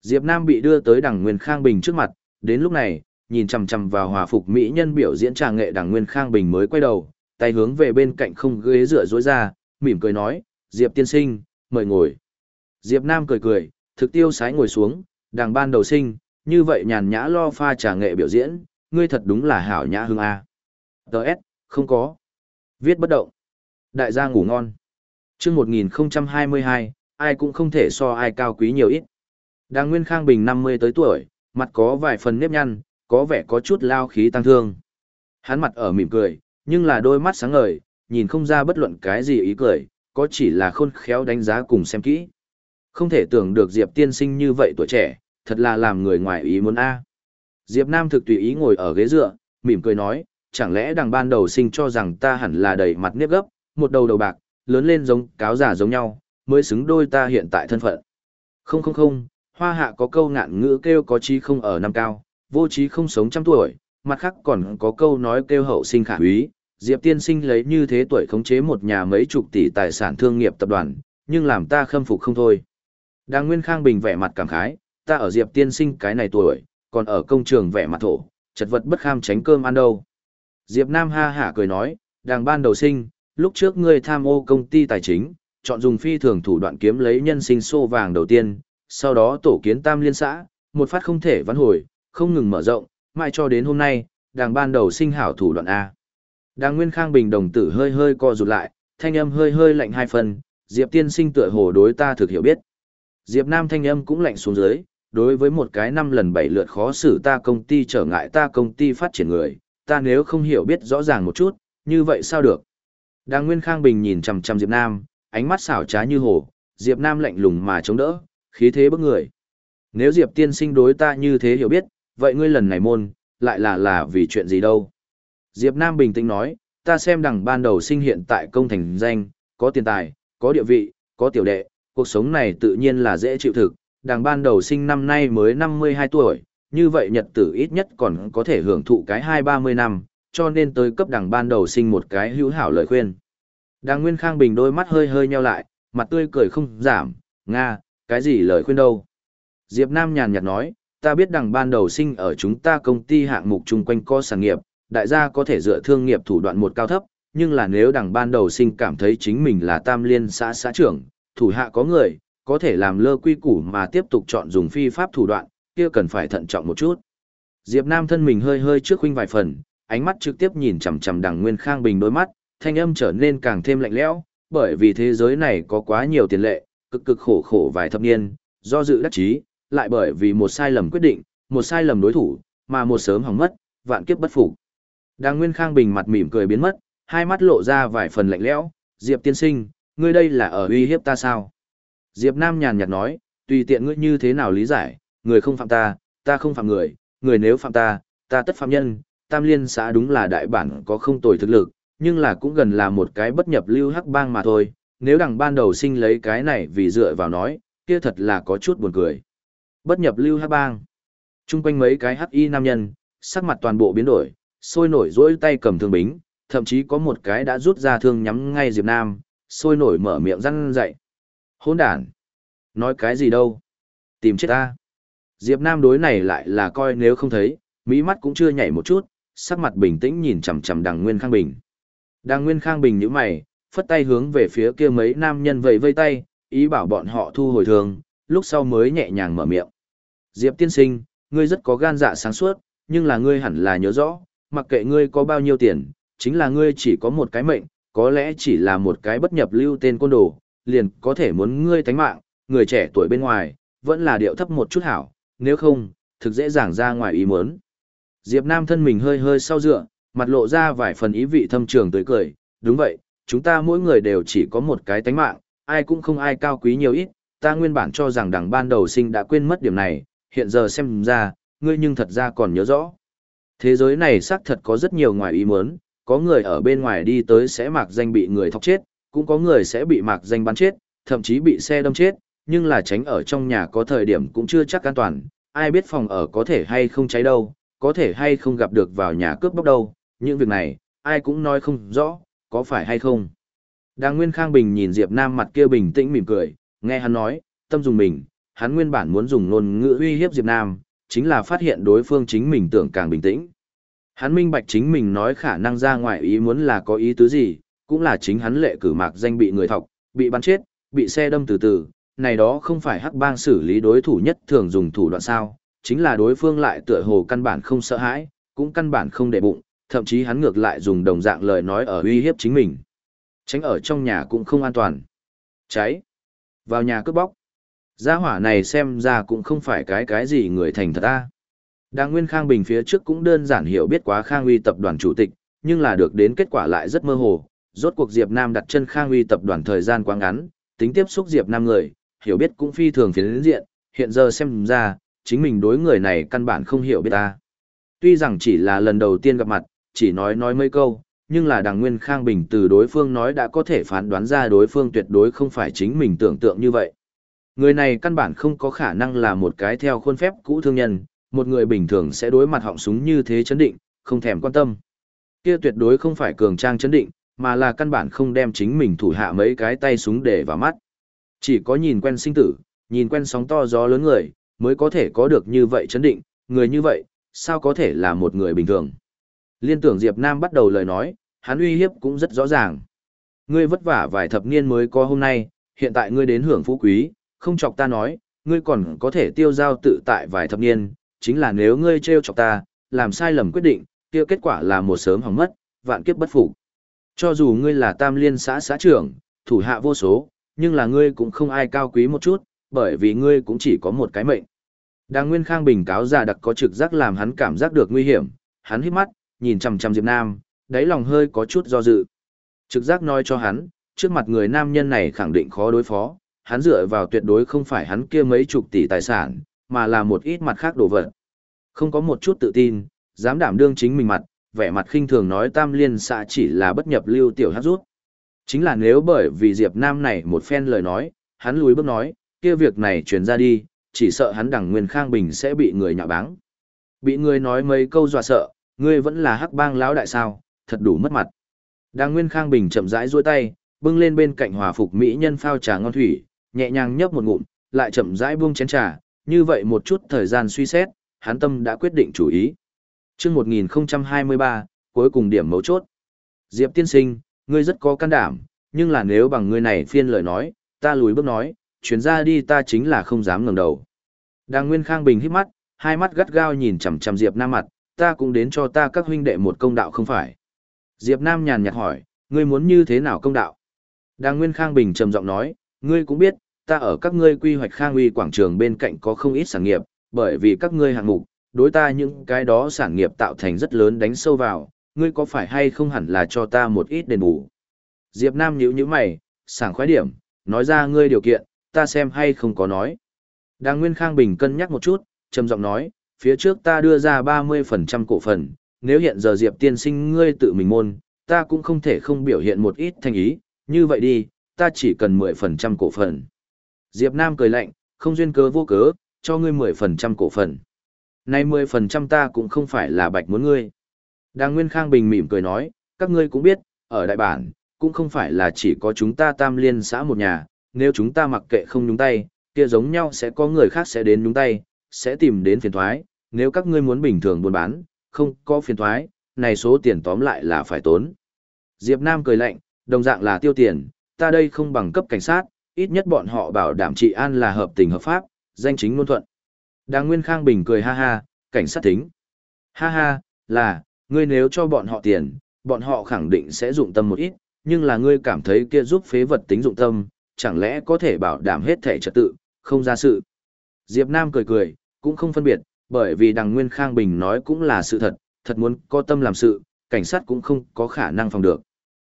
Diệp Nam bị đưa tới đàng nguyên khang bình trước mặt, đến lúc này, nhìn chằm chằm vào hòa phục mỹ nhân biểu diễn trà nghệ đàng nguyên khang bình mới quay đầu, tay hướng về bên cạnh không ghế rửa rối ra, mỉm cười nói, Diệp tiên sinh, mời ngồi. Diệp Nam cười cười, thực tiêu sái ngồi xuống, đằng ban đầu sinh, như vậy nhàn nhã lo pha trà nghệ biểu diễn, ngươi thật đúng là hảo nhã hương A. Đợt, không có. Viết bất động. Đại gia ngủ ngon. Trước 1022, ai cũng không thể so ai cao quý nhiều ít. Đang Nguyên Khang Bình 50 tới tuổi, mặt có vài phần nếp nhăn, có vẻ có chút lao khí tăng thương. Hắn mặt ở mỉm cười, nhưng là đôi mắt sáng ngời, nhìn không ra bất luận cái gì ý cười, có chỉ là khôn khéo đánh giá cùng xem kỹ. Không thể tưởng được Diệp tiên sinh như vậy tuổi trẻ, thật là làm người ngoài ý muốn A. Diệp Nam thực tùy ý ngồi ở ghế dựa, mỉm cười nói, chẳng lẽ đằng ban đầu sinh cho rằng ta hẳn là đầy mặt nếp gấp, một đầu đầu bạc, lớn lên giống cáo giả giống nhau, mới xứng đôi ta hiện tại thân phận. Không không không, hoa hạ có câu ngạn ngữ kêu có trí không ở năm cao, vô trí không sống trăm tuổi, mặt khác còn có câu nói kêu hậu sinh khả úy, Diệp tiên sinh lấy như thế tuổi khống chế một nhà mấy chục tỷ tài sản thương nghiệp tập đoàn, nhưng làm ta khâm phục không thôi. Đang Nguyên Khang Bình vẻ mặt cảm khái, ta ở Diệp tiên sinh cái này tuổi, còn ở công trường vẻ mặt thổ, chật vật bất kham tránh cơm ăn đâu. Diệp Nam ha hả cười nói, đàng ban đầu sinh, lúc trước ngươi tham ô công ty tài chính, chọn dùng phi thường thủ đoạn kiếm lấy nhân sinh xô vàng đầu tiên, sau đó tổ kiến tam liên xã, một phát không thể vãn hồi, không ngừng mở rộng, mãi cho đến hôm nay, đàng ban đầu sinh hảo thủ đoạn A. Đàng Nguyên Khang Bình đồng tử hơi hơi co rụt lại, thanh âm hơi hơi lạnh hai phần, Diệp tiên sinh tựa hồ đối ta thực hiểu biết. Diệp Nam thanh âm cũng lạnh xuống dưới, đối với một cái năm lần bảy lượt khó xử ta công ty trở ngại ta công ty phát triển người, ta nếu không hiểu biết rõ ràng một chút, như vậy sao được? Đang Nguyên Khang Bình nhìn chằm chằm Diệp Nam, ánh mắt xảo trá như hồ, Diệp Nam lạnh lùng mà chống đỡ, khí thế bức người. Nếu Diệp tiên sinh đối ta như thế hiểu biết, vậy ngươi lần này môn, lại là là vì chuyện gì đâu? Diệp Nam bình tĩnh nói, ta xem đằng ban đầu sinh hiện tại công thành danh, có tiền tài, có địa vị, có tiểu đệ, cuộc sống này tự nhiên là dễ chịu thực, đằng ban đầu sinh năm nay mới 52 tuổi, như vậy nhật tử ít nhất còn có thể hưởng thụ cái 2-30 năm, cho nên tới cấp đằng ban đầu sinh một cái hữu hảo lời khuyên. Đàng Nguyên Khang Bình đôi mắt hơi hơi nheo lại, mặt tươi cười không giảm, Nga, cái gì lời khuyên đâu. Diệp Nam nhàn nhạt nói, ta biết đằng ban đầu sinh ở chúng ta công ty hạng mục chung quanh có sản nghiệp, đại gia có thể dựa thương nghiệp thủ đoạn một cao thấp, nhưng là nếu đằng ban đầu sinh cảm thấy chính mình là tam liên xã xã trưởng, thủ hạ có người, có thể làm lơ quy củ mà tiếp tục chọn dùng phi pháp thủ đoạn, kia cần phải thận trọng một chút. Diệp Nam thân mình hơi hơi trước huynh vài phần, ánh mắt trực tiếp nhìn chằm chằm Đằng Nguyên Khang Bình đôi mắt, thanh âm trở nên càng thêm lạnh lẽo, bởi vì thế giới này có quá nhiều tiền lệ, cực cực khổ khổ vài thập niên, do dự đắc chí, lại bởi vì một sai lầm quyết định, một sai lầm đối thủ, mà một sớm hỏng mất, vạn kiếp bất phục. Đàng Nguyên Khang Bình mặt mỉm cười biến mất, hai mắt lộ ra vài phần lạnh lẽo, "Diệp tiên sinh, ngươi đây là ở uy hiếp ta sao?" Diệp Nam nhàn nhạt nói, tùy tiện ngươi như thế nào lý giải, người không phạm ta, ta không phạm người, người nếu phạm ta, ta tất phạm nhân, tam liên xã đúng là đại bản có không tồi thực lực, nhưng là cũng gần là một cái bất nhập lưu hắc bang mà thôi, nếu đằng ban đầu sinh lấy cái này vì dựa vào nói, kia thật là có chút buồn cười. Bất nhập lưu hắc bang. Trung quanh mấy cái hắc y nam nhân, sắc mặt toàn bộ biến đổi, sôi nổi rỗi tay cầm thương bính, thậm chí có một cái đã rút ra thương nhắm ngay Diệp Nam, sôi nổi mở miệng răng dậy. Hỗn đản. Nói cái gì đâu? Tìm chết ta. Diệp Nam đối này lại là coi nếu không thấy, mỹ mắt cũng chưa nhảy một chút, sắc mặt bình tĩnh nhìn chằm chằm Đằng Nguyên Khang Bình. Đằng Nguyên Khang Bình nhíu mày, phất tay hướng về phía kia mấy nam nhân vẫy vây tay, ý bảo bọn họ thu hồi thương. lúc sau mới nhẹ nhàng mở miệng. Diệp tiên sinh, ngươi rất có gan dạ sáng suốt, nhưng là ngươi hẳn là nhớ rõ, mặc kệ ngươi có bao nhiêu tiền, chính là ngươi chỉ có một cái mệnh, có lẽ chỉ là một cái bất nhập lưu tên côn đồ, liền có thể muốn ngươi tánh mạng, người trẻ tuổi bên ngoài, vẫn là điệu thấp một chút hảo, nếu không, thực dễ dàng ra ngoài ý muốn. Diệp Nam thân mình hơi hơi sau dựa, mặt lộ ra vài phần ý vị thâm trường tươi cười, đúng vậy, chúng ta mỗi người đều chỉ có một cái tánh mạng, ai cũng không ai cao quý nhiều ít, ta nguyên bản cho rằng đằng ban đầu sinh đã quên mất điểm này, hiện giờ xem ra, ngươi nhưng thật ra còn nhớ rõ. Thế giới này xác thật có rất nhiều ngoài ý muốn, có người ở bên ngoài đi tới sẽ mặc danh bị người thọc chết, cũng có người sẽ bị mặc danh bắn chết, thậm chí bị xe đâm chết, nhưng là tránh ở trong nhà có thời điểm cũng chưa chắc an toàn, ai biết phòng ở có thể hay không cháy đâu, có thể hay không gặp được vào nhà cướp bóc đâu, những việc này, ai cũng nói không rõ, có phải hay không. Đang Nguyên Khang Bình nhìn Diệp Nam mặt kia bình tĩnh mỉm cười, nghe hắn nói, tâm dùng mình, hắn nguyên bản muốn dùng ngôn ngữ uy hiếp Diệp Nam, chính là phát hiện đối phương chính mình tưởng càng bình tĩnh. Hắn minh bạch chính mình nói khả năng ra ngoài ý muốn là có ý tứ gì, cũng là chính hắn lệ cử mạc danh bị người thọc, bị bắn chết, bị xe đâm từ từ, này đó không phải hắc bang xử lý đối thủ nhất thường dùng thủ đoạn sao, chính là đối phương lại tựa hồ căn bản không sợ hãi, cũng căn bản không để bụng, thậm chí hắn ngược lại dùng đồng dạng lời nói ở uy hiếp chính mình. Tránh ở trong nhà cũng không an toàn. Cháy. Vào nhà cướp bóc. Gia hỏa này xem ra cũng không phải cái cái gì người thành thật ta. Đàng Nguyên Khang Bình phía trước cũng đơn giản hiểu biết quá Khang Uy tập đoàn chủ tịch, nhưng là được đến kết quả lại rất mơ hồ. Rốt cuộc Diệp Nam đặt chân Khang Uy tập đoàn thời gian quá ngắn, tính tiếp xúc Diệp Nam người, hiểu biết cũng phi thường phiến diện, hiện giờ xem ra, chính mình đối người này căn bản không hiểu biết ta. Tuy rằng chỉ là lần đầu tiên gặp mặt, chỉ nói nói mấy câu, nhưng là đàng Nguyên Khang Bình từ đối phương nói đã có thể phán đoán ra đối phương tuyệt đối không phải chính mình tưởng tượng như vậy. Người này căn bản không có khả năng là một cái theo khuôn phép cũ thương nhân, một người bình thường sẽ đối mặt họng súng như thế chấn định, không thèm quan tâm. Kia tuyệt đối không phải cường trang chấn định, mà là căn bản không đem chính mình thủ hạ mấy cái tay súng để vào mắt. Chỉ có nhìn quen sinh tử, nhìn quen sóng to gió lớn người, mới có thể có được như vậy chấn định, người như vậy, sao có thể là một người bình thường. Liên tưởng Diệp Nam bắt đầu lời nói, hắn uy hiếp cũng rất rõ ràng. Ngươi vất vả vài thập niên mới có hôm nay, hiện tại ngươi đến hưởng phú quý, không chọc ta nói, ngươi còn có thể tiêu giao tự tại vài thập niên, chính là nếu ngươi trêu chọc ta, làm sai lầm quyết định, kia kết quả là một sớm hỏng mất, vạn kiếp bất phục. Cho dù ngươi là tam liên xã xã trưởng, thủ hạ vô số, nhưng là ngươi cũng không ai cao quý một chút, bởi vì ngươi cũng chỉ có một cái mệnh. Đang Nguyên Khang bình cáo già đặc có trực giác làm hắn cảm giác được nguy hiểm, hắn hít mắt, nhìn chằm chằm Diệp Nam, đáy lòng hơi có chút do dự. Trực giác nói cho hắn, trước mặt người nam nhân này khẳng định khó đối phó, hắn dựa vào tuyệt đối không phải hắn kia mấy chục tỷ tài sản, mà là một ít mặt khác đồ vật. Không có một chút tự tin, dám đảm đương chính mình mặt, vẻ mặt khinh thường nói tam liên xã chỉ là bất nhập lưu tiểu hát rút. Chính là nếu bởi vì Diệp Nam này một phen lời nói, hắn lùi bước nói, kia việc này truyền ra đi, chỉ sợ hắn đằng Nguyên Khang Bình sẽ bị người nhạo báng. Bị người nói mấy câu dọa sợ, ngươi vẫn là hắc bang lão đại sao, thật đủ mất mặt. Đằng Nguyên Khang Bình chậm rãi duỗi tay, bưng lên bên cạnh hòa phục mỹ nhân phao trà ngon thủy, nhẹ nhàng nhấp một ngụm, lại chậm rãi buông chén trà, như vậy một chút thời gian suy xét, hắn tâm đã quyết định chủ ý. Chương 1023, cuối cùng điểm mấu chốt. Diệp tiên sinh, ngươi rất có can đảm, nhưng là nếu bằng ngươi này phiên lời nói, ta lùi bước nói, chuyến ra đi ta chính là không dám ngẩng đầu. Đang Nguyên Khang Bình hít mắt, hai mắt gắt gao nhìn chằm chằm Diệp Nam mặt, ta cũng đến cho ta các huynh đệ một công đạo không phải. Diệp Nam nhàn nhạt hỏi, ngươi muốn như thế nào công đạo? Đang Nguyên Khang Bình trầm giọng nói, ngươi cũng biết, ta ở các ngươi quy hoạch Khang Uy quảng trường bên cạnh có không ít sản nghiệp, bởi vì các ngươi hạng mục, đối ta những cái đó sản nghiệp tạo thành rất lớn đánh sâu vào, ngươi có phải hay không hẳn là cho ta một ít đền bù. Diệp Nam nhíu nhíu mày, sảng khoái điểm, nói ra ngươi điều kiện, ta xem hay không có nói. Đang Nguyên Khang Bình cân nhắc một chút, trầm giọng nói, phía trước ta đưa ra 30% cổ phần, nếu hiện giờ Diệp tiên sinh ngươi tự mình môn, ta cũng không thể không biểu hiện một ít thành ý, như vậy đi, ta chỉ cần 10% cổ phần. Diệp Nam cười lạnh, không duyên cớ vô cớ, cho ngươi 10% cổ phần. Nay 10% ta cũng không phải là bạch muốn ngươi. Đang Nguyên Khang Bình mỉm cười nói, các ngươi cũng biết, ở đại bản, cũng không phải là chỉ có chúng ta tam liên xã một nhà, nếu chúng ta mặc kệ không nhúng tay, kia giống nhau sẽ có người khác sẽ đến nhúng tay, sẽ tìm đến phiền thoái, nếu các ngươi muốn bình thường buôn bán, không có phiền thoái, này số tiền tóm lại là phải tốn. Diệp Nam cười lạnh, đồng dạng là tiêu tiền, ta đây không bằng cấp cảnh sát, ít nhất bọn họ bảo đảm trị an là hợp tình hợp pháp, danh chính ngôn thuận. Đàng Nguyên Khang Bình cười ha ha, cảnh sát tính. Ha ha, là, ngươi nếu cho bọn họ tiền, bọn họ khẳng định sẽ dụng tâm một ít, nhưng là ngươi cảm thấy kia giúp phế vật tính dụng tâm, chẳng lẽ có thể bảo đảm hết thể trật tự, không ra sự. Diệp Nam cười cười, cũng không phân biệt, bởi vì đằng Nguyên Khang Bình nói cũng là sự thật, thật muốn có tâm làm sự, cảnh sát cũng không có khả năng phòng được.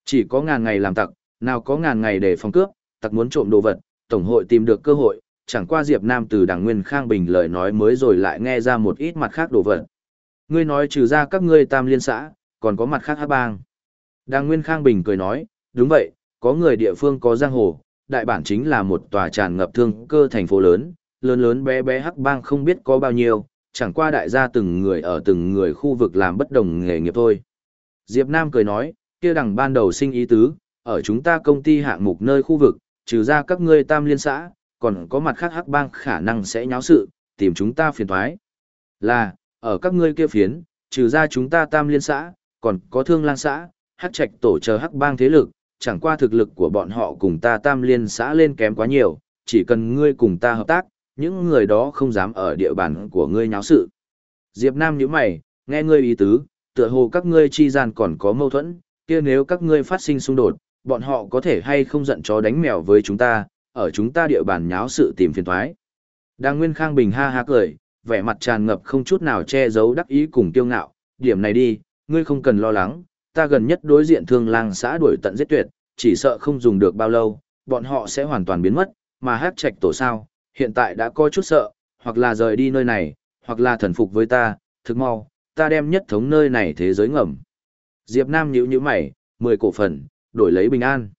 Chỉ có ngàn ngày làm tặc, nào có ngàn ngày để phòng cướp, tặc muốn trộm đồ vật, tổng hội tìm được cơ hội, chẳng qua Diệp Nam từ đảng Nguyên Khang Bình lời nói mới rồi lại nghe ra một ít mặt khác đồ vật. Ngươi nói trừ ra các ngươi tam liên xã, còn có mặt khác hát bang. Đằng Nguyên Khang Bình cười nói, đúng vậy, có người địa phương có giang hồ, đại bản chính là một tòa tràn ngập thương cơ thành phố lớn, lớn lớn bé bé hắc bang không biết có bao nhiêu, chẳng qua đại gia từng người ở từng người khu vực làm bất đồng nghề nghiệp thôi. Diệp Nam cười nói, kia đằng ban đầu sinh ý tứ, ở chúng ta công ty hạng mục nơi khu vực, trừ ra các ngươi tam liên xã, còn có mặt khác hắc bang khả năng sẽ nháo sự, tìm chúng ta phiền toái. Là, ở các ngươi kia phiến, trừ ra chúng ta tam liên xã, còn có thương lang xã, hắc trạch tổ chờ hắc bang thế lực, chẳng qua thực lực của bọn họ cùng ta tam liên xã lên kém quá nhiều, chỉ cần ngươi cùng ta hợp tác, những người đó không dám ở địa bàn của ngươi nháo sự. Diệp Nam nhíu mày, nghe ngươi ý tứ, tựa hồ các ngươi chi gian còn có mâu thuẫn, kia nếu các ngươi phát sinh xung đột, bọn họ có thể hay không giận chó đánh mèo với chúng ta, ở chúng ta địa bàn nháo sự tìm phiền toái. Đang Nguyên Khang Bình ha ha cười, vẻ mặt tràn ngập không chút nào che giấu đắc ý cùng kiêu ngạo, điểm này đi, ngươi không cần lo lắng, ta gần nhất đối diện thương lang xã đuổi tận giết tuyệt, chỉ sợ không dùng được bao lâu, bọn họ sẽ hoàn toàn biến mất, mà hát trạch tổ sao, hiện tại đã có chút sợ, hoặc là rời đi nơi này, hoặc là thần phục với ta, thực mau, ta đem nhất thống nơi này thế giới ngầm. Diệp Nam nhíu nhíu mày, 10 cổ phần, đổi lấy bình an.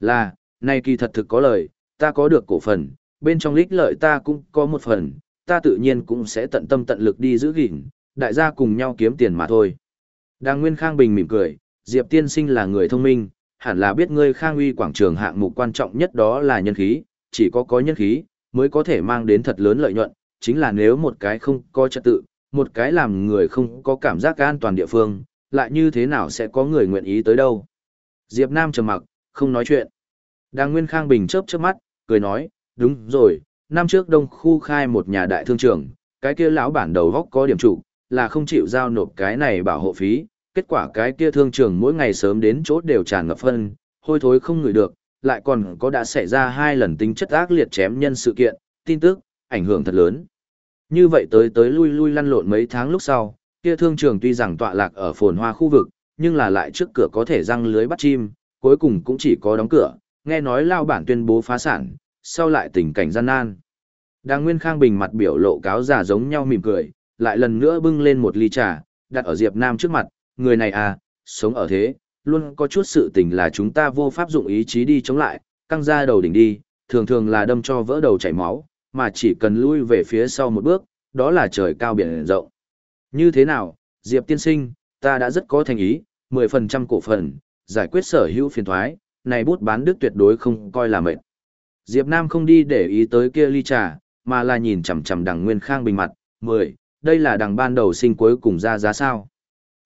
Là, này kỳ thật thực có lời, ta có được cổ phần, bên trong lích lợi ta cũng có một phần, ta tự nhiên cũng sẽ tận tâm tận lực đi giữ gìn, đại gia cùng nhau kiếm tiền mà thôi. Đàng Nguyên Khang Bình mỉm cười, Diệp Tiên Sinh là người thông minh, hẳn là biết ngươi Khang Uy quảng trường hạng mục quan trọng nhất đó là nhân khí, chỉ có có nhân khí, mới có thể mang đến thật lớn lợi nhuận, chính là nếu một cái không có trật tự, một cái làm người không có cảm giác an toàn địa phương, lại như thế nào sẽ có người nguyện ý tới đâu. Diệp Nam trầm mặc, không nói chuyện. Đang Nguyên Khang Bình chớp chớp mắt, cười nói, đúng rồi, năm trước đông khu khai một nhà đại thương trường, cái kia lão bản đầu góc có điểm trụ, là không chịu giao nộp cái này bảo hộ phí, kết quả cái kia thương trường mỗi ngày sớm đến chỗ đều tràn ngập phân, hôi thối không ngửi được, lại còn có đã xảy ra hai lần tính chất ác liệt chém nhân sự kiện, tin tức, ảnh hưởng thật lớn. Như vậy tới tới lui lui lăn lộn mấy tháng lúc sau, kia thương trường tuy rằng tọa lạc ở phồn hoa khu vực, nhưng là lại trước cửa có thể răng lưới bắt chim, cuối cùng cũng chỉ có đóng cửa, nghe nói lao bản tuyên bố phá sản, sau lại tình cảnh gian nan. Đang Nguyên Khang Bình mặt biểu lộ cáo giả giống nhau mỉm cười, lại lần nữa bưng lên một ly trà, đặt ở Diệp Nam trước mặt, người này à, sống ở thế, luôn có chút sự tình là chúng ta vô pháp dụng ý chí đi chống lại, căng ra đầu đỉnh đi, thường thường là đâm cho vỡ đầu chảy máu, mà chỉ cần lui về phía sau một bước, đó là trời cao biển rộng. Như thế nào, Diệp tiên sinh, ta đã rất có thành ý, 10% cổ phần, giải quyết sở hữu phiền thoái, này bút bán đức tuyệt đối không coi là mệt. Diệp Nam không đi để ý tới kia ly trà, mà là nhìn chằm chằm đằng Nguyên Khang bình mặt, 10, đây là đằng ban đầu sinh cuối cùng ra giá sao.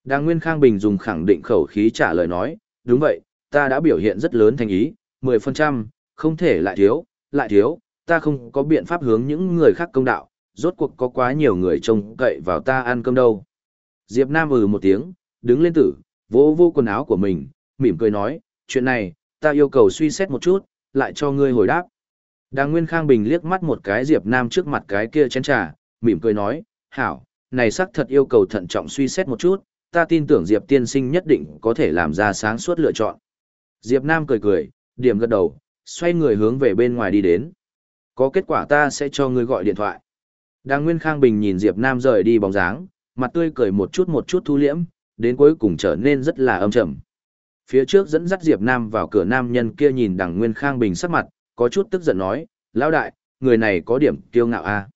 Đằng Nguyên Khang Bình dùng khẳng định khẩu khí trả lời nói, đúng vậy, ta đã biểu hiện rất lớn thành ý, 10%, không thể lại thiếu, lại thiếu, ta không có biện pháp hướng những người khác công đạo, rốt cuộc có quá nhiều người trông cậy vào ta ăn cơm đâu. Diệp Nam ừ một tiếng, đứng lên tử, vỗ vô quần áo của mình, mỉm cười nói, chuyện này, ta yêu cầu suy xét một chút, lại cho ngươi hồi đáp. Đàng Nguyên Khang Bình liếc mắt một cái Diệp Nam trước mặt cái kia chén trà, mỉm cười nói, hảo, này xác thật yêu cầu thận trọng suy xét một chút, ta tin tưởng Diệp tiên sinh nhất định có thể làm ra sáng suốt lựa chọn. Diệp Nam cười cười, điểm gật đầu, xoay người hướng về bên ngoài đi đến. Có kết quả ta sẽ cho ngươi gọi điện thoại. Đang Nguyên Khang Bình nhìn Diệp Nam rời đi bóng dáng, mặt tươi cười một chút một chút thu liễm, đến cuối cùng trở nên rất là âm trầm. Phía trước dẫn dắt Diệp Nam vào cửa nam nhân kia nhìn đằng Nguyên Khang Bình sắc mặt, có chút tức giận nói, lão đại, người này có điểm kiêu ngạo a. À?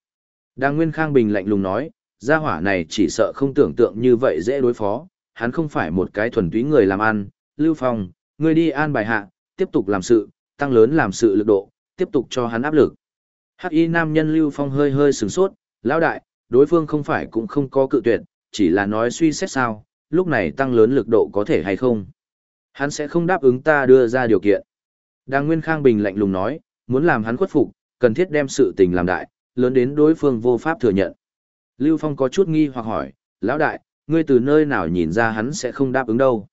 Đằng Nguyên Khang Bình lạnh lùng nói, gia hỏa này chỉ sợ không tưởng tượng như vậy dễ đối phó, hắn không phải một cái thuần túy người làm ăn, Lưu Phong, người đi an bài hạ, tiếp tục làm sự, tăng lớn làm sự lực độ, tiếp tục cho hắn áp lực. Hắc y nam nhân Lưu Phong hơi hơi sừng sốt, lão đại, đối phương không phải cũng không có cự tuyệt, chỉ là nói suy xét sao, lúc này tăng lớn lực độ có thể hay không. Hắn sẽ không đáp ứng ta đưa ra điều kiện. Đàng Nguyên Khang Bình lạnh lùng nói, muốn làm hắn khuất phục, cần thiết đem sự tình làm đại, lớn đến đối phương vô pháp thừa nhận. Lưu Phong có chút nghi hoặc hỏi, lão đại, ngươi từ nơi nào nhìn ra hắn sẽ không đáp ứng đâu.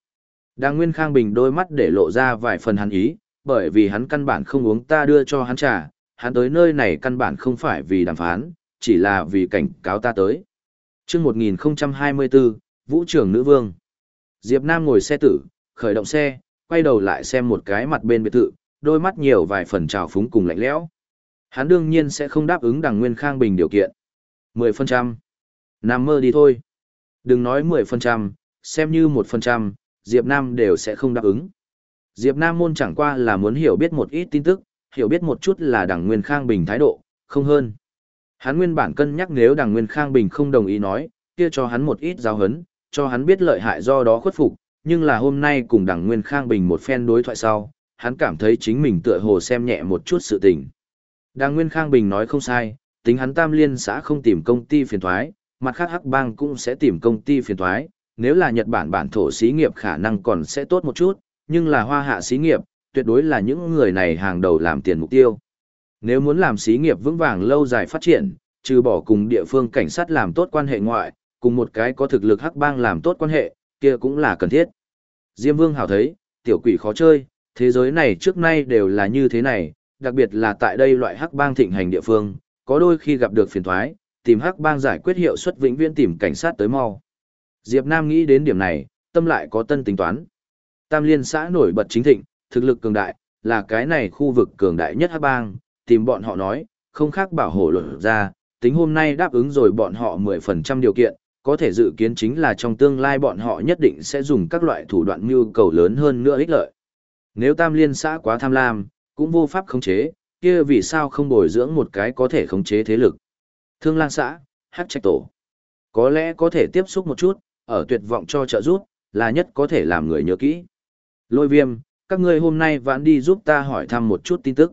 Đàng Nguyên Khang Bình đôi mắt để lộ ra vài phần hắn ý, bởi vì hắn căn bản không uống ta đưa cho hắn trà, hắn tới nơi này căn bản không phải vì đàm phán, chỉ là vì cảnh cáo ta tới. Trước 1024, Vũ trưởng Nữ Vương. Diệp Nam ngồi xe tử, khởi động xe, quay đầu lại xem một cái mặt bên biệt thự, đôi mắt nhiều vài phần trào phúng cùng lạnh lẽo. Hắn đương nhiên sẽ không đáp ứng đằng Nguyên Khang Bình điều kiện. 10%. Nam mơ đi thôi. Đừng nói 10%, xem như 1%, Diệp Nam đều sẽ không đáp ứng. Diệp Nam môn chẳng qua là muốn hiểu biết một ít tin tức, hiểu biết một chút là đằng Nguyên Khang Bình thái độ, không hơn. Hắn nguyên bản cân nhắc nếu đằng Nguyên Khang Bình không đồng ý nói, kia cho hắn một ít giáo hấn, cho hắn biết lợi hại do đó khuất phục, nhưng là hôm nay cùng đằng Nguyên Khang Bình một phen đối thoại sau, hắn cảm thấy chính mình tựa hồ xem nhẹ một chút sự tình. Đằng Nguyên Khang Bình nói không sai, tính hắn tam liên xã không tìm công ty phiền thoái, mặt khác hắc bang cũng sẽ tìm công ty phiền thoái, nếu là Nhật Bản bản thổ xí nghiệp khả năng còn sẽ tốt một chút, nhưng là hoa hạ xí nghiệp, tuyệt đối là những người này hàng đầu làm tiền mục tiêu. Nếu muốn làm xí nghiệp vững vàng lâu dài phát triển, trừ bỏ cùng địa phương cảnh sát làm tốt quan hệ ngoại, cùng một cái có thực lực hắc bang làm tốt quan hệ, kia cũng là cần thiết. Diêm Vương hảo thấy, tiểu quỷ khó chơi, thế giới này trước nay đều là như thế này, đặc biệt là tại đây loại hắc bang thịnh hành địa phương, có đôi khi gặp được phiền thoái, tìm hắc bang giải quyết hiệu suất vĩnh viễn tìm cảnh sát tới mau. Diệp Nam nghĩ đến điểm này, tâm lại có tân tính toán. Tam liên xã nổi bật chính thịnh, thực lực cường đại, là cái này khu vực cường đại nhất hắc bang, tìm bọn họ nói, không khác bảo hộ luật ra, tính hôm nay đáp ứng rồi bọn họ 10% điều kiện, có thể dự kiến chính là trong tương lai bọn họ nhất định sẽ dùng các loại thủ đoạn mưu cầu lớn hơn nữa ích lợi. Nếu tam liên xã quá tham lam, cũng vô pháp khống chế, kia vì sao không bồi dưỡng một cái có thể khống chế thế lực. Thương lang xã, hát trạch tổ. Có lẽ có thể tiếp xúc một chút, ở tuyệt vọng cho trợ giúp, là nhất có thể làm người nhớ kỹ. Lôi viêm, các ngươi hôm nay vãn đi giúp ta hỏi thăm một chút tin tức.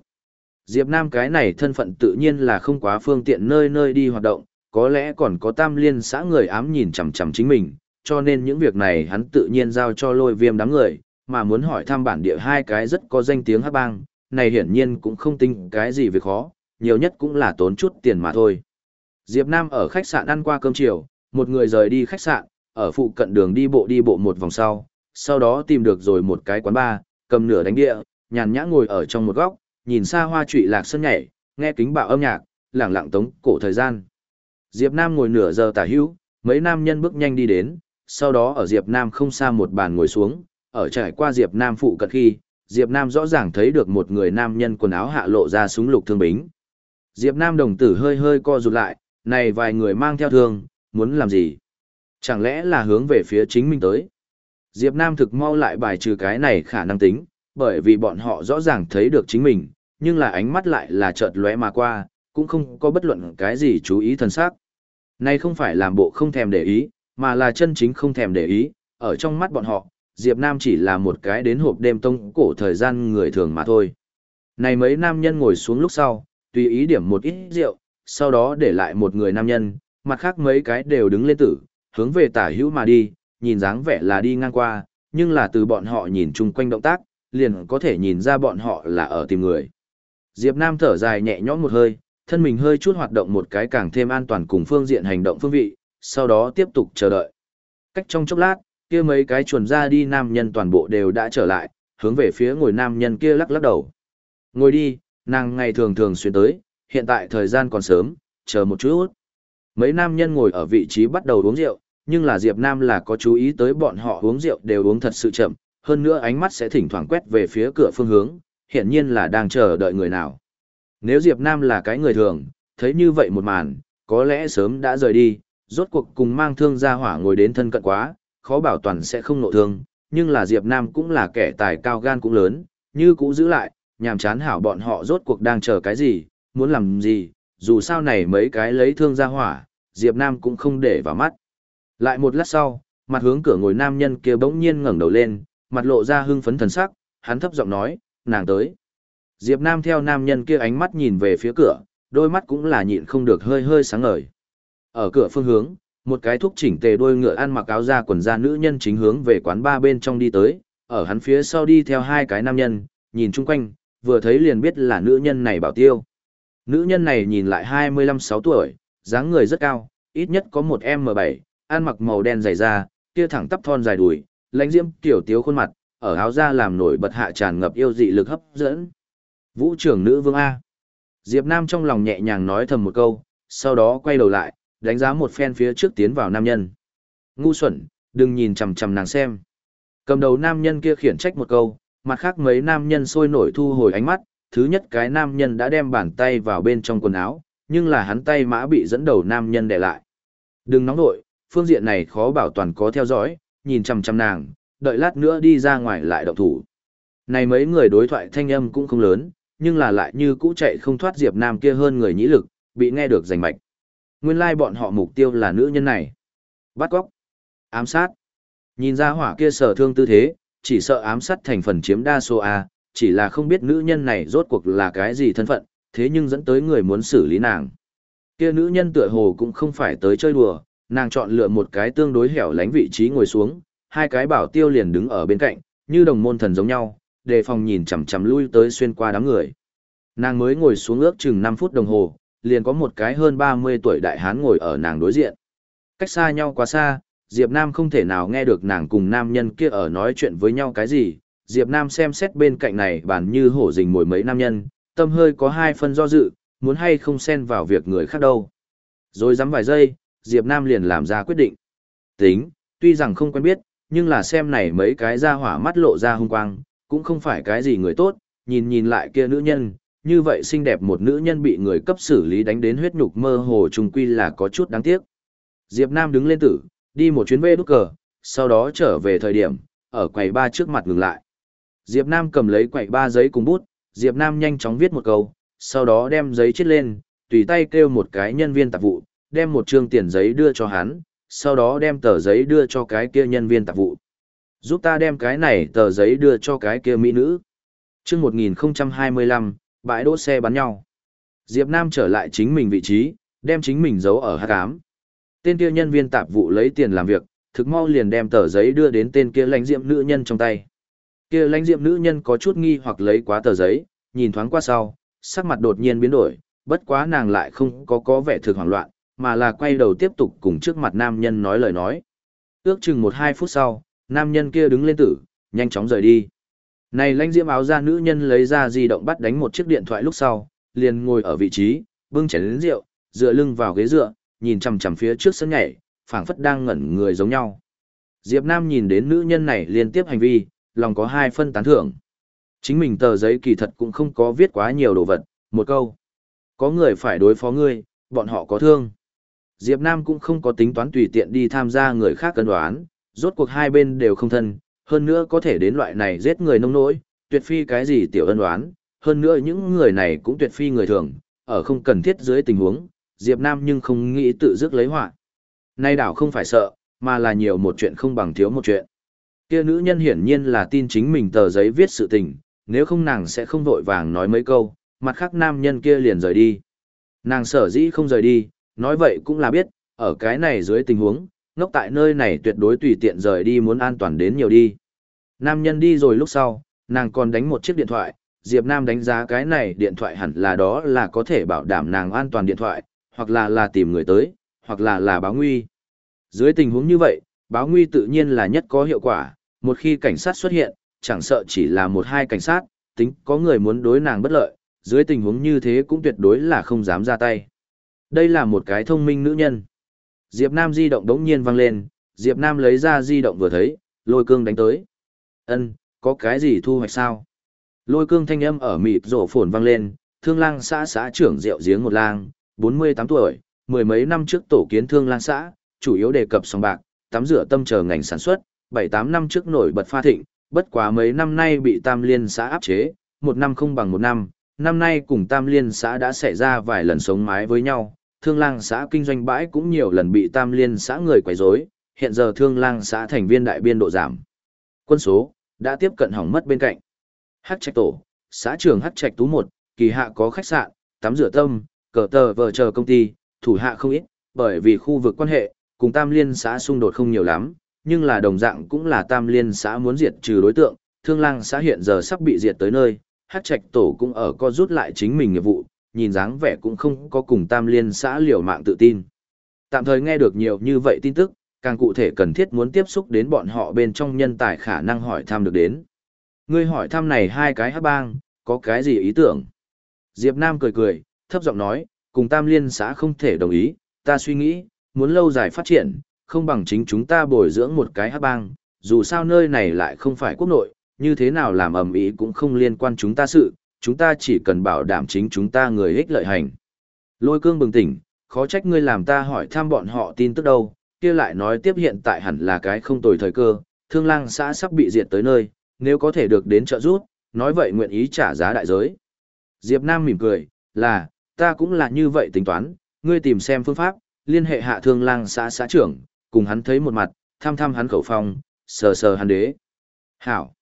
Diệp Nam cái này thân phận tự nhiên là không quá phương tiện nơi nơi đi hoạt động, có lẽ còn có tam liên xã người ám nhìn chằm chằm chính mình, cho nên những việc này hắn tự nhiên giao cho lôi viêm đám người, mà muốn hỏi thăm bản địa hai cái rất có danh tiếng hát bang, này hiển nhiên cũng không tính cái gì việc khó, nhiều nhất cũng là tốn chút tiền mà thôi. Diệp Nam ở khách sạn ăn qua cơm chiều, một người rời đi khách sạn, ở phụ cận đường đi bộ đi bộ một vòng sau, sau đó tìm được rồi một cái quán bar, cầm nửa đánh địa, nhàn nhã ngồi ở trong một góc, nhìn xa hoa trụy lạc sân nhảy, nghe kính bạo âm nhạc, lẳng lặng tống cổ thời gian. Diệp Nam ngồi nửa giờ tả hữu, mấy nam nhân bước nhanh đi đến, sau đó ở Diệp Nam không xa một bàn ngồi xuống, ở trải qua Diệp Nam phụ cận khi, Diệp Nam rõ ràng thấy được một người nam nhân quần áo hạ lộ ra súng lục thương bính. Diệp Nam đồng tử hơi hơi co rụt lại, này vài người mang theo thương, muốn làm gì? Chẳng lẽ là hướng về phía chính mình tới? Diệp Nam thực mau lại bài trừ cái này khả năng tính, bởi vì bọn họ rõ ràng thấy được chính mình, nhưng là ánh mắt lại là chợt lóe mà qua, cũng không có bất luận cái gì chú ý thần sắc. nay không phải làm bộ không thèm để ý, mà là chân chính không thèm để ý, ở trong mắt bọn họ, Diệp Nam chỉ là một cái đến hộp đêm tông cổ thời gian người thường mà thôi. Này mấy nam nhân ngồi xuống lúc sau, tùy ý điểm một ít rượu, sau đó để lại một người nam nhân, mặt khác mấy cái đều đứng lên tử, hướng về tả hữu mà đi, nhìn dáng vẻ là đi ngang qua, nhưng là từ bọn họ nhìn chung quanh động tác, liền có thể nhìn ra bọn họ là ở tìm người. Diệp Nam thở dài nhẹ nhõm một hơi, thân mình hơi chút hoạt động một cái càng thêm an toàn cùng phương diện hành động phương vị, sau đó tiếp tục chờ đợi. Cách trong chốc lát, kia mấy cái chuồn ra đi nam nhân toàn bộ đều đã trở lại, hướng về phía ngồi nam nhân kia lắc lắc đầu. Ngồi đi, nàng ngày thường thường xuyên tới, hiện tại thời gian còn sớm, chờ một chút. Mấy nam nhân ngồi ở vị trí bắt đầu uống rượu, nhưng là Diệp Nam là có chú ý tới bọn họ uống rượu đều uống thật sự chậm, hơn nữa ánh mắt sẽ thỉnh thoảng quét về phía cửa phương hướng, hiện nhiên là đang chờ đợi người nào. Nếu Diệp Nam là cái người thường, thấy như vậy một màn, có lẽ sớm đã rời đi, rốt cuộc cùng mang thương gia hỏa ngồi đến thân cận quá, khó bảo toàn sẽ không nộ thương, nhưng là Diệp Nam cũng là kẻ tài cao gan cũng lớn, như cũ giữ lại, nhàm chán hảo bọn họ rốt cuộc đang chờ cái gì, muốn làm gì, dù sao này mấy cái lấy thương gia hỏa, Diệp Nam cũng không để vào mắt. Lại một lát sau, mặt hướng cửa ngồi nam nhân kia bỗng nhiên ngẩng đầu lên, mặt lộ ra hưng phấn thần sắc, hắn thấp giọng nói, nàng tới. Diệp Nam theo nam nhân kia ánh mắt nhìn về phía cửa, đôi mắt cũng là nhịn không được hơi hơi sáng ngời. Ở cửa phương hướng, một cái thúc chỉnh tề đôi ngựa ăn mặc áo da quần da nữ nhân chính hướng về quán ba bên trong đi tới, ở hắn phía sau đi theo hai cái nam nhân, nhìn chung quanh, vừa thấy liền biết là nữ nhân này bảo tiêu. Nữ nhân này nhìn lại 25-6 tuổi, dáng người rất cao, ít nhất có một M7, ăn mặc màu đen dày da, kia thẳng tắp thon dài đùi, lãnh diễm tiểu tiếu khuôn mặt, ở áo da làm nổi bật hạ tràn ngập yêu dị lực hấp dẫn. Vũ trưởng nữ vương A. Diệp Nam trong lòng nhẹ nhàng nói thầm một câu, sau đó quay đầu lại, đánh giá một phen phía trước tiến vào nam nhân. Ngu xuẩn, đừng nhìn chằm chằm nàng xem. Cầm đầu nam nhân kia khiển trách một câu, mặt khác mấy nam nhân sôi nổi thu hồi ánh mắt, thứ nhất cái nam nhân đã đem bàn tay vào bên trong quần áo, nhưng là hắn tay mã bị dẫn đầu nam nhân để lại. Đừng nóng nội, phương diện này khó bảo toàn có theo dõi, nhìn chằm chằm nàng, đợi lát nữa đi ra ngoài lại động thủ. Này mấy người đối thoại thanh âm cũng không lớn, nhưng là lại như cũ chạy không thoát Diệp Nam kia hơn người nhĩ lực, bị nghe được rành mạch. Nguyên lai like bọn họ mục tiêu là nữ nhân này. Bắt cóc, ám sát. Nhìn ra hỏa kia sở thương tư thế, chỉ sợ ám sát thành phần chiếm đa số A, chỉ là không biết nữ nhân này rốt cuộc là cái gì thân phận, thế nhưng dẫn tới người muốn xử lý nàng. Kia nữ nhân tựa hồ cũng không phải tới chơi đùa, nàng chọn lựa một cái tương đối hẻo lánh vị trí ngồi xuống, hai cái bảo tiêu liền đứng ở bên cạnh, như đồng môn thần giống nhau, đề phòng nhìn chằm chằm lui tới xuyên qua đám người. Nàng mới ngồi xuống ước chừng 5 phút đồng hồ, liền có một cái hơn 30 tuổi đại hán ngồi ở nàng đối diện. Cách xa nhau quá xa, Diệp Nam không thể nào nghe được nàng cùng nam nhân kia ở nói chuyện với nhau cái gì. Diệp Nam xem xét bên cạnh này bản như hổ rình mồi mấy nam nhân, tâm hơi có hai phần do dự, muốn hay không xen vào việc người khác đâu. Rồi dám vài giây, Diệp Nam liền làm ra quyết định. Tính, tuy rằng không quen biết, nhưng là xem này mấy cái ra hỏa mắt lộ ra hung quang, cũng không phải cái gì người tốt, nhìn nhìn lại kia nữ nhân, như vậy xinh đẹp một nữ nhân bị người cấp xử lý đánh đến huyết nhục mơ hồ trùng quy là có chút đáng tiếc. Diệp Nam đứng lên tử, đi một chuyến về đúc cờ, sau đó trở về thời điểm, ở quầy ba trước mặt ngừng lại. Diệp Nam cầm lấy quầy ba giấy cùng bút, Diệp Nam nhanh chóng viết một câu, sau đó đem giấy chết lên, tùy tay kêu một cái nhân viên tạp vụ, đem một trương tiền giấy đưa cho hắn, sau đó đem tờ giấy đưa cho cái kia nhân viên tạp vụ. Giúp ta đem cái này tờ giấy đưa cho cái kia mỹ nữ. Trước 1025, bãi đỗ xe bắn nhau. Diệp Nam trở lại chính mình vị trí, đem chính mình giấu ở hát ám. Tên kia nhân viên tạp vụ lấy tiền làm việc, thực mau liền đem tờ giấy đưa đến tên kia lãnh diệm nữ nhân trong tay. Kia lãnh diệm nữ nhân có chút nghi hoặc lấy quá tờ giấy, nhìn thoáng qua sau, sắc mặt đột nhiên biến đổi, bất quá nàng lại không có có vẻ thực hoảng loạn, mà là quay đầu tiếp tục cùng trước mặt nam nhân nói lời nói. Ước chừng một hai phút sau, nam nhân kia đứng lên tử, nhanh chóng rời đi. Này lãnh diễm áo ra nữ nhân lấy ra di động bắt đánh một chiếc điện thoại lúc sau, liền ngồi ở vị trí, bưng chén lớn rượu, dựa lưng vào ghế dựa, nhìn chằm chằm phía trước sân nhảy, phảng phất đang ngẩn người giống nhau. Diệp Nam nhìn đến nữ nhân này liên tiếp hành vi, lòng có hai phân tán thưởng. Chính mình tờ giấy kỳ thật cũng không có viết quá nhiều đồ vật, một câu. Có người phải đối phó ngươi, bọn họ có thương. Diệp Nam cũng không có tính toán tùy tiện đi tham gia người khác cân đoán, rốt cuộc hai bên đều không thân, hơn nữa có thể đến loại này giết người nông nỗi, tuyệt phi cái gì tiểu ân đoán, hơn nữa những người này cũng tuyệt phi người thường, ở không cần thiết dưới tình huống, Diệp Nam nhưng không nghĩ tự dứt lấy họa. Nay đảo không phải sợ, mà là nhiều một chuyện không bằng thiếu một chuyện. Kia nữ nhân hiển nhiên là tin chính mình tờ giấy viết sự tình, nếu không nàng sẽ không vội vàng nói mấy câu, mặt khác nam nhân kia liền rời đi. Nàng sở dĩ không rời đi, nói vậy cũng là biết, ở cái này dưới tình huống, ngốc tại nơi này tuyệt đối tùy tiện rời đi muốn an toàn đến nhiều đi. Nam nhân đi rồi lúc sau, nàng còn đánh một chiếc điện thoại, Diệp Nam đánh giá cái này điện thoại hẳn là đó là có thể bảo đảm nàng an toàn điện thoại, hoặc là là tìm người tới, hoặc là là báo nguy. Dưới tình huống như vậy, báo nguy tự nhiên là nhất có hiệu quả, một khi cảnh sát xuất hiện, chẳng sợ chỉ là một hai cảnh sát, tính có người muốn đối nàng bất lợi, dưới tình huống như thế cũng tuyệt đối là không dám ra tay. Đây là một cái thông minh nữ nhân. Diệp Nam di động đống nhiên vang lên, Diệp Nam lấy ra di động vừa thấy, lôi cương đánh tới. Ân, có cái gì thu hoạch sao? Lôi cương thanh âm ở mịt rổ phồn vang lên, thương lang xã xã trưởng rượu giếng một lang, 48 tuổi, mười mấy năm trước tổ kiến thương lang xã, chủ yếu đề cập sòng bạc, tắm rửa tâm chờ ngành sản xuất, 7-8 năm trước nổi bật pha thịnh, bất quá mấy năm nay bị tam liên xã áp chế, một năm không bằng một năm, năm nay cùng tam liên xã đã xảy ra vài lần sống mái với nhau, thương lang xã kinh doanh bãi cũng nhiều lần bị tam liên xã người quấy rối, hiện giờ thương lang xã thành viên đại biên độ giảm. Quân số, đã tiếp cận hỏng mất bên cạnh. Hắc trạch tổ, xã trưởng Hắc trạch tú một, kỳ hạ có khách sạn, tắm rửa tâm, cờ tờ vờ chờ công ty, thủ hạ không ít, bởi vì khu vực quan hệ, cùng Tam Liên xã xung đột không nhiều lắm, nhưng là đồng dạng cũng là Tam Liên xã muốn diệt trừ đối tượng, Thương Lang xã hiện giờ sắp bị diệt tới nơi, Hát Trạch tổ cũng ở co rút lại chính mình nghiệp vụ, nhìn dáng vẻ cũng không có cùng Tam Liên xã liều mạng tự tin. Tạm thời nghe được nhiều như vậy tin tức, càng cụ thể cần thiết muốn tiếp xúc đến bọn họ bên trong nhân tài khả năng hỏi thăm được đến. Ngươi hỏi thăm này hai cái hát bang, có cái gì ý tưởng? Diệp Nam cười cười, thấp giọng nói, cùng Tam Liên xã không thể đồng ý, ta suy nghĩ, muốn lâu dài phát triển, không bằng chính chúng ta bồi dưỡng một cái hát bang, dù sao nơi này lại không phải quốc nội, như thế nào làm ầm ĩ cũng không liên quan chúng ta sự, chúng ta chỉ cần bảo đảm chính chúng ta người ích lợi hành. Lôi cương bừng tỉnh, khó trách ngươi làm ta hỏi thăm bọn họ tin tức đâu, kia lại nói tiếp hiện tại hẳn là cái không tồi thời cơ, thương lang xã sắp bị diệt tới nơi, nếu có thể được đến trợ giúp, nói vậy nguyện ý trả giá đại giới. Diệp Nam mỉm cười, là, ta cũng là như vậy tính toán, ngươi tìm xem phương pháp, liên hệ hạ thương lang xã xã trưởng, cùng hắn thấy một mặt, thăm thăm hắn khẩu phong, sờ sờ hắn đế. Hảo.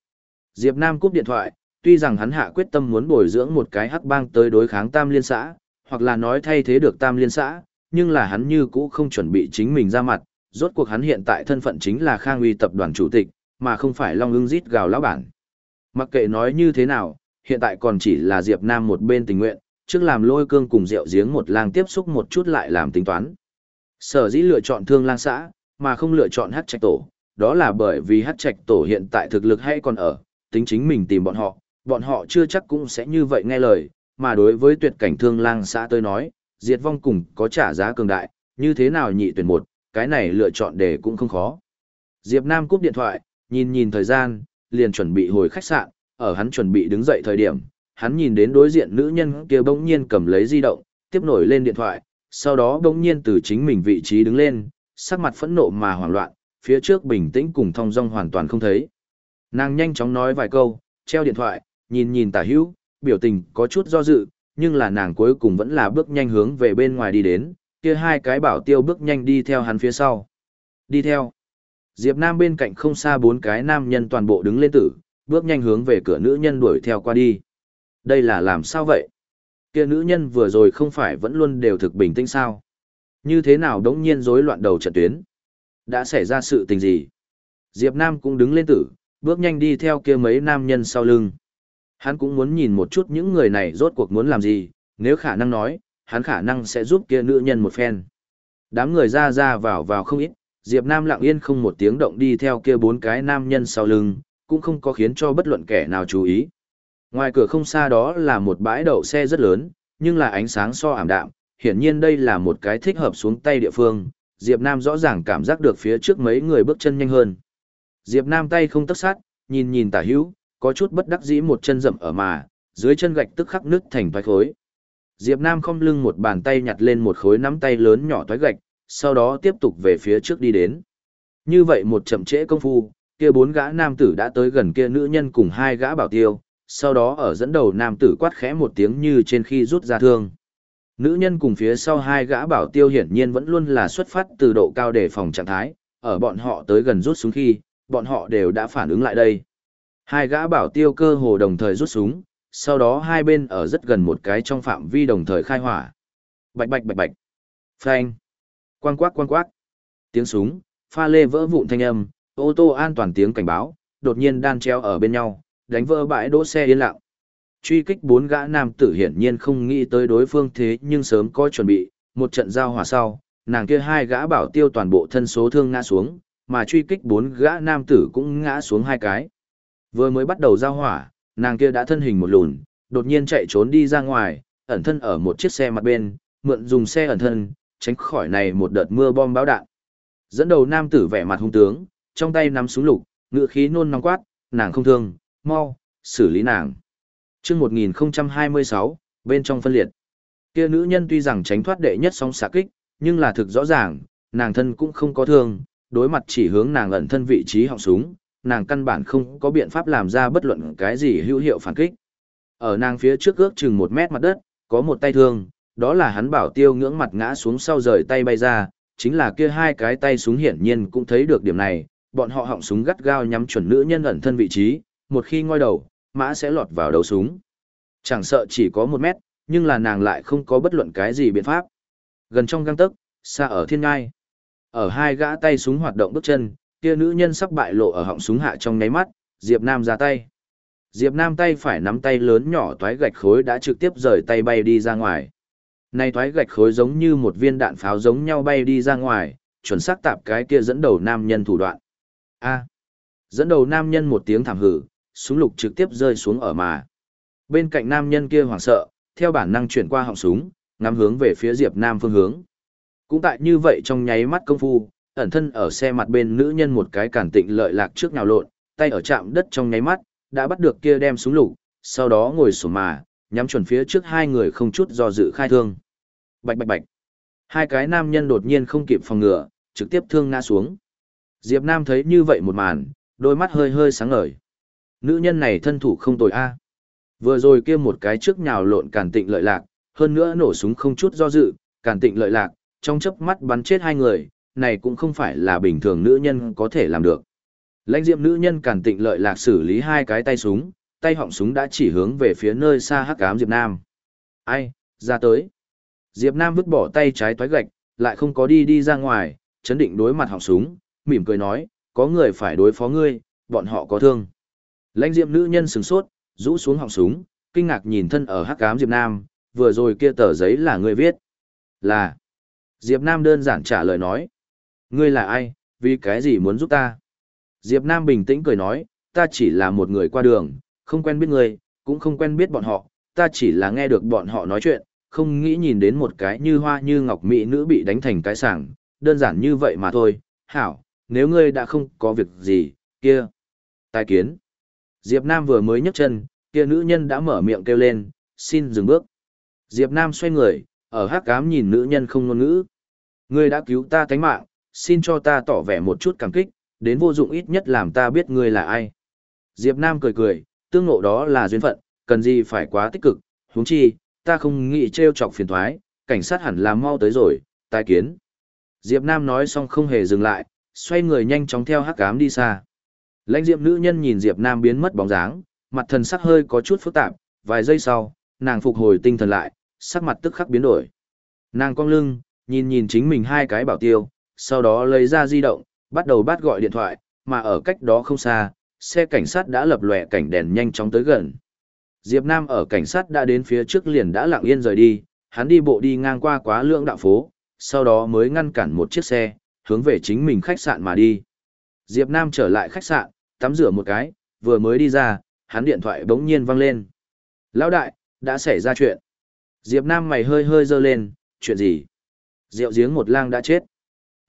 Diệp Nam cúp điện thoại, tuy rằng hắn hạ quyết tâm muốn bồi dưỡng một cái hắc bang tới đối kháng tam liên xã, hoặc là nói thay thế được tam liên xã, nhưng là hắn như cũ không chuẩn bị chính mình ra mặt, rốt cuộc hắn hiện tại thân phận chính là Khang Uy tập đoàn chủ tịch, mà không phải Long ưng rít gào lão bản. Mặc kệ nói như thế nào, hiện tại còn chỉ là Diệp Nam một bên tình nguyện, trước làm lôi cương cùng rượu giếng một lang tiếp xúc một chút lại làm tính toán. Sở dĩ lựa chọn thương lang xã, mà không lựa chọn hát trạch tổ, đó là bởi vì hát trạch tổ hiện tại thực lực hay còn ở, tính chính mình tìm bọn họ, bọn họ chưa chắc cũng sẽ như vậy nghe lời, mà đối với tuyệt cảnh thương lang xã tôi nói, diệt vong cùng có trả giá cường đại, như thế nào nhị tuyển một, cái này lựa chọn để cũng không khó. Diệp Nam cúp điện thoại, nhìn nhìn thời gian, liền chuẩn bị hồi khách sạn, ở hắn chuẩn bị đứng dậy thời điểm, hắn nhìn đến đối diện nữ nhân kia bỗng nhiên cầm lấy di động, tiếp nổi lên điện thoại, sau đó bỗng nhiên từ chính mình vị trí đứng lên, sắc mặt phẫn nộ mà hoảng loạn, phía trước bình tĩnh cùng thong dong hoàn toàn không thấy. Nàng nhanh chóng nói vài câu, treo điện thoại, nhìn nhìn tả hữu, biểu tình có chút do dự, nhưng là nàng cuối cùng vẫn là bước nhanh hướng về bên ngoài đi đến, kia hai cái bảo tiêu bước nhanh đi theo hắn phía sau. Đi theo. Diệp Nam bên cạnh không xa bốn cái nam nhân toàn bộ đứng lên tử, bước nhanh hướng về cửa nữ nhân đuổi theo qua đi. Đây là làm sao vậy? Kia nữ nhân vừa rồi không phải vẫn luôn đều thực bình tĩnh sao? Như thế nào đống nhiên rối loạn đầu trận tuyến? Đã xảy ra sự tình gì? Diệp Nam cũng đứng lên tử, bước nhanh đi theo kia mấy nam nhân sau lưng. Hắn cũng muốn nhìn một chút những người này rốt cuộc muốn làm gì, nếu khả năng nói, hắn khả năng sẽ giúp kia nữ nhân một phen. Đám người ra ra vào vào không ít, Diệp Nam lặng yên không một tiếng động đi theo kia bốn cái nam nhân sau lưng, cũng không có khiến cho bất luận kẻ nào chú ý. Ngoài cửa không xa đó là một bãi đậu xe rất lớn, nhưng là ánh sáng so ảm đạm, hiển nhiên đây là một cái thích hợp xuống tay địa phương, Diệp Nam rõ ràng cảm giác được phía trước mấy người bước chân nhanh hơn. Diệp Nam tay không tấc sát, nhìn nhìn tả hữu, có chút bất đắc dĩ một chân rậm ở mà, dưới chân gạch tức khắc nứt thành vài khối. Diệp Nam không lưng một bàn tay nhặt lên một khối nắm tay lớn nhỏ toái gạch, sau đó tiếp tục về phía trước đi đến. Như vậy một chậm trễ công phu, kia bốn gã nam tử đã tới gần kia nữ nhân cùng hai gã bảo tiêu, sau đó ở dẫn đầu nam tử quát khẽ một tiếng như trên khi rút ra thương. Nữ nhân cùng phía sau hai gã bảo tiêu hiển nhiên vẫn luôn là xuất phát từ độ cao để phòng trạng thái, ở bọn họ tới gần rút súng khi, bọn họ đều đã phản ứng lại đây. Hai gã bảo tiêu cơ hồ đồng thời rút súng, sau đó hai bên ở rất gần một cái trong phạm vi đồng thời khai hỏa. Bạch bạch bạch bạch. Phanh. Quang quát quang quát. Tiếng súng, pha lê vỡ vụn thanh âm, ô tô an toàn tiếng cảnh báo, đột nhiên đan treo ở bên nhau, đánh vỡ bãi đỗ xe yên lặng. Truy kích bốn gã nam tử hiển nhiên không nghĩ tới đối phương thế nhưng sớm có chuẩn bị, một trận giao hỏa sau, nàng kia hai gã bảo tiêu toàn bộ thân số thương ngã xuống, mà truy kích bốn gã nam tử cũng ngã xuống hai cái. Vừa mới bắt đầu giao hỏa, nàng kia đã thân hình một lùn, đột nhiên chạy trốn đi ra ngoài, ẩn thân ở một chiếc xe mặt bên, mượn dùng xe ẩn thân, tránh khỏi này một đợt mưa bom báo đạn. Dẫn đầu nam tử vẻ mặt hung tướng, trong tay nắm súng lục, ngựa khí nôn nóng quát, nàng không thương, mau, xử lý nàng. Trước 1026, bên trong phân liệt. Kia nữ nhân tuy rằng tránh thoát đệ nhất sóng xạ kích, nhưng là thực rõ ràng, nàng thân cũng không có thương, đối mặt chỉ hướng nàng ẩn thân vị trí họng súng, nàng căn bản không có biện pháp làm ra bất luận cái gì hữu hiệu phản kích. Ở nàng phía trước ước chừng một mét mặt đất, có một tay thương, đó là hắn bảo tiêu ngưỡng mặt ngã xuống sau rời tay bay ra, chính là kia hai cái tay súng hiển nhiên cũng thấy được điểm này, bọn họ họng súng gắt gao nhắm chuẩn nữ nhân ẩn thân vị trí, một khi ngoi đầu, mã sẽ lọt vào đầu súng. Chẳng sợ chỉ có một mét, nhưng là nàng lại không có bất luận cái gì biện pháp. Gần trong găng tấc, xa ở thiên ngai. Ở hai gã tay súng hoạt động bước chân, kia nữ nhân sắp bại lộ ở họng súng hạ trong nháy mắt, Diệp Nam ra tay. Diệp Nam tay phải nắm tay lớn nhỏ toái gạch khối đã trực tiếp rời tay bay đi ra ngoài. Này toái gạch khối giống như một viên đạn pháo giống nhau bay đi ra ngoài, chuẩn xác tạp cái kia dẫn đầu nam nhân thủ đoạn. A. Dẫn đầu nam nhân một tiếng thảm hử, súng lục trực tiếp rơi xuống ở mà. Bên cạnh nam nhân kia hoảng sợ, theo bản năng chuyển qua họng súng, ngắm hướng về phía Diệp Nam phương hướng. Cũng tại như vậy trong nháy mắt công phu, ẩn thân ở xe mặt bên nữ nhân một cái cản tịnh lợi lạc trước nhào lộn, tay ở chạm đất trong nháy mắt, đã bắt được kia đem súng lục, sau đó ngồi xuống mà, nhắm chuẩn phía trước hai người không chút do dự khai thương. Bạch bạch bạch. Hai cái nam nhân đột nhiên không kịp phòng ngừa, trực tiếp thương ngã xuống. Diệp Nam thấy như vậy một màn, đôi mắt hơi hơi sáng ngời. Nữ nhân này thân thủ không tồi a. À. Vừa rồi kia một cái trước nhào lộn cản tịnh lợi lạc, hơn nữa nổ súng không chút do dự, cản tịnh lợi lạc, trong chớp mắt bắn chết hai người, này cũng không phải là bình thường nữ nhân có thể làm được. Lãnh diệm nữ nhân càn tịnh lợi lạc xử lý hai cái tay súng, tay họng súng đã chỉ hướng về phía nơi xa hắc ám Diệp Nam. Ai, ra tới. Diệp Nam vứt bỏ tay trái toái gạch, lại không có đi đi ra ngoài, chấn định đối mặt họng súng, mỉm cười nói, có người phải đối phó ngươi, bọn họ có thương. Lãnh diệm nữ nhân sừng sốt, rũ xuống họng súng, kinh ngạc nhìn thân ở hắc ám Diệp Nam, vừa rồi kia tờ giấy là ngươi viết. Là. Diệp Nam đơn giản trả lời nói. Ngươi là ai, vì cái gì muốn giúp ta? Diệp Nam bình tĩnh cười nói, ta chỉ là một người qua đường, không quen biết ngươi, cũng không quen biết bọn họ, ta chỉ là nghe được bọn họ nói chuyện, không nghĩ nhìn đến một cái như hoa như ngọc mỹ nữ bị đánh thành cái sảng, đơn giản như vậy mà thôi. Hảo, nếu ngươi đã không có việc gì, kia. Tài kiến. Diệp Nam vừa mới nhấc chân, kia nữ nhân đã mở miệng kêu lên, xin dừng bước. Diệp Nam xoay người, ở hắc ám nhìn nữ nhân không ngôn ngữ. Ngươi đã cứu ta tánh mạng, xin cho ta tỏ vẻ một chút cảm kích, đến vô dụng ít nhất làm ta biết ngươi là ai. Diệp Nam cười cười, tương ngộ đó là duyên phận, cần gì phải quá tích cực, huống chi, ta không nghĩ treo chọc phiền toái, cảnh sát hẳn là mau tới rồi, tai kiến. Diệp Nam nói xong không hề dừng lại, xoay người nhanh chóng theo hắc ám đi xa. Lãnh Diệp nữ nhân nhìn Diệp Nam biến mất bóng dáng, mặt thần sắc hơi có chút phức tạp, vài giây sau, nàng phục hồi tinh thần lại, sắc mặt tức khắc biến đổi. Nàng cong lưng, nhìn nhìn chính mình hai cái bảo tiêu, sau đó lấy ra di động, bắt đầu bắt gọi điện thoại, mà ở cách đó không xa, xe cảnh sát đã lập lòe cảnh đèn nhanh chóng tới gần. Diệp Nam ở cảnh sát đã đến phía trước liền đã lặng yên rời đi, hắn đi bộ đi ngang qua quá lượng đạo phố, sau đó mới ngăn cản một chiếc xe, hướng về chính mình khách sạn mà đi. Diệp Nam trở lại khách sạn, tắm rửa một cái, vừa mới đi ra, hắn điện thoại bỗng nhiên vang lên. Lão đại, đã xảy ra chuyện. Diệp Nam mày hơi hơi dơ lên, chuyện gì? Diệu giếng một lang đã chết.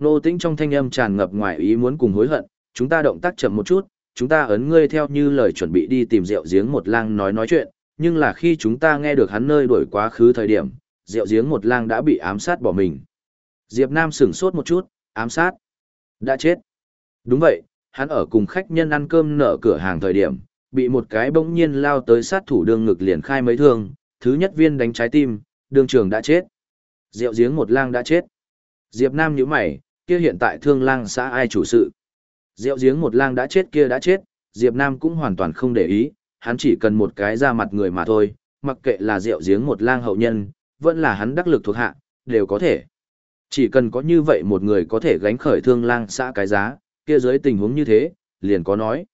Nô tĩnh trong thanh âm tràn ngập ngoài ý muốn cùng hối hận, chúng ta động tác chậm một chút, chúng ta ấn ngươi theo như lời chuẩn bị đi tìm rượu giếng một lang nói nói chuyện, nhưng là khi chúng ta nghe được hắn nơi đổi quá khứ thời điểm, rượu giếng một lang đã bị ám sát bỏ mình. Diệp Nam sửng sốt một chút, ám sát. Đã chết. Đúng vậy, hắn ở cùng khách nhân ăn cơm nở cửa hàng thời điểm, bị một cái bỗng nhiên lao tới sát thủ đường ngực liền khai mấy thương, thứ nhất viên đánh trái tim, đường trường đã chết. Rượu giếng một lang đã chết. Diệp Nam nhíu mày, kia hiện tại thương lang xã ai chủ sự. Rượu giếng một lang đã chết kia đã chết, Diệp Nam cũng hoàn toàn không để ý, hắn chỉ cần một cái ra mặt người mà thôi, mặc kệ là rượu giếng một lang hậu nhân, vẫn là hắn đắc lực thuộc hạ, đều có thể. Chỉ cần có như vậy một người có thể gánh khởi thương lang xã cái giá, kia dưới tình huống như thế, liền có nói.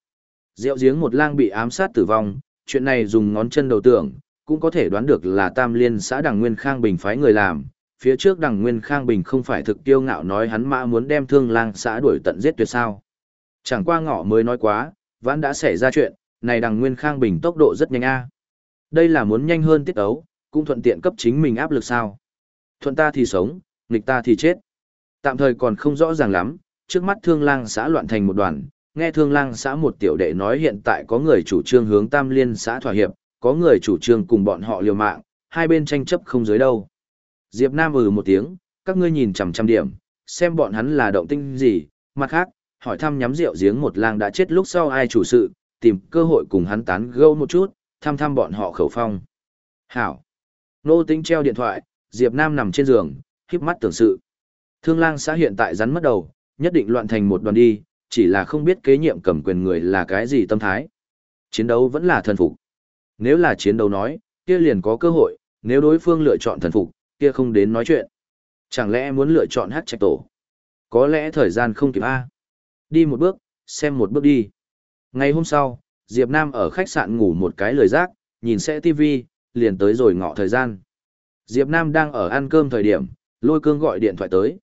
Rượu giếng một lang bị ám sát tử vong, chuyện này dùng ngón chân đầu tưởng, cũng có thể đoán được là Tam Liên xã Đằng Nguyên Khang Bình phái người làm. Phía trước Đằng Nguyên Khang Bình không phải thực tiêu ngạo nói hắn mã muốn đem thương lang xã đuổi tận giết tuyệt sao. Chẳng qua ngọ mới nói quá, vãn đã xảy ra chuyện, này Đằng Nguyên Khang Bình tốc độ rất nhanh a. Đây là muốn nhanh hơn tiết ấu, cũng thuận tiện cấp chính mình áp lực sao. Thuận ta thì sống, nghịch ta thì chết. Tạm thời còn không rõ ràng lắm, trước mắt thương lang xã loạn thành một đoàn, nghe thương lang xã một tiểu đệ nói hiện tại có người chủ trương hướng tam liên xã thỏa hiệp, có người chủ trương cùng bọn họ liều mạng, hai bên tranh chấp không dưới đâu. Diệp Nam ừ một tiếng, các ngươi nhìn chằm chằm điểm, xem bọn hắn là động tinh gì, mặt khác, hỏi thăm nhắm rượu giếng một lang đã chết lúc sau ai chủ sự, tìm cơ hội cùng hắn tán gẫu một chút, thăm thăm bọn họ khẩu phong. Hảo. Nô tính treo điện thoại, Diệp Nam nằm trên giường, híp mắt tưởng sự. Thương lang xã hiện tại rắn mất đầu, nhất định loạn thành một đoàn đi, chỉ là không biết kế nhiệm cầm quyền người là cái gì tâm thái. Chiến đấu vẫn là thần phục. Nếu là chiến đấu nói, kia liền có cơ hội, nếu đối phương lựa chọn thần phục, kia không đến nói chuyện. Chẳng lẽ muốn lựa chọn hát trạch tổ? Có lẽ thời gian không kịp A. Đi một bước, xem một bước đi. Ngày hôm sau, Diệp Nam ở khách sạn ngủ một cái lời rác, nhìn xe TV, liền tới rồi ngọ thời gian. Diệp Nam đang ở ăn cơm thời điểm, lôi cương gọi điện thoại tới.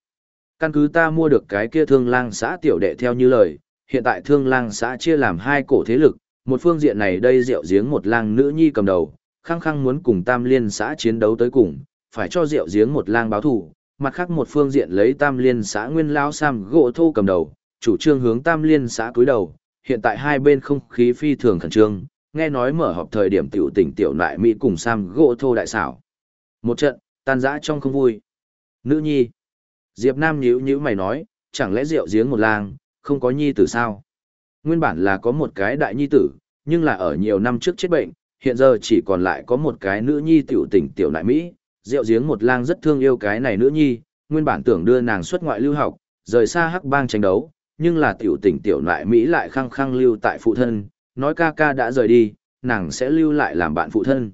Căn cứ ta mua được cái kia thương lang xã tiểu đệ theo như lời, hiện tại thương lang xã chia làm hai cổ thế lực, một phương diện này đây rượu giếng một lang nữ nhi cầm đầu, khăng khăng muốn cùng tam liên xã chiến đấu tới cùng, phải cho rượu giếng một lang báo thủ, mặt khác một phương diện lấy tam liên xã nguyên lao sam gỗ thô cầm đầu, chủ trương hướng tam liên xã cúi đầu, hiện tại hai bên không khí phi thường khẩn trương, nghe nói mở họp thời điểm tiểu tỉnh tiểu lại Mỹ cùng sam gỗ thô đại xảo. Một trận, tan rã trong không vui. Nữ nhi. Diệp Nam nhíu nhíu mày nói, chẳng lẽ rượu giếng một lang, không có nhi tử sao? Nguyên bản là có một cái đại nhi tử, nhưng là ở nhiều năm trước chết bệnh, hiện giờ chỉ còn lại có một cái nữ nhi tiểu tỉnh tiểu lại Mỹ, rượu giếng một lang rất thương yêu cái này nữ nhi, nguyên bản tưởng đưa nàng xuất ngoại lưu học, rời xa hắc bang tranh đấu, nhưng là tiểu tỉnh tiểu lại Mỹ lại khăng khăng lưu tại phụ thân, nói ca ca đã rời đi, nàng sẽ lưu lại làm bạn phụ thân.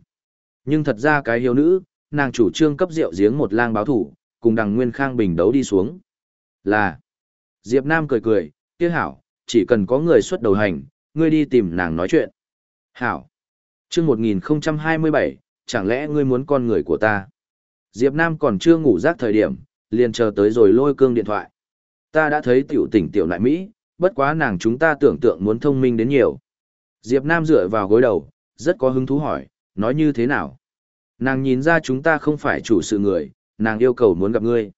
Nhưng thật ra cái hiếu nữ, nàng chủ trương cấp rượu giếng một lang báo thủ, cùng đằng Nguyên Khang Bình đấu đi xuống. Là, Diệp Nam cười cười, kia hảo, chỉ cần có người xuất đầu hành, ngươi đi tìm nàng nói chuyện. Hảo, chương 1027, chẳng lẽ ngươi muốn con người của ta? Diệp Nam còn chưa ngủ giấc thời điểm, liền chờ tới rồi lôi cương điện thoại. Ta đã thấy tiểu tỉnh tiểu lại Mỹ, bất quá nàng chúng ta tưởng tượng muốn thông minh đến nhiều. Diệp Nam dựa vào gối đầu, rất có hứng thú hỏi, nói như thế nào? Nàng nhìn ra chúng ta không phải chủ sự người, nàng yêu cầu muốn gặp ngươi.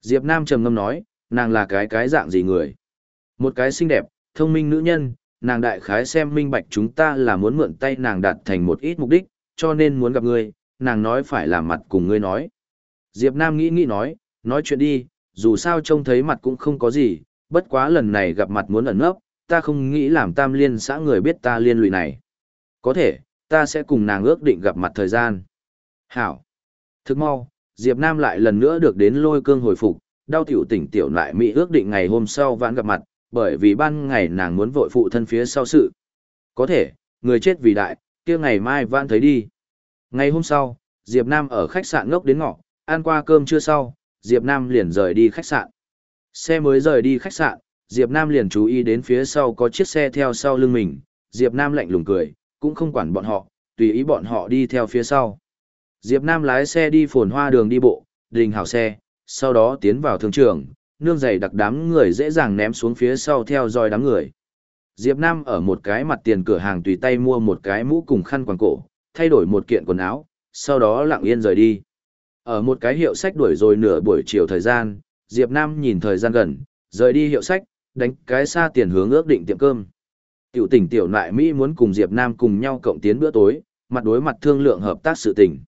Diệp Nam trầm ngâm nói, nàng là cái cái dạng gì người? Một cái xinh đẹp, thông minh nữ nhân, nàng đại khái xem minh bạch chúng ta là muốn mượn tay nàng đạt thành một ít mục đích, cho nên muốn gặp ngươi, nàng nói phải làm mặt cùng ngươi nói. Diệp Nam nghĩ nghĩ nói, nói chuyện đi, dù sao trông thấy mặt cũng không có gì, bất quá lần này gặp mặt muốn ẩn nấp, ta không nghĩ làm tam liên xã người biết ta liên lụy này. Có thể, ta sẽ cùng nàng ước định gặp mặt thời gian. Hảo. Thức mau, Diệp Nam lại lần nữa được đến lôi cương hồi phục, đau tiểu tỉnh tiểu lại Mỹ ước định ngày hôm sau vãn gặp mặt, bởi vì ban ngày nàng muốn vội phụ thân phía sau sự. Có thể, người chết vì đại, kia ngày mai vãn thấy đi. Ngày hôm sau, Diệp Nam ở khách sạn ngốc đến ngọ, ăn qua cơm trưa sau, Diệp Nam liền rời đi khách sạn. Xe mới rời đi khách sạn, Diệp Nam liền chú ý đến phía sau có chiếc xe theo sau lưng mình, Diệp Nam lạnh lùng cười, cũng không quản bọn họ, tùy ý bọn họ đi theo phía sau. Diệp Nam lái xe đi phồn hoa đường đi bộ, đình hảo xe, sau đó tiến vào thương trường, nương giày đặc đám người dễ dàng ném xuống phía sau theo dõi đám người. Diệp Nam ở một cái mặt tiền cửa hàng tùy tay mua một cái mũ cùng khăn quàng cổ, thay đổi một kiện quần áo, sau đó lặng yên rời đi. Ở một cái hiệu sách đuổi rồi nửa buổi chiều thời gian, Diệp Nam nhìn thời gian gần, rời đi hiệu sách, đánh cái xa tiền hướng ước định tiệm cơm. Tiểu tỉnh tiểu nại Mỹ muốn cùng Diệp Nam cùng nhau cộng tiến bữa tối, mặt đối mặt thương lượng hợp tác sự tình.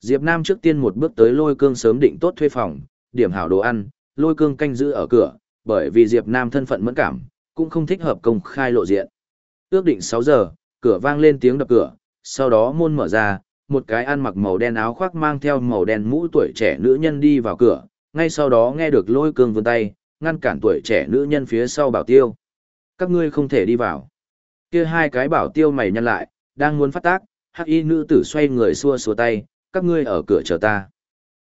Diệp Nam trước tiên một bước tới lôi cương sớm định tốt thuê phòng, điểm hảo đồ ăn, lôi cương canh giữ ở cửa, bởi vì Diệp Nam thân phận mẫn cảm, cũng không thích hợp công khai lộ diện. Ước định 6 giờ, cửa vang lên tiếng đập cửa, sau đó môn mở ra, một cái ăn mặc màu đen áo khoác mang theo màu đen mũ tuổi trẻ nữ nhân đi vào cửa, ngay sau đó nghe được lôi cương vươn tay, ngăn cản tuổi trẻ nữ nhân phía sau bảo tiêu. Các ngươi không thể đi vào. Kia hai cái bảo tiêu mày nhăn lại, đang muốn phát tác, hắc y nữ tử xoay người xua xua tay, các ngươi ở cửa chờ ta.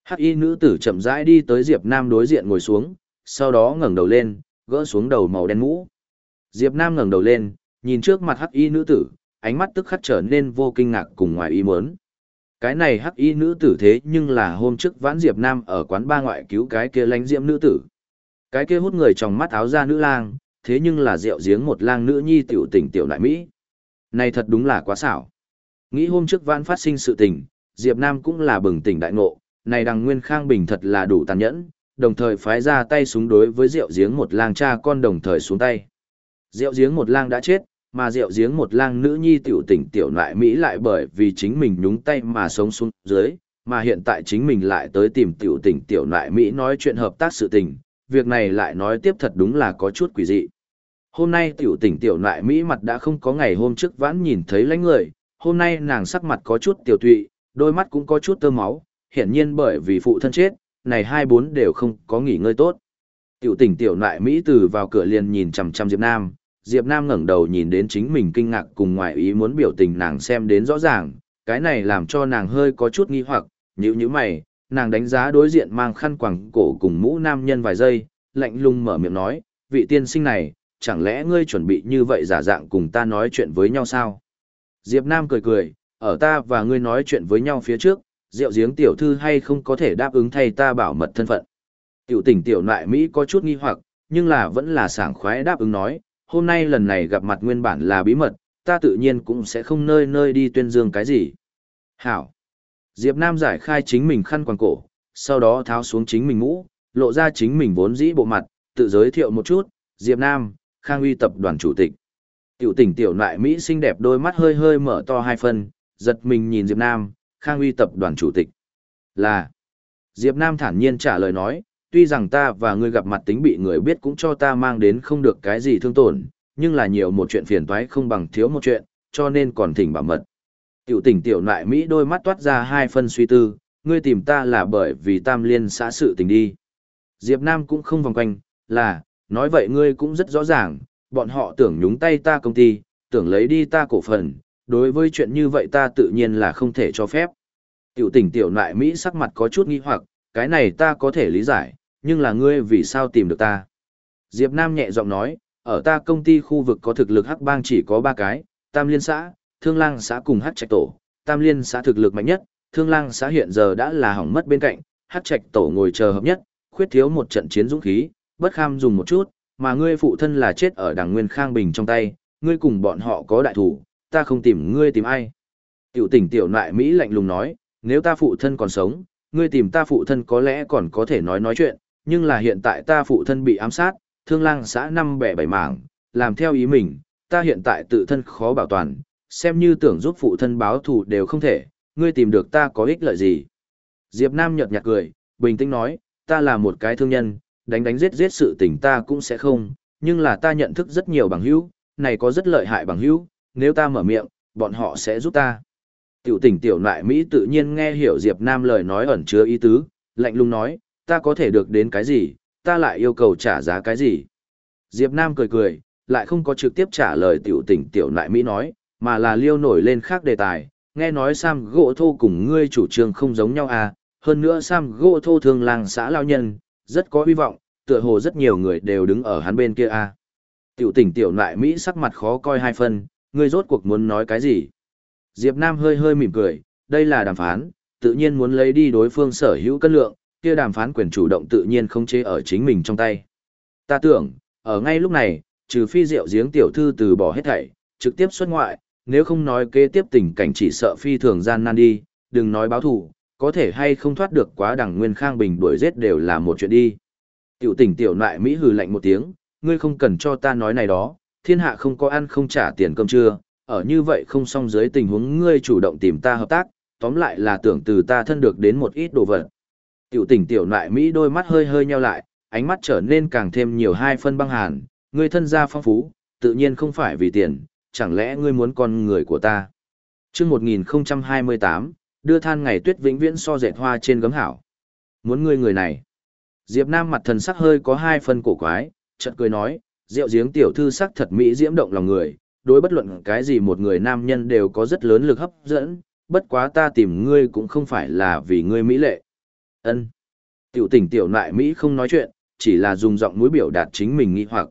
Hắc y nữ tử chậm rãi đi tới Diệp Nam đối diện ngồi xuống, sau đó ngẩng đầu lên, gỡ xuống đầu màu đen mũ. Diệp Nam ngẩng đầu lên, nhìn trước mặt hắc y nữ tử, ánh mắt tức khắc trở nên vô kinh ngạc cùng ngoài ý muốn. Cái này hắc y nữ tử thế nhưng là hôm trước vãn Diệp Nam ở quán ba ngoại cứu cái kia lánh diễm nữ tử. Cái kia hút người trong mắt áo ra nữ lang, thế nhưng là rượu giếng một lang nữ nhi tiểu tỉnh tiểu đại Mỹ. Này thật đúng là quá xảo. Nghĩ hôm trước vãn phát sinh sự tình, Diệp Nam cũng là bừng tỉnh đại ngộ, này đằng Nguyên Khang Bình thật là đủ tàn nhẫn, đồng thời phái ra tay súng đối với rượu giếng một lang cha con đồng thời xuống tay. Rượu giếng một lang đã chết, mà rượu giếng một lang nữ nhi tiểu tỉnh tiểu lại Mỹ lại bởi vì chính mình nhúng tay mà sống xuống dưới, mà hiện tại chính mình lại tới tìm tiểu tỉnh tiểu lại Mỹ nói chuyện hợp tác sự tình, việc này lại nói tiếp thật đúng là có chút quỷ dị. Hôm nay tiểu tỉnh tiểu lại Mỹ mặt đã không có ngày hôm trước vãn nhìn thấy lãnh người, hôm nay nàng sắc mặt có chút tiểu tụy, đôi mắt cũng có chút tơ máu, hiển nhiên bởi vì phụ thân chết, này hai bốn đều không có nghỉ ngơi tốt. Tiểu tỉnh tiểu lại Mỹ từ vào cửa liền nhìn chằm chằm Diệp Nam, Diệp Nam ngẩng đầu nhìn đến chính mình kinh ngạc cùng ngoại ý muốn biểu tình nàng xem đến rõ ràng, cái này làm cho nàng hơi có chút nghi hoặc, nhíu nhíu mày, nàng đánh giá đối diện mang khăn quàng cổ cùng mũ nam nhân vài giây, lạnh lùng mở miệng nói, vị tiên sinh này, chẳng lẽ ngươi chuẩn bị như vậy giả dạng cùng ta nói chuyện với nhau sao? Diệp Nam cười cười, ở ta và ngươi nói chuyện với nhau phía trước, rượu giếng tiểu thư hay không có thể đáp ứng thay ta bảo mật thân phận. Tiểu tỉnh tiểu nại Mỹ có chút nghi hoặc, nhưng là vẫn là sảng khoái đáp ứng nói, hôm nay lần này gặp mặt nguyên bản là bí mật, ta tự nhiên cũng sẽ không nơi nơi đi tuyên dương cái gì. Hảo. Diệp Nam giải khai chính mình khăn quàng cổ, sau đó tháo xuống chính mình mũ, lộ ra chính mình vốn dĩ bộ mặt, tự giới thiệu một chút, Diệp Nam, Khang Uy tập đoàn chủ tịch. Tiểu tỉnh tiểu nại Mỹ xinh đẹp đôi mắt hơi hơi mở to hai phần, giật mình nhìn Diệp Nam, Khang Uy tập đoàn chủ tịch. Là. Diệp Nam thản nhiên trả lời nói, tuy rằng ta và ngươi gặp mặt tính bị người biết cũng cho ta mang đến không được cái gì thương tổn, nhưng là nhiều một chuyện phiền toái không bằng thiếu một chuyện, cho nên còn thỉnh bảo mật. Tiểu tỉnh tiểu nại Mỹ đôi mắt toát ra hai phân suy tư, ngươi tìm ta là bởi vì tam liên xã sự tình đi. Diệp Nam cũng không vòng quanh, là, nói vậy ngươi cũng rất rõ ràng, bọn họ tưởng nhúng tay ta công ty, tưởng lấy đi ta cổ phần, đối với chuyện như vậy ta tự nhiên là không thể cho phép. Tiểu tỉnh tiểu nại Mỹ sắc mặt có chút nghi hoặc, cái này ta có thể lý giải, nhưng là ngươi vì sao tìm được ta? Diệp Nam nhẹ giọng nói, ở ta công ty khu vực có thực lực hắc bang chỉ có ba cái, Tam Liên xã, Thương Lang xã cùng Hắc Trạch tổ, Tam Liên xã thực lực mạnh nhất, Thương Lang xã hiện giờ đã là hỏng mất bên cạnh, Hắc Trạch tổ ngồi chờ hợp nhất, khuyết thiếu một trận chiến dũng khí, bất kham dùng một chút, mà ngươi phụ thân là chết ở đảng Nguyên Khang Bình trong tay, ngươi cùng bọn họ có đại thủ, ta không tìm ngươi tìm ai. Tiểu tỉnh tiểu nại Mỹ lạnh lùng nói, nếu ta phụ thân còn sống, ngươi tìm ta phụ thân có lẽ còn có thể nói nói chuyện, nhưng là hiện tại ta phụ thân bị ám sát, thương lang xã năm bẻ bảy mảng, làm theo ý mình, ta hiện tại tự thân khó bảo toàn, xem như tưởng giúp phụ thân báo thù đều không thể, ngươi tìm được ta có ích lợi gì. Diệp Nam nhợt nhạt cười, bình tĩnh nói, ta là một cái thương nhân, đánh đánh giết giết sự tình ta cũng sẽ không, nhưng là ta nhận thức rất nhiều bằng hữu, này có rất lợi hại bằng hữu, nếu ta mở miệng, bọn họ sẽ giúp ta. Tiểu tỉnh tiểu nại Mỹ tự nhiên nghe hiểu Diệp Nam lời nói ẩn chứa ý tứ, lạnh lùng nói, ta có thể được đến cái gì, ta lại yêu cầu trả giá cái gì. Diệp Nam cười cười, lại không có trực tiếp trả lời tiểu tỉnh tiểu nại Mỹ nói, mà là liêu nổi lên khác đề tài, nghe nói Sam gỗ thô cùng ngươi chủ trương không giống nhau à, hơn nữa Sam gỗ thô thường làng xã lao nhân, rất có hy vọng, tựa hồ rất nhiều người đều đứng ở hắn bên kia à. Tiểu tỉnh tiểu nại Mỹ sắc mặt khó coi hai phần, ngươi rốt cuộc muốn nói cái gì. Diệp Nam hơi hơi mỉm cười, đây là đàm phán, tự nhiên muốn lấy đi đối phương sở hữu cân lượng, kia đàm phán quyền chủ động tự nhiên không chế ở chính mình trong tay. Ta tưởng, ở ngay lúc này, trừ phi rượu giếng tiểu thư từ bỏ hết thảy, trực tiếp xuất ngoại, nếu không nói kế tiếp tình cảnh chỉ sợ phi thường gian nan đi, đừng nói báo thù, có thể hay không thoát được quá đẳng nguyên khang bình đuổi giết đều là một chuyện đi. Tiểu tỉnh tiểu nại Mỹ hừ lạnh một tiếng, ngươi không cần cho ta nói này đó, thiên hạ không có ăn không trả tiền cơm trưa, ở như vậy không xong dưới tình huống ngươi chủ động tìm ta hợp tác, tóm lại là tưởng từ ta thân được đến một ít đồ vật. Tiểu tỉnh tiểu nại Mỹ đôi mắt hơi hơi nheo lại, ánh mắt trở nên càng thêm nhiều hai phân băng hàn, ngươi thân gia phong phú, tự nhiên không phải vì tiền, chẳng lẽ ngươi muốn con người của ta. chương 1028, đưa than ngày tuyết vĩnh viễn so dệt hoa trên gấm hảo. Muốn ngươi người này. Diệp Nam mặt thần sắc hơi có hai phân cổ quái, chợt cười nói, rượu giếng tiểu thư sắc thật mỹ diễm động lòng người, đối bất luận cái gì một người nam nhân đều có rất lớn lực hấp dẫn, bất quá ta tìm ngươi cũng không phải là vì ngươi mỹ lệ. Ân. Tiểu tỉnh tiểu nại Mỹ không nói chuyện, chỉ là dùng giọng mũi biểu đạt chính mình nghĩ hoặc.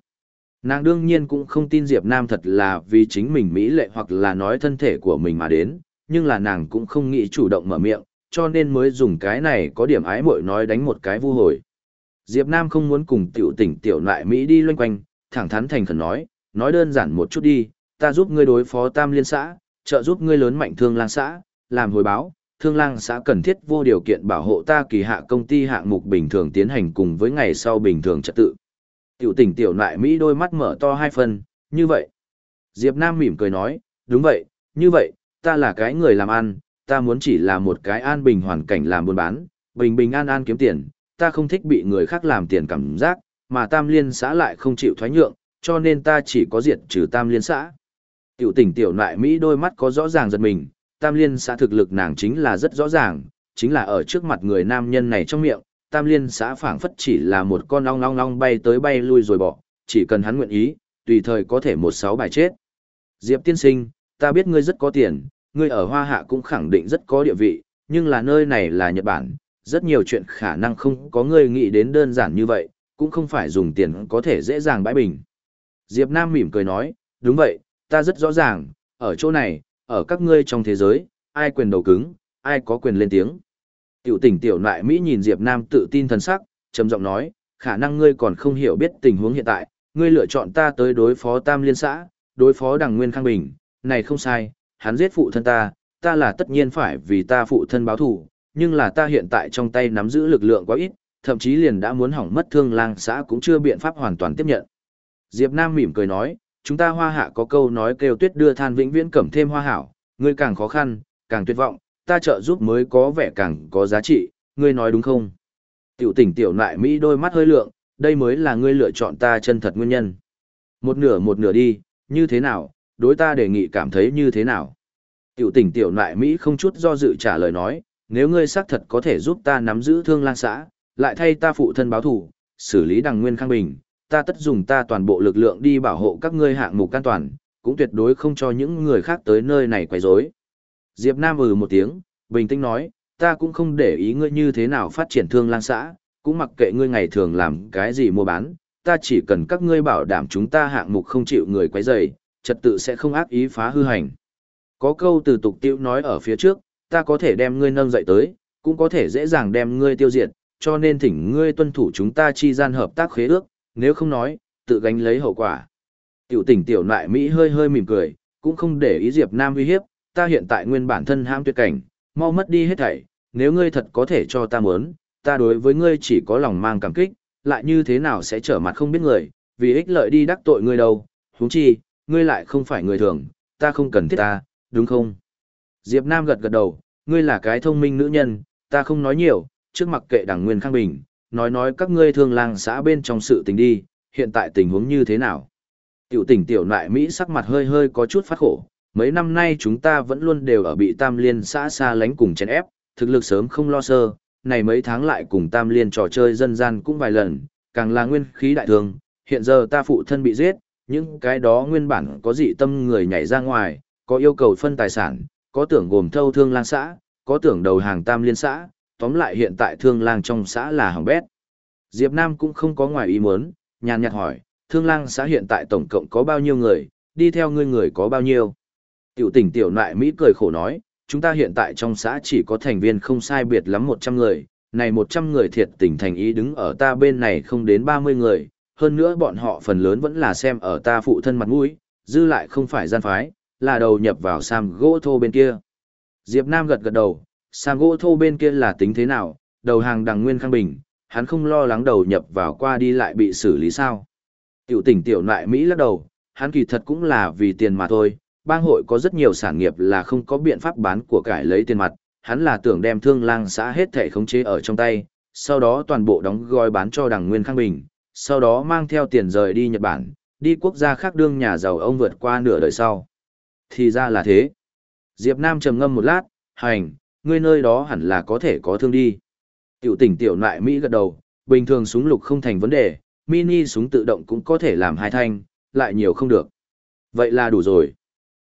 Nàng đương nhiên cũng không tin Diệp Nam thật là vì chính mình mỹ lệ hoặc là nói thân thể của mình mà đến, nhưng là nàng cũng không nghĩ chủ động mở miệng, cho nên mới dùng cái này có điểm ái muội nói đánh một cái vu hồi. Diệp Nam không muốn cùng tiểu tỉnh tiểu nại Mỹ đi loanh quanh, thẳng thắn thành khẩn nói, nói đơn giản một chút đi, ta giúp ngươi đối phó tam liên xã, trợ giúp ngươi lớn mạnh thương lang xã, làm hồi báo, thương lang xã cần thiết vô điều kiện bảo hộ ta kỳ hạ công ty hạng mục bình thường tiến hành cùng với ngày sau bình thường trật tự. Tiểu tỉnh tiểu nại Mỹ đôi mắt mở to hai phần, như vậy. Diệp Nam mỉm cười nói, đúng vậy, như vậy, ta là cái người làm ăn, ta muốn chỉ là một cái an bình hoàn cảnh làm buôn bán, bình bình an an kiếm tiền, ta không thích bị người khác làm tiền cảm giác, mà tam liên xã lại không chịu thoái nhượng, cho nên ta chỉ có diệt trừ tam liên xã. Tiểu tỉnh tiểu nại Mỹ đôi mắt có rõ ràng giật mình, tam liên xã thực lực nàng chính là rất rõ ràng, chính là ở trước mặt người nam nhân này trong miệng, tam liên xã phảng phất chỉ là một con long long long bay tới bay lui rồi bỏ, chỉ cần hắn nguyện ý, tùy thời có thể một sáu bài chết. Diệp tiên sinh, ta biết ngươi rất có tiền, ngươi ở Hoa Hạ cũng khẳng định rất có địa vị, nhưng là nơi này là Nhật Bản, rất nhiều chuyện khả năng không có ngươi nghĩ đến đơn giản như vậy, cũng không phải dùng tiền có thể dễ dàng bãi bình. Diệp Nam mỉm cười nói, đúng vậy, ta rất rõ ràng, ở chỗ này, ở các ngươi trong thế giới, ai quyền đầu cứng, ai có quyền lên tiếng. Tiểu tỉnh tiểu nại Mỹ nhìn Diệp Nam tự tin thần sắc, trầm giọng nói, khả năng ngươi còn không hiểu biết tình huống hiện tại, ngươi lựa chọn ta tới đối phó Tam Liên xã, đối phó Đằng Nguyên Khang Bình, này không sai, hắn giết phụ thân ta, ta là tất nhiên phải vì ta phụ thân báo thù, nhưng là ta hiện tại trong tay nắm giữ lực lượng quá ít, thậm chí liền đã muốn hỏng mất thương lang xã cũng chưa biện pháp hoàn toàn tiếp nhận. Diệp Nam mỉm cười nói, chúng ta hoa hạ có câu nói kêu tuyết đưa than vĩnh viễn cẩm thêm hoa hảo, ngươi càng khó khăn, càng tuyệt vọng, ta trợ giúp mới có vẻ càng có giá trị, ngươi nói đúng không? Tiểu tỉnh tiểu nại Mỹ đôi mắt hơi lượng, đây mới là ngươi lựa chọn ta chân thật nguyên nhân. Một nửa một nửa đi, như thế nào, đối ta đề nghị cảm thấy như thế nào? Tiểu tỉnh tiểu nại Mỹ không chút do dự trả lời nói, nếu ngươi xác thật có thể giúp ta nắm giữ thương lang xã, lại thay ta phụ thân báo thủ, xử lý đằng nguyên khang bình, ta tất dùng ta toàn bộ lực lượng đi bảo hộ các ngươi hạng mục an toàn, cũng tuyệt đối không cho những người khác tới nơi này quấy rối. Diệp Nam ừ một tiếng, bình tĩnh nói, ta cũng không để ý ngươi như thế nào phát triển thương lang xã, cũng mặc kệ ngươi ngày thường làm cái gì mua bán, ta chỉ cần các ngươi bảo đảm chúng ta hạng mục không chịu người quấy rầy, trật tự sẽ không ác ý phá hư hành. Có câu từ tục tiêu nói ở phía trước, ta có thể đem ngươi nâng dậy tới, cũng có thể dễ dàng đem ngươi tiêu diệt, cho nên thỉnh ngươi tuân thủ chúng ta chi gian hợp tác khế ước, nếu không nói, tự gánh lấy hậu quả. Tiểu tỉnh tiểu nại Mỹ hơi hơi mỉm cười, cũng không để ý Diệp Nam uy hiếp, ta hiện tại nguyên bản thân ham tuyệt cảnh, mau mất đi hết thảy, nếu ngươi thật có thể cho ta muốn, ta đối với ngươi chỉ có lòng mang cảm kích, lại như thế nào sẽ trở mặt không biết người, vì ích lợi đi đắc tội ngươi đâu, huống chi, ngươi lại không phải người thường, ta không cần thiết ta, đúng không? Diệp Nam gật gật đầu, ngươi là cái thông minh nữ nhân, ta không nói nhiều, trước mặt kệ đảng Nguyên Khang Bình, nói nói các ngươi thương lang xã bên trong sự tình đi, hiện tại tình huống như thế nào? Tiểu tỉnh tiểu nại Mỹ sắc mặt hơi hơi có chút phát khổ, mấy năm nay chúng ta vẫn luôn đều ở bị tam liên xã xa lánh cùng chèn ép, thực lực sớm không lo sơ, này mấy tháng lại cùng tam liên trò chơi dân gian cũng vài lần, càng là nguyên khí đại thương, hiện giờ ta phụ thân bị giết, những cái đó nguyên bản có dị tâm người nhảy ra ngoài, có yêu cầu phân tài sản, có tưởng gồm thâu thương lang xã, có tưởng đầu hàng tam liên xã, tóm lại hiện tại thương lang trong xã là hỏng bét. Diệp Nam cũng không có ngoài ý muốn, nhàn nhạt hỏi, thương lang xã hiện tại tổng cộng có bao nhiêu người, đi theo ngươi người có bao nhiêu? Tiểu tỉnh tiểu nại Mỹ cười khổ nói, chúng ta hiện tại trong xã chỉ có thành viên không sai biệt lắm 100 người, này 100 người thiệt tình thành ý đứng ở ta bên này không đến 30 người, hơn nữa bọn họ phần lớn vẫn là xem ở ta phụ thân mặt mũi, dư lại không phải gian phái, là đầu nhập vào Sam gỗ thô bên kia. Diệp Nam gật gật đầu, Sang gỗ thô bên kia là tính thế nào, đầu hàng đằng nguyên khang bình, hắn không lo lắng đầu nhập vào qua đi lại bị xử lý sao. Tiểu tỉnh tiểu nại Mỹ lắc đầu, hắn kỳ thật cũng là vì tiền mà thôi, bang hội có rất nhiều sản nghiệp là không có biện pháp bán của cải lấy tiền mặt, hắn là tưởng đem thương lang xã hết thể khống chế ở trong tay, sau đó toàn bộ đóng gói bán cho đằng nguyên khang bình, sau đó mang theo tiền rời đi Nhật Bản, đi quốc gia khác đương nhà giàu ông vượt qua nửa đời sau. Thì ra là thế. Diệp Nam trầm ngâm một lát, hành, ngươi nơi đó hẳn là có thể có thương đi. Tiểu tỉnh tiểu nại Mỹ gật đầu, bình thường súng lục không thành vấn đề, mini súng tự động cũng có thể làm hai thanh, lại nhiều không được. Vậy là đủ rồi.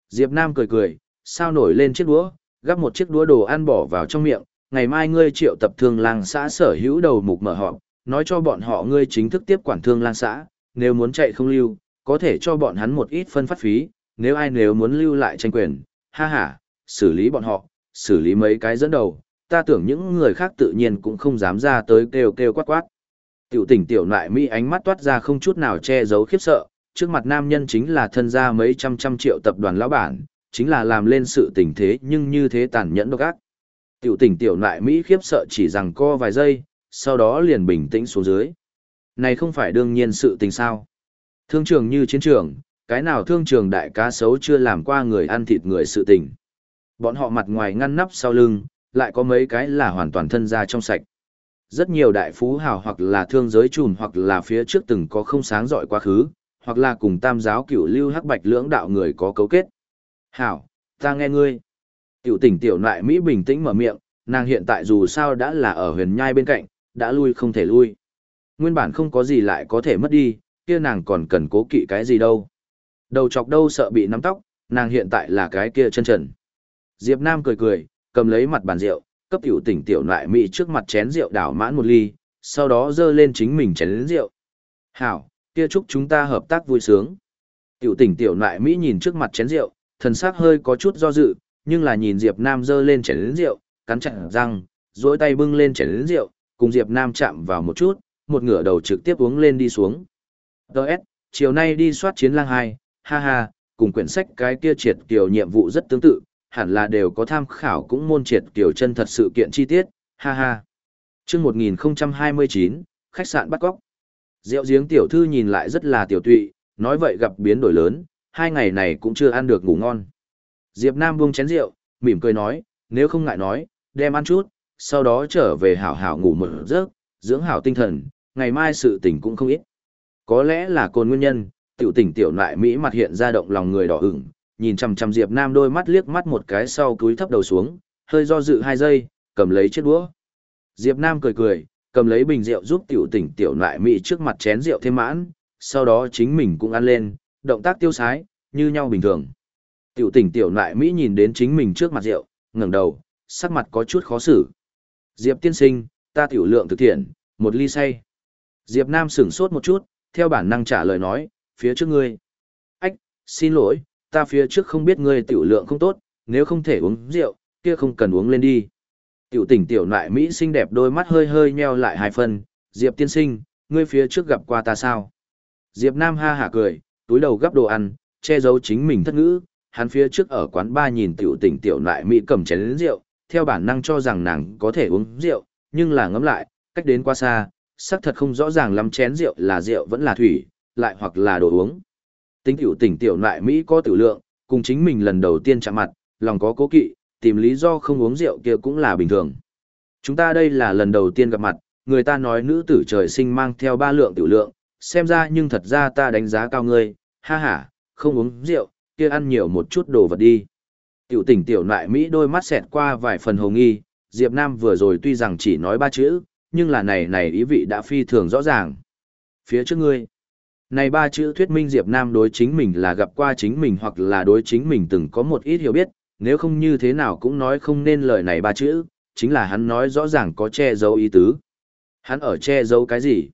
Diệp Nam cười cười, sao nổi lên chiếc đũa, gắp một chiếc đũa đồ ăn bỏ vào trong miệng, ngày mai ngươi triệu tập thương lang xã sở hữu đầu mục mở họp, nói cho bọn họ ngươi chính thức tiếp quản thương lang xã, nếu muốn chạy không lưu, có thể cho bọn hắn một ít phân phát phí, nếu ai nếu muốn lưu lại tranh quyền, ha ha, xử lý bọn họ, xử lý mấy cái dẫn đầu, ta tưởng những người khác tự nhiên cũng không dám ra tới kêu kêu quát quát. Tiểu tỉnh tiểu nại Mỹ ánh mắt toát ra không chút nào che giấu khiếp sợ, trước mặt nam nhân chính là thân gia mấy trăm trăm triệu tập đoàn lão bản, chính là làm lên sự tình thế nhưng như thế tàn nhẫn độc ác. Tiểu tỉnh tiểu nại Mỹ khiếp sợ chỉ rằng co vài giây, sau đó liền bình tĩnh xuống dưới. Này không phải đương nhiên sự tình sao. Thương trường như chiến trường, cái nào thương trường đại cá sấu chưa làm qua người ăn thịt người sự tình. Bọn họ mặt ngoài ngăn nắp sau lưng, lại có mấy cái là hoàn toàn thân ra trong sạch. Rất nhiều đại phú hào hoặc là thương giới trùm hoặc là phía trước từng có không sáng giỏi quá khứ, hoặc là cùng tam giáo cửu lưu hắc bạch lưỡng đạo người có cấu kết. Hảo, ta nghe ngươi. Tiểu tỉnh tiểu nại Mỹ bình tĩnh mở miệng, nàng hiện tại dù sao đã là ở huyền nhai bên cạnh, đã lui không thể lui. Nguyên bản không có gì lại có thể mất đi, kia nàng còn cần cố kỵ cái gì đâu. Đầu chọc đâu sợ bị nắm tóc, nàng hiện tại là cái kia chân trần. Diệp Nam cười cười, cầm lấy mặt bàn rượu, cấp tiểu tỉnh tiểu nại mỹ trước mặt chén rượu đảo mãn một ly, sau đó dơ lên chính mình chén rượu. Hảo, kia chúc chúng ta hợp tác vui sướng. Tiểu tỉnh tiểu nại mỹ nhìn trước mặt chén rượu, thần sắc hơi có chút do dự, nhưng là nhìn Diệp Nam dơ lên chén rượu, cắn chặt răng, duỗi tay bưng lên chén rượu, cùng Diệp Nam chạm vào một chút, một ngửa đầu trực tiếp uống lên đi xuống. Đợt, chiều nay đi soát chiến lang 2, ha ha, cùng quyển sách cái kia triệt kiểu nhiệm vụ rất tương tự, hẳn là đều có tham khảo cũng môn triệt kiểu chân thật sự kiện chi tiết, ha ha. Chương 1029, khách sạn bắt cóc. Rượu giếng tiểu thư nhìn lại rất là tiểu tụy, nói vậy gặp biến đổi lớn, hai ngày này cũng chưa ăn được ngủ ngon. Diệp Nam buông chén rượu, mỉm cười nói, nếu không ngại nói, đem ăn chút, sau đó trở về hảo hảo ngủ một giấc, dưỡng hảo tinh thần, ngày mai sự tỉnh cũng không ít. Có lẽ là cồn nguyên nhân, tiểu tỉnh tiểu nại Mỹ mặt hiện ra động lòng người đỏ ửng, nhìn chằm chằm Diệp Nam đôi mắt liếc mắt một cái sau cúi thấp đầu xuống, hơi do dự hai giây, cầm lấy chiếc đũa. Diệp Nam cười cười, cầm lấy bình rượu giúp tiểu tỉnh tiểu nại Mỹ trước mặt chén rượu thêm mãn, sau đó chính mình cũng ăn lên, động tác tiêu sái, như nhau bình thường. Tiểu tỉnh tiểu nại Mỹ nhìn đến chính mình trước mặt rượu, ngẩng đầu, sắc mặt có chút khó xử. Diệp tiên sinh, ta tiểu lượng thực thiện, một ly say. Diệp Nam sửng sốt một chút, theo bản năng trả lời nói, phía trước ngươi. Ách, xin lỗi, ta phía trước không biết ngươi tiểu lượng không tốt, nếu không thể uống rượu, kia không cần uống lên đi. Tiểu tỉnh tiểu nại Mỹ xinh đẹp đôi mắt hơi hơi nheo lại hai phần, Diệp tiên sinh, ngươi phía trước gặp qua ta sao? Diệp Nam ha hả cười, túi đầu gắp đồ ăn, che giấu chính mình thất ngữ, hắn phía trước ở quán ba nhìn tiểu tỉnh tiểu nại Mỹ cầm chén rượu, theo bản năng cho rằng nàng có thể uống rượu, nhưng là ngẫm lại, cách đến quá xa, xác thật không rõ ràng lắm chén rượu là rượu vẫn là thủy, lại hoặc là đồ uống. Tính tiểu tỉnh tiểu nại Mỹ có tiểu lượng, cùng chính mình lần đầu tiên chạm mặt, lòng có cố kỵ, tìm lý do không uống rượu kia cũng là bình thường. Chúng ta đây là lần đầu tiên gặp mặt, người ta nói nữ tử trời sinh mang theo ba lượng tiểu lượng, xem ra nhưng thật ra ta đánh giá cao ngươi, ha ha, không uống rượu, kia ăn nhiều một chút đồ vật đi. Tiểu tỉnh tiểu nại Mỹ đôi mắt xẹt qua vài phần hồng nghi, Diệp Nam vừa rồi tuy rằng chỉ nói ba chữ, nhưng là này này ý vị đã phi thường rõ ràng. Phía trước ngươi, này ba chữ thuyết minh Diệp Nam đối chính mình là gặp qua chính mình hoặc là đối chính mình từng có một ít hiểu biết, nếu không như thế nào cũng nói không nên lời này ba chữ, chính là hắn nói rõ ràng có che giấu ý tứ. Hắn ở che giấu cái gì?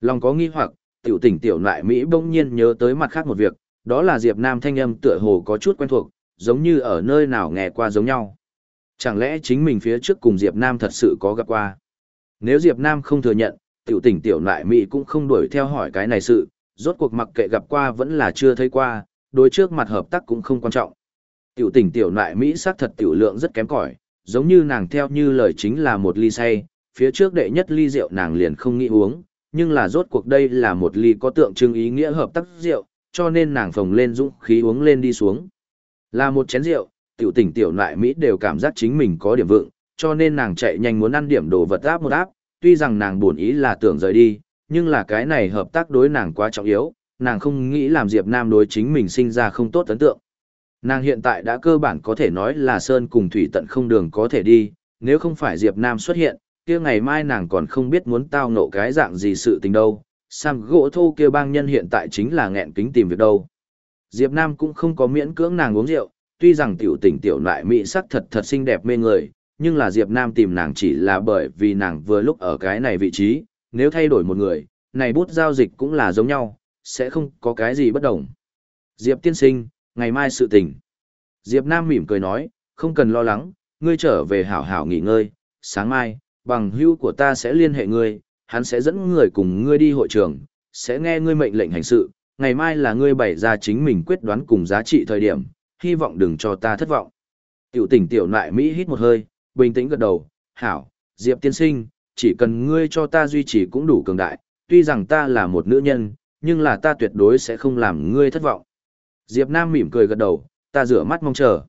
Lòng có nghi hoặc, tiểu tỉnh tiểu nại Mỹ bỗng nhiên nhớ tới mặt khác một việc, đó là Diệp Nam thanh âm tựa hồ có chút quen thuộc, giống như ở nơi nào nghe qua giống nhau. Chẳng lẽ chính mình phía trước cùng Diệp Nam thật sự có gặp qua? Nếu Diệp Nam không thừa nhận, tiểu tỉnh tiểu nại Mỹ cũng không đuổi theo hỏi cái này sự, rốt cuộc mặc kệ gặp qua vẫn là chưa thấy qua, đối trước mặt hợp tác cũng không quan trọng. Tiểu tỉnh tiểu nại Mỹ xác thật tiểu lượng rất kém cỏi, giống như nàng theo như lời chính là một ly say, phía trước đệ nhất ly rượu nàng liền không nghĩ uống, nhưng là rốt cuộc đây là một ly có tượng trưng ý nghĩa hợp tác rượu, cho nên nàng phồng lên dũng khí uống lên đi xuống. Là một chén rượu, tiểu tỉnh tiểu nại Mỹ đều cảm giác chính mình có điểm vượng, cho nên nàng chạy nhanh muốn ăn điểm đồ vật áp một áp, tuy rằng nàng buồn ý là tưởng rời đi, nhưng là cái này hợp tác đối nàng quá trọng yếu, nàng không nghĩ làm Diệp Nam đối chính mình sinh ra không tốt ấn tượng. Nàng hiện tại đã cơ bản có thể nói là Sơn cùng Thủy tận không đường có thể đi, nếu không phải Diệp Nam xuất hiện, kia ngày mai nàng còn không biết muốn tao ngộ cái dạng gì sự tình đâu. Sam gỗ thô kia bang nhân hiện tại chính là nghẹn kính tìm việc đâu. Diệp Nam cũng không có miễn cưỡng nàng uống rượu, tuy rằng tiểu tình tiểu nại mỹ sắc thật thật xinh đẹp mê người, nhưng là Diệp Nam tìm nàng chỉ là bởi vì nàng vừa lúc ở cái này vị trí, nếu thay đổi một người, này bút giao dịch cũng là giống nhau, sẽ không có cái gì bất đồng. Diệp tiên sinh, ngày mai sự tình. Diệp Nam mỉm cười nói, không cần lo lắng, ngươi trở về hảo hảo nghỉ ngơi, sáng mai, bằng hữu của ta sẽ liên hệ ngươi, hắn sẽ dẫn người cùng ngươi đi hội trường, sẽ nghe ngươi mệnh lệnh hành sự, ngày mai là ngươi bày ra chính mình quyết đoán cùng giá trị thời điểm, hy vọng đừng cho ta thất vọng. Tiểu tỉnh tiểu nại Mỹ hít một hơi, bình tĩnh gật đầu, hảo, Diệp tiên sinh, chỉ cần ngươi cho ta duy trì cũng đủ cường đại, tuy rằng ta là một nữ nhân, nhưng là ta tuyệt đối sẽ không làm ngươi thất vọng. Diệp Nam mỉm cười gật đầu, ta rửa mắt mong chờ.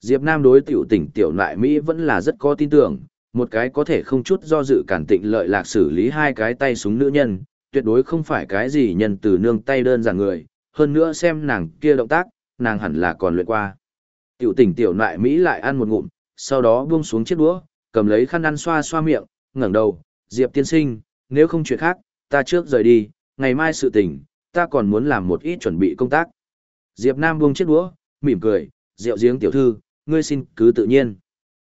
Diệp Nam đối tiểu tỉnh tiểu nại Mỹ vẫn là rất có tin tưởng, một cái có thể không chút do dự cản tịnh lợi lạc xử lý hai cái tay súng nữ nhân, tuyệt đối không phải cái gì nhân từ nương tay đơn giản người, hơn nữa xem nàng kia động tác, nàng hẳn là còn luyện qua. Tiểu tỉnh tiểu nại Mỹ lại ăn một ngụm, sau đó buông xuống chiếc đũa, cầm lấy khăn ăn xoa xoa miệng, ngẩng đầu, Diệp tiên sinh, nếu không chuyện khác, ta trước rời đi, ngày mai sự tình, ta còn muốn làm một ít chuẩn bị công tác. Diệp Nam buông chiếc đũa, mỉm cười, rượu giếng tiểu thư, ngươi xin cứ tự nhiên.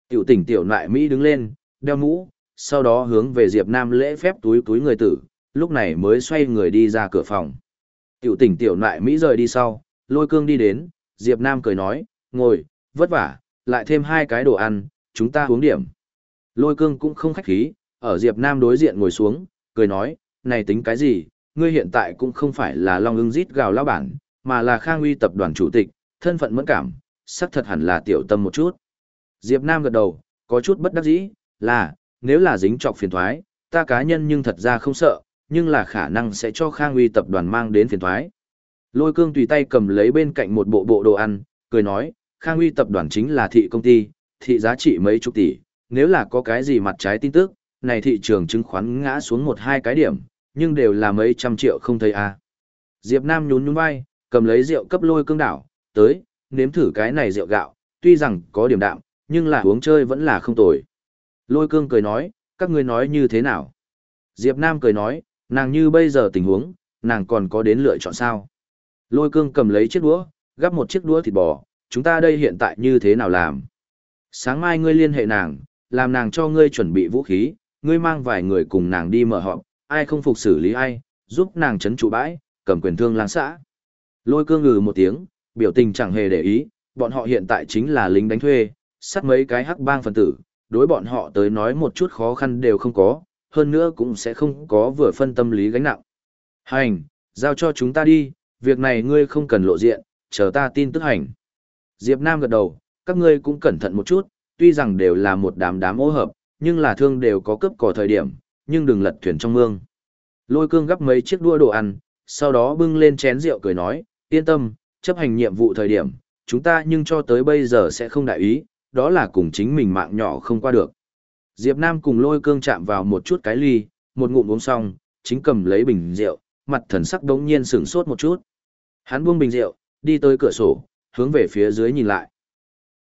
Tiểu tỉnh tiểu nại Mỹ đứng lên, đeo mũ, sau đó hướng về Diệp Nam lễ phép túi túi người tử, lúc này mới xoay người đi ra cửa phòng. Tiểu tỉnh tiểu nại Mỹ rời đi sau, lôi cương đi đến, Diệp Nam cười nói, ngồi, vất vả, lại thêm hai cái đồ ăn, chúng ta uống điểm. Lôi cương cũng không khách khí, ở Diệp Nam đối diện ngồi xuống, cười nói, này tính cái gì, ngươi hiện tại cũng không phải là Long ưng rít gào lao bản, mà là Khang Uy tập đoàn chủ tịch, thân phận mẫn cảm, sắc thật hẳn là tiểu tâm một chút. Diệp Nam gật đầu, có chút bất đắc dĩ, là, nếu là dính trọc phiền thoái, ta cá nhân nhưng thật ra không sợ, nhưng là khả năng sẽ cho Khang Uy tập đoàn mang đến phiền thoái. Lôi cương tùy tay cầm lấy bên cạnh một bộ bộ đồ ăn, cười nói, Khang Uy tập đoàn chính là thị công ty, thị giá trị mấy chục tỷ, nếu là có cái gì mặt trái tin tức, này thị trường chứng khoán ngã xuống một hai cái điểm, nhưng đều là mấy trăm triệu không thấy a. À. Diệp Nam nhún nhún vai, cầm lấy rượu cấp lôi cương đảo, tới, nếm thử cái này rượu gạo, tuy rằng có điểm đạm, nhưng là uống chơi vẫn là không tồi. Lôi cương cười nói, các ngươi nói như thế nào? Diệp Nam cười nói, nàng như bây giờ tình huống, nàng còn có đến lựa chọn sao? Lôi cương cầm lấy chiếc đũa, gắp một chiếc đũa thịt bò, chúng ta đây hiện tại như thế nào làm? Sáng mai ngươi liên hệ nàng, làm nàng cho ngươi chuẩn bị vũ khí, ngươi mang vài người cùng nàng đi mở họp, ai không phục xử lý ai, giúp nàng chấn trụ bãi, cầm quyền thương lang xã. Lôi cương ngừ một tiếng, biểu tình chẳng hề để ý, bọn họ hiện tại chính là lính đánh thuê, sát mấy cái hắc bang phần tử, đối bọn họ tới nói một chút khó khăn đều không có, hơn nữa cũng sẽ không có vừa phân tâm lý gánh nặng. Hành, giao cho chúng ta đi, việc này ngươi không cần lộ diện, chờ ta tin tức hành. Diệp Nam gật đầu, các ngươi cũng cẩn thận một chút, tuy rằng đều là một đám đám ô hợp, nhưng là thương đều có cấp cỏ thời điểm, nhưng đừng lật thuyền trong mương. Lôi cương gấp mấy chiếc đua đồ ăn, sau đó bưng lên chén rượu cười nói, yên tâm, chấp hành nhiệm vụ thời điểm, chúng ta nhưng cho tới bây giờ sẽ không đại ý, đó là cùng chính mình mạng nhỏ không qua được. Diệp Nam cùng lôi cương chạm vào một chút cái ly, một ngụm uống xong, chính cầm lấy bình rượu, mặt thần sắc đống nhiên sửng sốt một chút. Hắn buông bình rượu, đi tới cửa sổ, hướng về phía dưới nhìn lại.